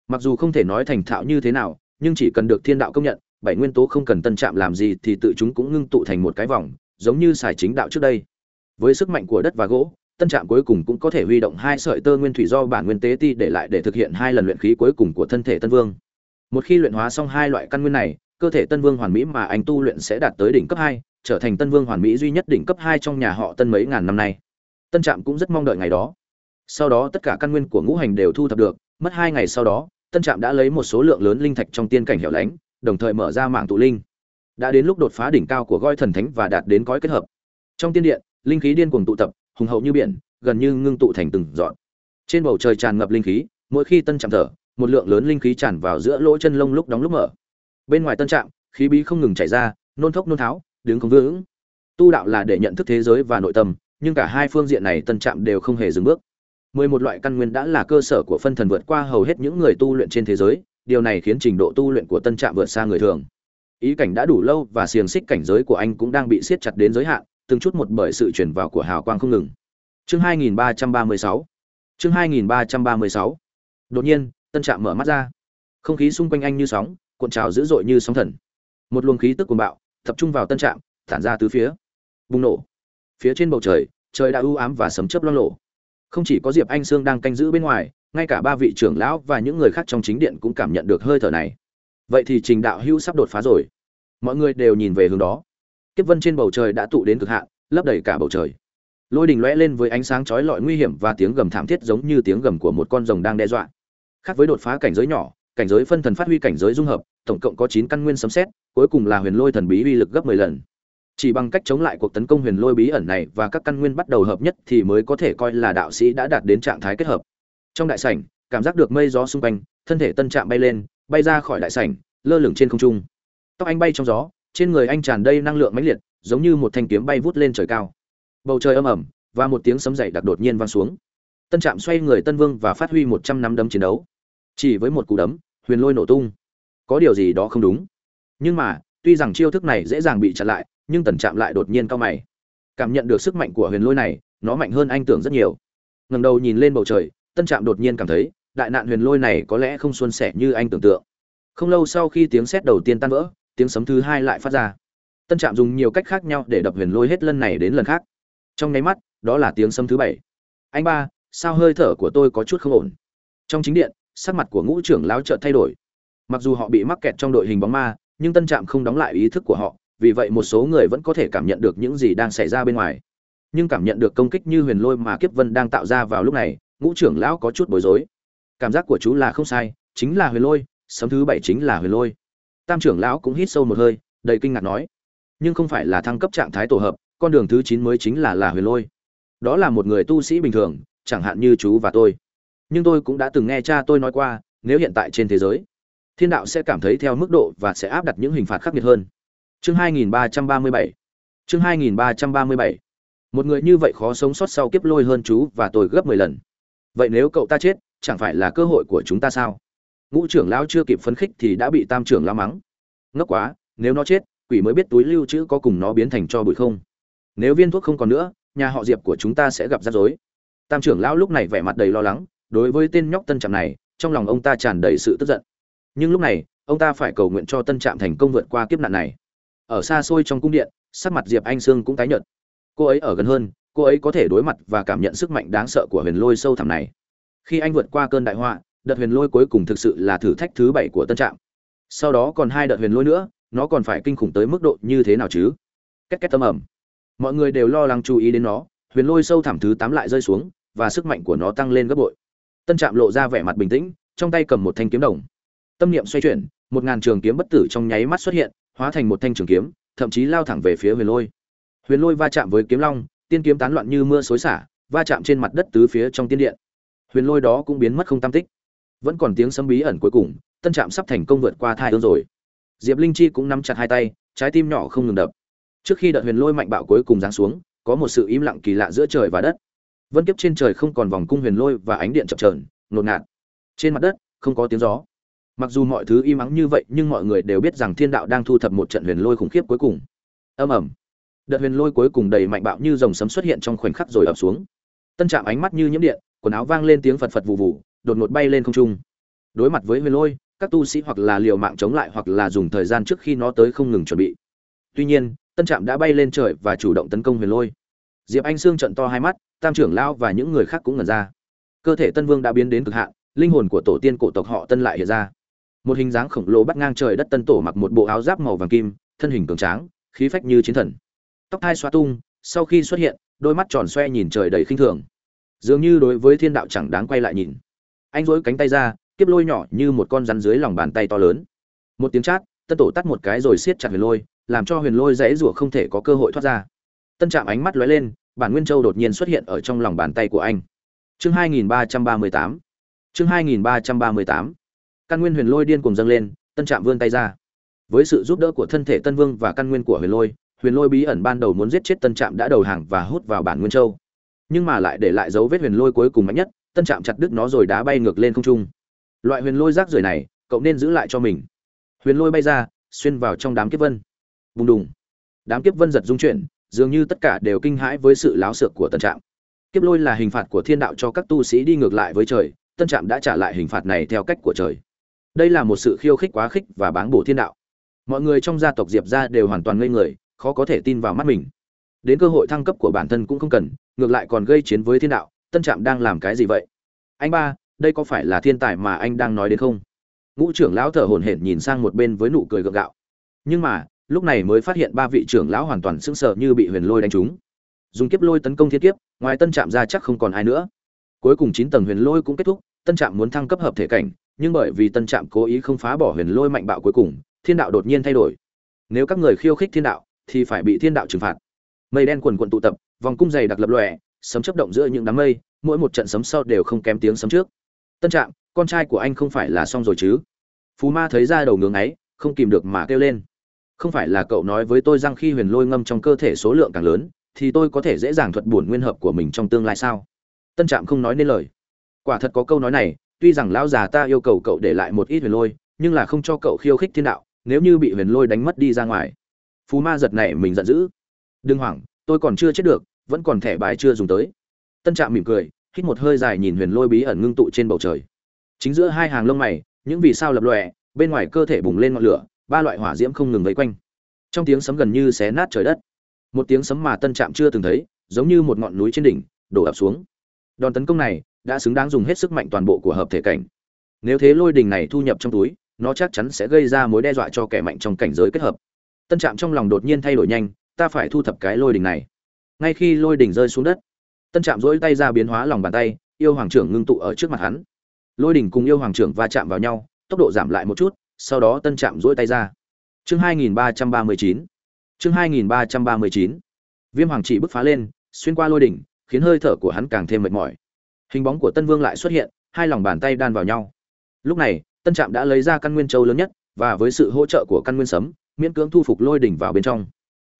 Speaker 1: Mặc dù không thể nói thành thạo như thế nào, nhưng chỉ cần được thiên đạo công nhận, bảy nguyên tố không cần tân trạm làm gì thì tự chúng cũng ngưng tụ thành một cái vòng, giống như xài chính đạo trước đây. Với sức mạnh của đất và gỗ tân trạm cuối cùng cũng có thể huy động hai sợi tơ nguyên thủy do bản nguyên tế ti để lại để thực hiện hai lần luyện khí cuối cùng của thân thể tân vương. Một khi luyện hóa xong hai loại căn nguyên này, cơ thể tân vương hoàn mỹ mà anh tu luyện sẽ đạt tới đỉnh cấp hai, trở thành tân vương hoàn mỹ duy nhất đỉnh cấp hai trong nhà họ tân mấy ngàn năm nay. Tân trạm cũng rất mong đợi ngày đó. Sau đó tất cả căn nguyên của ngũ hành đều thu thập được, mất hai ngày sau đó, tân trạm đã lấy một số lượng lớn linh thạch trong tiên cảnh hẻo lánh, đồng thời mở ra mạng tụ linh. Đã đến lúc đột phá đỉnh cao của goi thần thánh và đạt đến cõi kết hợp. Trong tiên điện, linh khí điên cuồng tụ tập hùng hậu như biển, gần như ngưng tụ thành từng dọn trên bầu trời tràn ngập linh khí, mỗi khi tân trạm thở, một lượng lớn linh khí tràn vào giữa lỗ chân lông lúc đóng lúc mở. Bên ngoài tân trạm, khí bí không ngừng chảy ra, nôn thốc nôn tháo, đứng không vững. Tu đạo là để nhận thức thế giới và nội tâm, nhưng cả hai phương diện này tân trạm đều không hề dừng bước. Mười một loại căn nguyên đã là cơ sở của phân thần vượt qua hầu hết những người tu luyện trên thế giới, điều này khiến trình độ tu luyện của tân trạm vượt xa người thường. Ý cảnh đã đủ lâu và xiềng xích cảnh giới của anh cũng đang bị siết chặt đến giới hạn từng chút một bởi sự chuyển vào của hào quang không ngừng. Chương 2336 chương 2336 đột nhiên, tân trạm mở mắt ra. Không khí xung quanh anh như sóng, cuộn trào dữ dội như sóng thần. Một luồng khí tức cuồng bạo, tập trung vào tân trạm, tản ra tứ phía. Bùng nổ. Phía trên bầu trời trời đã u ám và sấm chớp loang lổ. không chỉ có diệp anh sương đang canh giữ bên ngoài, ngay cả ba vị trưởng lão và những người khác trong chính điện cũng cảm nhận được hơi thở này. Vậy thì trình đạo hữu sắp đột phá rồi. Mọi người đều nhìn về hướng đó kiếp vân trên bầu trời đã tụ đến cực hạn, lấp đầy cả bầu trời. Lôi đình lóe lên với ánh sáng chói lọi nguy hiểm và tiếng gầm thảm thiết giống như tiếng gầm của một con rồng đang đe dọa. Khác với đột phá cảnh giới nhỏ, cảnh giới phân thần phát huy cảnh giới dung hợp, tổng cộng có chín căn nguyên sấm xét cuối cùng là huyền lôi thần bí uy lực gấp mười lần. Chỉ bằng cách chống lại cuộc tấn công huyền lôi bí ẩn này và các căn nguyên bắt đầu hợp nhất thì mới có thể coi là đạo sĩ đã đạt đến trạng thái kết hợp. Trong đại sảnh, cảm giác được mây gió xung quanh, thân thể tân trạm bay lên, bay ra khỏi đại sảnh, lơ lửng trên không trung. Tóc anh bay trong gió trên người anh tràn đầy năng lượng mãnh liệt, giống như một thanh kiếm bay vút lên trời cao. Bầu trời âm ẩm, và một tiếng sấm dậy đặc đột nhiên vang xuống. Tân trạm xoay người tân vương và phát huy một trăm năm đấm chiến đấu. Chỉ với một cú đấm, huyền lôi nổ tung. Có điều gì đó không đúng. Nhưng mà, tuy rằng chiêu thức này dễ dàng bị chặn lại, nhưng tần trạm lại đột nhiên cao mày. Cảm nhận được sức mạnh của huyền lôi này, nó mạnh hơn anh tưởng rất nhiều. Ngẩng đầu nhìn lên bầu trời, tân trạm đột nhiên cảm thấy, đại nạn huyền lôi này có lẽ không xuân sẻ như anh tưởng tượng. Không lâu sau khi tiếng sét đầu tiên tan vỡ tiếng sấm thứ hai lại phát ra. Tân trạm dùng nhiều cách khác nhau để đập huyền lôi hết lần này đến lần khác. Trong nháy mắt, đó là tiếng sấm thứ bảy. Anh ba, sao hơi thở của tôi có chút không ổn? Trong chính điện, sắc mặt của ngũ trưởng lão chợt thay đổi. Mặc dù họ bị mắc kẹt trong đội hình bóng ma, nhưng tân trạm không đóng lại ý thức của họ, vì vậy một số người vẫn có thể cảm nhận được những gì đang xảy ra bên ngoài. Nhưng cảm nhận được công kích như huyền lôi mà kiếp vân đang tạo ra vào lúc này, ngũ trưởng lão có chút bối rối. Cảm giác của chú là không sai, chính là huyền lôi, sấm thứ bảy chính là huyền lôi tam trưởng lão cũng hít sâu một hơi, đầy kinh ngạc nói, nhưng không phải là thăng cấp trạng thái tổ hợp, con đường thứ chín mới chính là là huyền lôi. Đó là một người tu sĩ bình thường, chẳng hạn như chú và tôi. Nhưng tôi cũng đã từng nghe cha tôi nói qua, nếu hiện tại trên thế giới, thiên đạo sẽ cảm thấy theo mức độ và sẽ áp đặt những hình phạt khắc nghiệt hơn. Chương 2337 chương 2337 một người như vậy khó sống sót sau kiếp lôi hơn chú và tôi gấp 10 lần. Vậy nếu cậu ta chết, chẳng phải là cơ hội của chúng ta sao? Ngũ trưởng lão chưa kịp phấn khích thì đã bị tam trưởng lão mắng. Ngốc quá, nếu nó chết, quỷ mới biết túi lưu trữ có cùng nó biến thành cho bụi không? Nếu viên thuốc không còn nữa, nhà họ diệp của chúng ta sẽ gặp rắc rối. Tam trưởng lão lúc này vẻ mặt đầy lo lắng, đối với tên nhóc tân trạm này, trong lòng ông ta tràn đầy sự tức giận. Nhưng lúc này, ông ta phải cầu nguyện cho tân trạm thành công vượt qua kiếp nạn này. Ở xa xôi trong cung điện, sắc mặt diệp anh sương cũng tái nhợt. Cô ấy ở gần hơn, cô ấy có thể đối mặt và cảm nhận sức mạnh đáng sợ của huyền lôi sâu thẳm này. Khi anh vượt qua cơn đại họa đợt huyền lôi cuối cùng thực sự là thử thách thứ bảy của tân trạm. Sau đó còn hai đợt huyền lôi nữa, nó còn phải kinh khủng tới mức độ như thế nào chứ? Két két tâm ẩm mọi người đều lo lắng chú ý đến nó, huyền lôi sâu thẳm thứ tám lại rơi xuống, và sức mạnh của nó tăng lên gấp bội. Tân trạm lộ ra vẻ mặt bình tĩnh, trong tay cầm một thanh kiếm đồng. Tâm niệm xoay chuyển, một ngàn trường kiếm bất tử trong nháy mắt xuất hiện, hóa thành một thanh trường kiếm, thậm chí lao thẳng về phía huyền lôi. Huyền lôi va chạm với kiếm long, tiên kiếm tán loạn như mưa xối xả, va chạm trên mặt đất tứ phía trong tiên điện. Huyền lôi đó cũng biến mất không tam tích vẫn còn tiếng sấm bí ẩn cuối cùng, tân trạm sắp thành công vượt qua thai ương rồi. Diệp linh chi cũng nắm chặt hai tay, trái tim nhỏ không ngừng đập. Trước khi đợt huyền lôi mạnh bạo cuối cùng giáng xuống, có một sự im lặng kỳ lạ giữa trời và đất. Vân kiếp trên trời không còn vòng cung huyền lôi và ánh điện chập trờn ngột ngạt. Trên mặt đất, không có tiếng gió. Mặc dù mọi thứ im ắng như vậy, nhưng mọi người đều biết rằng thiên đạo đang thu thập một trận huyền lôi khủng khiếp cuối cùng. Âm ẩm đợt huyền lôi cuối cùng đầy mạnh bạo như dòng sấm xuất hiện trong khoảnh khắc rồi ập xuống. Tân trạm ánh mắt như nhiễm điện, quần áo vang lên tiếng phật phật vụ vụ đột ngột bay lên không trung. Đối mặt với huyền lôi, các tu sĩ hoặc là liều mạng chống lại hoặc là dùng thời gian trước khi nó tới không ngừng chuẩn bị. Tuy nhiên, tân trạm đã bay lên trời và chủ động tấn công huyền lôi. Diệp anh sương trận to hai mắt, tam trưởng lão và những người khác cũng ngẩn ra. Cơ thể tân vương đã biến đến cực hạn, linh hồn của tổ tiên cổ tộc họ tân lại hiện ra. Một hình dáng khổng lồ bắt ngang trời đất tân tổ mặc một bộ áo giáp màu vàng kim, thân hình cường tráng, khí phách như chiến thần. Tóc hai xoa tung, sau khi xuất hiện, đôi mắt tròn xoe nhìn trời đầy khinh thường. Dường như đối với thiên đạo chẳng đáng quay lại nhìn anh dối cánh tay ra, kiếp lôi nhỏ như một con rắn dưới lòng bàn tay to lớn. Một tiếng chát, tân tổ tắt một cái rồi siết chặt huyền lôi, làm cho huyền lôi dãy rủa không thể có cơ hội thoát ra. Tân trạm ánh mắt lóe lên, bản nguyên châu đột nhiên xuất hiện ở trong lòng bàn tay của anh. Chương 2338 chương 2338 căn nguyên huyền lôi điên cuồng dâng lên, tân trạm vươn tay ra. Với sự giúp đỡ của thân thể tân vương và căn nguyên của huyền lôi huyền lôi bí ẩn ban đầu muốn giết chết tân trạm đã đầu hàng và hút vào bản nguyên châu. Nhưng mà lại để lại dấu vết huyền lôi cuối cùng mạnh nhất tân chạm chặt đứt nó rồi đá bay ngược lên không trung. Loại huyền lôi rác rưởi này, cậu nên giữ lại cho mình. Huyền lôi bay ra, xuyên vào trong đám kiếp vân. Bùng đùng. Đám kiếp vân giật dung chuyển, dường như tất cả đều kinh hãi với sự láo xược của tân trạm. Kiếp lôi là hình phạt của thiên đạo cho các tu sĩ đi ngược lại với trời, tân trạm đã trả lại hình phạt này theo cách của trời. Đây là một sự khiêu khích quá khích và báng bổ thiên đạo. Mọi người trong gia tộc diệp gia đều hoàn toàn ngây người, khó có thể tin vào mắt mình. Đến cơ hội thăng cấp của bản thân cũng không cần, ngược lại còn gây chiến với thiên đạo tân trạm đang làm cái gì vậy? Anh ba, đây có phải là thiên tài mà anh đang nói đến không? Ngũ trưởng lão thở hổn hển nhìn sang một bên với nụ cười gượng gạo. Nhưng mà, lúc này mới phát hiện ba vị trưởng lão hoàn toàn sững sờ như bị huyền lôi đánh trúng. Dùng kiếp lôi tấn công thiên kiếp, ngoài tân trạm ra chắc không còn ai nữa. Cuối cùng chín tầng huyền lôi cũng kết thúc, tân trạm muốn thăng cấp hợp thể cảnh, nhưng bởi vì tân trạm cố ý không phá bỏ huyền lôi mạnh bạo cuối cùng, thiên đạo đột nhiên thay đổi. Nếu các người khiêu khích thiên đạo, thì phải bị thiên đạo trừng phạt. Mây đen quần quận tụ tập, vòng cung dày đặc lập lòe sấm chấp động giữa những đám mây, mỗi một trận sấm sau đều không kém tiếng sấm trước. Tân trạm, con trai của anh không phải là xong rồi chứ? Phú ma thấy ra đầu ngưỡng ấy không kìm được mà kêu lên. Không phải là cậu nói với tôi rằng khi huyền lôi ngâm trong cơ thể số lượng càng lớn, thì tôi có thể dễ dàng thuật buồn nguyên hợp của mình trong tương lai sao? Tân trạm không nói nên lời. Quả thật có câu nói này, tuy rằng lão già ta yêu cầu cậu để lại một ít huyền lôi, nhưng là không cho cậu khiêu khích thiên đạo, nếu như bị huyền lôi đánh mất đi ra ngoài. Phú ma giật này mình giận dữ. Đừng hoảng, tôi còn chưa chết được vẫn còn thẻ bài chưa dùng tới. Tân trạm mỉm cười, hít một hơi dài nhìn huyền lôi bí ẩn ngưng tụ trên bầu trời. Chính giữa hai hàng lông mày, những vì sao lập lòe, bên ngoài cơ thể bùng lên ngọn lửa, ba loại hỏa diễm không ngừng vây quanh. Trong tiếng sấm gần như xé nát trời đất. Một tiếng sấm mà tân trạm chưa từng thấy, giống như một ngọn núi trên đỉnh, đổ ập xuống. Đòn tấn công này đã xứng đáng dùng hết sức mạnh toàn bộ của hợp thể cảnh. Nếu thế lôi đình này thu nhập trong túi, nó chắc chắn sẽ gây ra mối đe dọa cho kẻ mạnh trong cảnh giới kết hợp. Tân trạm trong lòng đột nhiên thay đổi nhanh, ta phải thu thập cái lôi đình này ngay khi lôi đỉnh rơi xuống đất, tân trạm dỗi tay ra biến hóa lòng bàn tay, yêu hoàng trưởng ngưng tụ ở trước mặt hắn. Lôi đỉnh cùng yêu hoàng trưởng va chạm vào nhau, tốc độ giảm lại một chút, sau đó tân chạm duỗi tay ra. Chương 2339 chương 2339 viêm hoàng chỉ bứt phá lên, xuyên qua lôi đỉnh, khiến hơi thở của hắn càng thêm mệt mỏi. Hình bóng của tân vương lại xuất hiện, hai lòng bàn tay đan vào nhau. Lúc này, tân trạm đã lấy ra căn nguyên châu lớn nhất, và với sự hỗ trợ của căn nguyên sấm, miễn cưỡng thu phục lôi đỉnh vào bên trong.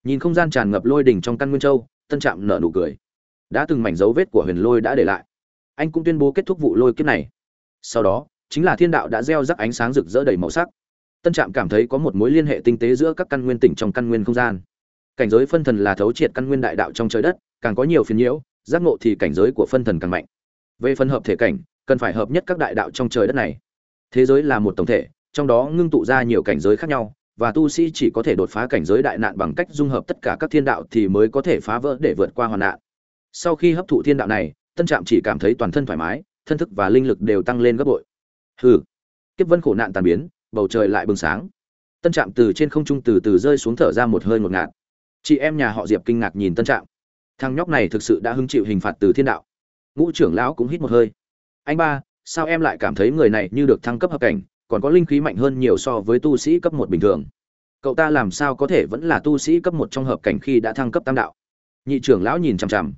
Speaker 1: Nhìn không gian tràn ngập lôi đỉnh trong căn nguyên châu tân trạm nở nụ cười. Đã từng mảnh dấu vết của huyền lôi đã để lại. Anh cũng tuyên bố kết thúc vụ lôi kiếp này. Sau đó, chính là thiên đạo đã gieo rắc ánh sáng rực rỡ đầy màu sắc. Tân trạm cảm thấy có một mối liên hệ tinh tế giữa các căn nguyên tỉnh trong căn nguyên không gian. Cảnh giới phân thần là thấu triệt căn nguyên đại đạo trong trời đất, càng có nhiều phiền nhiễu, giác ngộ thì cảnh giới của phân thần càng mạnh. Về phần hợp thể cảnh, cần phải hợp nhất các đại đạo trong trời đất này. Thế giới là một tổng thể, trong đó ngưng tụ ra nhiều cảnh giới khác nhau và tu sĩ chỉ có thể đột phá cảnh giới đại nạn bằng cách dung hợp tất cả các thiên đạo thì mới có thể phá vỡ để vượt qua hoàn nạn. Sau khi hấp thụ thiên đạo này, tân trạm chỉ cảm thấy toàn thân thoải mái, thân thức và linh lực đều tăng lên gấp bội. Hừ. Kiếp vân khổ nạn tàn biến, bầu trời lại bừng sáng. Tân trạm từ trên không trung từ từ rơi xuống thở ra một hơi ngột ngạt. Chị em nhà họ diệp kinh ngạc nhìn tân trạm. Thằng nhóc này thực sự đã hứng chịu hình phạt từ thiên đạo. Ngũ trưởng lão cũng hít một hơi. Anh ba, sao em lại cảm thấy người này như được thăng cấp hợp cảnh? Còn có linh khí mạnh hơn nhiều so với tu sĩ cấp một bình thường. Cậu ta làm sao có thể vẫn là tu sĩ cấp một trong hợp cảnh khi đã thăng cấp tam đạo? Nhị trưởng lão nhìn chằm chằm.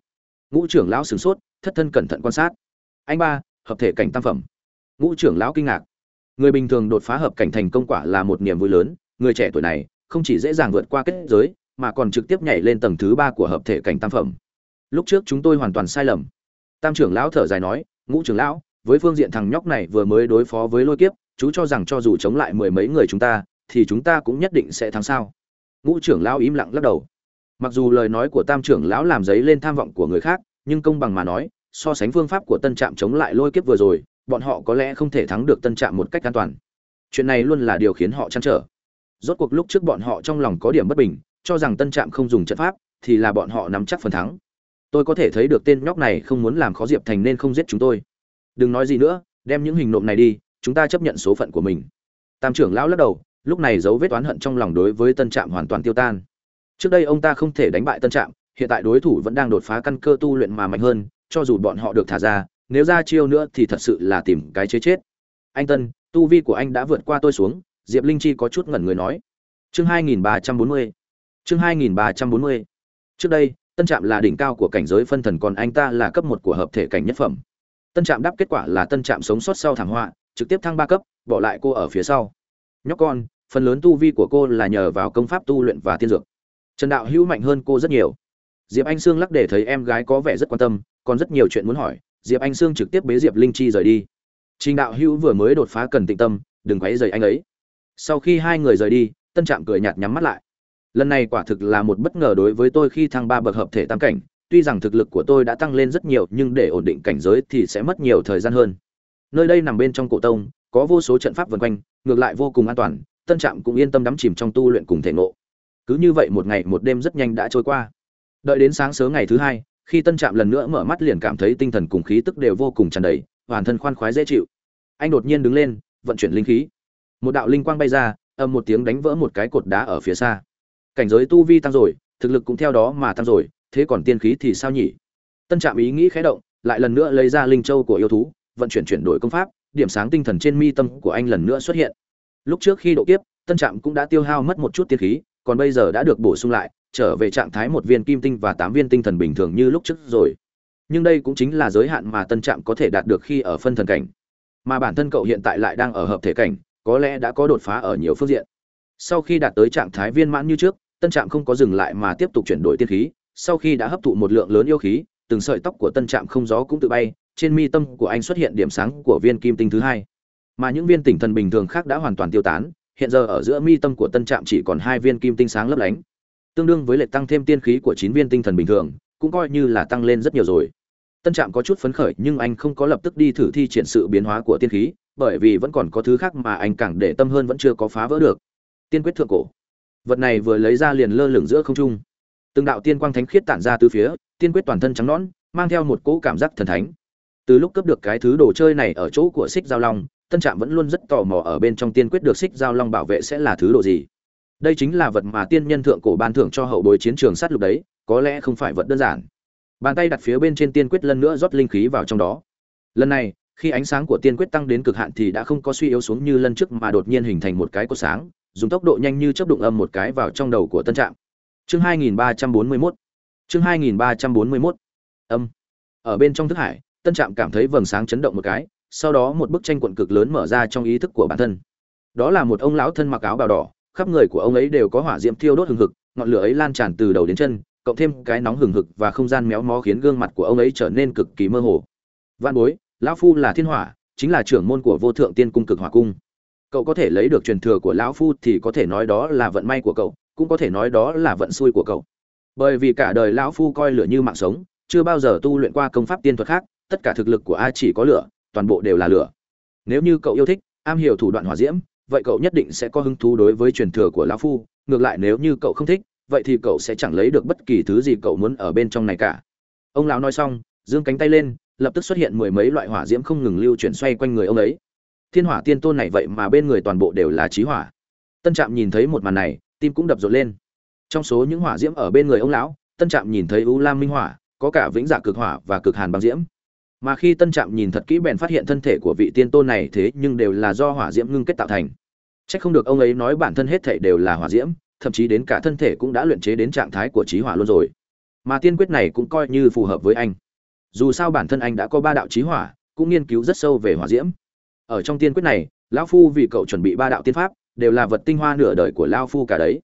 Speaker 1: Ngũ trưởng lão sửng sốt, thất thân cẩn thận quan sát. Anh ba, hợp thể cảnh tam phẩm. Ngũ trưởng lão kinh ngạc. Người bình thường đột phá hợp cảnh thành công quả là một niềm vui lớn. Người trẻ tuổi này, không chỉ dễ dàng vượt qua kết giới, mà còn trực tiếp nhảy lên tầng thứ ba của hợp thể cảnh tam phẩm. Lúc trước chúng tôi hoàn toàn sai lầm. Tam trưởng lão thở dài nói, ngũ trưởng lão, với phương diện thằng nhóc này vừa mới đối phó với lôi kiếp chú cho rằng cho dù chống lại mười mấy người chúng ta, thì chúng ta cũng nhất định sẽ thắng sao? Ngũ trưởng lão im lặng lắc đầu. Mặc dù lời nói của tam trưởng lão làm dấy lên tham vọng của người khác, nhưng công bằng mà nói, so sánh phương pháp của tân trạm chống lại lôi kiếp vừa rồi, bọn họ có lẽ không thể thắng được tân trạm một cách an toàn. Chuyện này luôn là điều khiến họ chăn trở. Rốt cuộc lúc trước bọn họ trong lòng có điểm bất bình, cho rằng tân trạm không dùng trận pháp, thì là bọn họ nắm chắc phần thắng. Tôi có thể thấy được tên nhóc này không muốn làm khó diệp thành nên không giết chúng tôi. Đừng nói gì nữa, đem những hình nộm này đi chúng ta chấp nhận số phận của mình. Tam trưởng lão lắc đầu, lúc này dấu vết oán hận trong lòng đối với tân trạm hoàn toàn tiêu tan. Trước đây ông ta không thể đánh bại tân trạm, hiện tại đối thủ vẫn đang đột phá căn cơ tu luyện mà mạnh hơn, cho dù bọn họ được thả ra, nếu ra chiêu nữa thì thật sự là tìm cái chế chết. Anh tân, tu vi của anh đã vượt qua tôi xuống, diệp linh chi có chút ngẩn người nói. Chương 2340 chương 2340 trước đây, tân trạm là đỉnh cao của cảnh giới phân thần còn anh ta là cấp một của hợp thể cảnh nhất phẩm. Tân trạm đáp kết quả là tân trạm sống sót sau thảm họa trực tiếp thăng ba cấp, bỏ lại cô ở phía sau. Nhóc con, phần lớn tu vi của cô là nhờ vào công pháp tu luyện và tiên dược. Trần đạo hữu mạnh hơn cô rất nhiều. Diệp anh sương lắc để thấy em gái có vẻ rất quan tâm, còn rất nhiều chuyện muốn hỏi, diệp anh sương trực tiếp bế diệp linh chi rời đi. Trình đạo hữu vừa mới đột phá cần tịnh tâm, đừng quấy rầy anh ấy. Sau khi hai người rời đi, tân trạm cười nhạt nhắm mắt lại. Lần này quả thực là một bất ngờ đối với tôi khi thăng ba bậc hợp thể tam cảnh, tuy rằng thực lực của tôi đã tăng lên rất nhiều, nhưng để ổn định cảnh giới thì sẽ mất nhiều thời gian hơn nơi đây nằm bên trong cổ tông, có vô số trận pháp vần quanh, ngược lại vô cùng an toàn, tân trạm cũng yên tâm đắm chìm trong tu luyện cùng thể ngộ. Cứ như vậy một ngày một đêm rất nhanh đã trôi qua. Đợi đến sáng sớm ngày thứ hai, khi tân trạm lần nữa mở mắt liền cảm thấy tinh thần cùng khí tức đều vô cùng tràn đầy hoàn thân khoan khoái dễ chịu. Anh đột nhiên đứng lên, vận chuyển linh khí. Một đạo linh quang bay ra âm một tiếng đánh vỡ một cái cột đá ở phía xa. Cảnh giới tu vi tăng rồi, thực lực cũng theo đó mà tăng rồi, thế còn tiên khí thì sao nhỉ? Tân trạm ý nghĩ khẽ động, lại lần nữa lấy ra linh châu của yêu thú vận chuyển chuyển đổi công pháp, điểm sáng tinh thần trên mi tâm của anh lần nữa xuất hiện. Lúc trước khi độ kiếp, tân trạm cũng đã tiêu hao mất một chút tiên khí, còn bây giờ đã được bổ sung lại, trở về trạng thái một viên kim tinh và tám viên tinh thần bình thường như lúc trước rồi. Nhưng đây cũng chính là giới hạn mà tân trạm có thể đạt được khi ở phân thần cảnh. Mà bản thân cậu hiện tại lại đang ở hợp thể cảnh, có lẽ đã có đột phá ở nhiều phương diện. Sau khi đạt tới trạng thái viên mãn như trước, tân trạm không có dừng lại mà tiếp tục chuyển đổi tiên khí. Sau khi đã hấp thụ một lượng lớn yêu khí, từng sợi tóc của tân trạm không gió cũng tự bay trên mi tâm của anh xuất hiện điểm sáng của viên kim tinh thứ hai. Mà những viên tỉnh thần bình thường khác đã hoàn toàn tiêu tán, hiện giờ ở giữa mi tâm của tân trạm chỉ còn hai viên kim tinh sáng lấp lánh. Tương đương với lệ tăng thêm tiên khí của chín viên tinh thần bình thường, cũng coi như là tăng lên rất nhiều rồi. Tân trạm có chút phấn khởi, nhưng anh không có lập tức đi thử thi triển sự biến hóa của tiên khí, bởi vì vẫn còn có thứ khác mà anh càng để tâm hơn vẫn chưa có phá vỡ được. Tiên quyết thượng cổ. Vật này vừa lấy ra liền lơ lửng giữa không trung. Từng đạo tiên quang thánh khiết tản ra từ phía, tiên quyết toàn thân trắng nõn, mang theo một cỗ cảm giác thần thánh từ lúc cướp được cái thứ đồ chơi này ở chỗ của xích giao long, tân trạm vẫn luôn rất tò mò ở bên trong tiên quyết được xích giao long bảo vệ sẽ là thứ đồ gì. Đây chính là vật mà tiên nhân thượng cổ ban thưởng cho hậu bối chiến trường sát lục đấy, có lẽ không phải vật đơn giản. Bàn tay đặt phía bên trên tiên quyết lần nữa rót linh khí vào trong đó. Lần này, khi ánh sáng của tiên quyết tăng đến cực hạn thì đã không có suy yếu xuống như lần trước mà đột nhiên hình thành một cái cột sáng, dùng tốc độ nhanh như chớp đụng âm một cái vào trong đầu của tân trạm. Chương 2341 chương 2341 âm. Ở bên trong thức hải tân trạm cảm thấy vầng sáng chấn động một cái, sau đó một bức tranh cuộn cực lớn mở ra trong ý thức của bản thân. Đó là một ông lão thân mặc áo bào đỏ, khắp người của ông ấy đều có hỏa diễm thiêu đốt hừng hực, ngọn lửa ấy lan tràn từ đầu đến chân, cộng thêm cái nóng hừng hực và không gian méo mó khiến gương mặt của ông ấy trở nên cực kỳ mơ hồ. Văn bối, lão phu là thiên hỏa, chính là trưởng môn của vô thượng tiên cung cực hỏa cung. Cậu có thể lấy được truyền thừa của lão phu thì có thể nói đó là vận may của cậu, cũng có thể nói đó là vận xui của cậu. Bởi vì cả đời lão phu coi lửa như mạng sống, chưa bao giờ tu luyện qua công pháp tiên thuật khác tất cả thực lực của a chỉ có lửa, toàn bộ đều là lửa. Nếu như cậu yêu thích, am hiểu thủ đoạn hỏa diễm, vậy cậu nhất định sẽ có hứng thú đối với truyền thừa của lão phu. Ngược lại nếu như cậu không thích, vậy thì cậu sẽ chẳng lấy được bất kỳ thứ gì cậu muốn ở bên trong này cả. Ông lão nói xong, giương cánh tay lên, lập tức xuất hiện mười mấy loại hỏa diễm không ngừng lưu chuyển xoay quanh người ông ấy. Thiên hỏa tiên tôn này vậy mà bên người toàn bộ đều là trí hỏa. Tân trạm nhìn thấy một màn này, tim cũng đập rộn lên. Trong số những hỏa diễm ở bên người ông lão, tân trạm nhìn thấy u lam minh hỏa, có cả vĩnh dạ cực hỏa và cực hàn băng diễm mà khi tân trạm nhìn thật kỹ bèn phát hiện thân thể của vị tiên tôn này thế nhưng đều là do hỏa diễm ngưng kết tạo thành. Chắc không được ông ấy nói bản thân hết thể đều là hỏa diễm, thậm chí đến cả thân thể cũng đã luyện chế đến trạng thái của trí hỏa luôn rồi. Mà tiên quyết này cũng coi như phù hợp với anh. Dù sao bản thân anh đã có ba đạo trí hỏa, cũng nghiên cứu rất sâu về hỏa diễm. Ở trong tiên quyết này, lão phu vì cậu chuẩn bị ba đạo tiên pháp, đều là vật tinh hoa nửa đời của lao phu cả đấy.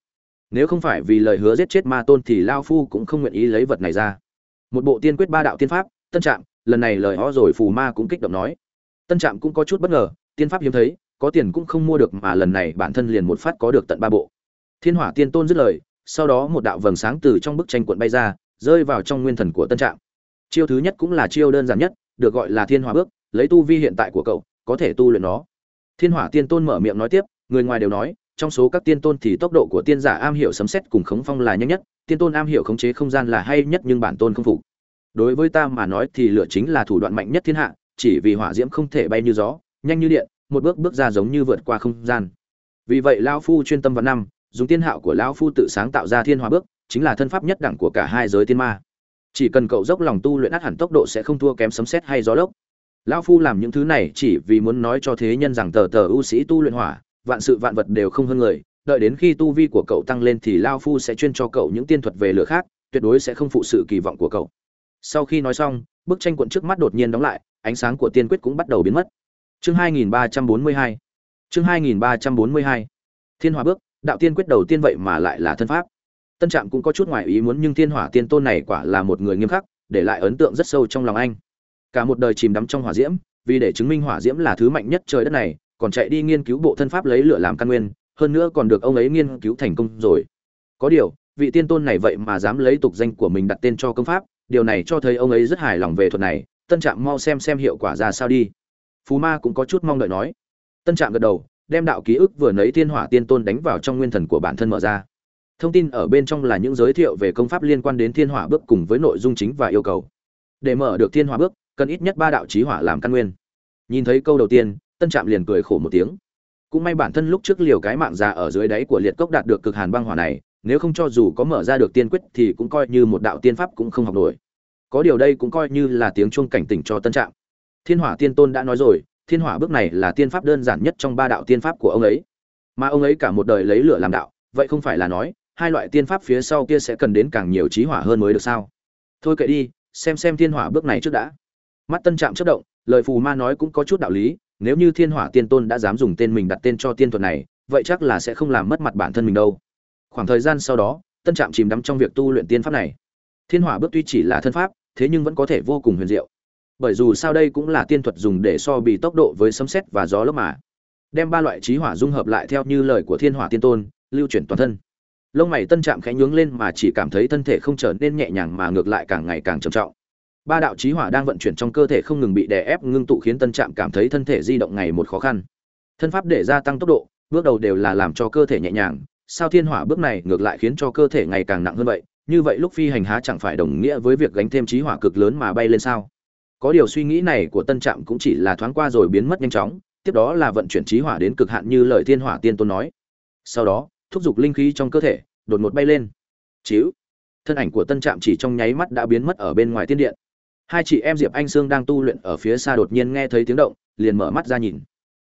Speaker 1: Nếu không phải vì lời hứa giết chết ma tôn thì lao phu cũng không nguyện ý lấy vật này ra. Một bộ tiên quyết ba đạo tiên pháp, tân trạng lần này lời ho rồi phù ma cũng kích động nói. Tân trạm cũng có chút bất ngờ, tiên pháp hiếm thấy, có tiền cũng không mua được mà lần này bản thân liền một phát có được tận ba bộ. Thiên hỏa tiên tôn dứt lời, sau đó một đạo vầng sáng từ trong bức tranh cuộn bay ra, rơi vào trong nguyên thần của tân trạm. Chiêu thứ nhất cũng là chiêu đơn giản nhất, được gọi là thiên hỏa bước, lấy tu vi hiện tại của cậu, có thể tu luyện nó. Thiên hỏa tiên tôn mở miệng nói tiếp, người ngoài đều nói, trong số các tiên tôn thì tốc độ của tiên giả am hiểu sấm xét cùng khống phong là nhanh nhất, tiên tôn am hiểu khống chế không gian là hay nhất nhưng bản tôn không phục đối với ta mà nói thì lửa chính là thủ đoạn mạnh nhất thiên hạ, chỉ vì hỏa diễm không thể bay như gió, nhanh như điện, một bước bước ra giống như vượt qua không gian. Vì vậy lao phu chuyên tâm vào năm, dùng tiên hạo của lao phu tự sáng tạo ra thiên hỏa bước, chính là thân pháp nhất đẳng của cả hai giới tiên ma. Chỉ cần cậu dốc lòng tu luyện át hẳn tốc độ sẽ không thua kém sấm sét hay gió lốc. Lão phu làm những thứ này chỉ vì muốn nói cho thế nhân rằng tờ tờ ưu sĩ tu luyện hỏa, vạn sự vạn vật đều không hơn người, đợi đến khi tu vi của cậu tăng lên thì lao phu sẽ chuyên cho cậu những tiên thuật về lửa khác, tuyệt đối sẽ không phụ sự kỳ vọng của cậu sau khi nói xong, bức tranh cuộn trước mắt đột nhiên đóng lại, ánh sáng của tiên quyết cũng bắt đầu biến mất. Chương 2342 chương 2342 thiên hỏa bước, đạo tiên quyết đầu tiên vậy mà lại là thân pháp. Tân trạm cũng có chút ngoài ý muốn nhưng thiên hỏa tiên tôn này quả là một người nghiêm khắc, để lại ấn tượng rất sâu trong lòng anh. Cả một đời chìm đắm trong hỏa diễm, vì để chứng minh hỏa diễm là thứ mạnh nhất trời đất này, còn chạy đi nghiên cứu bộ thân pháp lấy lửa làm căn nguyên, hơn nữa còn được ông ấy nghiên cứu thành công rồi. Có điều, vị tiên tôn này vậy mà dám lấy tục danh của mình đặt tên cho công pháp điều này cho thấy ông ấy rất hài lòng về thuật này, tân trạm mau xem xem hiệu quả ra sao đi. Phú ma cũng có chút mong đợi nói. Tân trạm gật đầu, đem đạo ký ức vừa nấy thiên hỏa tiên tôn đánh vào trong nguyên thần của bản thân mở ra. Thông tin ở bên trong là những giới thiệu về công pháp liên quan đến thiên hỏa bước cùng với nội dung chính và yêu cầu. Để mở được thiên hỏa bước, cần ít nhất ba đạo trí hỏa làm căn nguyên. Nhìn thấy câu đầu tiên, tân trạm liền cười khổ một tiếng. Cũng may bản thân lúc trước liều cái mạng già ở dưới đáy của liệt cốc đạt được cực hàn băng hỏa này nếu không cho dù có mở ra được tiên quyết thì cũng coi như một đạo tiên pháp cũng không học nổi. Có điều đây cũng coi như là tiếng chuông cảnh tỉnh cho tân trạng. thiên hỏa tiên tôn đã nói rồi, thiên hỏa bước này là tiên pháp đơn giản nhất trong ba đạo tiên pháp của ông ấy. Mà ông ấy cả một đời lấy lửa làm đạo, vậy không phải là nói, hai loại tiên pháp phía sau kia sẽ cần đến càng nhiều trí hỏa hơn mới được sao? Thôi kệ đi, xem xem thiên hỏa bước này trước đã. Mắt tân trạm chất động, lời phù ma nói cũng có chút đạo lý, nếu như thiên hỏa tiên tôn đã dám dùng tên mình đặt tên cho tiên thuật này, vậy chắc là sẽ không làm mất mặt bản thân mình đâu khoảng thời gian sau đó, tân trạm chìm đắm trong việc tu luyện tiên pháp này. Thiên hỏa bước tuy chỉ là thân pháp, thế nhưng vẫn có thể vô cùng huyền diệu. Bởi dù sao đây cũng là tiên thuật dùng để so bì tốc độ với sấm sét và gió lốc mà. Đem ba loại trí hỏa dung hợp lại theo như lời của thiên hỏa tiên tôn, lưu chuyển toàn thân. Lông mày tân trạm khẽ nhướng lên mà chỉ cảm thấy thân thể không trở nên nhẹ nhàng mà ngược lại càng ngày càng trầm trọng. Ba đạo trí hỏa đang vận chuyển trong cơ thể không ngừng bị đè ép ngưng tụ khiến tân trạm cảm thấy thân thể di động ngày một khó khăn. Thân pháp để gia tăng tốc độ, bước đầu đều là làm cho cơ thể nhẹ nhàng sao thiên hỏa bước này ngược lại khiến cho cơ thể ngày càng nặng hơn vậy? Như vậy lúc phi hành há chẳng phải đồng nghĩa với việc gánh thêm trí hỏa cực lớn mà bay lên sao? Có điều suy nghĩ này của tân trạm cũng chỉ là thoáng qua rồi biến mất nhanh chóng, tiếp đó là vận chuyển trí hỏa đến cực hạn như lời thiên hỏa tiên tôn nói. Sau đó, thúc giục linh khí trong cơ thể, đột ngột bay lên. Chíu! Thân ảnh của tân trạm chỉ trong nháy mắt đã biến mất ở bên ngoài tiên điện. Hai chị em diệp anh sương đang tu luyện ở phía xa đột nhiên nghe thấy tiếng động, liền mở mắt ra nhìn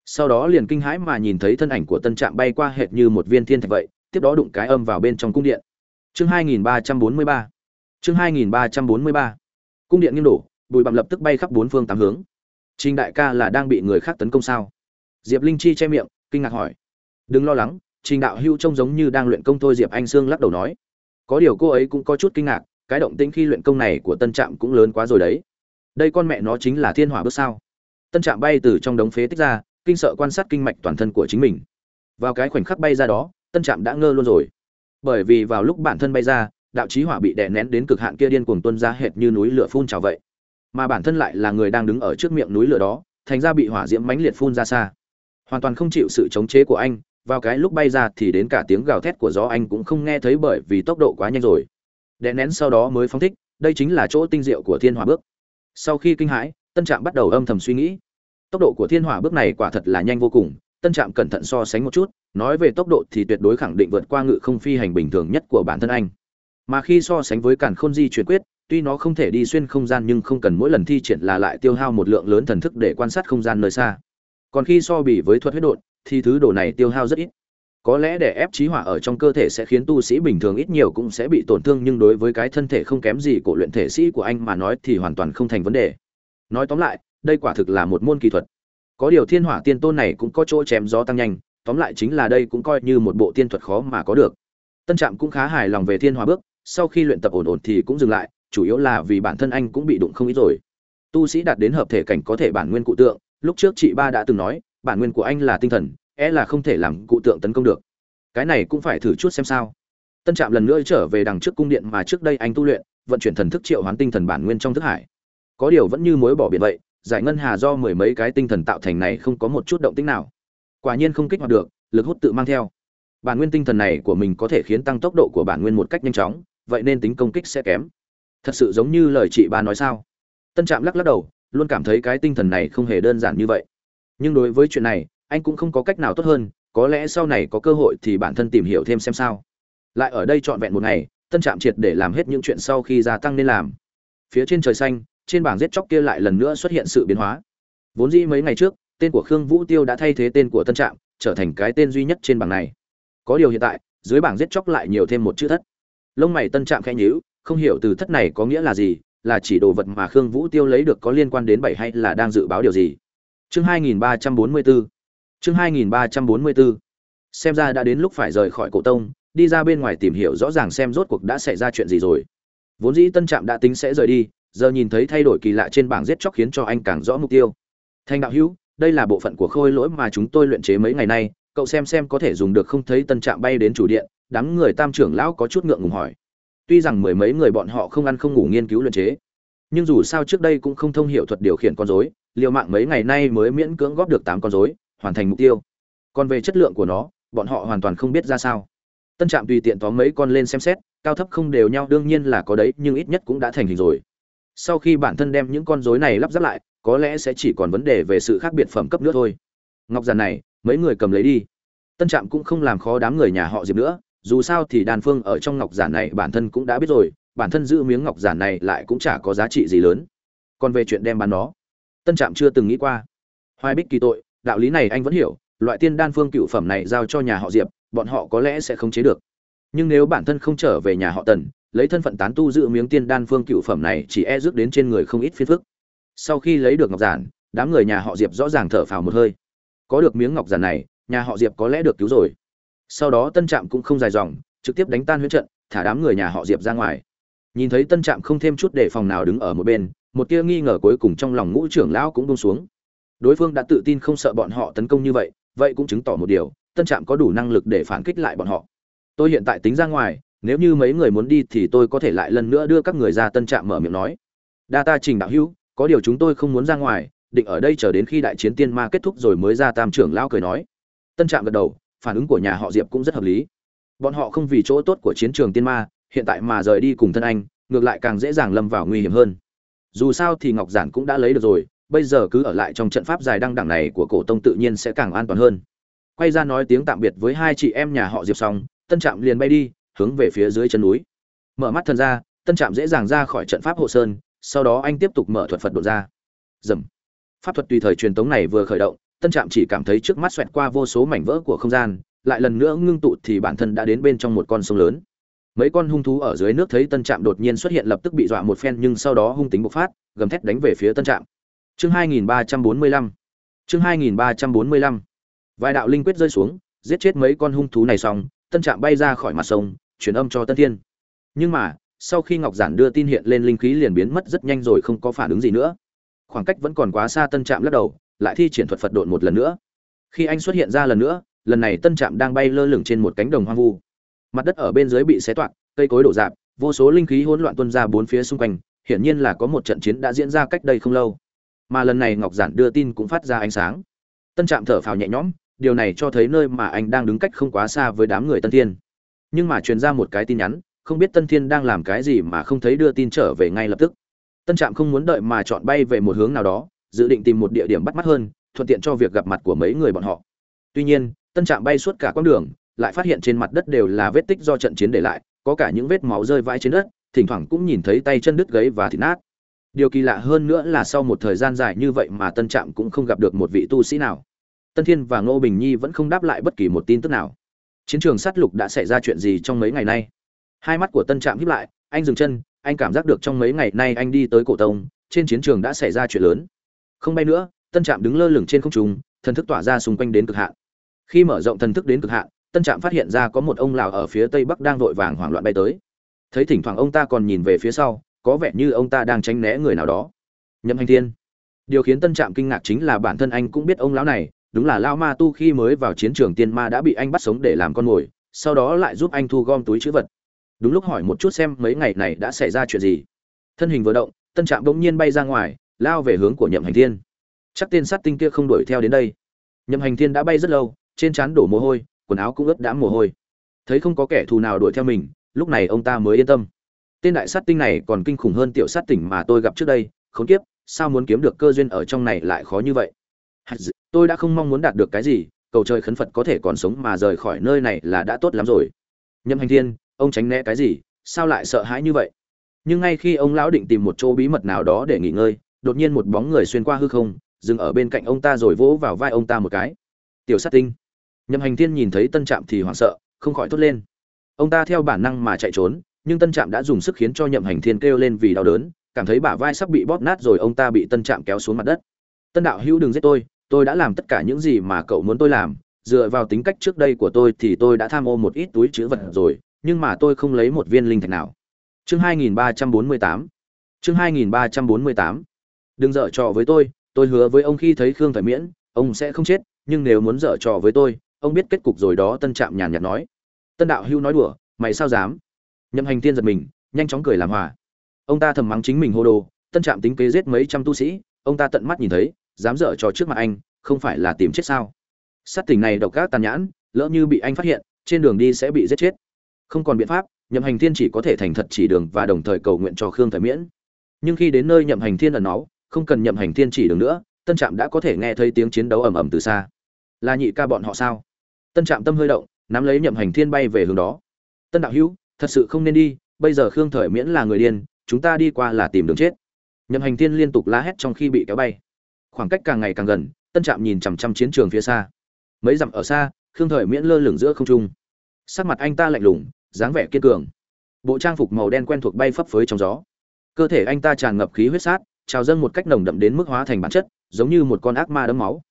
Speaker 1: sau đó liền kinh hãi mà nhìn thấy thân ảnh của tân trạm bay qua hệt như một viên thiên thạch vậy, tiếp đó đụng cái âm vào bên trong cung điện. Chương 2343 chương 2343 cung điện nghiêng đổ, bụi bặm lập tức bay khắp bốn phương tám hướng. Trình đại ca là đang bị người khác tấn công sao? Diệp linh chi che miệng, kinh ngạc hỏi. Đừng lo lắng, trình đạo hưu trông giống như đang luyện công thôi, diệp anh sương lắc đầu nói. Có điều cô ấy cũng có chút kinh ngạc, cái động tĩnh khi luyện công này của tân trạm cũng lớn quá rồi đấy. Đây con mẹ nó chính là thiên hỏa bước sao? Tân trạm bay từ trong đống phế tích ra kinh sợ quan sát kinh mạch toàn thân của chính mình. Vào cái khoảnh khắc bay ra đó, tân trạm đã ngơ luôn rồi. Bởi vì vào lúc bản thân bay ra, đạo chí hỏa bị đè nén đến cực hạn kia điên cuồng tuôn ra hệt như núi lửa phun trào vậy. Mà bản thân lại là người đang đứng ở trước miệng núi lửa đó, thành ra bị hỏa diễm mãnh liệt phun ra xa. Hoàn toàn không chịu sự chống chế của anh, vào cái lúc bay ra thì đến cả tiếng gào thét của gió anh cũng không nghe thấy bởi vì tốc độ quá nhanh rồi. Đè nén sau đó mới phóng thích, đây chính là chỗ tinh diệu của thiên hỏa bước. Sau khi kinh hãi, tân trạm bắt đầu âm thầm suy nghĩ tốc độ của thiên hỏa bước này quả thật là nhanh vô cùng, tân trạm cẩn thận so sánh một chút, nói về tốc độ thì tuyệt đối khẳng định vượt qua ngự không phi hành bình thường nhất của bản thân anh. Mà khi so sánh với càn khôn di chuyển quyết, tuy nó không thể đi xuyên không gian nhưng không cần mỗi lần thi triển là lại tiêu hao một lượng lớn thần thức để quan sát không gian nơi xa. Còn khi so bì với thuật huyết đột thì thứ đồ này tiêu hao rất ít. Có lẽ để ép trí hỏa ở trong cơ thể sẽ khiến tu sĩ bình thường ít nhiều cũng sẽ bị tổn thương nhưng đối với cái thân thể không kém gì của luyện thể sĩ của anh mà nói thì hoàn toàn không thành vấn đề. Nói tóm lại đây quả thực là một môn kỹ thuật. Có điều thiên hỏa tiên tôn này cũng có chỗ chém gió tăng nhanh, tóm lại chính là đây cũng coi như một bộ tiên thuật khó mà có được. Tân trạm cũng khá hài lòng về thiên hỏa bước, sau khi luyện tập ổn ổn thì cũng dừng lại, chủ yếu là vì bản thân anh cũng bị đụng không ít rồi. Tu sĩ đạt đến hợp thể cảnh có thể bản nguyên cụ tượng, lúc trước chị ba đã từng nói, bản nguyên của anh là tinh thần e là không thể làm cụ tượng tấn công được. Cái này cũng phải thử chút xem sao. Tân trạm lần nữa trở về đằng trước cung điện mà trước đây anh tu luyện, vận chuyển thần thức triệu hoán tinh thần bản nguyên trong thức hải. Có điều vẫn như mối bỏ biển vậy giải ngân hà do mười mấy cái tinh thần tạo thành này không có một chút động tĩnh nào. Quả nhiên không kích hoạt được, lực hút tự mang theo. Bản nguyên tinh thần này của mình có thể khiến tăng tốc độ của bản nguyên một cách nhanh chóng, vậy nên tính công kích sẽ kém. Thật sự giống như lời chị ba nói sao? Tân trạm lắc lắc đầu, luôn cảm thấy cái tinh thần này không hề đơn giản như vậy. Nhưng đối với chuyện này, anh cũng không có cách nào tốt hơn, có lẽ sau này có cơ hội thì bản thân tìm hiểu thêm xem sao. Lại ở đây trọn vẹn một ngày, tân trạm triệt để làm hết những chuyện sau khi gia tăng nên làm. Phía trên trời xanh trên bảng giết chóc kia lại lần nữa xuất hiện sự biến hóa. Vốn dĩ mấy ngày trước, tên của khương vũ tiêu đã thay thế tên của tân trạm, trở thành cái tên duy nhất trên bảng này. Có điều hiện tại, dưới bảng giết chóc lại nhiều thêm một chữ thất. Lông mày tân trạm khẽ nhíu, không hiểu từ thất này có nghĩa là gì, là chỉ đồ vật mà khương vũ tiêu lấy được có liên quan đến bảy hay là đang dự báo điều gì. Chương 2344 chương 2344 xem ra đã đến lúc phải rời khỏi cổ tông, đi ra bên ngoài tìm hiểu rõ ràng xem rốt cuộc đã xảy ra chuyện gì rồi. Vốn dĩ tân trạm đã tính sẽ rời đi giờ nhìn thấy thay đổi kỳ lạ trên bảng giết chóc khiến cho anh càng rõ mục tiêu. Thanh đạo hữu, đây là bộ phận của khôi lỗi mà chúng tôi luyện chế mấy ngày nay, cậu xem xem có thể dùng được không thấy tân trạm bay đến chủ điện, đám người tam trưởng lão có chút ngượng ngùng hỏi. Tuy rằng mười mấy người bọn họ không ăn không ngủ nghiên cứu luyện chế, nhưng dù sao trước đây cũng không thông hiểu thuật điều khiển con rối, liều mạng mấy ngày nay mới miễn cưỡng góp được tám con rối, hoàn thành mục tiêu. Còn về chất lượng của nó, bọn họ hoàn toàn không biết ra sao. Tân trạm tùy tiện tóm mấy con lên xem xét, cao thấp không đều nhau, đương nhiên là có đấy, nhưng ít nhất cũng đã thành hình rồi sau khi bản thân đem những con rối này lắp ráp lại, có lẽ sẽ chỉ còn vấn đề về sự khác biệt phẩm cấp nữa thôi. Ngọc giản này, mấy người cầm lấy đi. Tân trạm cũng không làm khó đám người nhà họ diệp nữa, dù sao thì đàn phương ở trong ngọc giản này bản thân cũng đã biết rồi, bản thân giữ miếng ngọc giản này lại cũng chả có giá trị gì lớn. Còn về chuyện đem bán nó, tân trạm chưa từng nghĩ qua. Hoài bích kỳ tội, đạo lý này anh vẫn hiểu, loại tiên đan phương cựu phẩm này giao cho nhà họ diệp, bọn họ có lẽ sẽ không chế được. Nhưng nếu bản thân không trở về nhà họ tần lấy thân phận tán tu giữ miếng tiên đan phương cựu phẩm này chỉ e rước đến trên người không ít phiền phức. Sau khi lấy được ngọc giản, đám người nhà họ diệp rõ ràng thở phào một hơi. Có được miếng ngọc giản này, nhà họ diệp có lẽ được cứu rồi. Sau đó tân trạm cũng không dài dòng, trực tiếp đánh tan huyễn trận, thả đám người nhà họ diệp ra ngoài. Nhìn thấy tân trạm không thêm chút đề phòng nào đứng ở một bên, một tia nghi ngờ cuối cùng trong lòng ngũ trưởng lão cũng buông xuống. Đối phương đã tự tin không sợ bọn họ tấn công như vậy vậy cũng chứng tỏ một điều, tân trạm có đủ năng lực để phản kích lại bọn họ. Tôi hiện tại tính ra ngoài nếu như mấy người muốn đi thì tôi có thể lại lần nữa đưa các người ra tân trạm mở miệng nói. Đa ta trình đạo hữu, có điều chúng tôi không muốn ra ngoài, định ở đây chờ đến khi đại chiến tiên ma kết thúc rồi mới ra tam trưởng lao cười nói. Tân trạm gật đầu, phản ứng của nhà họ diệp cũng rất hợp lý. Bọn họ không vì chỗ tốt của chiến trường tiên ma, hiện tại mà rời đi cùng thân anh, ngược lại càng dễ dàng lâm vào nguy hiểm hơn. Dù sao thì ngọc giản cũng đã lấy được rồi, bây giờ cứ ở lại trong trận pháp dài đăng đẳng này của cổ tông tự nhiên sẽ càng an toàn hơn. Quay ra nói tiếng tạm biệt với hai chị em nhà họ diệp xong, tân trạm liền bay đi hướng về phía dưới chân núi. Mở mắt thần ra, tân trạm dễ dàng ra khỏi trận pháp hộ sơn, sau đó anh tiếp tục mở thuật phật độ ra. Dầm pháp thuật tùy thời truyền tống này vừa khởi động, tân trạm chỉ cảm thấy trước mắt xoẹt qua vô số mảnh vỡ của không gian, lại lần nữa ngưng tụ thì bản thân đã đến bên trong một con sông lớn. Mấy con hung thú ở dưới nước thấy tân trạm đột nhiên xuất hiện lập tức bị dọa một phen, nhưng sau đó hung tính bộc phát, gầm thét đánh về phía tân trạm. Chương 2345 chương 2345 vài đạo linh quyết rơi xuống, giết chết mấy con hung thú này xong, tân trạm bay ra khỏi mặt sông truyền âm cho tân thiên. Nhưng mà, sau khi ngọc giản đưa tin hiện lên linh khí liền biến mất rất nhanh rồi không có phản ứng gì nữa. Khoảng cách vẫn còn quá xa tân trạm lắc đầu, lại thi triển thuật phật độn một lần nữa. Khi anh xuất hiện ra lần nữa, lần này tân trạm đang bay lơ lửng trên một cánh đồng hoang vu. Mặt đất ở bên dưới bị xé toạc, cây cối đổ rạp vô số linh khí hỗn loạn tuôn ra bốn phía xung quanh, hiển nhiên là có một trận chiến đã diễn ra cách đây không lâu. Mà lần này ngọc giản đưa tin cũng phát ra ánh sáng. Tân trạm thở phào nhẹ nhõm, điều này cho thấy nơi mà anh đang đứng cách không quá xa với đám người tân thiên nhưng mà truyền ra một cái tin nhắn, không biết tân thiên đang làm cái gì mà không thấy đưa tin trở về ngay lập tức. Tân trạm không muốn đợi mà chọn bay về một hướng nào đó, dự định tìm một địa điểm bắt mắt hơn, thuận tiện cho việc gặp mặt của mấy người bọn họ. Tuy nhiên, tân trạm bay suốt cả quãng đường, lại phát hiện trên mặt đất đều là vết tích do trận chiến để lại, có cả những vết máu rơi vãi trên đất, thỉnh thoảng cũng nhìn thấy tay chân đứt gãy và thịt nát. Điều kỳ lạ hơn nữa là sau một thời gian dài như vậy mà tân trạm cũng không gặp được một vị tu sĩ nào. Tân thiên và ngô bình nhi vẫn không đáp lại bất kỳ một tin tức nào chiến trường sát lục đã xảy ra chuyện gì trong mấy ngày nay? Hai mắt của tân trạm hiếp lại, anh dừng chân, anh cảm giác được trong mấy ngày nay anh đi tới cổ tông, trên chiến trường đã xảy ra chuyện lớn. Không bay nữa, tân trạm đứng lơ lửng trên không trung, thần thức tỏa ra xung quanh đến cực hạn. Khi mở rộng thần thức đến cực hạn, tân trạm phát hiện ra có một ông lào ở phía tây bắc đang vội vàng hoảng loạn bay tới. Thấy thỉnh thoảng ông ta còn nhìn về phía sau, có vẻ như ông ta đang tránh né người nào đó. Nhậm hành thiên. Điều khiến tân trạm kinh ngạc chính là bản thân anh cũng biết ông lão này đúng là lao ma tu khi mới vào chiến trường tiên ma đã bị anh bắt sống để làm con mồi, sau đó lại giúp anh thu gom túi chữ vật. Đúng lúc hỏi một chút xem mấy ngày này đã xảy ra chuyện gì. Thân hình vừa động, tân trạm bỗng nhiên bay ra ngoài, lao về hướng của nhậm hành thiên. Chắc tên sát tinh kia không đuổi theo đến đây. Nhậm hành thiên đã bay rất lâu, trên trán đổ mồ hôi, quần áo cũng ướt đã mồ hôi. Thấy không có kẻ thù nào đuổi theo mình, lúc này ông ta mới yên tâm. Tên đại sát tinh này còn kinh khủng hơn tiểu sát tỉnh mà tôi gặp trước đây, khốn kiếp, sao muốn kiếm được cơ duyên ở trong này lại khó như vậy? Tôi đã không mong muốn đạt được cái gì, cầu trời khấn phật có thể còn sống mà rời khỏi nơi này là đã tốt lắm rồi. Nhâm hành thiên, ông tránh né cái gì? Sao lại sợ hãi như vậy? Nhưng ngay khi ông lão định tìm một chỗ bí mật nào đó để nghỉ ngơi, đột nhiên một bóng người xuyên qua hư không, dừng ở bên cạnh ông ta rồi vỗ vào vai ông ta một cái. Tiểu sát tinh. Nhâm hành thiên nhìn thấy tân trạm thì hoảng sợ, không khỏi thốt lên. Ông ta theo bản năng mà chạy trốn, nhưng tân trạm đã dùng sức khiến cho nhậm hành thiên kêu lên vì đau đớn, cảm thấy bả vai sắp bị bóp nát rồi ông ta bị tân trạm kéo xuống mặt đất. Tân đạo hữu đừng giết tôi tôi đã làm tất cả những gì mà cậu muốn tôi làm, dựa vào tính cách trước đây của tôi thì tôi đã tham ô một ít túi chữ vật rồi, nhưng mà tôi không lấy một viên linh thạch nào. Chương 2348 chương 2348 đừng dở trò với tôi tôi hứa với ông khi thấy khương thời miễn, ông sẽ không chết, nhưng nếu muốn dở trò với tôi, ông biết kết cục rồi đó, tân trạm nhàn nhạt nói. Tân đạo hưu nói đùa, mày sao dám? Nhậm hành tiên giật mình, nhanh chóng cười làm hòa. Ông ta thầm mắng chính mình hô đồ, tân trạm tính kế giết mấy trăm tu sĩ, ông ta tận mắt nhìn thấy dám dở trò trước mặt anh, không phải là tìm chết sao? Sát tình này độc ác tàn nhãn, lỡ như bị anh phát hiện, trên đường đi sẽ bị giết chết. Không còn biện pháp, nhậm hành thiên chỉ có thể thành thật chỉ đường và đồng thời cầu nguyện cho khương thời miễn. Nhưng khi đến nơi nhậm hành thiên ẩn náu, không cần nhậm hành thiên chỉ đường nữa, tân trạm đã có thể nghe thấy tiếng chiến đấu ầm ầm từ xa. Là nhị ca bọn họ sao? Tân trạm tâm hơi động, nắm lấy nhậm hành thiên bay về hướng đó. Tân đạo hữu, thật sự không nên đi, bây giờ khương thời miễn là người điên, chúng ta đi qua là tìm đường chết. Nhậm hành thiên liên tục la hét trong khi bị kéo bay khoảng cách càng ngày càng gần, tân trạm nhìn chằm chằm chiến trường phía xa. Mấy dặm ở xa, khương thời miễn lơ lửng giữa không trung. Sắc mặt anh ta lạnh lùng, dáng vẻ kiên cường. Bộ trang phục màu đen quen thuộc bay phấp phới trong gió. Cơ thể anh ta tràn ngập khí huyết sát, trào dâng một cách nồng đậm đến mức hóa thành bản chất, giống như một con ác ma đấm máu.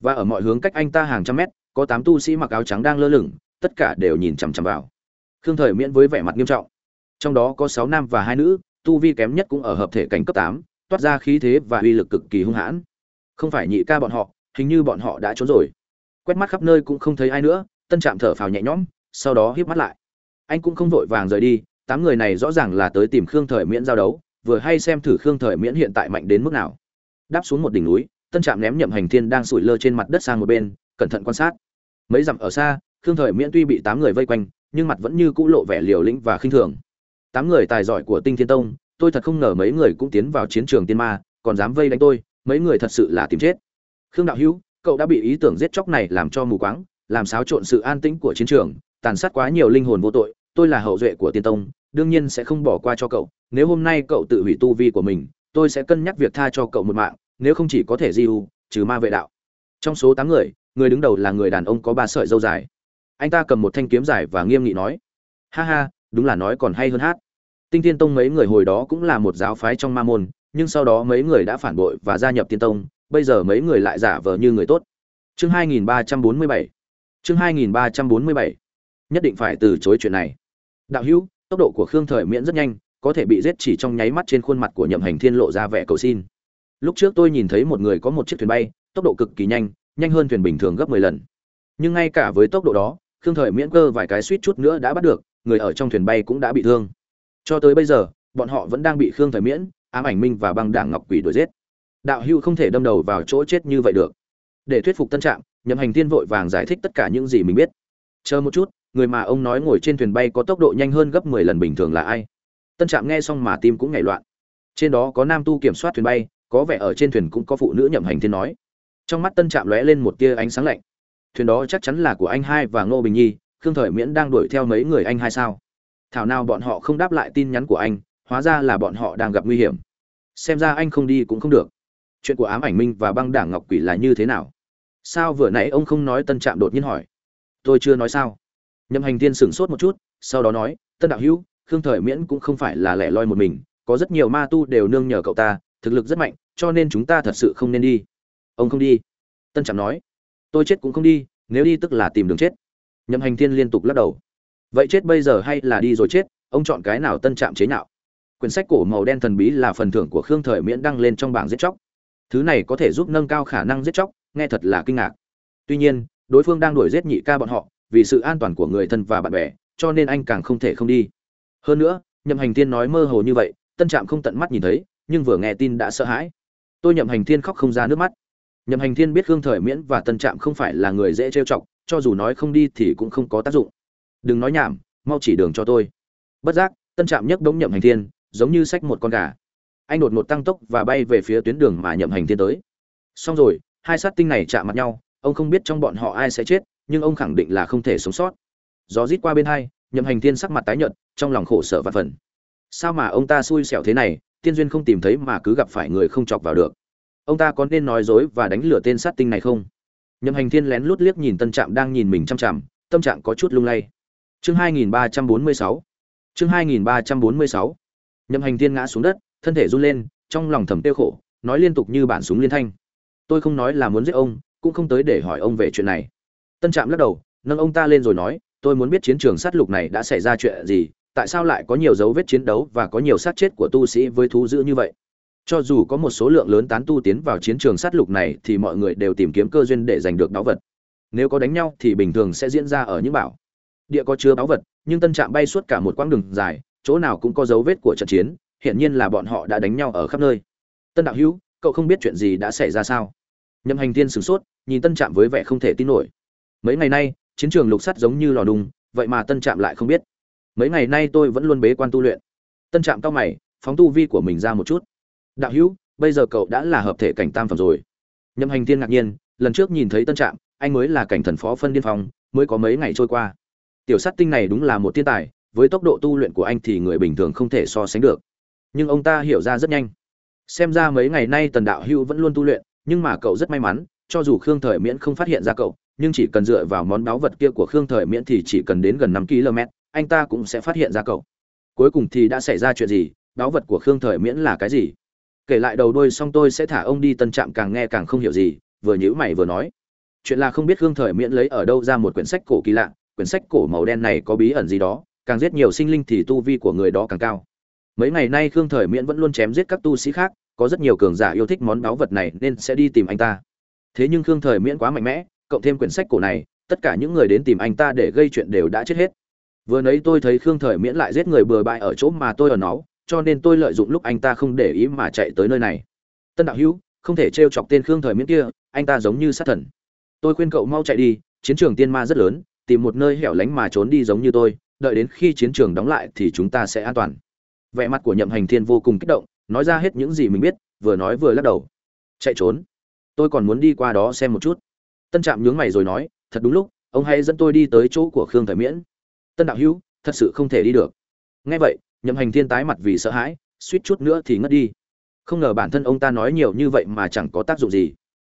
Speaker 1: Và ở mọi hướng cách anh ta hàng trăm mét, có tám tu sĩ mặc áo trắng đang lơ lửng, tất cả đều nhìn chằm chằm vào. Khương thời miễn với vẻ mặt nghiêm trọng. Trong đó có sáu nam và hai nữ, tu vi kém nhất cũng ở hợp thể cảnh cấp tám, toát ra khí thế và uy lực cực kỳ hung hãn không phải nhị ca bọn họ, hình như bọn họ đã trốn rồi. Quét mắt khắp nơi cũng không thấy ai nữa, tân trạm thở phào nhẹ nhõm, sau đó híp mắt lại. Anh cũng không vội vàng rời đi, tám người này rõ ràng là tới tìm khương thời miễn giao đấu, vừa hay xem thử khương thời miễn hiện tại mạnh đến mức nào. Đáp xuống một đỉnh núi, tân trạm ném nhậm hành thiên đang sủi lơ trên mặt đất sang một bên, cẩn thận quan sát. Mấy dặm ở xa, khương thời miễn tuy bị tám người vây quanh, nhưng mặt vẫn như cũ lộ vẻ liều lĩnh và khinh thường. Tám người tài giỏi của tinh thiên tông, tôi thật không ngờ mấy người cũng tiến vào chiến trường tiên ma, còn dám vây đánh tôi mấy người thật sự là tìm chết. Khương đạo hữu, cậu đã bị ý tưởng giết chóc này làm cho mù quáng, làm xáo trộn sự an tĩnh của chiến trường, tàn sát quá nhiều linh hồn vô tội, tôi là hậu duệ của tiên tông, đương nhiên sẽ không bỏ qua cho cậu. Nếu hôm nay cậu tự hủy tu vi của mình, tôi sẽ cân nhắc việc tha cho cậu một mạng, nếu không chỉ có thể di u, trừ ma vệ đạo. Trong số tám người người đứng đầu là người đàn ông có ba sợi dâu dài. Anh ta cầm một thanh kiếm dài và nghiêm nghị nói, ha ha, đúng là nói còn hay hơn hát. Tinh tiên tông mấy người hồi đó cũng là một giáo phái trong ma môn nhưng sau đó mấy người đã phản bội và gia nhập tiên tông, bây giờ mấy người lại giả vờ như người tốt. Chương 2347 chương 2347 nhất định phải từ chối chuyện này. Đạo hữu, tốc độ của khương thời miễn rất nhanh, có thể bị giết chỉ trong nháy mắt trên khuôn mặt của nhậm hành thiên lộ ra vẻ cầu xin. Lúc trước tôi nhìn thấy một người có một chiếc thuyền bay, tốc độ cực kỳ nhanh nhanh hơn thuyền bình thường gấp mười lần. Nhưng ngay cả với tốc độ đó, khương thời miễn cơ vài cái suýt chút nữa đã bắt được, người ở trong thuyền bay cũng đã bị thương. Cho tới bây giờ, bọn họ vẫn đang bị khương thời miễn ám ảnh minh và băng đảng ngọc quỷ đuổi giết. Đạo hưu không thể đâm đầu vào chỗ chết như vậy được. Để thuyết phục tân trạm, nhậm hành thiên vội vàng giải thích tất cả những gì mình biết. Chờ một chút, người mà ông nói ngồi trên thuyền bay có tốc độ nhanh hơn gấp mười lần bình thường là ai? Tân trạm nghe xong mà tim cũng nhảy loạn. Trên đó có nam tu kiểm soát thuyền bay, có vẻ ở trên thuyền cũng có phụ nữ nhậm hành thiên nói. Trong mắt tân trạm lóe lên một tia ánh sáng lạnh. Thuyền đó chắc chắn là của anh hai và ngô bình nhi, khương thời miễn đang đuổi theo mấy người anh hai sao? Thảo nào bọn họ không đáp lại tin nhắn của anh hóa ra là bọn họ đang gặp nguy hiểm. Xem ra anh không đi cũng không được. Chuyện của ám ảnh minh và băng đảng ngọc quỷ là như thế nào? Sao vừa nãy ông không nói tân trạm đột nhiên hỏi? Tôi chưa nói sao. Nhậm hành tiên sửng sốt một chút, sau đó nói, tân đạo hữu, khương thời miễn cũng không phải là lẻ loi một mình, có rất nhiều ma tu đều nương nhờ cậu ta, thực lực rất mạnh, cho nên chúng ta thật sự không nên đi. Ông không đi? Tân trạm nói. Tôi chết cũng không đi, nếu đi tức là tìm đường chết. Nhậm hành thiên liên tục lắc đầu. Vậy chết bây giờ hay là đi rồi chết, ông chọn cái nào tân trạm chế nhạo? Quyển sách cổ màu đen thần bí là phần thưởng của khương thời miễn đăng lên trong bảng giết chóc. Thứ này có thể giúp nâng cao khả năng giết chóc, nghe thật là kinh ngạc. Tuy nhiên, đối phương đang đuổi giết nhị ca bọn họ, vì sự an toàn của người thân và bạn bè, cho nên anh càng không thể không đi. Hơn nữa, nhậm hành thiên nói mơ hồ như vậy, tân trạm không tận mắt nhìn thấy, nhưng vừa nghe tin đã sợ hãi. Tôi nhậm hành thiên khóc không ra nước mắt. Nhậm hành thiên biết khương thời miễn và tân trạm không phải là người dễ trêu chọc, cho dù nói không đi thì cũng không có tác dụng. Đừng nói nhảm, mau chỉ đường cho tôi. Bất giác, tân trạm nhấc đống nhậm hành thiên giống như xách một con gà. Anh đột ngột tăng tốc và bay về phía tuyến đường mà nhậm hành thiên tới. Xong rồi, hai sát tinh này chạm mặt nhau, ông không biết trong bọn họ ai sẽ chết, nhưng ông khẳng định là không thể sống sót. Gió rít qua bên hai, nhậm hành thiên sắc mặt tái nhợt, trong lòng khổ sở và phần. Sao mà ông ta xui xẻo thế này, tiên duyên không tìm thấy mà cứ gặp phải người không chọc vào được. Ông ta có nên nói dối và đánh lừa tên sát tinh này không? Nhậm hành thiên lén lút liếc nhìn tân trạm đang nhìn mình chăm chằm, tâm trạng có chút lung lay. Chương 2346 chương 2346 nhậm hành thiên ngã xuống đất, thân thể run lên, trong lòng thầm tiêu khổ, nói liên tục như bản súng liên thanh. Tôi không nói là muốn giết ông, cũng không tới để hỏi ông về chuyện này. Tân trạm lắc đầu, nâng ông ta lên rồi nói, tôi muốn biết chiến trường sát lục này đã xảy ra chuyện gì, tại sao lại có nhiều dấu vết chiến đấu và có nhiều sát chết của tu sĩ với thú dữ như vậy? Cho dù có một số lượng lớn tán tu tiến vào chiến trường sát lục này thì mọi người đều tìm kiếm cơ duyên để giành được báu vật. Nếu có đánh nhau thì bình thường sẽ diễn ra ở những bảo địa có chứa báu vật, nhưng tân trạm bay suốt cả một quãng đường dài chỗ nào cũng có dấu vết của trận chiến, hiển nhiên là bọn họ đã đánh nhau ở khắp nơi. Tân đạo hữu, cậu không biết chuyện gì đã xảy ra sao? Nhậm hành thiên sửng sốt, nhìn tân trạm với vẻ không thể tin nổi. Mấy ngày nay, chiến trường lục sắt giống như lò đùng, vậy mà tân trạm lại không biết. Mấy ngày nay tôi vẫn luôn bế quan tu luyện. Tân trạm cao mày, phóng tu vi của mình ra một chút. Đạo hữu, bây giờ cậu đã là hợp thể cảnh tam phẩm rồi. Nhậm hành thiên ngạc nhiên, lần trước nhìn thấy tân trạm, anh mới là cảnh thần phó phân điên phong, mới có mấy ngày trôi qua. Tiểu sát tinh này đúng là một thiên tài với tốc độ tu luyện của anh thì người bình thường không thể so sánh được. Nhưng ông ta hiểu ra rất nhanh. Xem ra mấy ngày nay tần đạo hưu vẫn luôn tu luyện, nhưng mà cậu rất may mắn, cho dù khương thời miễn không phát hiện ra cậu, nhưng chỉ cần dựa vào món báu vật kia của khương thời miễn thì chỉ cần đến gần năm km anh ta cũng sẽ phát hiện ra cậu. Cuối cùng thì đã xảy ra chuyện gì? Báu vật của khương thời miễn là cái gì? Kể lại đầu đôi xong tôi sẽ thả ông đi tân trạm càng nghe càng không hiểu gì, vừa nhữ mày vừa nói. Chuyện là không biết khương thời miễn lấy ở đâu ra một quyển sách cổ kỳ lạ, quyển sách cổ màu đen này có bí ẩn gì đó càng giết nhiều sinh linh thì tu vi của người đó càng cao. Mấy ngày nay khương thời miễn vẫn luôn chém giết các tu sĩ khác, có rất nhiều cường giả yêu thích món báu vật này nên sẽ đi tìm anh ta. Thế nhưng khương thời miễn quá mạnh mẽ, cộng thêm quyển sách cổ này, tất cả những người đến tìm anh ta để gây chuyện đều đã chết hết. Vừa nãy tôi thấy khương thời miễn lại giết người bừa bãi ở chỗ mà tôi ở nó, cho nên tôi lợi dụng lúc anh ta không để ý mà chạy tới nơi này. Tân đạo hữu, không thể t chọc tên khương thời miễn kia, anh ta giống như sát thần. Tôi khuyên cậu mau chạy đi, chiến trường tiên ma rất lớn, tìm một nơi hẻo lánh mà trốn đi giống như tôi đợi đến khi chiến trường đóng lại thì chúng ta sẽ an toàn. Vẻ mặt của nhậm hành thiên vô cùng kích động, nói ra hết những gì mình biết, vừa nói vừa lắc đầu. Chạy trốn. Tôi còn muốn đi qua đó xem một chút. Tân trạm nhướng mày rồi nói, thật đúng lúc, ông hãy dẫn tôi đi tới chỗ của khương thời miễn. Tân đạo hữu, thật sự không thể đi được. Nghe vậy, nhậm hành thiên tái mặt vì sợ hãi, suýt chút nữa thì ngất đi. Không ngờ bản thân ông ta nói nhiều như vậy mà chẳng có tác dụng gì.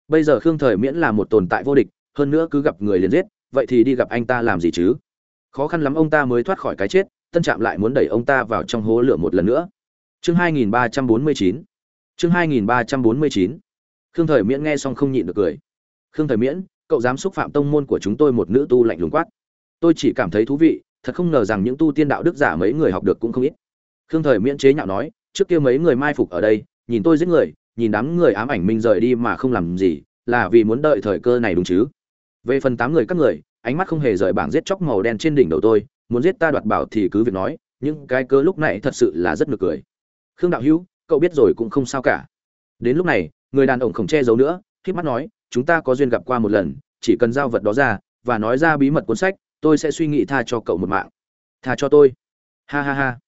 Speaker 1: Bây giờ khương thời miễn là một tồn tại vô địch, hơn nữa cứ gặp người liền giết, vậy thì đi gặp anh ta làm gì chứ? Khó khăn lắm ông ta mới thoát khỏi cái chết, tân trạm lại muốn đẩy ông ta vào trong hố lửa một lần nữa. Chương 2349 chương 2349 khương thời miễn nghe xong không nhịn được cười. Khương thời miễn, cậu dám xúc phạm tông môn của chúng tôi một nữ tu lạnh lùng quát. Tôi chỉ cảm thấy thú vị, thật không ngờ rằng những tu tiên đạo đức giả mấy người học được cũng không ít. Khương thời miễn chế nhạo nói, trước kia mấy người mai phục ở đây, nhìn tôi giết người, nhìn đám người ám ảnh mình rời đi mà không làm gì, là vì muốn đợi thời cơ này đúng chứ? Về phần tám người các người ánh mắt không hề rời bảng giết chóc màu đen trên đỉnh đầu tôi, muốn giết ta đoạt bảo thì cứ việc nói, nhưng cái cớ lúc này thật sự là rất nực cười. Khương đạo hữu, cậu biết rồi cũng không sao cả. Đến lúc này, người đàn ông không che giấu nữa k mắt nói, chúng ta có duyên gặp qua một lần, chỉ cần giao vật đó ra, và nói ra bí mật cuốn sách, tôi sẽ suy nghĩ tha cho cậu một mạng. Tha cho tôi. Ha ha ha.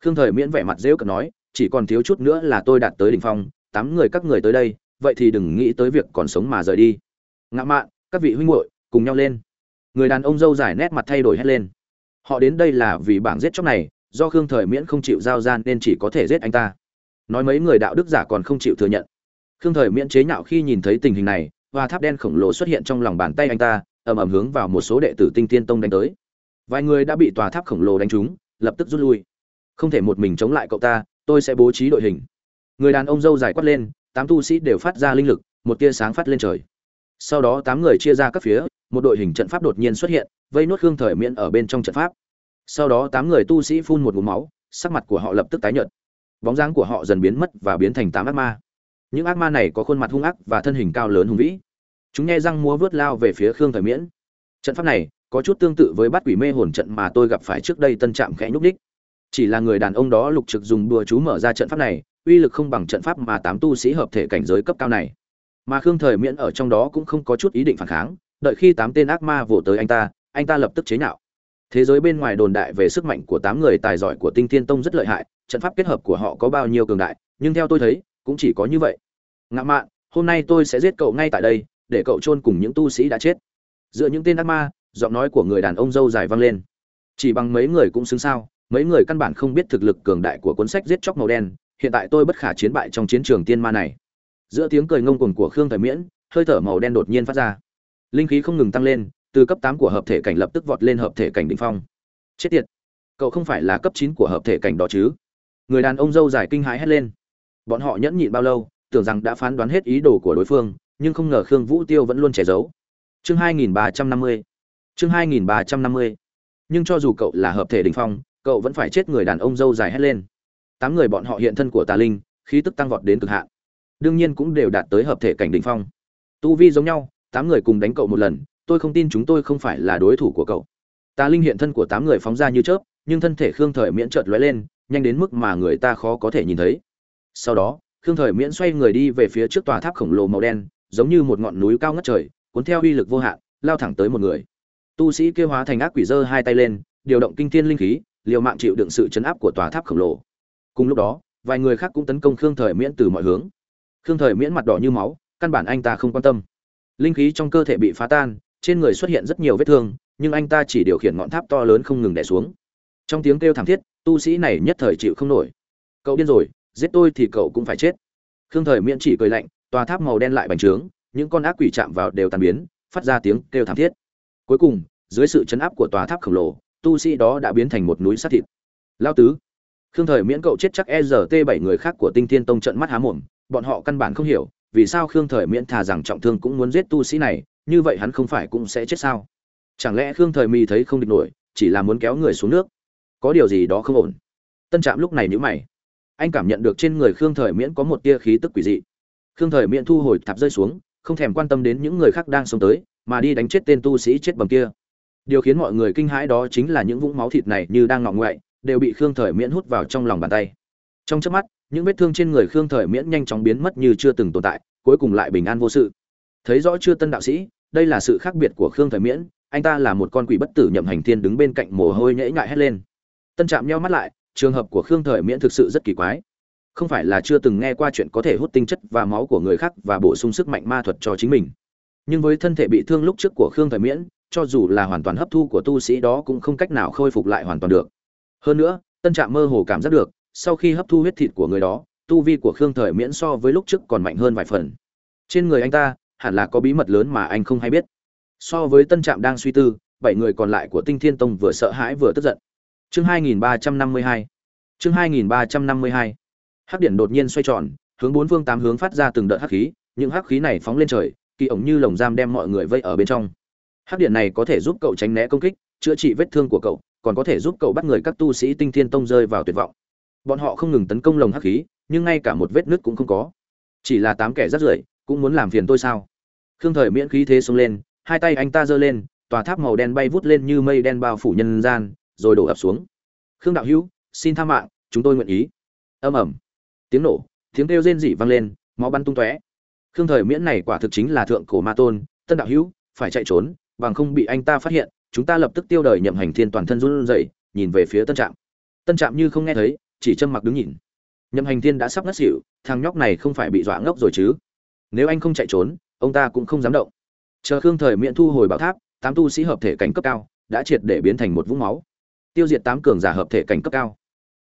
Speaker 1: Khương thời miễn vẻ mặt dễu cợt nói, chỉ còn thiếu chút nữa là tôi đạt tới đỉnh phong, tám người các người tới đây, vậy thì đừng nghĩ tới việc còn sống mà rời đi. Ngã mạn, các vị huynh muội, cùng nhau lên người đàn ông dâu dài nét mặt thay đổi hét lên. Họ đến đây là vì bảng giết chóc này, do khương thời miễn không chịu giao gian nên chỉ có thể giết anh ta. Nói mấy người đạo đức giả còn không chịu thừa nhận. Khương thời miễn chế nhạo khi nhìn thấy tình hình này và tháp đen khổng lồ xuất hiện trong lòng bàn tay anh ta, ầm ầm hướng vào một số đệ tử tinh tiên tông đánh tới. Vài người đã bị tòa tháp khổng lồ đánh trúng, lập tức rút lui. Không thể một mình chống lại cậu ta, tôi sẽ bố trí đội hình. Người đàn ông dâu dài quát lên, tám tu sĩ đều phát ra linh lực, một tia sáng phát lên trời. Sau đó tám người chia ra các phía một đội hình trận pháp đột nhiên xuất hiện, vây nuốt khương thời miễn ở bên trong trận pháp. Sau đó tám người tu sĩ phun một ngụm máu, sắc mặt của họ lập tức tái nhợt. Bóng dáng của họ dần biến mất và biến thành tám ác ma. Những ác ma này có khuôn mặt hung ác và thân hình cao lớn hùng vĩ. Chúng nghe răng múa vớt lao về phía khương thời miễn. Trận pháp này có chút tương tự với bắt quỷ mê hồn trận mà tôi gặp phải trước đây tân trạm khẽ nhúc đích chỉ là người đàn ông đó lục trực dùng đùa chú mở ra trận pháp này, uy lực không bằng trận pháp mà tám tu sĩ hợp thể cảnh giới cấp cao này. Mà khương thời miễn ở trong đó cũng không có chút ý định phản kháng đợi khi tám tên ác ma vồ tới anh ta anh ta lập tức chế nhạo. Thế giới bên ngoài đồn đại về sức mạnh của tám người tài giỏi của tinh thiên tông rất lợi hại, trận pháp kết hợp của họ có bao nhiêu cường đại, nhưng theo tôi thấy, cũng chỉ có như vậy. Ngạ mạn, hôm nay tôi sẽ giết cậu ngay tại đây, để cậu chôn cùng những tu sĩ đã chết. Giữa những tên ác ma, giọng nói của người đàn ông dâu dài vang lên. Chỉ bằng mấy người cũng xứng sao, mấy người căn bản không biết thực lực cường đại của cuốn sách giết chóc màu đen, hiện tại tôi bất khả chiến bại trong chiến trường tiên ma này. Giữa tiếng cười ngông cuồng của khương thời miễn, hơi thở màu đen đột nhiên phát ra linh khí không ngừng tăng lên, từ cấp tám của hợp thể cảnh lập tức vọt lên hợp thể cảnh đỉnh phong. Chết tiệt, cậu không phải là cấp chín của hợp thể cảnh đó chứ? Người đàn ông dâu dài kinh hãi hét lên. Bọn họ nhẫn nhịn bao lâu, tưởng rằng đã phán đoán hết ý đồ của đối phương, nhưng không ngờ khương vũ tiêu vẫn luôn che giấu. Chương 2350 chương 2350 nhưng cho dù cậu là hợp thể đỉnh phong, cậu vẫn phải chết, người đàn ông dâu dài hét lên. Tám người bọn họ hiện thân của tà linh, khí tức tăng vọt đến cực hạn. Đương nhiên cũng đều đạt tới hợp thể cảnh đỉnh phong. Tu vi giống nhau tám người cùng đánh cậu một lần, tôi không tin chúng tôi không phải là đối thủ của cậu. Tà linh hiện thân của tám người phóng ra như chớp, nhưng thân thể khương thời miễn chợt lóe lên, nhanh đến mức mà người ta khó có thể nhìn thấy. Sau đó, khương thời miễn xoay người đi về phía trước tòa tháp khổng lồ màu đen, giống như một ngọn núi cao ngất trời, cuốn theo uy lực vô hạn, lao thẳng tới một người. Tu sĩ kêu hóa thành ác quỷ dơ hai tay lên, điều động kinh thiên linh khí, liều mạng chịu đựng sự chấn áp của tòa tháp khổng lồ. Cùng lúc đó, vài người khác cũng tấn công khương thời miễn từ mọi hướng. Khương thời miễn mặt đỏ như máu, căn bản anh ta không quan tâm linh khí trong cơ thể bị phá tan, trên người xuất hiện rất nhiều vết thương, nhưng anh ta chỉ điều khiển ngọn tháp to lớn không ngừng đè xuống. Trong tiếng kêu thảm thiết, tu sĩ này nhất thời chịu không nổi. Cậu điên rồi, giết tôi thì cậu cũng phải chết. Khương thời miễn chỉ cười lạnh, tòa tháp màu đen lại bành trướng, những con ác quỷ chạm vào đều tàn biến, phát ra tiếng kêu thảm thiết. Cuối cùng, dưới sự chấn áp của tòa tháp khổng lồ, tu sĩ đó đã biến thành một núi sắt thịt. Lao tứ. Khương thời miễn cậu chết chắc e r t bảy người khác của tinh thiên tông trận mắt há mồm, bọn họ căn bản không hiểu vì sao khương thời miễn thà rằng trọng thương cũng muốn giết tu sĩ này, như vậy hắn không phải cũng sẽ chết sao? Chẳng lẽ khương thời mi thấy không địch nổi, chỉ là muốn kéo người xuống nước? Có điều gì đó không ổn. Tân trạm lúc này nhữ mày. Anh cảm nhận được trên người khương thời miễn có một tia khí tức quỷ dị. Khương thời miễn thu hồi thạp rơi xuống, không thèm quan tâm đến những người khác đang sống tới, mà đi đánh chết tên tu sĩ chết bầm kia. Điều khiến mọi người kinh hãi đó chính là những vũng máu thịt này như đang ngọng ngoại, đều bị khương thời miễn hút vào trong lòng bàn tay trong chớp mắt, những vết thương trên người khương thời miễn nhanh chóng biến mất như chưa từng tồn tại, cuối cùng lại bình an vô sự. Thấy rõ chưa tân đạo sĩ, đây là sự khác biệt của khương thời miễn, anh ta là một con quỷ bất tử nhậm hành thiên đứng bên cạnh mồ hôi nhễ nhại hét lên. Tân trạm nheo mắt lại, trường hợp của khương thời miễn thực sự rất kỳ quái. Không phải là chưa từng nghe qua chuyện có thể hút tinh chất và máu của người khác và bổ sung sức mạnh ma thuật cho chính mình. Nhưng với thân thể bị thương lúc trước của khương thời miễn, cho dù là hoàn toàn hấp thu của tu sĩ đó cũng không cách nào khôi phục lại hoàn toàn được. Hơn nữa, tân trạm mơ hồ cảm giác được sau khi hấp thu huyết thịt của người đó, tu vi của khương thời miễn so với lúc trước còn mạnh hơn vài phần. Trên người anh ta, hẳn là có bí mật lớn mà anh không hay biết. So với tân trạm đang suy tư, bảy người còn lại của tinh thiên tông vừa sợ hãi vừa tức giận. Chương 2352 chương 2352 hắc điện đột nhiên xoay tròn, hướng bốn phương tám hướng phát ra từng đợt hắc khí, những hắc khí này phóng lên trời, kỳ ổng như lồng giam đem mọi người vây ở bên trong. Hắc điện này có thể giúp cậu tránh né công kích, chữa trị vết thương của cậu, còn có thể giúp cậu bắt người các tu sĩ tinh thiên tông rơi vào tuyệt vọng bọn họ không ngừng tấn công lồng hắc khí, nhưng ngay cả một vết nứt cũng không có. Chỉ là tám kẻ rất rưởi, cũng muốn làm phiền tôi sao? Khương thời miễn khí thế xông lên, hai tay anh ta giơ lên, tòa tháp màu đen bay vút lên như mây đen bao phủ nhân gian, rồi đổ ập xuống. Khương đạo hữu, xin tha mạng, chúng tôi nguyện ý. Âm ẩm tiếng nổ, tiếng kêu rên rỉ vang lên, máu bắn tung tóe. Khương thời miễn này quả thực chính là thượng cổ ma tôn, tân đạo hữu, phải chạy trốn, bằng không bị anh ta phát hiện, chúng ta lập tức tiêu đời nhậm hành thiên toàn thân run rẩy, nhìn về phía tân trạm. Tân trạm như không nghe thấy chỉ châm mặc đứng nhìn. Nhậm hành thiên đã sắp ngất xỉu, thằng nhóc này không phải bị dọa ngốc rồi chứ. Nếu anh không chạy trốn, ông ta cũng không dám động. Chờ khương thời miễn thu hồi bảo tháp, tám tu sĩ hợp thể cảnh cấp cao đã triệt để biến thành một vũng máu. Tiêu diệt tám cường giả hợp thể cảnh cấp cao.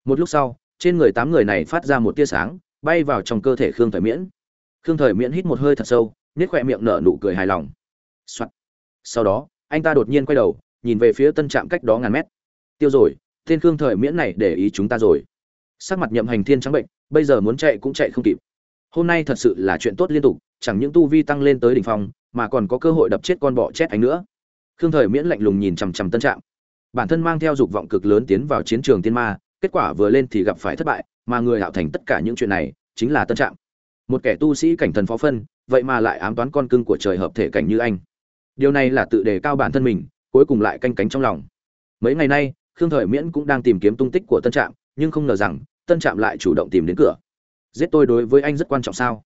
Speaker 1: Một lúc sau, trên người tám người này phát ra một tia sáng, bay vào trong cơ thể khương thời miễn. Khương thời miễn hít một hơi thật sâu, nhếch khoe miệng nở nụ cười hài lòng、Soạn. sau đó, anh ta đột nhiên quay đầu, nhìn về phía tân trạm cách đó ngàn mét. Tiêu rồi, tên khương thời miễn này để ý chúng ta rồi sắc mặt nhậm hành thiên trắng bệnh bây giờ muốn chạy cũng chạy không kịp hôm nay thật sự là chuyện tốt liên tục chẳng những tu vi tăng lên tới đỉnh phong mà còn có cơ hội đập chết con bọ chết anh nữa khương thời miễn lạnh lùng nhìn chằm chằm tân trạng, bản thân mang theo dục vọng cực lớn tiến vào chiến trường tiên ma kết quả vừa lên thì gặp phải thất bại mà người hạo thành tất cả những chuyện này chính là tân trạng. một kẻ tu sĩ cảnh thần phó phân vậy mà lại ám toán con cưng của trời hợp thể cảnh như anh điều này là tự đề cao bản thân mình cuối cùng lại canh cánh trong lòng mấy ngày nay khương thời miễn cũng đang tìm kiếm tung tích của tân trạng nhưng không ngờ rằng, tân trạm lại chủ động tìm đến cửa. Giết tôi đối với anh rất quan trọng sao?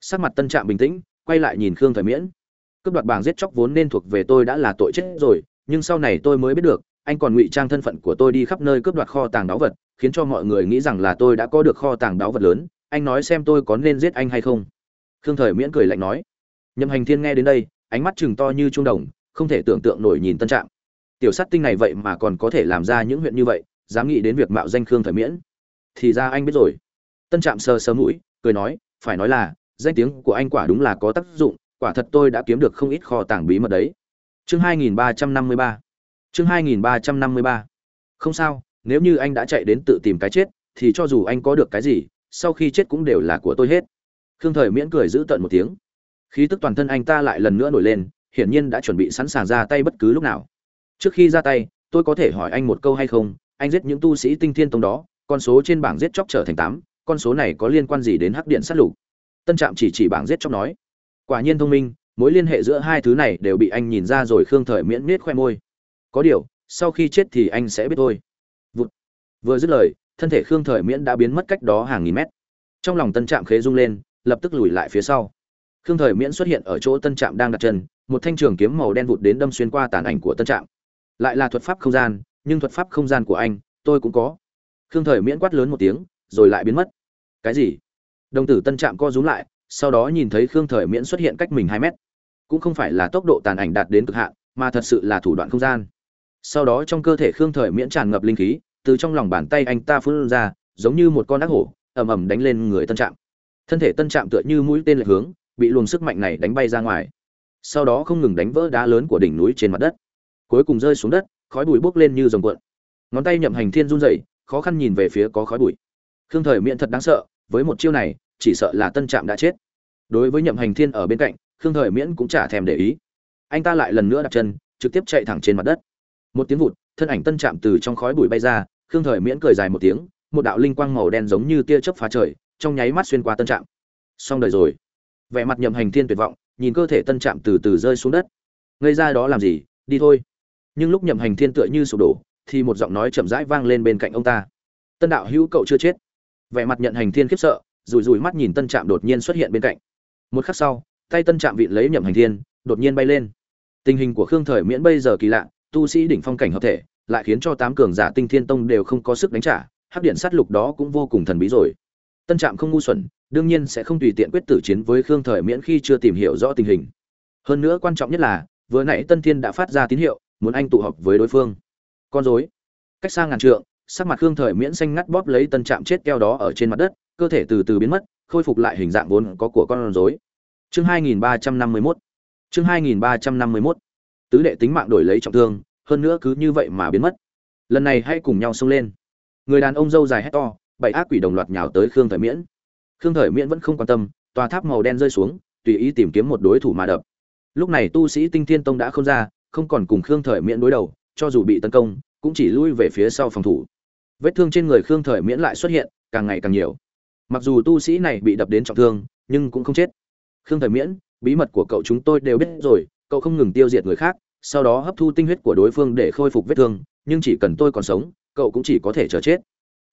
Speaker 1: Sắc mặt tân trạm bình tĩnh, quay lại nhìn khương thời miễn. Cướp đoạt bảng giết chóc vốn nên thuộc về tôi đã là tội chết rồi, nhưng sau này tôi mới biết được, anh còn ngụy trang thân phận của tôi đi khắp nơi cướp đoạt kho tàng đáo vật, khiến cho mọi người nghĩ rằng là tôi đã có được kho tàng đáo vật lớn. Anh nói xem tôi có nên giết anh hay không. Khương thời miễn cười lạnh nói. Nhậm hành thiên nghe đến đây, ánh mắt chừng to như trung đồng, không thể tưởng tượng nổi nhìn tân trạng tiểu sát tinh này vậy mà còn có thể làm ra những huyện như vậy dám nghĩ đến việc mạo danh khương thời miễn, thì ra anh biết rồi. Tân trạm sờ sờ mũi, cười nói, phải nói là, danh tiếng của anh quả đúng là có tác dụng, quả thật tôi đã kiếm được không ít kho tàng bí mật đấy. Chương 2353 chương 2353 không sao, nếu như anh đã chạy đến tự tìm cái chết, thì cho dù anh có được cái gì, sau khi chết cũng đều là của tôi hết. Khương thời miễn cười giữ tận một tiếng. Khí tức toàn thân anh ta lại lần nữa nổi lên, hiển nhiên đã chuẩn bị sẵn sàng ra tay bất cứ lúc nào. Trước khi ra tay, tôi có thể hỏi anh một câu hay không anh giết những tu sĩ tinh thiên tông đó, con số trên bảng giết chóc trở thành tám, con số này có liên quan gì đến hắc điện sát lục? Tân trạm chỉ chỉ bảng giết chóc nói. Quả nhiên thông minh, mối liên hệ giữa hai thứ này đều bị anh nhìn ra rồi khương thời miễn miết khoe môi. Có điều, sau khi chết thì anh sẽ biết thôi. Vụt. vừa dứt lời, thân thể khương thời miễn đã biến mất cách đó hàng nghìn mét. Trong lòng tân trạm khế rung lên, lập tức lùi lại phía sau. Khương thời miễn xuất hiện ở chỗ tân trạm đang đặt chân, một thanh trường kiếm màu đen vụt đến đâm xuyên qua tàn ảnh của tân trạm. Lại là thuật pháp không gian nhưng thuật pháp không gian của anh, tôi cũng có. Khương thời miễn quát lớn một tiếng, rồi lại biến mất. Cái gì? Đồng tử tân trạm co rúm lại, sau đó nhìn thấy khương thời miễn xuất hiện cách mình hai mét. Cũng không phải là tốc độ tàn ảnh đạt đến cực hạn, mà thật sự là thủ đoạn không gian. Sau đó trong cơ thể khương thời miễn tràn ngập linh khí, từ trong lòng bàn tay anh ta phun ra, giống như một con ác hổ, ầm ầm đánh lên người tân trạm. Thân thể tân trạm tựa như mũi tên lệch hướng, bị luồng sức mạnh này đánh bay ra ngoài. Sau đó không ngừng đánh vỡ đá lớn của đỉnh núi trên mặt đất. Cuối cùng rơi xuống đất khói bụi bốc lên như dòng cuộn. Ngón tay nhậm hành thiên run rẩy, khó khăn nhìn về phía có khói bụi. Khương thời miễn thật đáng sợ, với một chiêu này, chỉ sợ là tân trạm đã chết. Đối với nhậm hành thiên ở bên cạnh, khương thời miễn cũng chả thèm để ý. Anh ta lại lần nữa đặt chân, trực tiếp chạy thẳng trên mặt đất. Một tiếng vụt, thân ảnh tân trạm từ trong khói bụi bay ra, khương thời miễn cười dài một tiếng, một đạo linh quang màu đen giống như tia chớp phá trời, trong nháy mắt xuyên qua tân trạm. Xong đời rồi. Vẻ mặt nhậm hành thiên tuyệt vọng, nhìn cơ thể tân trạm từ từ rơi xuống đất. Ngươi ra đó làm gì? Đi thôi nhưng lúc nhậm hành thiên tựa như sụp đổ, thì một giọng nói chậm rãi vang lên bên cạnh ông ta. Tân đạo hữu cậu chưa chết. Vẻ mặt nhận hành thiên khiếp sợ rùi rùi mắt nhìn tân trạm đột nhiên xuất hiện bên cạnh. Một khắc sau, tay tân trạm vịn lấy nhậm hành thiên, đột nhiên bay lên. Tình hình của khương thời miễn bây giờ kỳ lạ, tu sĩ đỉnh phong cảnh hợp thể, lại khiến cho tám cường giả tinh thiên tông đều không có sức đánh trả, hắc điện sát lục đó cũng vô cùng thần bí rồi. Tân trạm không ngu xuẩn, đương nhiên sẽ không tùy tiện quyết tử chiến với khương thời miễn khi chưa tìm hiểu rõ tình hình. Hơn nữa quan trọng nhất là, vừa nãy tân thiên đã phát ra tín hiệu muốn anh tụ họp với đối phương. Con dối cách xa ngàn trượng, sắc mặt khương thời miễn xanh ngắt bóp lấy tân trạm chết keo đó ở trên mặt đất, cơ thể từ từ biến mất, khôi phục lại hình dạng vốn có của con rối. Chương 2351 chương 2351 tứ đệ tính mạng đổi lấy trọng thương, hơn nữa cứ như vậy mà biến mất. Lần này hãy cùng nhau xông lên. Người đàn ông dâu dài hét to, bảy ác quỷ đồng loạt nhào tới khương thời miễn. Khương thời miễn vẫn không quan tâm, tòa tháp màu đen rơi xuống, tùy ý tìm kiếm một đối thủ mà đập. Lúc này tu sĩ tinh thiên tông đã không ra không còn cùng khương thời miễn đối đầu, cho dù bị tấn công, cũng chỉ lui về phía sau phòng thủ. Vết thương trên người khương thời miễn lại xuất hiện càng ngày càng nhiều. Mặc dù tu sĩ này bị đập đến trọng thương, nhưng cũng không chết. Khương thời miễn, bí mật của cậu chúng tôi đều biết rồi, cậu không ngừng tiêu diệt người khác, sau đó hấp thu tinh huyết của đối phương để khôi phục vết thương, nhưng chỉ cần tôi còn sống, cậu cũng chỉ có thể chờ chết.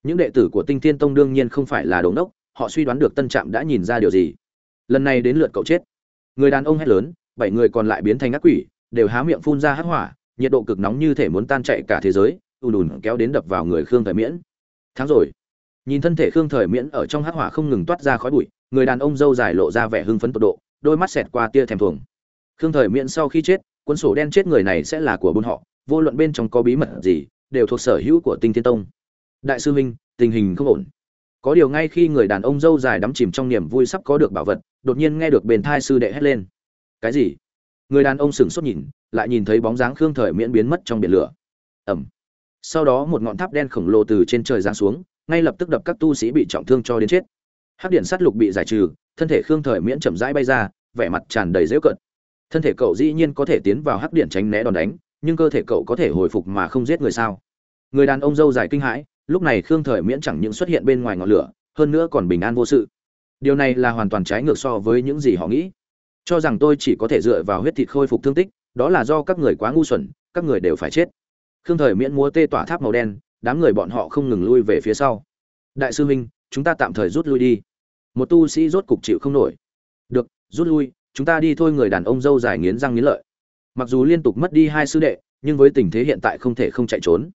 Speaker 1: Những đệ tử của tinh thiên tông đương nhiên không phải là đống đốc họ suy đoán được tân trạm đã nhìn ra điều gì. Lần này đến lượt cậu chết. Người đàn ông hét lớn, bảy người còn lại biến thành ác quỷ đều há miệng phun ra hắc hỏa, nhiệt độ cực nóng như thể muốn tan chảy cả thế giới, ùn ùn kéo đến đập vào người khương thời miễn. Tháng rồi, nhìn thân thể khương thời miễn ở trong hắc hỏa không ngừng toát ra khói bụi, người đàn ông dâu dài lộ ra vẻ hưng phấn tột độ, đôi mắt xẹt qua tia thèm thuồng. Khương thời miễn sau khi chết, cuốn sổ đen chết người này sẽ là của bọn họ, vô luận bên trong có bí mật gì, đều thuộc sở hữu của tinh thiên tông. Đại sư huynh tình hình không ổn. Có điều ngay khi người đàn ông dâu dài đắm chìm trong niềm vui sắp có được bảo vật, đột nhiên nghe được bền thai sư đệ hét lên. Cái gì? Người đàn ông sửng sốt nhìn, lại nhìn thấy bóng dáng khương thời miễn biến mất trong biển lửa. Ẩm sau đó một ngọn tháp đen khổng lồ từ trên trời giáng xuống, ngay lập tức đập các tu sĩ bị trọng thương cho đến chết. Hắc điện sát lục bị giải trừ, thân thể khương thời miễn chậm rãi bay ra, vẻ mặt tràn đầy dễu cận thân thể cậu dĩ nhiên có thể tiến vào hắc điện tránh né đòn đánh, nhưng cơ thể cậu có thể hồi phục mà không giết người sao? Người đàn ông dâu dài kinh hãi, lúc này khương thời miễn chẳng những xuất hiện bên ngoài ngọn lửa, hơn nữa còn bình an vô sự. Điều này là hoàn toàn trái ngược so với những gì họ nghĩ cho rằng tôi chỉ có thể dựa vào huyết thịt khôi phục thương tích, đó là do các người quá ngu xuẩn, các người đều phải chết. Khương thời miễn múa tê tỏa tháp màu đen, đám người bọn họ không ngừng lui về phía sau. Đại sư huynh chúng ta tạm thời rút lui đi. Một tu sĩ rốt cục chịu không nổi. Được, rút lui, chúng ta đi thôi, người đàn ông dâu dài nghiến răng nghiến lợi. Mặc dù liên tục mất đi hai sư đệ, nhưng với tình thế hiện tại không thể không chạy trốn.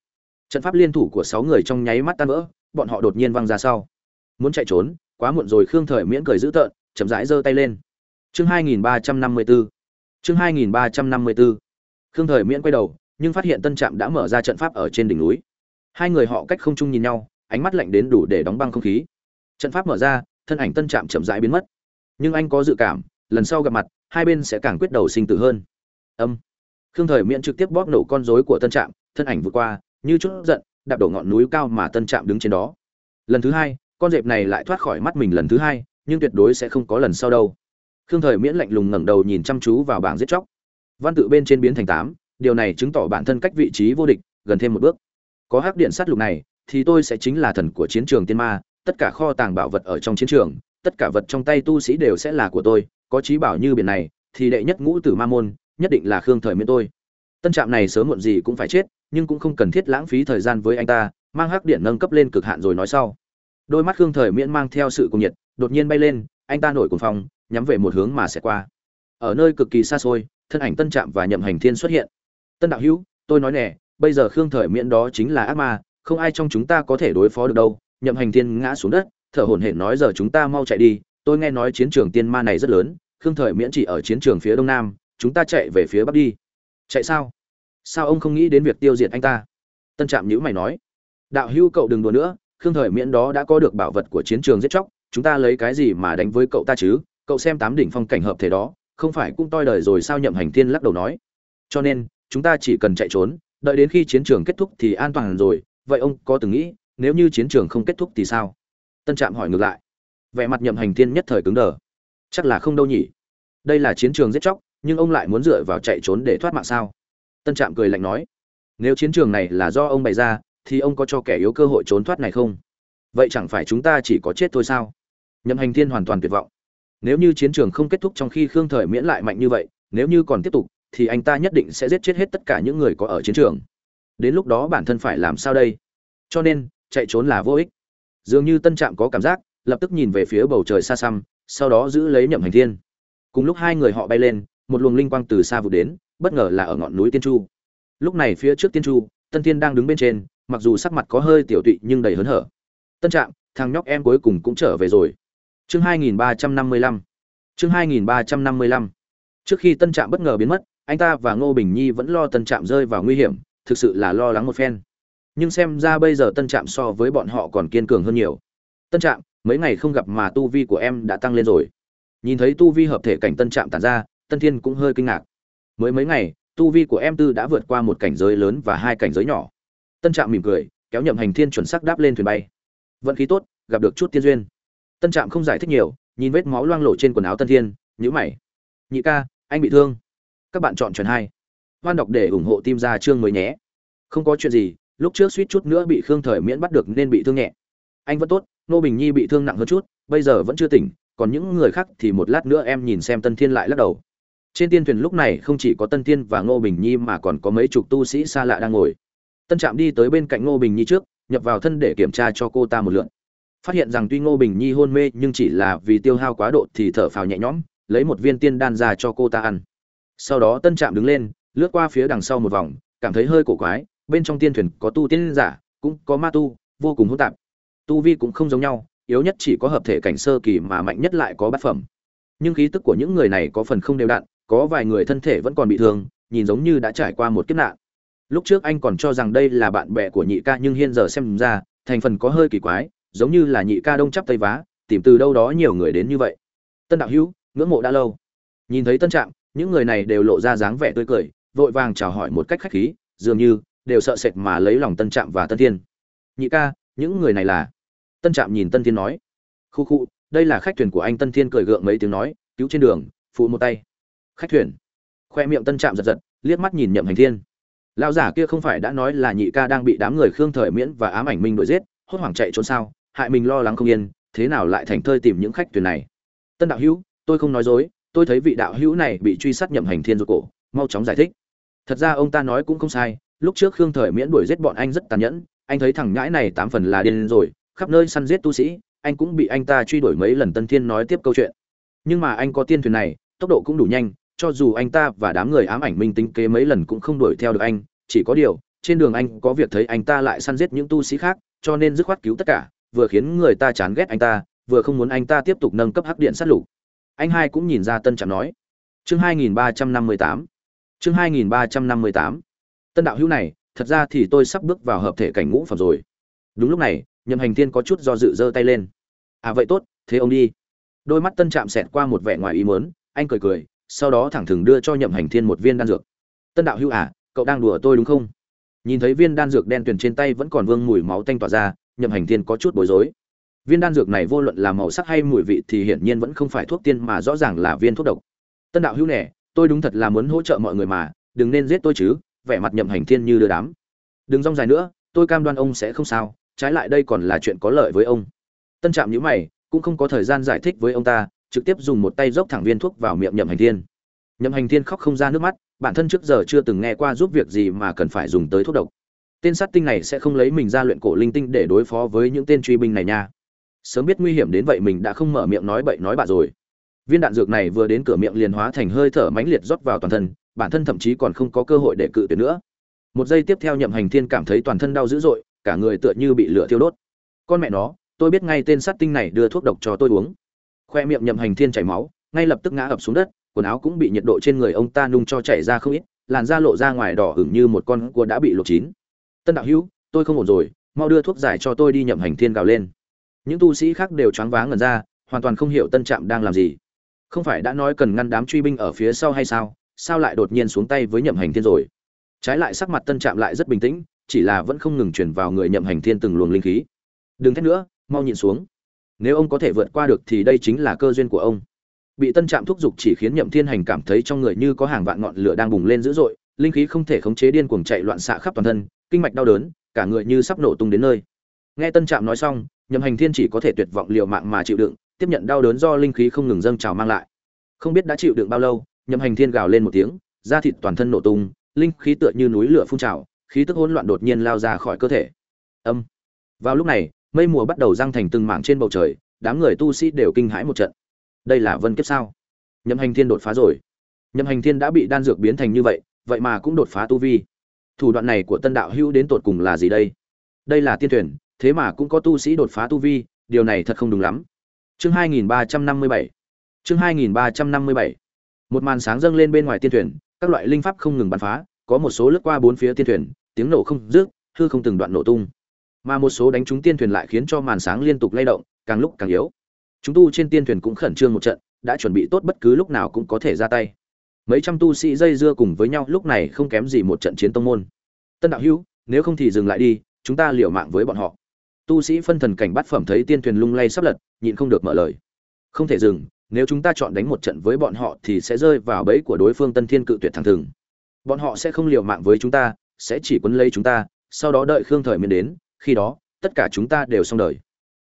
Speaker 1: Trận pháp liên thủ của sáu người trong nháy mắt tan vỡ, bọn họ đột nhiên văng ra sau. Muốn chạy trốn, quá muộn rồi, khương thời miễn cười dữ tợn, chậm rãi giơ tay lên chương 2354 chương 2354 khương thời miễn quay đầu, nhưng phát hiện tân trạm đã mở ra trận pháp ở trên đỉnh núi. Hai người họ cách không chung nhìn nhau, ánh mắt lạnh đến đủ để đóng băng không khí. Trận pháp mở ra, thân ảnh tân trạm chậm rãi biến mất. Nhưng anh có dự cảm, lần sau gặp mặt, hai bên sẽ càng quyết đầu sinh tử hơn. Âm. Khương thời miễn trực tiếp bóp nổ con rối của tân trạm, thân ảnh vượt qua, như chút giận, đạp đổ ngọn núi cao mà tân trạm đứng trên đó. Lần thứ hai, con dẹp này lại thoát khỏi mắt mình lần thứ hai, nhưng tuyệt đối sẽ không có lần sau đâu khương thời miễn lạnh lùng ngẩng đầu nhìn chăm chú vào bảng giết chóc. Văn tự bên trên biến thành tám, điều này chứng tỏ bản thân cách vị trí vô địch, gần thêm một bước. Có hắc điện sát lục này, thì tôi sẽ chính là thần của chiến trường tiên ma, tất cả kho tàng bảo vật ở trong chiến trường, tất cả vật trong tay tu sĩ đều sẽ là của tôi, có trí bảo như biển này, thì đệ nhất ngũ tử ma môn, nhất định là khương thời miễn tôi. Tân trạm này sớm muộn gì cũng phải chết, nhưng cũng không cần thiết lãng phí thời gian với anh ta, mang hắc điện nâng cấp lên cực hạn rồi nói sau. Đôi mắt khương thời miễn mang theo sự cuồng nhiệt, đột nhiên bay lên, anh ta nổi cuồng phong nhắm về một hướng mà sẽ qua. Ở nơi cực kỳ xa xôi, thân ảnh tân trạm và nhậm hành thiên xuất hiện. Tân đạo hữu, tôi nói nè, bây giờ khương thời miễn đó chính là ác ma, không ai trong chúng ta có thể đối phó được đâu. Nhậm hành thiên ngã xuống đất, thở hổn hển nói giờ chúng ta mau chạy đi. Tôi nghe nói chiến trường tiên ma này rất lớn, khương thời miễn chỉ ở chiến trường phía đông nam, chúng ta chạy về phía bắc đi. Chạy sao? Sao ông không nghĩ đến việc tiêu diệt anh ta? Tân trạm nhữ mày nói. Đạo hữu cậu đừng đùa nữa, khương thời miễn đó đã có được bảo vật của chiến trường giết chóc, chúng ta lấy cái gì mà đánh với cậu ta chứ? Cậu xem tám đỉnh phong cảnh hợp thể đó, không phải cũng toi đời rồi sao nhậm hành thiên lắc đầu nói. Cho nên, chúng ta chỉ cần chạy trốn, đợi đến khi chiến trường kết thúc thì an toàn rồi. Vậy ông có từng nghĩ, nếu như chiến trường không kết thúc thì sao? Tân trạm hỏi ngược lại. Vẻ mặt nhậm hành thiên nhất thời cứng đờ. Chắc là không đâu nhỉ. Đây là chiến trường giết chóc, nhưng ông lại muốn dựa vào chạy trốn để thoát mạng sao? Tân trạm cười lạnh nói. Nếu chiến trường này là do ông bày ra, thì ông có cho kẻ yếu cơ hội trốn thoát này không? Vậy chẳng phải chúng ta chỉ có chết thôi sao? Nhậm hành thiên hoàn toàn tuyệt vọng nếu như chiến trường không kết thúc trong khi khương thời miễn lại mạnh như vậy, nếu như còn tiếp tục, thì anh ta nhất định sẽ giết chết hết tất cả những người có ở chiến trường. Đến lúc đó bản thân phải làm sao đây? Cho nên, chạy trốn là vô ích. Dường như tân trạm có cảm giác, lập tức nhìn về phía bầu trời xa xăm, sau đó giữ lấy nhậm hành thiên. Cùng lúc hai người họ bay lên, một luồng linh quang từ xa vụt đến, bất ngờ là ở ngọn núi tiên chu. Lúc này phía trước tiên chu, tân thiên đang đứng bên trên, mặc dù sắc mặt có hơi tiểu tụy nhưng đầy hớn hở. Tân trạm, thằng nhóc em cuối cùng cũng trở về rồi chương 2355 chương 2355 trước khi tân trạm bất ngờ biến mất, anh ta và ngô bình nhi vẫn lo tân trạm rơi vào nguy hiểm, thực sự là lo lắng một phen. Nhưng xem ra bây giờ tân trạm so với bọn họ còn kiên cường hơn nhiều. Tân trạm, mấy ngày không gặp mà tu vi của em đã tăng lên rồi. Nhìn thấy tu vi hợp thể cảnh tân trạm tản ra, tân thiên cũng hơi kinh ngạc. Mới mấy ngày, tu vi của em tư đã vượt qua một cảnh giới lớn và hai cảnh giới nhỏ. Tân trạm mỉm cười, kéo nhậm hành thiên chuẩn sắc đáp lên thuyền bay. Vận khí tốt, gặp được chút tiên duyên tân trạm không giải thích nhiều, nhìn vết máu loang lộ trên quần áo tân thiên nhữ mày. Nhị ca, anh bị thương. Các bạn chọn chuyện hai. Hoan đọc để ủng hộ tim ra chương mới nhé. Không có chuyện gì, lúc trước suýt chút nữa bị khương thời miễn bắt được nên bị thương nhẹ. Anh vẫn tốt nô bình nhi bị thương nặng hơn chút, bây giờ vẫn chưa tỉnh, còn những người khác thì một lát nữa em nhìn xem tân thiên lại lắc đầu. Trên tiên thuyền lúc này không chỉ có tân thiên và ngô bình nhi mà còn có mấy chục tu sĩ xa lạ đang ngồi. Tân trạm đi tới bên cạnh ngô bình nhi trước, nhập vào thân để kiểm tra cho cô ta một lượn phát hiện rằng tuy ngô bình nhi hôn mê nhưng chỉ là vì tiêu hao quá độ thì thở phào nhẹ nhõm, lấy một viên tiên đan ra cho cô ta ăn. Sau đó tân trạm đứng lên, lướt qua phía đằng sau một vòng, cảm thấy hơi cổ quái, bên trong tiên thuyền có tu tiên giả, cũng có ma tu, vô cùng hỗn tạp. Tu vi cũng không giống nhau, yếu nhất chỉ có hợp thể cảnh sơ kỳ mà mạnh nhất lại có bát phẩm. Nhưng khí tức của những người này có phần không đều đặn, có vài người thân thể vẫn còn bị thương, nhìn giống như đã trải qua một kiếp nạn. Lúc trước anh còn cho rằng đây là bạn bè của nhị ca nhưng hiện giờ xem ra, thành phần có hơi kỳ quái giống như là nhị ca đông chắp tây vá tìm từ đâu đó nhiều người đến như vậy. Tân đạo hữu ngưỡng mộ đã lâu. Nhìn thấy tân trạng, những người này đều lộ ra dáng vẻ tươi cười vội vàng chào hỏi một cách khách khí dường như đều sợ sệt mà lấy lòng tân trạm và tân thiên. Nhị ca những người này là? Tân trạm nhìn tân thiên nói. Khu khu đây là khách thuyền của anh tân thiên cười gượng mấy tiếng nói cứu trên đường phụ một tay. Khách thuyền. Khoe miệng tân trạm giật giật liếc mắt nhìn nhậm hành thiên. Lão giả kia không phải đã nói là nhị ca đang bị đám người khương thời miễn và ám ảnh minh đuổi giết hốt hoảng chạy trốn sao? Hại mình lo lắng không yên, thế nào lại thành thơi tìm những khách thuyền này? Tân đạo hữu, tôi không nói dối, tôi thấy vị đạo hữu này bị truy sát nhậm hành thiên ruột cổ, mau chóng giải thích. Thật ra ông ta nói cũng không sai, lúc trước khương thời miễn đuổi giết bọn anh rất tàn nhẫn, anh thấy thằng nhãi này tám phần là điên rồi, khắp nơi săn giết tu sĩ, anh cũng bị anh ta truy đuổi mấy lần tân thiên nói tiếp câu chuyện. Nhưng mà anh có tiên thuyền này, tốc độ cũng đủ nhanh, cho dù anh ta và đám người ám ảnh minh tính kế mấy lần cũng không đuổi theo được anh, chỉ có điều, trên đường anh có việc thấy anh ta lại săn giết những tu sĩ khác, cho nên dứt khoát cứu tất cả vừa khiến người ta chán ghét anh ta, vừa không muốn anh ta tiếp tục nâng cấp hắc điện sát lục. Anh hai cũng nhìn ra tân trạm nói. Chương 2358 chương 2358 tân đạo hữu này, thật ra thì tôi sắp bước vào hợp thể cảnh ngũ phẩm rồi. Đúng lúc này, nhậm hành thiên có chút do dự giơ tay lên. À vậy tốt, thế ông đi. Đôi mắt tân trạm xẹt qua một vẻ ngoài ý mớn anh cười cười, sau đó thẳng thừng đưa cho nhậm hành thiên một viên đan dược. Tân đạo hữu à cậu đang đùa tôi đúng không? Nhìn thấy viên đan dược đen tuyền trên tay vẫn còn vương mùi máu tanh tỏa ra nhậm hành thiên có chút bối rối. Viên đan dược này vô luận là màu sắc hay mùi vị thì hiển nhiên vẫn không phải thuốc tiên mà rõ ràng là viên thuốc độc. Tân đạo hữu nẻ tôi đúng thật là muốn hỗ trợ mọi người mà, đừng nên giết tôi chứ, vẻ mặt nhậm hành thiên như đưa đám. Đừng rong dài nữa, tôi cam đoan ông sẽ không sao, trái lại đây còn là chuyện có lợi với ông. Tân trạm nhữ mày, cũng không có thời gian giải thích với ông ta, trực tiếp dùng một tay dốc thẳng viên thuốc vào miệng nhậm hành thiên. Nhậm hành thiên khóc không ra nước mắt, bản thân trước giờ chưa từng nghe qua giúp việc gì mà cần phải dùng tới thuốc độc tên sát tinh này sẽ không lấy mình ra luyện cổ linh tinh để đối phó với những tên truy binh này nha. Sớm biết nguy hiểm đến vậy mình đã không mở miệng nói bậy nói bạ rồi. Viên đạn dược này vừa đến cửa miệng liền hóa thành hơi thở mãnh liệt rót vào toàn thân, bản thân thậm chí còn không có cơ hội để cự tuyệt nữa. Một giây tiếp theo nhậm hành thiên cảm thấy toàn thân đau dữ dội, cả người tựa như bị lửa thiêu đốt. Con mẹ nó, tôi biết ngay tên sát tinh này đưa thuốc độc cho tôi uống. Khoe miệng nhậm hành thiên chảy máu, ngay lập tức ngã ập xuống đất, quần áo cũng bị nhiệt độ trên người ông ta nung cho chảy ra không ít, làn da lộ ra ngoài đỏ hửng như một con cua đã bị luộc chín tân đạo hữu, tôi không ổn rồi, mau đưa thuốc giải cho tôi đi nhậm hành thiên gào lên. Những tu sĩ khác đều choáng váng ngần ra, hoàn toàn không hiểu tân trạm đang làm gì. Không phải đã nói cần ngăn đám truy binh ở phía sau hay sao sao lại đột nhiên xuống tay với nhậm hành thiên rồi? Trái lại sắc mặt tân trạm lại rất bình tĩnh, chỉ là vẫn không ngừng chuyển vào người nhậm hành thiên từng luồng linh khí. Đừng thét nữa, mau nhìn xuống. Nếu ông có thể vượt qua được thì đây chính là cơ duyên của ông. Bị tân trạm thúc giục chỉ khiến nhậm thiên hành cảm thấy trong người như có hàng vạn ngọn lửa đang bùng lên dữ dội, linh khí không thể khống chế điên cuồng chạy loạn xạ khắp toàn thân kinh mạch đau đớn, cả người như sắp nổ tung đến nơi. Nghe tân trạm nói xong, nhậm hành thiên chỉ có thể tuyệt vọng liều mạng mà chịu đựng, tiếp nhận đau đớn do linh khí không ngừng dâng trào mang lại. Không biết đã chịu đựng bao lâu, nhậm hành thiên gào lên một tiếng, da thịt toàn thân nổ tung, linh khí tựa như núi lửa phun trào, khí tức hỗn loạn đột nhiên lao ra khỏi cơ thể. Âm. Vào lúc này, mây mùa bắt đầu răng thành từng mảng trên bầu trời, đám người tu sĩ đều kinh hãi một trận. Đây là vân kiếp sao? Nhậm hành thiên đột phá rồi. Nhậm hành thiên đã bị đan dược biến thành như vậy vậy mà cũng đột phá tu vi thủ đoạn này của tân đạo hữu đến tột cùng là gì đây? Đây là tiên thuyền, thế mà cũng có tu sĩ đột phá tu vi điều này thật không đúng lắm. Chương 2357 chương 2357 một màn sáng dâng lên bên ngoài tiên thuyền các loại linh pháp không ngừng bắn phá có một số lướt qua bốn phía tiên thuyền tiếng nổ không rước hư không từng đoạn nổ tung. Mà một số đánh trúng tiên thuyền lại khiến cho màn sáng liên tục lay động càng lúc càng yếu. Chúng tu trên tiên thuyền cũng khẩn trương một trận đã chuẩn bị tốt bất cứ lúc nào cũng có thể ra tay mấy trăm tu sĩ dây dưa cùng với nhau, lúc này không kém gì một trận chiến tông môn. Tân đạo hữu, nếu không thì dừng lại đi, chúng ta liều mạng với bọn họ. Tu sĩ phân thần cảnh bắt phẩm thấy tiên thuyền lung lay sắp lật, nhịn không được mở lời. Không thể dừng, nếu chúng ta chọn đánh một trận với bọn họ thì sẽ rơi vào bẫy của đối phương tân thiên cự tuyệt thẳng thừng. Bọn họ sẽ không liều mạng với chúng ta, sẽ chỉ quấn lấy chúng ta, sau đó đợi khương thời miên đến, khi đó, tất cả chúng ta đều xong đời.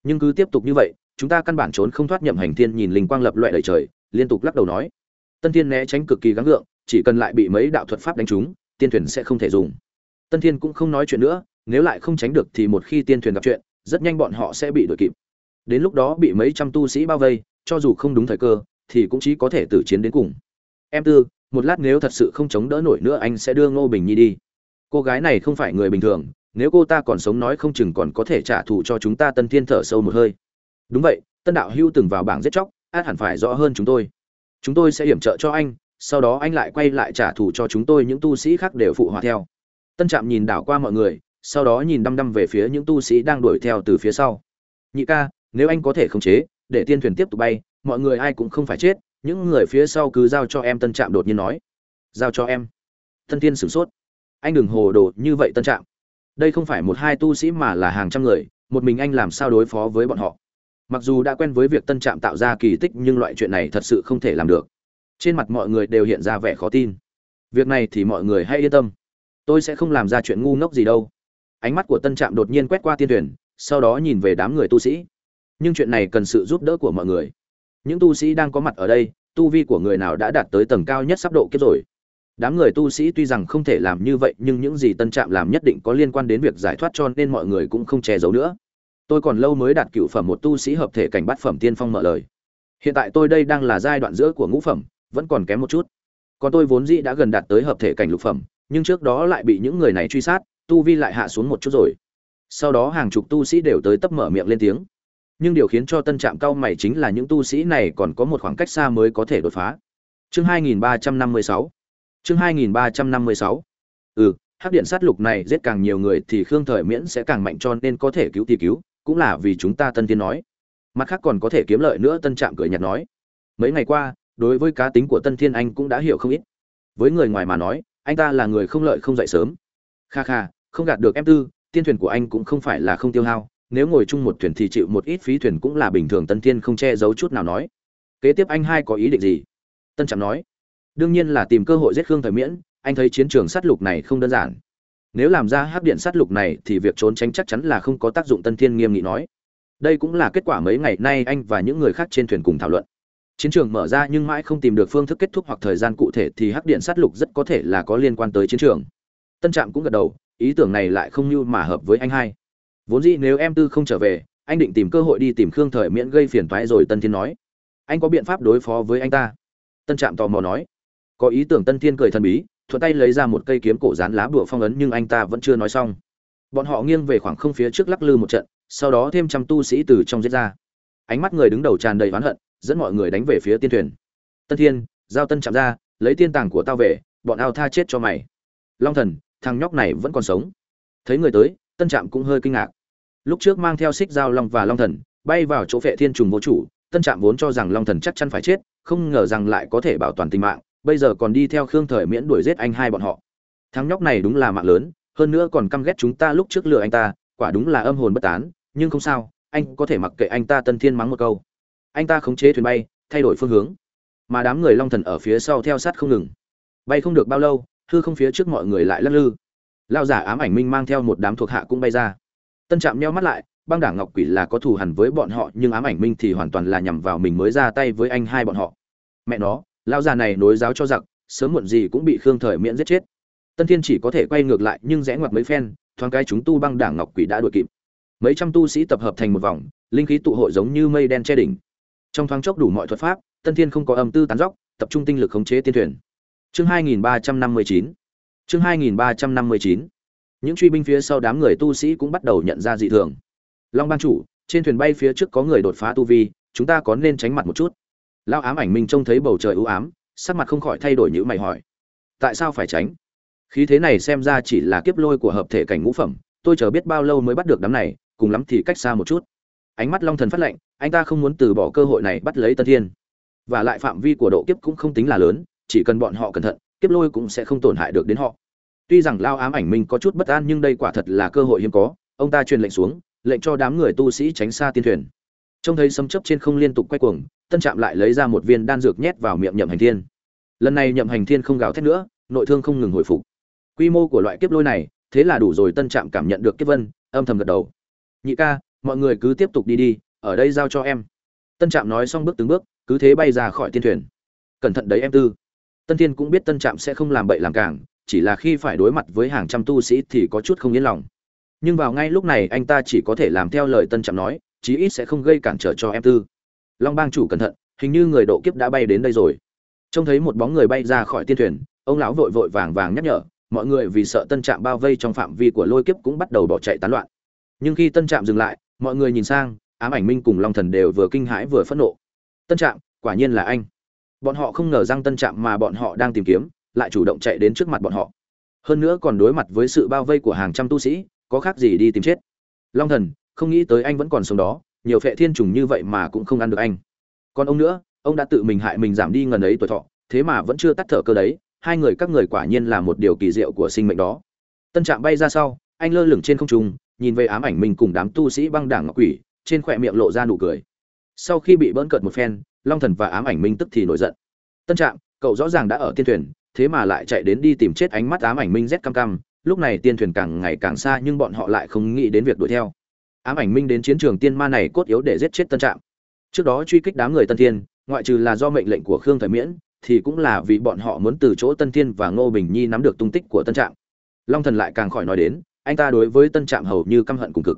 Speaker 1: Nhưng cứ tiếp tục như vậy, chúng ta căn bản trốn không thoát nhậm hành thiên nhìn linh quang lập loại đầy trời, liên tục lắc đầu nói tân thiên né tránh cực kỳ gắng gượng, chỉ cần lại bị mấy đạo thuật pháp đánh trúng, tiên thuyền sẽ không thể dùng. Tân thiên cũng không nói chuyện nữa, nếu lại không tránh được thì một khi tiên thuyền gặp chuyện, rất nhanh bọn họ sẽ bị đuổi kịp. Đến lúc đó bị mấy trăm tu sĩ bao vây, cho dù không đúng thời cơ, thì cũng chỉ có thể tử chiến đến cùng. Em tư, một lát nếu thật sự không chống đỡ nổi nữa anh sẽ đưa ngô bình nhi đi. Cô gái này không phải người bình thường, nếu cô ta còn sống nói không chừng còn có thể trả thù cho chúng ta tân thiên thở sâu một hơi. Đúng vậy, tân đạo hưu từng vào bảng giết chóc, át hẳn phải rõ hơn chúng tôi chúng tôi sẽ hiểm trợ cho anh, sau đó anh lại quay lại trả thù cho chúng tôi, những tu sĩ khác đều phụ họa theo. Tân trạm nhìn đảo qua mọi người, sau đó nhìn đăm đăm về phía những tu sĩ đang đuổi theo từ phía sau. Nhị ca, nếu anh có thể khống chế, để tiên thuyền tiếp tục bay, mọi người ai cũng không phải chết, những người phía sau cứ giao cho em. Tân trạm đột nhiên nói. Giao cho em. Tân tiên sửng sốt. Anh đừng hồ đồ như vậy, tân trạm. Đây không phải một hai tu sĩ mà là hàng trăm người, một mình anh làm sao đối phó với bọn họ? Mặc dù đã quen với việc tân trạm tạo ra kỳ tích nhưng loại chuyện này thật sự không thể làm được. Trên mặt mọi người đều hiện ra vẻ khó tin. Việc này thì mọi người hãy yên tâm. Tôi sẽ không làm ra chuyện ngu ngốc gì đâu. Ánh mắt của tân trạm đột nhiên quét qua tiên thuyền, sau đó nhìn về đám người tu sĩ. Nhưng chuyện này cần sự giúp đỡ của mọi người. Những tu sĩ đang có mặt ở đây, tu vi của người nào đã đạt tới tầng cao nhất sắp độ kiếp rồi. Đám người tu sĩ tuy rằng không thể làm như vậy, nhưng những gì tân trạm làm nhất định có liên quan đến việc giải thoát cho nên mọi người cũng không che giấu nữa tôi còn lâu mới đạt cựu phẩm một tu sĩ hợp thể cảnh bát phẩm tiên phong mở lời. Hiện tại tôi đây đang là giai đoạn giữa của ngũ phẩm, vẫn còn kém một chút. Còn tôi vốn dĩ đã gần đạt tới hợp thể cảnh lục phẩm, nhưng trước đó lại bị những người này truy sát, tu vi lại hạ xuống một chút rồi. Sau đó hàng chục tu sĩ đều tới tấp mở miệng lên tiếng. Nhưng điều khiến cho tân trạm cao mày chính là những tu sĩ này còn có một khoảng cách xa mới có thể đột phá. Chương 2356 chương 2356 ừ hắc điện sát lục này giết càng nhiều người thì khương thời miễn sẽ càng mạnh cho nên có thể cứu thì cứu cũng là vì chúng ta tân tiên nói. Mặt khác còn có thể kiếm lợi nữa, tân trạm cười nhạt nói. Mấy ngày qua, đối với cá tính của tân thiên anh cũng đã hiểu không ít. Với người ngoài mà nói, anh ta là người không lợi không dậy sớm. Kha kha, không gạt được em tư, tiên thuyền của anh cũng không phải là không tiêu hao. Nếu ngồi chung một thuyền thì chịu một ít phí thuyền cũng là bình thường, tân thiên không che giấu chút nào nói. Kế tiếp anh hai có ý định gì? Tân trạm nói. Đương nhiên là tìm cơ hội giết khương thời miễn, anh thấy chiến trường sát lục này không đơn giản nếu làm ra hắc điện sát lục này thì việc trốn tránh chắc chắn là không có tác dụng tân thiên nghiêm nghị nói. Đây cũng là kết quả mấy ngày nay anh và những người khác trên thuyền cùng thảo luận. Chiến trường mở ra nhưng mãi không tìm được phương thức kết thúc hoặc thời gian cụ thể thì hắc điện sát lục rất có thể là có liên quan tới chiến trường. Tân trạm cũng gật đầu, ý tưởng này lại không như mà hợp với anh hai. Vốn dĩ nếu em tư không trở về, anh định tìm cơ hội đi tìm khương thời miễn gây phiền toái rồi tân thiên nói. Anh có biện pháp đối phó với anh ta? Tân trạm tò mò nói. Có ý tưởng tân thiên cười thần bí thuận tay lấy ra một cây kiếm cổ dán lá bùa phong ấn nhưng anh ta vẫn chưa nói xong. Bọn họ nghiêng về khoảng không phía trước lắc lư một trận, sau đó thêm trăm tu sĩ từ trong giết ra. Ánh mắt người đứng đầu tràn đầy oán hận, dẫn mọi người đánh về phía tiên thuyền. Tân thiên, giao tân chạm ra, lấy tiên tàng của tao về, bọn ao tha chết cho mày. Long thần, thằng nhóc này vẫn còn sống. Thấy người tới, tân trạm cũng hơi kinh ngạc. Lúc trước mang theo xích giao long và long thần, bay vào chỗ phệ thiên trùng vô chủ, tân trạm vốn cho rằng long thần chắc chắn phải chết, không ngờ rằng lại có thể bảo toàn tính mạng bây giờ còn đi theo khương thời miễn đuổi giết anh hai bọn họ. Thằng nhóc này đúng là mạng lớn, hơn nữa còn căm ghét chúng ta lúc trước lừa anh ta, quả đúng là âm hồn bất tán, nhưng không sao, anh có thể mặc kệ anh ta tân thiên mắng một câu. Anh ta khống chế thuyền bay, thay đổi phương hướng. Mà đám người long thần ở phía sau theo sát không ngừng. Bay không được bao lâu, hư không phía trước mọi người lại lắc lư. Lao giả ám ảnh minh mang theo một đám thuộc hạ cũng bay ra. Tân trạm nheo mắt lại, băng đảng ngọc quỷ là có thù hẳn với bọn họ, nhưng ám ảnh minh thì hoàn toàn là nhằm vào mình mới ra tay với anh hai bọn họ. Mẹ nó lao già này nối giáo cho giặc, sớm muộn gì cũng bị khương thời miễn giết chết. Tân thiên chỉ có thể quay ngược lại, nhưng rẽ ngoặt mấy phen, thoáng cái chúng tu băng đảng ngọc quỷ đã đuổi kịp. Mấy trăm tu sĩ tập hợp thành một vòng, linh khí tụ hội giống như mây đen che đỉnh. Trong thoáng chốc đủ mọi thuật pháp, tân thiên không có âm tư tán dóc tập trung tinh lực khống chế tiên thuyền. Chương 2359 chương 2359 những truy binh phía sau đám người tu sĩ cũng bắt đầu nhận ra dị thường. Long ban chủ, trên thuyền bay phía trước có người đột phá tu vi, chúng ta có nên tránh mặt một chút lao ám ảnh minh trông thấy bầu trời ưu ám, sắc mặt không khỏi thay đổi như mày hỏi. Tại sao phải tránh? Khí thế này xem ra chỉ là kiếp lôi của hợp thể cảnh ngũ phẩm, tôi chờ biết bao lâu mới bắt được đám này, cùng lắm thì cách xa một chút. Ánh mắt long thần phát lệnh anh ta không muốn từ bỏ cơ hội này bắt lấy tân thiên. Và lại phạm vi của độ kiếp cũng không tính là lớn, chỉ cần bọn họ cẩn thận, kiếp lôi cũng sẽ không tổn hại được đến họ. Tuy rằng lao ám ảnh minh có chút bất an nhưng đây quả thật là cơ hội hiếm có, ông ta truyền lệnh xuống, lệnh cho đám người tu sĩ tránh xa tiên thuyền. Trông thấy sấm chấp trên không liên tục quay cuồng tân trạm lại lấy ra một viên đan dược nhét vào miệng nhậm hành thiên. Lần này nhậm hành thiên không gào thét nữa, nội thương không ngừng hồi phục. Quy mô của loại kiếp lôi này, thế là đủ rồi tân trạm cảm nhận được kiếp vân, âm thầm gật đầu. Nhị ca, mọi người cứ tiếp tục đi đi, ở đây giao cho em. Tân trạm nói xong bước từng bước, cứ thế bay ra khỏi tiên thuyền. Cẩn thận đấy em tư. Tân thiên cũng biết tân trạm sẽ không làm bậy làm cảng, chỉ là khi phải đối mặt với hàng trăm tu sĩ thì có chút không yên lòng. Nhưng vào ngay lúc này anh ta chỉ có thể làm theo lời tân trạm nói, chí ít sẽ không gây cản trở cho em tư long bang chủ cẩn thận, hình như người độ kiếp đã bay đến đây rồi. Trông thấy một bóng người bay ra khỏi tiên thuyền, ông lão vội vội vàng vàng nhắc nhở, mọi người vì sợ tân trạm bao vây trong phạm vi của lôi kiếp cũng bắt đầu bỏ chạy tán loạn. Nhưng khi tân trạm dừng lại, mọi người nhìn sang, ám ảnh minh cùng long thần đều vừa kinh hãi vừa phẫn nộ. Tân trạm, quả nhiên là anh. Bọn họ không ngờ rằng tân trạm mà bọn họ đang tìm kiếm, lại chủ động chạy đến trước mặt bọn họ. Hơn nữa còn đối mặt với sự bao vây của hàng trăm tu sĩ, có khác gì đi tìm chết. Long thần, không nghĩ tới anh vẫn còn sống đó nhiều phệ thiên trùng như vậy mà cũng không ăn được anh. Còn ông nữa, ông đã tự mình hại mình giảm đi ngần ấy tuổi thọ, thế mà vẫn chưa tắt thở cơ đấy, hai người các người quả nhiên là một điều kỳ diệu của sinh mệnh đó. Tân trạm bay ra sau, anh lơ lửng trên không trung, nhìn về ám ảnh mình cùng đám tu sĩ băng đảng ngọc quỷ, trên khỏe miệng lộ ra nụ cười. Sau khi bị bỡn cợt một phen, long thần và ám ảnh minh tức thì nổi giận. Tân trạm, cậu rõ ràng đã ở tiên thuyền, thế mà lại chạy đến đi tìm chết ánh mắt ám ảnh minh rét cam cam lúc này tiên thuyền càng ngày càng xa nhưng bọn họ lại không nghĩ đến việc đuổi theo ám ảnh minh đến chiến trường tiên ma này cốt yếu để giết chết tân trạm. Trước đó truy kích đám người tân thiên, ngoại trừ là do mệnh lệnh của khương thời miễn, thì cũng là vì bọn họ muốn từ chỗ tân thiên và ngô bình nhi nắm được tung tích của tân trạm. Long thần lại càng khỏi nói đến, anh ta đối với tân trạm hầu như căm hận cùng cực.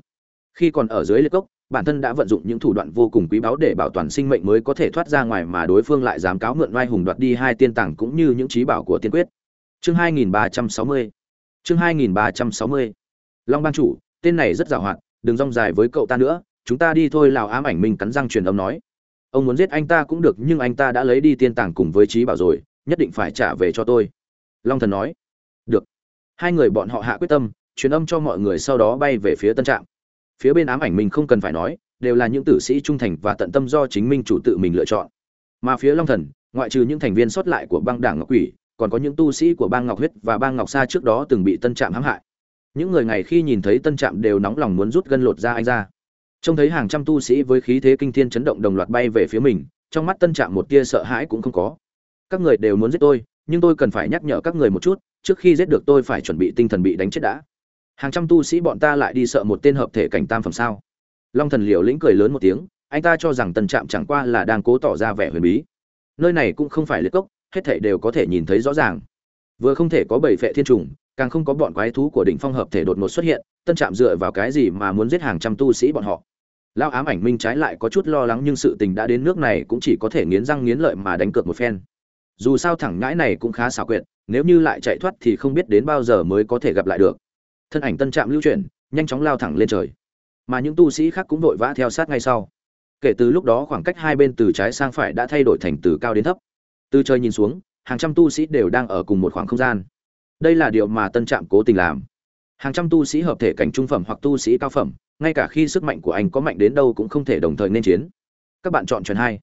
Speaker 1: Khi còn ở dưới liệt cốc, bản thân đã vận dụng những thủ đoạn vô cùng quý báu để bảo toàn sinh mệnh mới có thể thoát ra ngoài mà đối phương lại dám cáo mượn oai hùng đoạt đi hai tiên tàng cũng như những trí bảo của tiên quyết. Chương 2360 chương 2360 long ban chủ, tên này rất giàu hoạt đừng rong dài với cậu ta nữa, chúng ta đi thôi, lào ám ảnh minh cắn răng truyền âm nói. Ông muốn giết anh ta cũng được, nhưng anh ta đã lấy đi tiên tàng cùng với trí bảo rồi, nhất định phải trả về cho tôi. Long thần nói. Được. Hai người bọn họ hạ quyết tâm, truyền âm cho mọi người sau đó bay về phía tân trạm. Phía bên ám ảnh minh không cần phải nói, đều là những tử sĩ trung thành và tận tâm do chính minh chủ tự mình lựa chọn. Mà phía long thần, ngoại trừ những thành viên sót lại của băng đảng ngọc quỷ, còn có những tu sĩ của bang ngọc huyết và bang ngọc sa trước đó từng bị tân trạm hãm hại những người ngày khi nhìn thấy tân trạm đều nóng lòng muốn rút gân lột ra anh ra. Trông thấy hàng trăm tu sĩ với khí thế kinh thiên chấn động đồng loạt bay về phía mình, trong mắt tân trạm một tia sợ hãi cũng không có. Các người đều muốn giết tôi, nhưng tôi cần phải nhắc nhở các người một chút, trước khi giết được tôi phải chuẩn bị tinh thần bị đánh chết đã. Hàng trăm tu sĩ bọn ta lại đi sợ một tên hợp thể cảnh tam phẩm sao? Long thần liều lĩnh cười lớn một tiếng, anh ta cho rằng tân trạm chẳng qua là đang cố tỏ ra vẻ huyền bí. Nơi này cũng không phải liệt cốc, hết thảy đều có thể nhìn thấy rõ ràng. Vừa không thể có bảy phệ thiên trùng càng không có bọn quái thú của đỉnh phong hợp thể đột ngột xuất hiện, tân trạm dựa vào cái gì mà muốn giết hàng trăm tu sĩ bọn họ? Lao ám ảnh minh trái lại có chút lo lắng nhưng sự tình đã đến nước này cũng chỉ có thể nghiến răng nghiến lợi mà đánh cược một phen. Dù sao thẳng ngãi này cũng khá xảo quyệt, nếu như lại chạy thoát thì không biết đến bao giờ mới có thể gặp lại được. Thân ảnh tân trạm lưu chuyển, nhanh chóng lao thẳng lên trời. Mà những tu sĩ khác cũng vội vã theo sát ngay sau. Kể từ lúc đó khoảng cách hai bên từ trái sang phải đã thay đổi thành từ cao đến thấp. Từ trời nhìn xuống, hàng trăm tu sĩ đều đang ở cùng một khoảng không gian đây là điều mà tân trạm cố tình làm. Hàng trăm tu sĩ hợp thể cảnh trung phẩm hoặc tu sĩ cao phẩm, ngay cả khi sức mạnh của anh có mạnh đến đâu cũng không thể đồng thời nên chiến. Các bạn chọn chọn hai.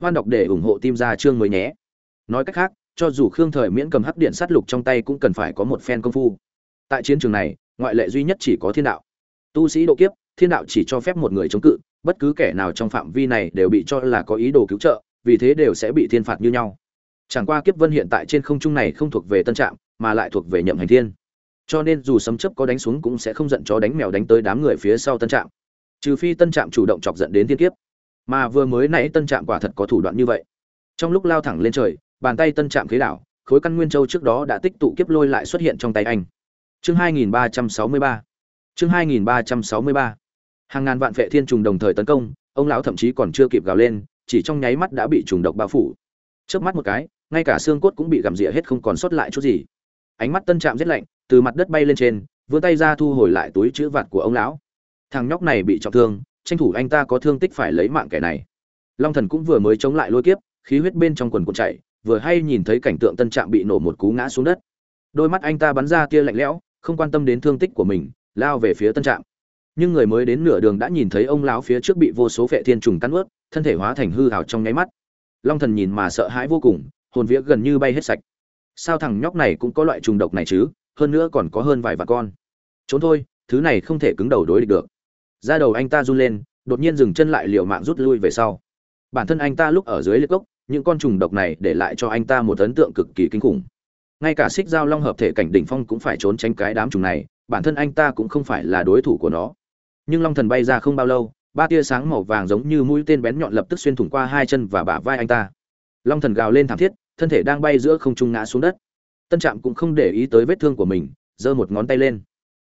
Speaker 1: Hoan đọc để ủng hộ tim ra chương mới nhé. Nói cách khác, cho dù khương thời miễn cầm hắc điện sát lục trong tay cũng cần phải có một phen công phu. Tại chiến trường này, ngoại lệ duy nhất chỉ có thiên đạo. Tu sĩ độ kiếp, thiên đạo chỉ cho phép một người chống cự, bất cứ kẻ nào trong phạm vi này đều bị cho là có ý đồ cứu trợ, vì thế đều sẽ bị thiên phạt như nhau. Chẳng qua kiếp vân hiện tại trên không trung này không thuộc về tân trạm mà lại thuộc về nhậm hành thiên. Cho nên dù sấm chấp có đánh xuống cũng sẽ không giận chó đánh mèo đánh tới đám người phía sau tân trạm. Trừ phi tân trạm chủ động chọc giận đến thiên kiếp. Mà vừa mới nãy tân trạm quả thật có thủ đoạn như vậy. Trong lúc lao thẳng lên trời, bàn tay tân trạm khế đảo, khối căn nguyên châu trước đó đã tích tụ kiếp lôi lại xuất hiện trong tay anh. Chương 2363 chương 2363 hàng ngàn vạn vệ thiên trùng đồng thời tấn công, ông lão thậm chí còn chưa kịp gào lên, chỉ trong nháy mắt đã bị trùng độc bao phủ. Trước mắt một cái, ngay cả xương cốt cũng bị gặm rỉa hết không còn sót lại chút gì ánh mắt tân trạm rét lạnh, từ mặt đất bay lên trên, vươn tay ra thu hồi lại túi chữ vặt của ông lão. Thằng nhóc này bị trọng thương, tranh thủ anh ta có thương tích phải lấy mạng kẻ này. Long thần cũng vừa mới chống lại lôi kiếp, khí huyết bên trong quần cuộn chạy, vừa hay nhìn thấy cảnh tượng tân trạm bị nổ một cú ngã xuống đất. Đôi mắt anh ta bắn ra tia lạnh lẽo, không quan tâm đến thương tích của mình, lao về phía tân trạm. Nhưng người mới đến nửa đường đã nhìn thấy ông lão phía trước bị vô số vệ thiên trùng cắn ướt, thân thể hóa thành hư hào trong nháy mắt. Long thần nhìn mà sợ hãi vô cùng, hồn vía gần như bay hết sạch sao thằng nhóc này cũng có loại trùng độc này chứ? Hơn nữa còn có hơn vài vạn con. Trốn thôi, thứ này không thể cứng đầu đối địch được. Ra đầu anh ta run lên, đột nhiên dừng chân lại liều mạng rút lui về sau. Bản thân anh ta lúc ở dưới liệt gốc những con trùng độc này để lại cho anh ta một ấn tượng cực kỳ kinh khủng. Ngay cả xích giao long hợp thể cảnh đỉnh phong cũng phải trốn tránh cái đám trùng này, bản thân anh ta cũng không phải là đối thủ của nó. Nhưng long thần bay ra không bao lâu, ba tia sáng màu vàng giống như mũi tên bén nhọn lập tức xuyên thủng qua hai chân và bả vai anh ta. Long thần gào lên thảm thiết thân thể đang bay giữa không trung ngã xuống đất. Tân trạm cũng không để ý tới vết thương của mình, giơ một ngón tay lên.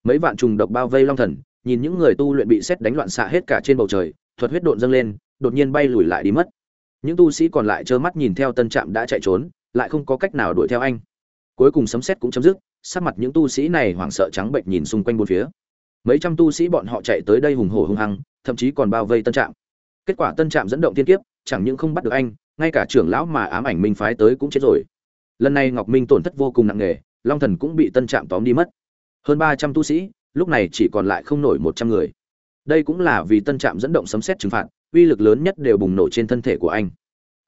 Speaker 1: Mấy vạn trùng độc bao vây long thần, nhìn những người tu luyện bị xét đánh loạn xạ hết cả trên bầu trời, thuật huyết độn dâng lên, đột nhiên bay lùi lại đi mất. Những tu sĩ còn lại trơ mắt nhìn theo tân trạm đã chạy trốn, lại không có cách nào đuổi theo anh. Cuối cùng sấm xét cũng chấm dứt, sắc mặt những tu sĩ này hoảng sợ trắng bệnh nhìn xung quanh bốn phía. Mấy trăm tu sĩ bọn họ chạy tới đây hùng hổ hung hăng, thậm chí còn bao vây tân trạm. Kết quả tân trạm dẫn động tiên kiếp, chẳng những không bắt được anh ngay cả trưởng lão mà ám ảnh minh phái tới cũng chết rồi. Lần này ngọc minh tổn thất vô cùng nặng nề long thần cũng bị tân trạm tóm đi mất. Hơn ba trăm tu sĩ lúc này chỉ còn lại không nổi một trăm người. Đây cũng là vì tân trạm dẫn động sấm xét trừng phạt uy lực lớn nhất đều bùng nổ trên thân thể của anh.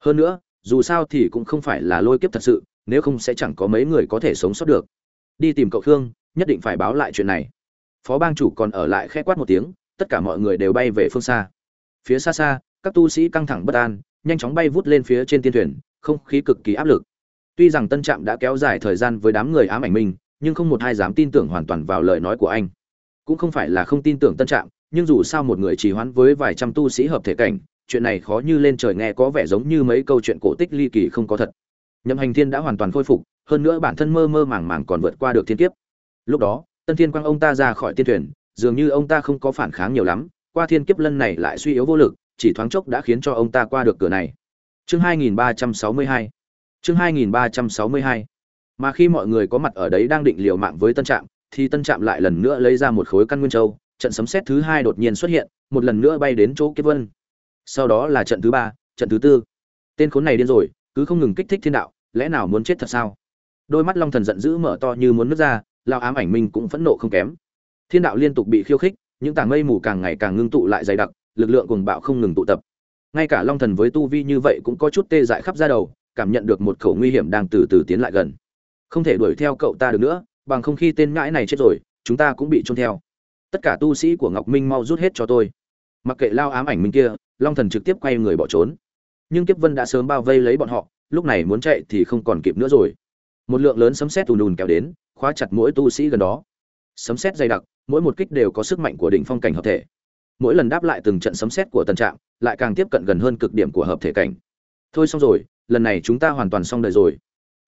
Speaker 1: Hơn nữa dù sao thì cũng không phải là lôi kiếp thật sự nếu không sẽ chẳng có mấy người có thể sống sót được. Đi tìm cậu thương, nhất định phải báo lại chuyện này. Phó bang chủ còn ở lại khẽ quát một tiếng tất cả mọi người đều bay về phương xa. Phía xa xa các tu sĩ căng thẳng bất an nhanh chóng bay vút lên phía trên tiên thuyền, không khí cực kỳ áp lực. Tuy rằng tân trạm đã kéo dài thời gian với đám người ám ảnh minh nhưng không một ai dám tin tưởng hoàn toàn vào lời nói của anh. Cũng không phải là không tin tưởng tân trạm, nhưng dù sao một người trì hoãn với vài trăm tu sĩ hợp thể cảnh, chuyện này khó như lên trời nghe có vẻ giống như mấy câu chuyện cổ tích ly kỳ không có thật. Nhậm hành thiên đã hoàn toàn khôi phục, hơn nữa bản thân mơ mơ màng màng còn vượt qua được thiên kiếp. Lúc đó, tân thiên quang ông ta ra khỏi tiên thuyền, dường như ông ta không có phản kháng nhiều lắm, qua thiên kiếp lân này lại suy yếu vô lực chỉ thoáng chốc đã khiến cho ông ta qua được cửa này. Chương 2362 chương 2362 mà khi mọi người có mặt ở đấy đang định liều mạng với tân trạm, thì tân trạm lại lần nữa lấy ra một khối căn nguyên châu, trận sấm sét thứ hai đột nhiên xuất hiện, một lần nữa bay đến chỗ kiếp vân. Sau đó là trận thứ ba, trận thứ tư. Tên khốn này điên rồi, cứ không ngừng kích thích thiên đạo, lẽ nào muốn chết thật sao? Đôi mắt long thần giận dữ mở to như muốn nứt ra lao ám ảnh minh cũng phẫn nộ không kém. Thiên đạo liên tục bị khiêu khích, những tảng mây mù càng ngày càng ngưng tụ lại dày đặc lực lượng cuồng bạo không ngừng tụ tập. Ngay cả long thần với tu vi như vậy cũng có chút tê dại khắp da đầu, cảm nhận được một khẩu nguy hiểm đang từ từ tiến lại gần. Không thể đuổi theo cậu ta được nữa, bằng không khi tên ngãi này chết rồi, chúng ta cũng bị trôn theo. Tất cả tu sĩ của ngọc minh mau rút hết cho tôi. Mặc kệ lao ám ảnh minh kia, long thần trực tiếp quay người bỏ trốn. Nhưng kiếp vân đã sớm bao vây lấy bọn họ, lúc này muốn chạy thì không còn kịp nữa rồi. Một lượng lớn sấm sét ùn ùn kéo đến, khóa chặt mỗi tu sĩ gần đó. Sấm sét dày đặc, mỗi một kích đều có sức mạnh của đỉnh phong cảnh hợp thể mỗi lần đáp lại từng trận sấm sét của tần trạng, lại càng tiếp cận gần hơn cực điểm của hợp thể cảnh. Thôi xong rồi, lần này chúng ta hoàn toàn xong đời rồi.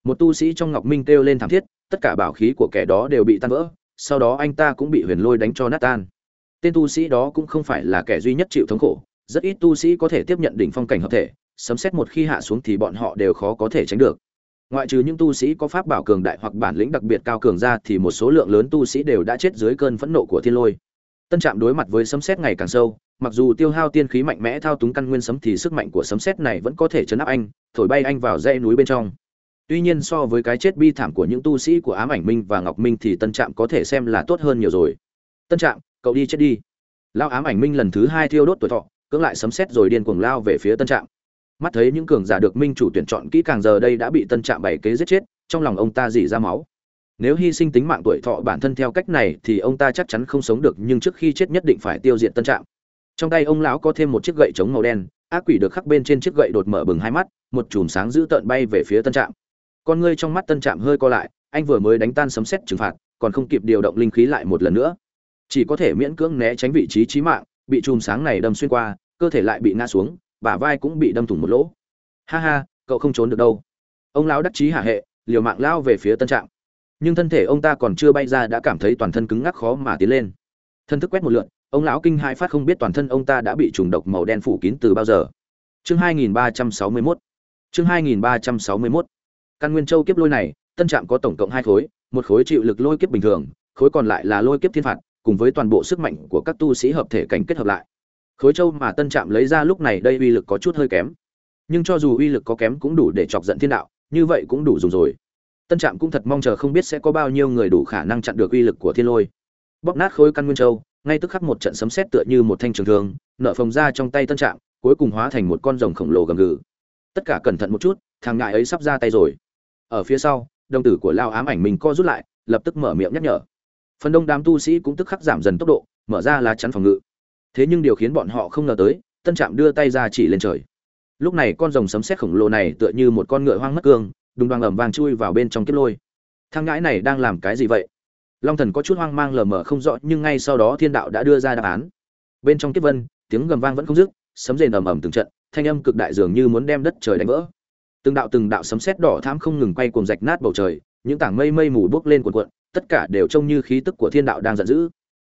Speaker 1: Một tu sĩ trong ngọc minh kêu lên thảm thiết, tất cả bảo khí của kẻ đó đều bị tan vỡ, sau đó anh ta cũng bị huyền lôi đánh cho nát tan. Tên tu sĩ đó cũng không phải là kẻ duy nhất chịu thống khổ, rất ít tu sĩ có thể tiếp nhận đỉnh phong cảnh hợp thể, sấm xét một khi hạ xuống thì bọn họ đều khó có thể tránh được. Ngoại trừ những tu sĩ có pháp bảo cường đại hoặc bản lĩnh đặc biệt cao cường ra thì một số lượng lớn tu sĩ đều đã chết dưới cơn phẫn nộ của thiên lôi tân trạm đối mặt với sấm xét ngày càng sâu, mặc dù tiêu hao tiên khí mạnh mẽ thao túng căn nguyên sấm thì sức mạnh của sấm xét này vẫn có thể chấn áp anh, thổi bay anh vào dãy núi bên trong. Tuy nhiên so với cái chết bi thảm của những tu sĩ của ám ảnh minh và ngọc minh thì tân trạm có thể xem là tốt hơn nhiều rồi. Tân trạm, cậu đi chết đi. Lao ám ảnh minh lần thứ hai thiêu đốt tuổi thọ, cưỡng lại sấm xét rồi điên cuồng lao về phía tân trạm. Mắt thấy những cường giả được minh chủ tuyển chọn kỹ càng giờ đây đã bị tân trạm bày kế giết chết, trong lòng ông ta dỉ ra máu nếu hy sinh tính mạng tuổi thọ bản thân theo cách này thì ông ta chắc chắn không sống được, nhưng trước khi chết nhất định phải tiêu diệt tân trạm. Trong tay ông lão có thêm một chiếc gậy chống màu đen, ác quỷ được khắc bên trên chiếc gậy đột mở bừng hai mắt, một chùm sáng dữ tợn bay về phía tân trạm. Con ngươi trong mắt tân trạm hơi co lại, anh vừa mới đánh tan sấm xét trừng phạt, còn không kịp điều động linh khí lại một lần nữa. Chỉ có thể miễn cưỡng né tránh vị trí trí mạng, bị chùm sáng này đâm xuyên qua, cơ thể lại bị ngã xuống, bả vai cũng bị đâm thủng một lỗ. Ha ha, cậu không trốn được đâu. Ông lão đắc chí hạ hệ, liều mạng lao về phía tân trạm nhưng thân thể ông ta còn chưa bay ra đã cảm thấy toàn thân cứng ngắc khó mà tiến lên. Thân thức quét một lượn ông lão kinh hai phát không biết toàn thân ông ta đã bị trùng độc màu đen phủ kín từ bao giờ. Chương 2361 chương 2361 căn nguyên châu kiếp lôi này, tân trạm có tổng cộng hai khối, một khối chịu lực lôi kiếp bình thường, khối còn lại là lôi kiếp thiên phạt, cùng với toàn bộ sức mạnh của các tu sĩ hợp thể cảnh kết hợp lại. Khối châu mà tân trạm lấy ra lúc này đây uy lực có chút hơi kém. Nhưng cho dù uy lực có kém cũng đủ để chọc giận thiên đạo, như vậy cũng đủ dùng rồi tân trạm cũng thật mong chờ không biết sẽ có bao nhiêu người đủ khả năng chặn được uy lực của thiên lôi. Bóp nát khối căn nguyên châu, ngay tức khắc một trận sấm sét tựa như một thanh trường thương, nở phồng ra trong tay tân trạm, cuối cùng hóa thành một con rồng khổng lồ gầm gừ. Tất cả cẩn thận một chút, thằng ngại ấy sắp ra tay rồi. Ở phía sau, đồng tử của lao ám ảnh mình co rút lại, lập tức mở miệng nhắc nhở. Phần đông đám tu sĩ cũng tức khắc giảm dần tốc độ, mở ra lá chắn phòng ngự. Thế nhưng điều khiến bọn họ không ngờ tới, tân trạm đưa tay ra chỉ lên trời. Lúc này con rồng sấm sét khổng lồ này tựa như một con ngựa hoang mất cương đùng đoàn ẩm vàng chui vào bên trong kiếp lôi. Thang ngãi này đang làm cái gì vậy? Long thần có chút hoang mang lờ mờ không rõ, nhưng ngay sau đó thiên đạo đã đưa ra đáp án. Bên trong kiếp vân, tiếng gầm vang vẫn không dứt, sấm rền ầm ầm từng trận, thanh âm cực đại dường như muốn đem đất trời đánh vỡ. Từng đạo từng đạo sấm sét đỏ thắm không ngừng quay cuồng rạch nát bầu trời, những tảng mây mây mù bốc lên cuộn cuộn, tất cả đều trông như khí tức của thiên đạo đang giận dữ.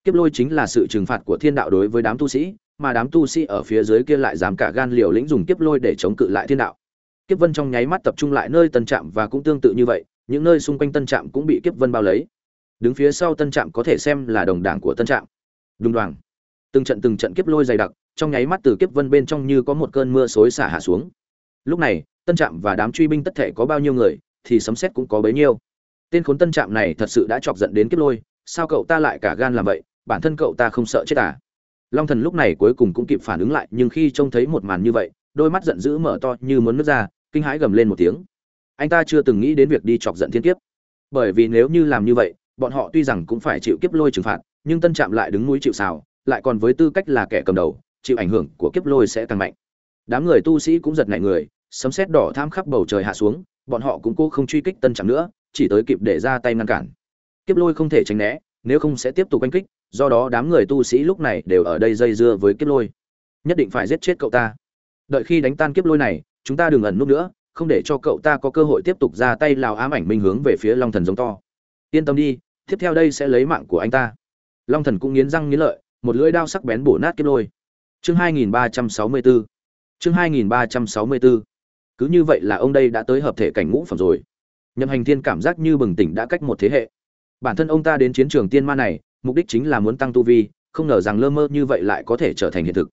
Speaker 1: Kiếp lôi chính là sự trừng phạt của thiên đạo đối với đám tu sĩ, mà đám tu sĩ ở phía dưới kia lại dám cả gan liều lĩnh dùng kiếp lôi để chống cự lại thiên đạo kiếp vân trong nháy mắt tập trung lại nơi tân trạm và cũng tương tự như vậy, những nơi xung quanh tân trạm cũng bị kiếp vân bao lấy. Đứng phía sau tân trạm có thể xem là đồng đảng của tân trạm. Đúng đoàn từng trận từng trận kiếp lôi dày đặc, trong nháy mắt từ kiếp vân bên trong như có một cơn mưa xối xả hạ xuống. Lúc này, tân trạm và đám truy binh tất thể có bao nhiêu người, thì sấm xét cũng có bấy nhiêu. Tên khốn tân trạm này thật sự đã chọc giận đến kiếp lôi, sao cậu ta lại cả gan làm vậy? Bản thân cậu ta không sợ chết à? Long thần lúc này cuối cùng cũng kịp phản ứng lại, nhưng khi trông thấy một màn như vậy, đôi mắt giận dữ mở to như muốn nước ra kinh hãi gầm lên một tiếng. Anh ta chưa từng nghĩ đến việc đi chọc giận thiên kiếp. Bởi vì nếu như làm như vậy, bọn họ tuy rằng cũng phải chịu kiếp lôi trừng phạt, nhưng tân trạm lại đứng núi chịu xào lại còn với tư cách là kẻ cầm đầu, chịu ảnh hưởng của kiếp lôi sẽ càng mạnh. Đám người tu sĩ cũng giật nảy người, sấm sét đỏ tham khắp bầu trời hạ xuống, bọn họ cũng cố không truy kích tân trạm nữa, chỉ tới kịp để ra tay ngăn cản. Kiếp lôi không thể tránh né, nếu không sẽ tiếp tục oanh kích, do đó đám người tu sĩ lúc này đều ở đây dây dưa với kiếp lôi. Nhất định phải giết chết cậu ta. Đợi khi đánh tan kiếp lôi này chúng ta đừng ẩn nút nữa, không để cho cậu ta có cơ hội tiếp tục ra tay lào ám ảnh minh hướng về phía long thần giống to. Yên tâm đi, tiếp theo đây sẽ lấy mạng của anh ta. Long thần cũng nghiến răng nghiến lợi, một lưỡi đao sắc bén bổ nát kiếp lôi. Chương 2364 chương 2364 cứ như vậy là ông đây đã tới hợp thể cảnh ngũ phẩm rồi. Nhậm hành thiên cảm giác như bừng tỉnh đã cách một thế hệ. Bản thân ông ta đến chiến trường tiên ma này, mục đích chính là muốn tăng tu vi, không ngờ rằng lơ mơ như vậy lại có thể trở thành hiện thực.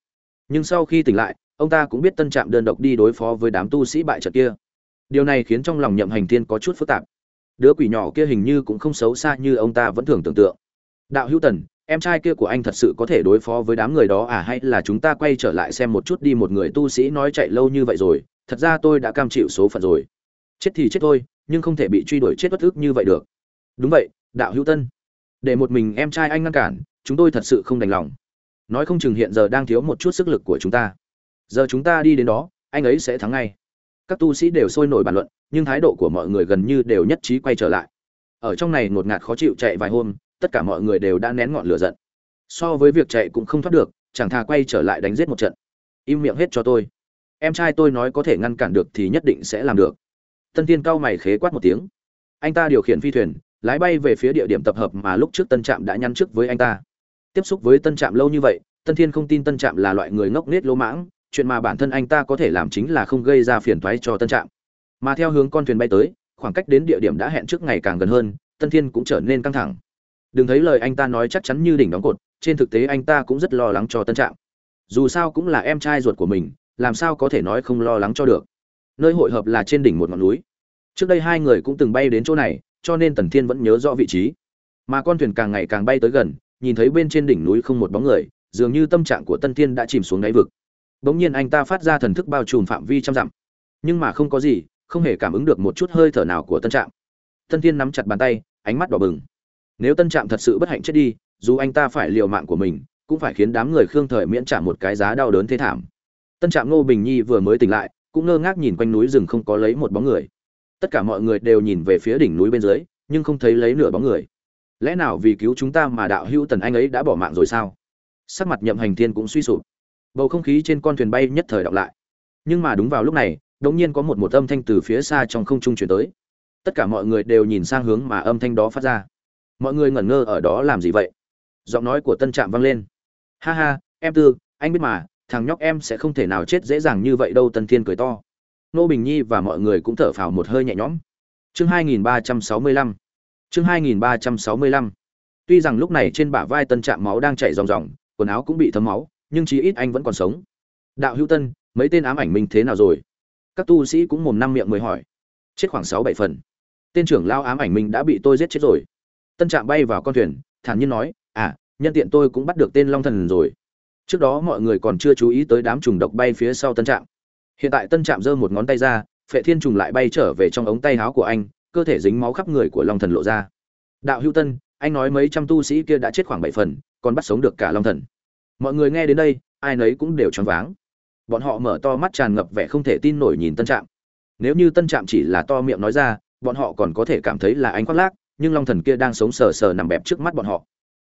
Speaker 1: Nhưng sau khi tỉnh lại ông ta cũng biết tân trạm đơn độc đi đối phó với đám tu sĩ bại trận kia. Điều này khiến trong lòng nhậm hành thiên có chút phức tạp. Đứa quỷ nhỏ kia hình như cũng không xấu xa như ông ta vẫn thường tưởng tượng. Đạo hữu tần, em trai kia của anh thật sự có thể đối phó với đám người đó à hay là chúng ta quay trở lại xem một chút đi một người tu sĩ nói chạy lâu như vậy rồi, thật ra tôi đã cam chịu số phận rồi. Chết thì chết thôi, nhưng không thể bị truy đuổi chết bất ức như vậy được. Đúng vậy, đạo hữu tân để một mình em trai anh ngăn cản, chúng tôi thật sự không đành lòng. Nói không chừng hiện giờ đang thiếu một chút sức lực của chúng ta giờ chúng ta đi đến đó, anh ấy sẽ thắng ngay. Các tu sĩ đều sôi nổi bàn luận, nhưng thái độ của mọi người gần như đều nhất trí quay trở lại. Ở trong này ngột ngạt khó chịu chạy vài hôm, tất cả mọi người đều đã nén ngọn lửa giận. So với việc chạy cũng không thoát được, chẳng thà quay trở lại đánh giết một trận. Im miệng hết cho tôi. Em trai tôi nói có thể ngăn cản được thì nhất định sẽ làm được. Tân tiên cao mày khế quát một tiếng. Anh ta điều khiển phi thuyền, lái bay về phía địa điểm tập hợp mà lúc trước tân trạm đã nhăn trước với anh ta. Tiếp xúc với tân trạm lâu như vậy, tân thiên không tin tân trạm là loại người ngốc nết lỗ mãng chuyện mà bản thân anh ta có thể làm chính là không gây ra phiền toái cho tân trạm. Mà theo hướng con thuyền bay tới, khoảng cách đến địa điểm đã hẹn trước ngày càng gần hơn, tân thiên cũng trở nên căng thẳng. Đừng thấy lời anh ta nói chắc chắn như đỉnh đóng cột, trên thực tế anh ta cũng rất lo lắng cho tân trạm. Dù sao cũng là em trai ruột của mình, làm sao có thể nói không lo lắng cho được. Nơi hội hợp là trên đỉnh một ngọn núi. Trước đây hai người cũng từng bay đến chỗ này, cho nên tần thiên vẫn nhớ rõ vị trí. Mà con thuyền càng ngày càng bay tới gần, nhìn thấy bên trên đỉnh núi không một bóng người, dường như tâm trạng của tân thiên đã chìm xuống đáy vực bỗng nhiên anh ta phát ra thần thức bao trùm phạm vi trăm dặm. Nhưng mà không có gì, không hề cảm ứng được một chút hơi thở nào của tân trạm. Tân thiên nắm chặt bàn tay, ánh mắt đỏ bừng. Nếu tân trạm thật sự bất hạnh chết đi, dù anh ta phải liều mạng của mình, cũng phải khiến đám người khương thời miễn trả một cái giá đau đớn thế thảm. Tân trạm ngô bình nhi vừa mới tỉnh lại, cũng ngơ ngác nhìn quanh núi rừng không có lấy một bóng người. Tất cả mọi người đều nhìn về phía đỉnh núi bên dưới, nhưng không thấy lấy nửa bóng người. Lẽ nào vì cứu chúng ta mà đạo hữu tần anh ấy đã bỏ mạng rồi sao? Sắc mặt nhậm hành thiên cũng suy sụp bầu không khí trên con thuyền bay nhất thời đọc lại. Nhưng mà đúng vào lúc này đống nhiên có một một âm thanh từ phía xa trong không trung chuyển tới. Tất cả mọi người đều nhìn sang hướng mà âm thanh đó phát ra. Mọi người ngẩn ngơ ở đó làm gì vậy? Giọng nói của tân trạm vang lên. Ha ha, em tư, anh biết mà, thằng nhóc em sẽ không thể nào chết dễ dàng như vậy đâu, tân thiên cười to. Nô bình nhi và mọi người cũng thở phào một hơi nhẹ nhõm. Chương 2365 chương 2365 tuy rằng lúc này trên bả vai tân trạm máu đang chảy ròng ròng, quần áo cũng bị thấm máu nhưng chí ít anh vẫn còn sống. Đạo hữu tân, mấy tên ám ảnh minh thế nào rồi? Các tu sĩ cũng mồm năm miệng mới hỏi. Chết khoảng sáu bảy phần. Tên trưởng lao ám ảnh minh đã bị tôi giết chết rồi. Tân trạm bay vào con thuyền, thản nhiên nói à nhân tiện tôi cũng bắt được tên long thần rồi. Trước đó mọi người còn chưa chú ý tới đám trùng độc bay phía sau tân trạm. Hiện tại tân trạm giơ một ngón tay ra, phệ thiên trùng lại bay trở về trong ống tay áo của anh, cơ thể dính máu khắp người của long thần lộ ra. Đạo hữu tân, anh nói mấy trăm tu sĩ kia đã chết khoảng bảy phần, còn bắt sống được cả long thần mọi người nghe đến đây, ai nấy cũng đều choáng váng. Bọn họ mở to mắt tràn ngập vẻ không thể tin nổi nhìn tân trạm. Nếu như tân trạm chỉ là to miệng nói ra, bọn họ còn có thể cảm thấy là anh khoác lác, nhưng long thần kia đang sống sờ sờ nằm bẹp trước mắt bọn họ.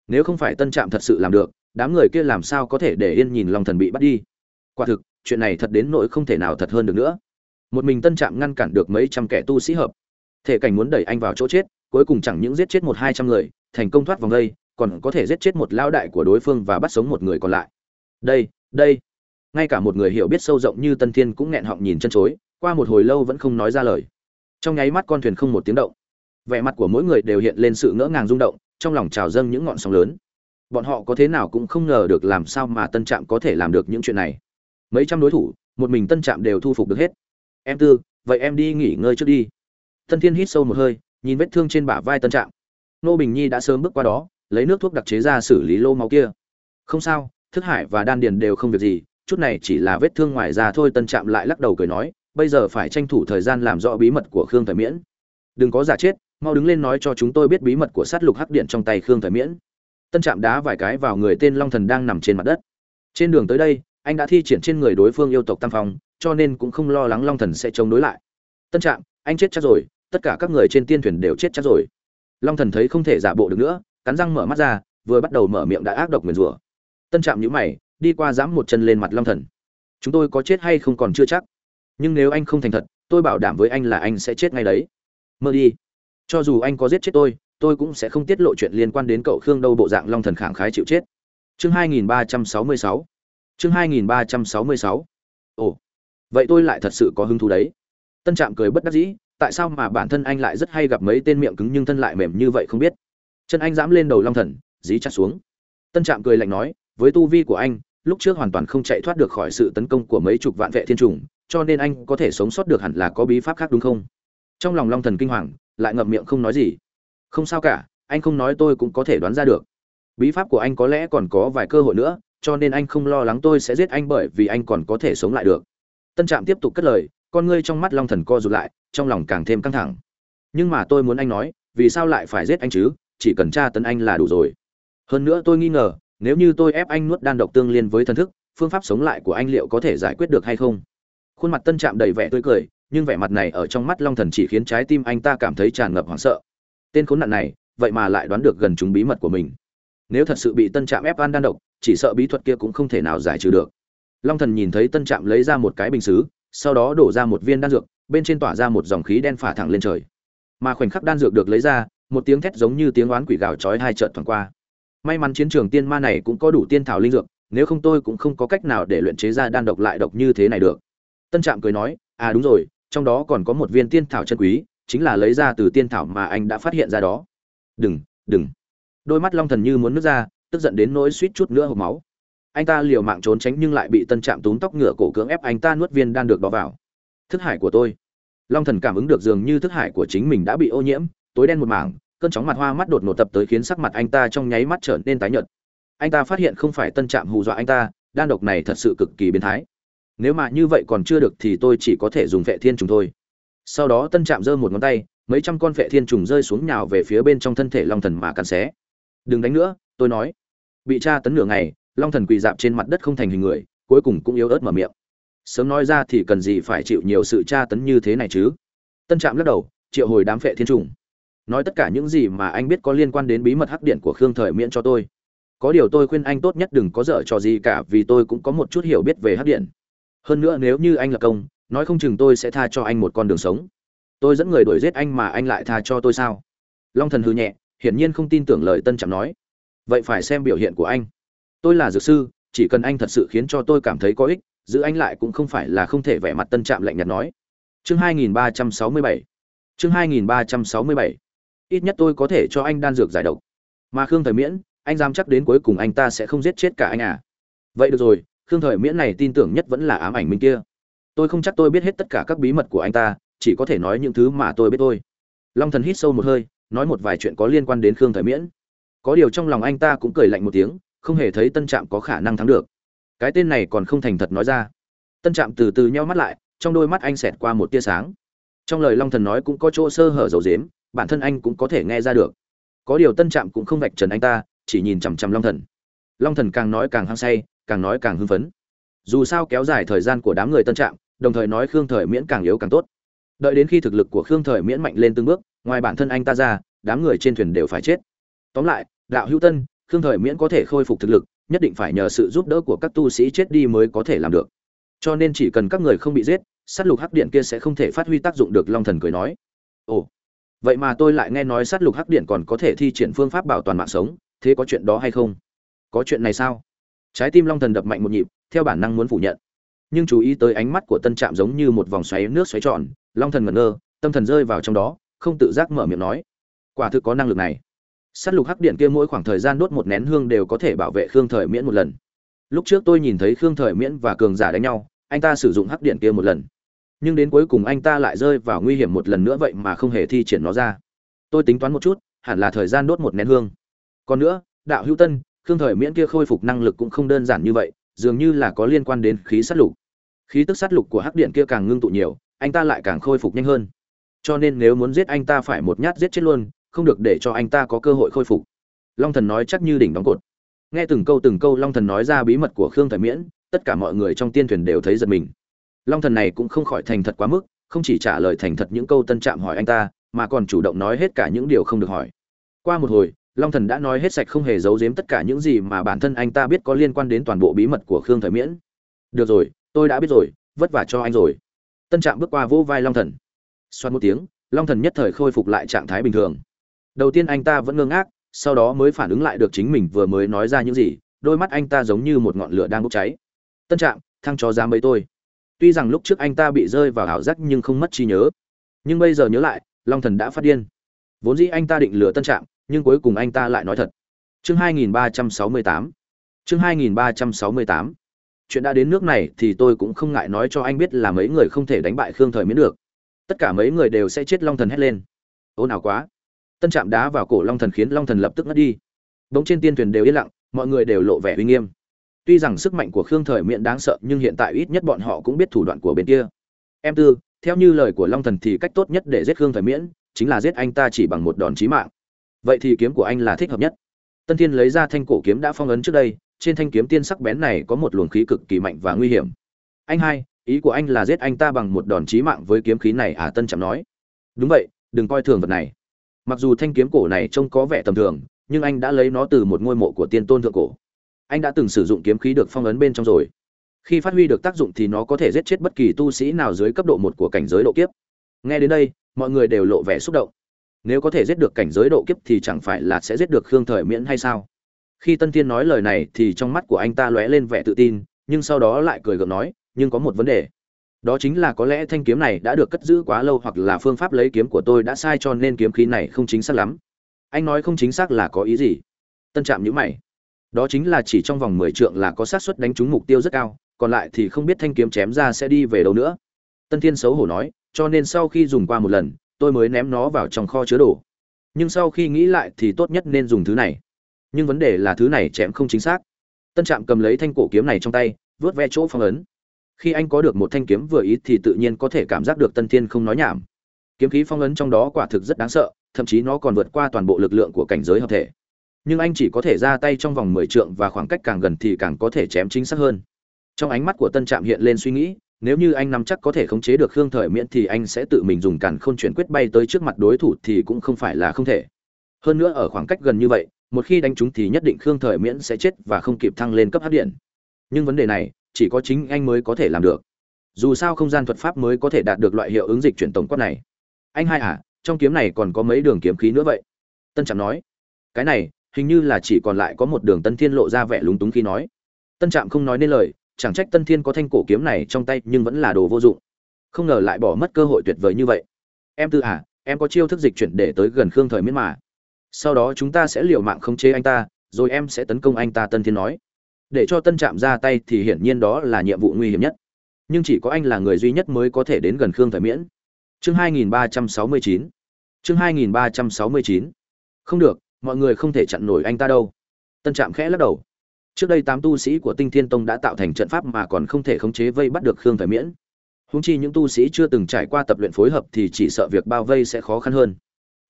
Speaker 1: Nếu không phải tân trạm thật sự làm được, đám người kia làm sao có thể để yên nhìn long thần bị bắt đi? Quả thực, chuyện này thật đến nỗi không thể nào thật hơn được nữa. Một mình tân trạm ngăn cản được mấy trăm kẻ tu sĩ hợp. Thể cảnh muốn đẩy anh vào chỗ chết, cuối cùng chẳng những giết chết một hai trăm người, thành công thoát vòng đây còn có thể giết chết một lao đại của đối phương và bắt sống một người còn lại. Đây đây. Ngay cả một người hiểu biết sâu rộng như tân thiên cũng nghẹn họng nhìn chân chối, qua một hồi lâu vẫn không nói ra lời. Trong nháy mắt con thuyền không một tiếng động. Vẻ mặt của mỗi người đều hiện lên sự ngỡ ngàng rung động, trong lòng trào dâng những ngọn sóng lớn. Bọn họ có thế nào cũng không ngờ được làm sao mà tân trạm có thể làm được những chuyện này. Mấy trăm đối thủ, một mình tân trạm đều thu phục được hết. Em tư, vậy em đi nghỉ ngơi trước đi. Tân thiên hít sâu một hơi, nhìn vết thương trên bả vai tân trạm. Nô bình nhi đã sớm bước qua đó lấy nước thuốc đặc chế ra xử lý lô máu kia. Không sao, thức hải và đan điền đều không việc gì, chút này chỉ là vết thương ngoài da thôi, tân trạm lại lắc đầu cười nói, bây giờ phải tranh thủ thời gian làm rõ bí mật của khương thời miễn. Đừng có giả chết, mau đứng lên nói cho chúng tôi biết bí mật của sát lục hắc điện trong tay khương thời miễn. Tân trạm đá vài cái vào người tên long thần đang nằm trên mặt đất. Trên đường tới đây, anh đã thi triển trên người đối phương yêu tộc tam phong, cho nên cũng không lo lắng long thần sẽ chống đối lại. Tân trạm, anh chết chắc rồi, tất cả các người trên tiên thuyền đều chết chắc rồi. Long thần thấy không thể giả bộ được nữa cắn răng mở mắt ra, vừa bắt đầu mở miệng đã ác độc nguyền rủa. Tân trạm nhũ mày, đi qua dám một chân lên mặt long thần. Chúng tôi có chết hay không còn chưa chắc. Nhưng nếu anh không thành thật, tôi bảo đảm với anh là anh sẽ chết ngay đấy. Mơ đi. Cho dù anh có giết chết tôi tôi cũng sẽ không tiết lộ chuyện liên quan đến cậu khương đâu bộ dạng long thần khẳng khái chịu chết. Chương 2366 chương 2366 ồ, vậy tôi lại thật sự có hứng thú đấy. Tân trạm cười bất đắc dĩ, tại sao mà bản thân anh lại rất hay gặp mấy tên miệng cứng nhưng thân lại mềm như vậy không biết? Chân anh dám lên đầu long thần, dí chặt xuống. Tân trạm cười lạnh nói, với tu vi của anh, lúc trước hoàn toàn không chạy thoát được khỏi sự tấn công của mấy chục vạn vệ thiên trùng, cho nên anh có thể sống sót được hẳn là có bí pháp khác đúng không? Trong lòng long thần kinh hoàng, lại ngậm miệng không nói gì. Không sao cả, anh không nói tôi cũng có thể đoán ra được. Bí pháp của anh có lẽ còn có vài cơ hội nữa, cho nên anh không lo lắng tôi sẽ giết anh bởi vì anh còn có thể sống lại được. Tân trạm tiếp tục cất lời, con ngươi trong mắt long thần co rụt lại, trong lòng càng thêm căng thẳng. Nhưng mà tôi muốn anh nói, vì sao lại phải giết anh chứ? Chỉ cần tra tấn anh là đủ rồi. Hơn nữa tôi nghi ngờ, nếu như tôi ép anh nuốt đan độc tương liên với thần thức, phương pháp sống lại của anh liệu có thể giải quyết được hay không? Khuôn mặt tân trạm đầy vẻ tươi cười, nhưng vẻ mặt này ở trong mắt long thần chỉ khiến trái tim anh ta cảm thấy tràn ngập hoảng sợ. Tên khốn nạn này, vậy mà lại đoán được gần chúng bí mật của mình. Nếu thật sự bị tân trạm ép ăn đan độc, chỉ sợ bí thuật kia cũng không thể nào giải trừ được. Long thần nhìn thấy tân trạm lấy ra một cái bình xứ, sau đó đổ ra một viên đan dược, bên trên tỏa ra một dòng khí đen phả thẳng lên trời. Mà khoảnh khắc đan dược được lấy ra một tiếng thét giống như tiếng oán quỷ gào chói hai trợn thoảng qua. May mắn chiến trường tiên ma này cũng có đủ tiên thảo linh dược, nếu không tôi cũng không có cách nào để luyện chế ra đan độc lại độc như thế này được. Tân trạm cười nói à đúng rồi, trong đó còn có một viên tiên thảo chân quý, chính là lấy ra từ tiên thảo mà anh đã phát hiện ra đó. Đừng đừng. Đôi mắt long thần như muốn nước ra, tức giận đến nỗi suýt chút nữa hộp máu. Anh ta liều mạng trốn tránh nhưng lại bị tân trạm túm tóc ngựa cổ cưỡng ép anh ta nuốt viên đan được đó vào. Thức hải của tôi. Long thần cảm ứng được dường như thức hải của chính mình đã bị ô nhiễm tối đen một mảng, cơn chóng mặt hoa mắt đột ngột tập tới khiến sắc mặt anh ta trong nháy mắt trở nên tái nhợt. Anh ta phát hiện không phải tân trạm hù dọa anh ta, đan độc này thật sự cực kỳ biến thái. Nếu mà như vậy còn chưa được thì tôi chỉ có thể dùng vệ thiên trùng thôi. Sau đó tân trạm giơ một ngón tay, mấy trăm con vệ thiên trùng rơi xuống nhào về phía bên trong thân thể long thần mà cắn xé. Đừng đánh nữa, tôi nói. Bị tra tấn nửa ngày, long thần quỳ dạp trên mặt đất không thành hình người, cuối cùng cũng yếu ớt mở miệng. Sớm nói ra thì cần gì phải chịu nhiều sự tra tấn như thế này chứ? Tân trạm lắc đầu, triệu hồi đám vệ thiên trùng nói tất cả những gì mà anh biết có liên quan đến bí mật hắc điện của khương thời miễn cho tôi. Có điều tôi khuyên anh tốt nhất đừng có dở trò gì cả vì tôi cũng có một chút hiểu biết về hắc điện. Hơn nữa nếu như anh là công, nói không chừng tôi sẽ tha cho anh một con đường sống. Tôi dẫn người đuổi giết anh mà anh lại tha cho tôi sao? Long thần hư nhẹ, hiển nhiên không tin tưởng lời tân trạm nói. Vậy phải xem biểu hiện của anh. Tôi là dược sư, chỉ cần anh thật sự khiến cho tôi cảm thấy có ích, giữ anh lại cũng không phải là không thể vẻ mặt tân trạm lạnh nhạt nói. Chương 2367 chương 2367 ít nhất tôi có thể cho anh đan dược giải độc. Mà khương thời miễn, anh dám chắc đến cuối cùng anh ta sẽ không giết chết cả anh à. Vậy được rồi, khương thời miễn này tin tưởng nhất vẫn là ám ảnh minh kia. Tôi không chắc tôi biết hết tất cả các bí mật của anh ta, chỉ có thể nói những thứ mà tôi biết thôi. Long thần hít sâu một hơi, nói một vài chuyện có liên quan đến khương thời miễn. Có điều trong lòng anh ta cũng cười lạnh một tiếng, không hề thấy tân trạm có khả năng thắng được. Cái tên này còn không thành thật nói ra. Tân trạm từ từ nheo mắt lại, trong đôi mắt anh xẹt qua một tia sáng. Trong lời long thần nói cũng có chỗ sơ hở dầu dếm bản thân anh cũng có thể nghe ra được. Có điều tân trạm cũng không vạch trần anh ta, chỉ nhìn chằm chằm long thần. Long thần càng nói càng hăng say, càng nói càng hưng phấn. Dù sao kéo dài thời gian của đám người tân trạm, đồng thời nói khương thời miễn càng yếu càng tốt. Đợi đến khi thực lực của khương thời miễn mạnh lên từng bước, ngoài bản thân anh ta ra, đám người trên thuyền đều phải chết. Tóm lại, đạo hữu tân, khương thời miễn có thể khôi phục thực lực, nhất định phải nhờ sự giúp đỡ của các tu sĩ chết đi mới có thể làm được. Cho nên chỉ cần các người không bị giết, sát lục hắc điện kia sẽ không thể phát huy tác dụng được, long thần cười nói. Ồ vậy mà tôi lại nghe nói sát lục hắc điện còn có thể thi triển phương pháp bảo toàn mạng sống, thế có chuyện đó hay không? Có chuyện này sao? Trái tim long thần đập mạnh một nhịp, theo bản năng muốn phủ nhận. Nhưng chú ý tới ánh mắt của tân trạm giống như một vòng xoáy nước xoáy tròn, long thần ngẩn ngơ, tâm thần rơi vào trong đó, không tự giác mở miệng nói, quả thực có năng lực này. S á t lục hắc điện kia mỗi khoảng thời gian đốt một nén hương đều có thể bảo vệ khương thời miễn một lần. Lúc trước tôi nhìn thấy khương thời miễn và cường giả đánh nhau, anh ta sử dụng hắc điện kia một lần nhưng đến cuối cùng anh ta lại rơi vào nguy hiểm một lần nữa vậy mà không hề thi triển nó ra. Tôi tính toán một chút, hẳn là thời gian đốt một nén hương. Còn nữa, đạo hữu tân, khương thời miễn kia khôi phục năng lực cũng không đơn giản như vậy, dường như là có liên quan đến khí sát lục. Khí tức sát lục của hắc điện kia càng ngưng tụ nhiều, anh ta lại càng khôi phục nhanh hơn. Cho nên nếu muốn giết anh ta phải một nhát giết chết luôn, không được để cho anh ta có cơ hội khôi phục. Long thần nói chắc như đỉnh đóng cột. Nghe từng câu từng câu long thần nói ra bí mật của khương thời miễn, tất cả mọi người trong tiên thuyền đều thấy giật mình long thần này cũng không khỏi thành thật quá mức, không chỉ trả lời thành thật những câu tân trạm hỏi anh ta, mà còn chủ động nói hết cả những điều không được hỏi. Qua một hồi, long thần đã nói hết sạch không hề giấu giếm tất cả những gì mà bản thân anh ta biết có liên quan đến toàn bộ bí mật của khương thời miễn. Được rồi, tôi đã biết rồi, vất vả cho anh rồi. Tân trạm bước qua vỗ vai long thần. Xoắn một tiếng, long thần nhất thời khôi phục lại trạng thái bình thường. Đầu tiên anh ta vẫn ngơ ngác, sau đó mới phản ứng lại được chính mình vừa mới nói ra những gì, đôi mắt anh ta giống như một ngọn lửa đang bốc cháy. Tân trạm, thăng chó dám mấy tôi tuy rằng lúc trước anh ta bị rơi vào ảo giác nhưng không mất trí nhớ. Nhưng bây giờ nhớ lại, long thần đã phát điên. Vốn dĩ anh ta định lừa tân trạm, nhưng cuối cùng anh ta lại nói thật. Chương 2368 chương 2368 chuyện đã đến nước này thì tôi cũng không ngại nói cho anh biết là mấy người không thể đánh bại khương thời miễn được. Tất cả mấy người đều sẽ chết long thần hét lên. Ôn nào quá. Tân Trạm đá vào cổ long thần khiến long thần lập tức ngất đi. Bỗng trên tiên thuyền đều yên lặng, mọi người đều lộ vẻ uy nghiêm tuy rằng sức mạnh của khương thời miễn đáng sợ, nhưng hiện tại ít nhất bọn họ cũng biết thủ đoạn của bên kia. Em tư, theo như lời của long thần thì cách tốt nhất để giết khương thời miễn chính là giết anh ta chỉ bằng một đòn chí mạng. Vậy thì kiếm của anh là thích hợp nhất. Tân thiên lấy ra thanh cổ kiếm đã phong ấn trước đây, trên thanh kiếm tiên sắc bén này có một luồng khí cực kỳ mạnh và nguy hiểm. Anh hai, ý của anh là giết anh ta bằng một đòn chí mạng với kiếm khí này à? Tân chẳng nói. Đúng vậy, đừng coi thường vật này. Mặc dù thanh kiếm cổ này trông có vẻ tầm thường, nhưng anh đã lấy nó từ một ngôi mộ của tiên tôn thượng cổ anh đã từng sử dụng kiếm khí được phong ấn bên trong rồi. Khi phát huy được tác dụng thì nó có thể giết chết bất kỳ tu sĩ nào dưới cấp độ một của cảnh giới độ kiếp. Nghe đến đây, mọi người đều lộ vẻ xúc động. Nếu có thể giết được cảnh giới độ kiếp thì chẳng phải là sẽ giết được khương thời miễn hay sao? Khi tân thiên nói lời này thì trong mắt của anh ta lóe lên vẻ tự tin, nhưng sau đó lại cười gượng nói, nhưng có một vấn đề. Đó chính là có lẽ thanh kiếm này đã được cất giữ quá lâu hoặc là phương pháp lấy kiếm của tôi đã sai cho nên kiếm khí này không chính xác lắm. Anh nói không chính xác là có ý gì? Tân trạm nhữ mày đó chính là chỉ trong vòng mười trượng là có xác suất đánh trúng mục tiêu rất cao, còn lại thì không biết thanh kiếm chém ra sẽ đi về đâu nữa. Tân thiên xấu hổ nói, cho nên sau khi dùng qua một lần, tôi mới ném nó vào trong kho chứa đồ. Nhưng sau khi nghĩ lại thì tốt nhất nên dùng thứ này. Nhưng vấn đề là thứ này chém không chính xác. Tân trạm cầm lấy thanh cổ kiếm này trong tay, vớt ve chỗ phong ấn. Khi anh có được một thanh kiếm vừa ý thì tự nhiên có thể cảm giác được tân thiên không nói nhảm. Kiếm khí phong ấn trong đó quả thực rất đáng sợ, thậm chí nó còn vượt qua toàn bộ lực lượng của cảnh giới hợp thể nhưng anh chỉ có thể ra tay trong vòng mười trượng và khoảng cách càng gần thì càng có thể chém chính xác hơn. Trong ánh mắt của tân trạm hiện lên suy nghĩ, nếu như anh nắm chắc có thể khống chế được khương thời miễn thì anh sẽ tự mình dùng càn khôn chuyển quyết bay tới trước mặt đối thủ thì cũng không phải là không thể. Hơn nữa ở khoảng cách gần như vậy, một khi đánh trúng thì nhất định khương thời miễn sẽ chết và không kịp thăng lên cấp hấp điện. Nhưng vấn đề này, chỉ có chính anh mới có thể làm được. Dù sao không gian thuật pháp mới có thể đạt được loại hiệu ứng dịch chuyển tổng quát này. Anh hai à trong kiếm này còn có mấy đường kiếm khí nữa vậy? Tân trạm nói. Cái này hình như là chỉ còn lại có một đường tân thiên lộ ra vẻ lúng túng khi nói. Tân trạm không nói nên lời, chẳng trách tân thiên có thanh cổ kiếm này trong tay nhưng vẫn là đồ vô dụng. Không ngờ lại bỏ mất cơ hội tuyệt vời như vậy. Em tư à em có chiêu thức dịch chuyển để tới gần khương thời miễn mà. Sau đó chúng ta sẽ liều mạng khống chế anh ta, rồi em sẽ tấn công anh ta, tân thiên nói. Để cho tân trạm ra tay thì hiển nhiên đó là nhiệm vụ nguy hiểm nhất. Nhưng chỉ có anh là người duy nhất mới có thể đến gần khương thời miễn. Chương 2369 chương 2369 không được mọi người không thể chặn nổi anh ta đâu. Tân trạm khẽ lắc đầu. Trước đây tám tu sĩ của tinh thiên tông đã tạo thành trận pháp mà còn không thể khống chế vây bắt được khương thời miễn. Húng chi những tu sĩ chưa từng trải qua tập luyện phối hợp thì chỉ sợ việc bao vây sẽ khó khăn hơn.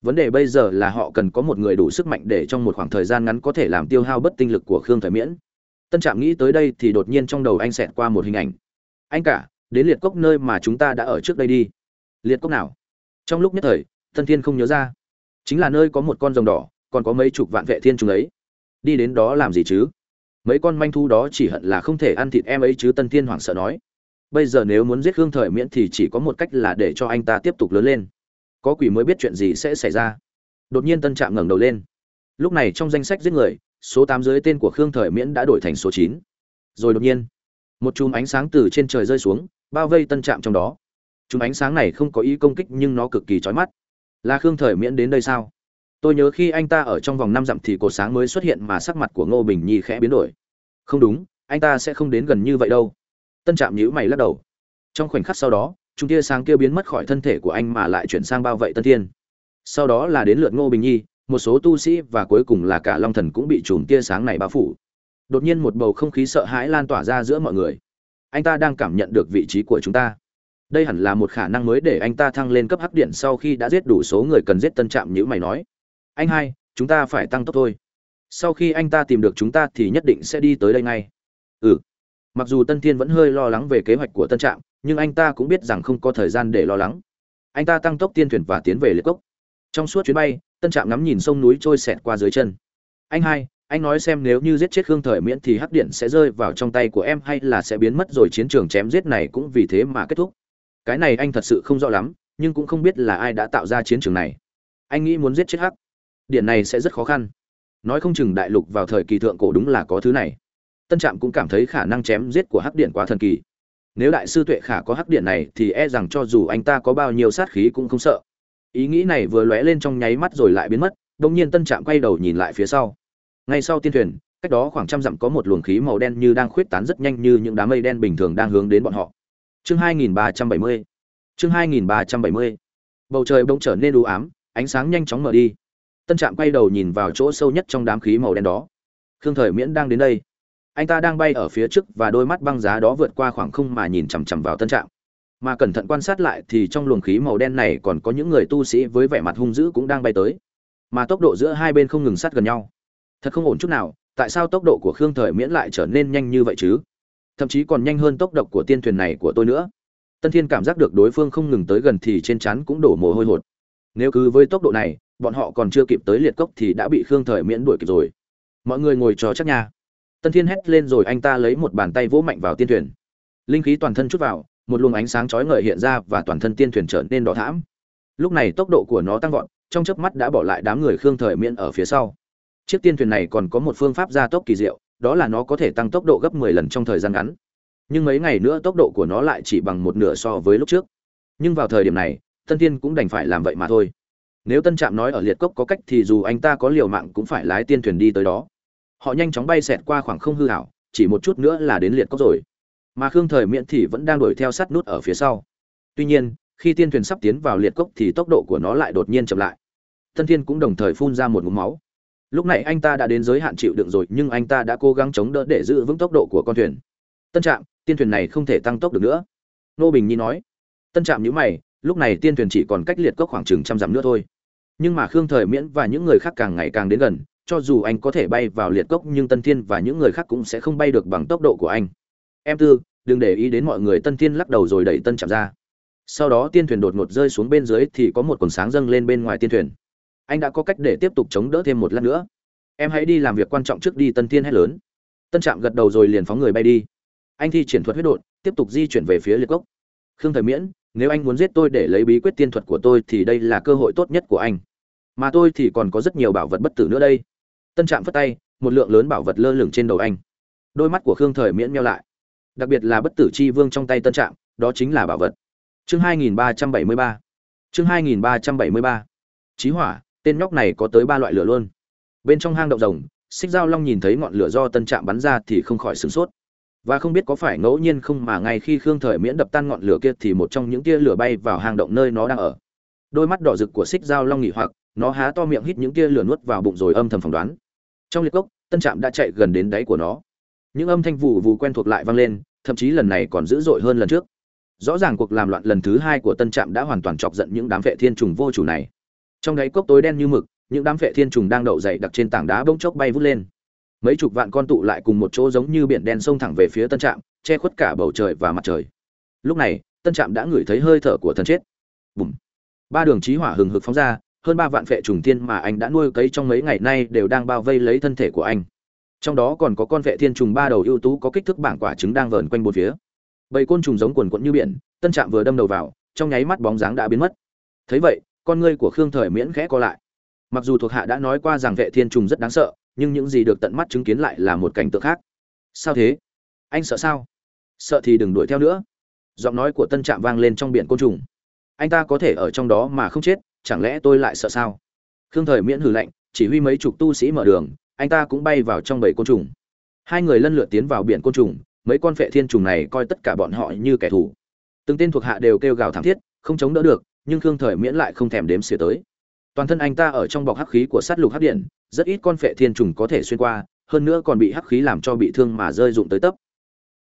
Speaker 1: Vấn đề bây giờ là họ cần có một người đủ sức mạnh để trong một khoảng thời gian ngắn có thể làm tiêu hao bất tinh lực của khương thời miễn. Tân trạm nghĩ tới đây thì đột nhiên trong đầu anh xẹt qua một hình ảnh. Anh cả, đến liệt cốc nơi mà chúng ta đã ở trước đây đi. Liệt cốc nào? Trong lúc nhất thời, tân thiên không nhớ ra. Chính là nơi có một con rồng đỏ còn có mấy chục vạn vệ thiên trùng ấy. Đi đến đó làm gì chứ? Mấy con manh thu đó chỉ hận là không thể ăn thịt em ấy chứ, tân thiên hoảng sợ nói. Bây giờ nếu muốn giết khương thời miễn thì chỉ có một cách là để cho anh ta tiếp tục lớn lên. Có quỷ mới biết chuyện gì sẽ xảy ra. Đột nhiên tân trạm ngẩng đầu lên. Lúc này trong danh sách giết người, số tám dưới tên của khương thời miễn đã đổi thành số chín. Rồi đột nhiên, một chùm ánh sáng từ trên trời rơi xuống, bao vây tân trạm trong đó. Chùm ánh sáng này không có ý công kích nhưng nó cực kỳ chói mắt. Là khương thời miễn đến đây sao? Tôi nhớ khi anh ta ở trong vòng năm dặm thì cột sáng mới xuất hiện mà sắc mặt của ngô bình nhi khẽ biến đổi. Không đúng, anh ta sẽ không đến gần như vậy đâu. Tân trạm nhữ mày lắc đầu. Trong khoảnh khắc sau đó, chúng tia sáng kia biến mất khỏi thân thể của anh mà lại chuyển sang bao vây tân thiên. Sau đó là đến lượt ngô bình nhi, một số tu sĩ và cuối cùng là cả long thần cũng bị chùm tia sáng này bao phủ. Đột nhiên một bầu không khí sợ hãi lan tỏa ra giữa mọi người. Anh ta đang cảm nhận được vị trí của chúng ta. Đây hẳn là một khả năng mới để anh ta thăng lên cấp hấp điện sau khi đã giết đủ số người cần giết tân trạm nhữ mày nói anh hai, chúng ta phải tăng tốc thôi. Sau khi anh ta tìm được chúng ta thì nhất định sẽ đi tới đây ngay. Ừ. Mặc dù tân thiên vẫn hơi lo lắng về kế hoạch của tân trạm, nhưng anh ta cũng biết rằng không có thời gian để lo lắng. Anh ta tăng tốc tiên thuyền và tiến về liệt cốc. Trong suốt chuyến bay, tân trạm ngắm nhìn sông núi trôi xẹt qua dưới chân. Anh hai, anh nói xem nếu như giết chết khương thời miễn thì hắc điện sẽ rơi vào trong tay của em hay là sẽ biến mất rồi chiến trường chém giết này cũng vì thế mà kết thúc. Cái này anh thật sự không rõ lắm, nhưng cũng không biết là ai đã tạo ra chiến trường này. Anh nghĩ muốn giết chết hắc điện này sẽ rất khó khăn. Nói không chừng đại lục vào thời kỳ thượng cổ đúng là có thứ này. Tân trạm cũng cảm thấy khả năng chém giết của hắc điện quá thần kỳ. Nếu đại sư tuệ khả có hắc điện này thì e rằng cho dù anh ta có bao nhiêu sát khí cũng không sợ. Ý nghĩ này vừa lóe lên trong nháy mắt rồi lại biến mất, đột nhiên tân trạm quay đầu nhìn lại phía sau. Ngay sau tiên thuyền, cách đó khoảng trăm dặm có một luồng khí màu đen như đang khuyết tán rất nhanh như những đám mây đen bình thường đang hướng đến bọn họ. Chương 2370 chương 2370 bầu trời bỗng trở nên u ám, ánh sáng nhanh chóng mở đi tân trạm quay đầu nhìn vào chỗ sâu nhất trong đám khí màu đen đó. Khương thời miễn đang đến đây. Anh ta đang bay ở phía trước và đôi mắt băng giá đó vượt qua khoảng không mà nhìn chằm chằm vào tân trạm. Mà cẩn thận quan sát lại thì trong luồng khí màu đen này còn có những người tu sĩ với vẻ mặt hung dữ cũng đang bay tới. Mà tốc độ giữa hai bên không ngừng sát gần nhau. Thật không ổn chút nào, tại sao tốc độ của khương thời miễn lại trở nên nhanh như vậy chứ? Thậm chí còn nhanh hơn tốc độ của tiên thuyền này của tôi nữa. Tân thiên cảm giác được đối phương không ngừng tới gần thì trên chắn cũng đổ mồ hôi hột. Nếu cứ với tốc độ này bọn họ còn chưa kịp tới liệt cốc thì đã bị khương thời miễn đuổi kịp rồi. Mọi người ngồi trò chắc nha. Tân thiên hét lên rồi anh ta lấy một bàn tay vỗ mạnh vào tiên thuyền. Linh khí toàn thân chút vào, một luồng ánh sáng chói ngời hiện ra và toàn thân tiên thuyền trở nên đỏ thảm lúc này tốc độ của nó tăng vọt, trong chớp mắt đã bỏ lại đám người khương thời miễn ở phía sau. Chiếc tiên thuyền này còn có một phương pháp gia tốc kỳ diệu, đó là nó có thể tăng tốc độ gấp 10 lần trong thời gian ngắn. Nhưng mấy ngày nữa tốc độ của nó lại chỉ bằng một nửa so với lúc trước. Nhưng vào thời điểm này, tân Thiên cũng đành phải làm vậy mà thôi nếu tân trạm nói ở liệt cốc có cách thì dù anh ta có liều mạng cũng phải lái tiên thuyền đi tới đó. Họ nhanh chóng bay xẹt qua khoảng không hư hảo chỉ một chút nữa là đến liệt cốc rồi. Mà khương thời miễn thì vẫn đang đuổi theo sát nút ở phía sau. Tuy nhiên, khi tiên thuyền sắp tiến vào liệt cốc thì tốc độ của nó lại đột nhiên chậm lại. Tân thiên cũng đồng thời phun ra một ngụm máu. Lúc này anh ta đã đến giới hạn chịu đựng rồi, nhưng anh ta đã cố gắng chống đỡ để giữ vững tốc độ của con thuyền. Tân trạm, tiên thuyền này không thể tăng tốc được nữa. Nô bình nhi nói. Tân trạm nhữ mày, lúc này tiên thuyền chỉ còn cách liệt cốc khoảng chừng trăm dặm nữa thôi nhưng mà khương thời miễn và những người khác càng ngày càng đến gần, cho dù anh có thể bay vào liệt cốc nhưng tân thiên và những người khác cũng sẽ không bay được bằng tốc độ của anh. Em tư, đừng để ý đến mọi người, tân thiên lắc đầu rồi đẩy tân chạm ra. Sau đó tiên thuyền đột ngột rơi xuống bên dưới thì có một quần sáng dâng lên bên ngoài tiên thuyền. Anh đã có cách để tiếp tục chống đỡ thêm một lát nữa. Em hãy đi làm việc quan trọng trước đi, tân thiên hét lớn. Tân trạm gật đầu rồi liền phóng người bay đi. Anh thi triển thuật huyết đột, tiếp tục di chuyển về phía liệt cốc. Khương thời miễn, nếu anh muốn giết tôi để lấy bí quyết tiên thuật của tôi thì đây là cơ hội tốt nhất của anh mà tôi thì còn có rất nhiều bảo vật bất tử nữa đây. Tân trạm phất tay, một lượng lớn bảo vật lơ lửng trên đầu anh. Đôi mắt của khương thời miễn meo lại. Đặc biệt là bất tử chi vương trong tay tân trạm, đó chính là bảo vật. Chương 2373 chương 2373 chí hỏa, tên nhóc này có tới ba loại lửa luôn. Bên trong hang động rồng, xích dao long nhìn thấy ngọn lửa do tân trạm bắn ra thì không khỏi sửng sốt. Và không biết có phải ngẫu nhiên không mà ngay khi khương thời miễn đập tan ngọn lửa kia thì một trong những tia lửa bay vào hang động nơi nó đang ở đôi mắt đỏ rực của xích dao long nghỉ hoặc, nó há to miệng hít những tia lửa nuốt vào bụng rồi âm thầm phỏng đoán. Trong liệt cốc, tân trạm đã chạy gần đến đáy của nó. Những âm thanh vụ vụ quen thuộc lại vang lên, thậm chí lần này còn dữ dội hơn lần trước. Rõ ràng cuộc làm loạn lần thứ hai của tân trạm đã hoàn toàn chọc giận những đám vệ thiên trùng vô chủ này. Trong đáy cốc tối đen như mực, những đám vệ thiên trùng đang đậu dày đặc trên tảng đá bỗng chốc bay vút lên. Mấy chục vạn con tụ lại cùng một chỗ giống như biển đen sông thẳng về phía tân trạm, che khuất cả bầu trời và mặt trời. Lúc này, tân trạm đã ngửi thấy hơi thở của thần chết. Bùm ba đường trí hỏa hừng hực phóng ra, hơn ba vạn vệ trùng thiên mà anh đã nuôi cấy trong mấy ngày nay đều đang bao vây lấy thân thể của anh. Trong đó còn có con vệ thiên trùng ba đầu ưu tú có kích thước bảng quả trứng đang vờn quanh bốn phía. Bầy côn trùng giống quần quẫn như biển, tân trạm vừa đâm đầu vào, trong nháy mắt bóng dáng đã biến mất. Thấy vậy, con ngươi của khương thời miễn khẽ co lại. Mặc dù thuộc hạ đã nói qua rằng vệ thiên trùng rất đáng sợ, nhưng những gì được tận mắt chứng kiến lại là một cảnh tượng khác. Sao thế? Anh sợ sao? Sợ thì đừng đuổi theo nữa. Giọng nói của tân trạm vang lên trong biển côn trùng anh ta có thể ở trong đó mà không chết, chẳng lẽ tôi lại sợ sao? Khương thời miễn hử lạnh, chỉ huy mấy chục tu sĩ mở đường, anh ta cũng bay vào trong bầy côn trùng. Hai người lân lượt tiến vào biển côn trùng, mấy con phệ thiên trùng này coi tất cả bọn họ như kẻ thù. Từng tên thuộc hạ đều kêu gào thảm thiết, không chống đỡ được, nhưng khương thời miễn lại không thèm đếm xỉa tới. Toàn thân anh ta ở trong bọc hắc khí của sát lục hắc điện, rất ít con phệ thiên trùng có thể xuyên qua, hơn nữa còn bị hắc khí làm cho bị thương mà rơi rụng tới tấp.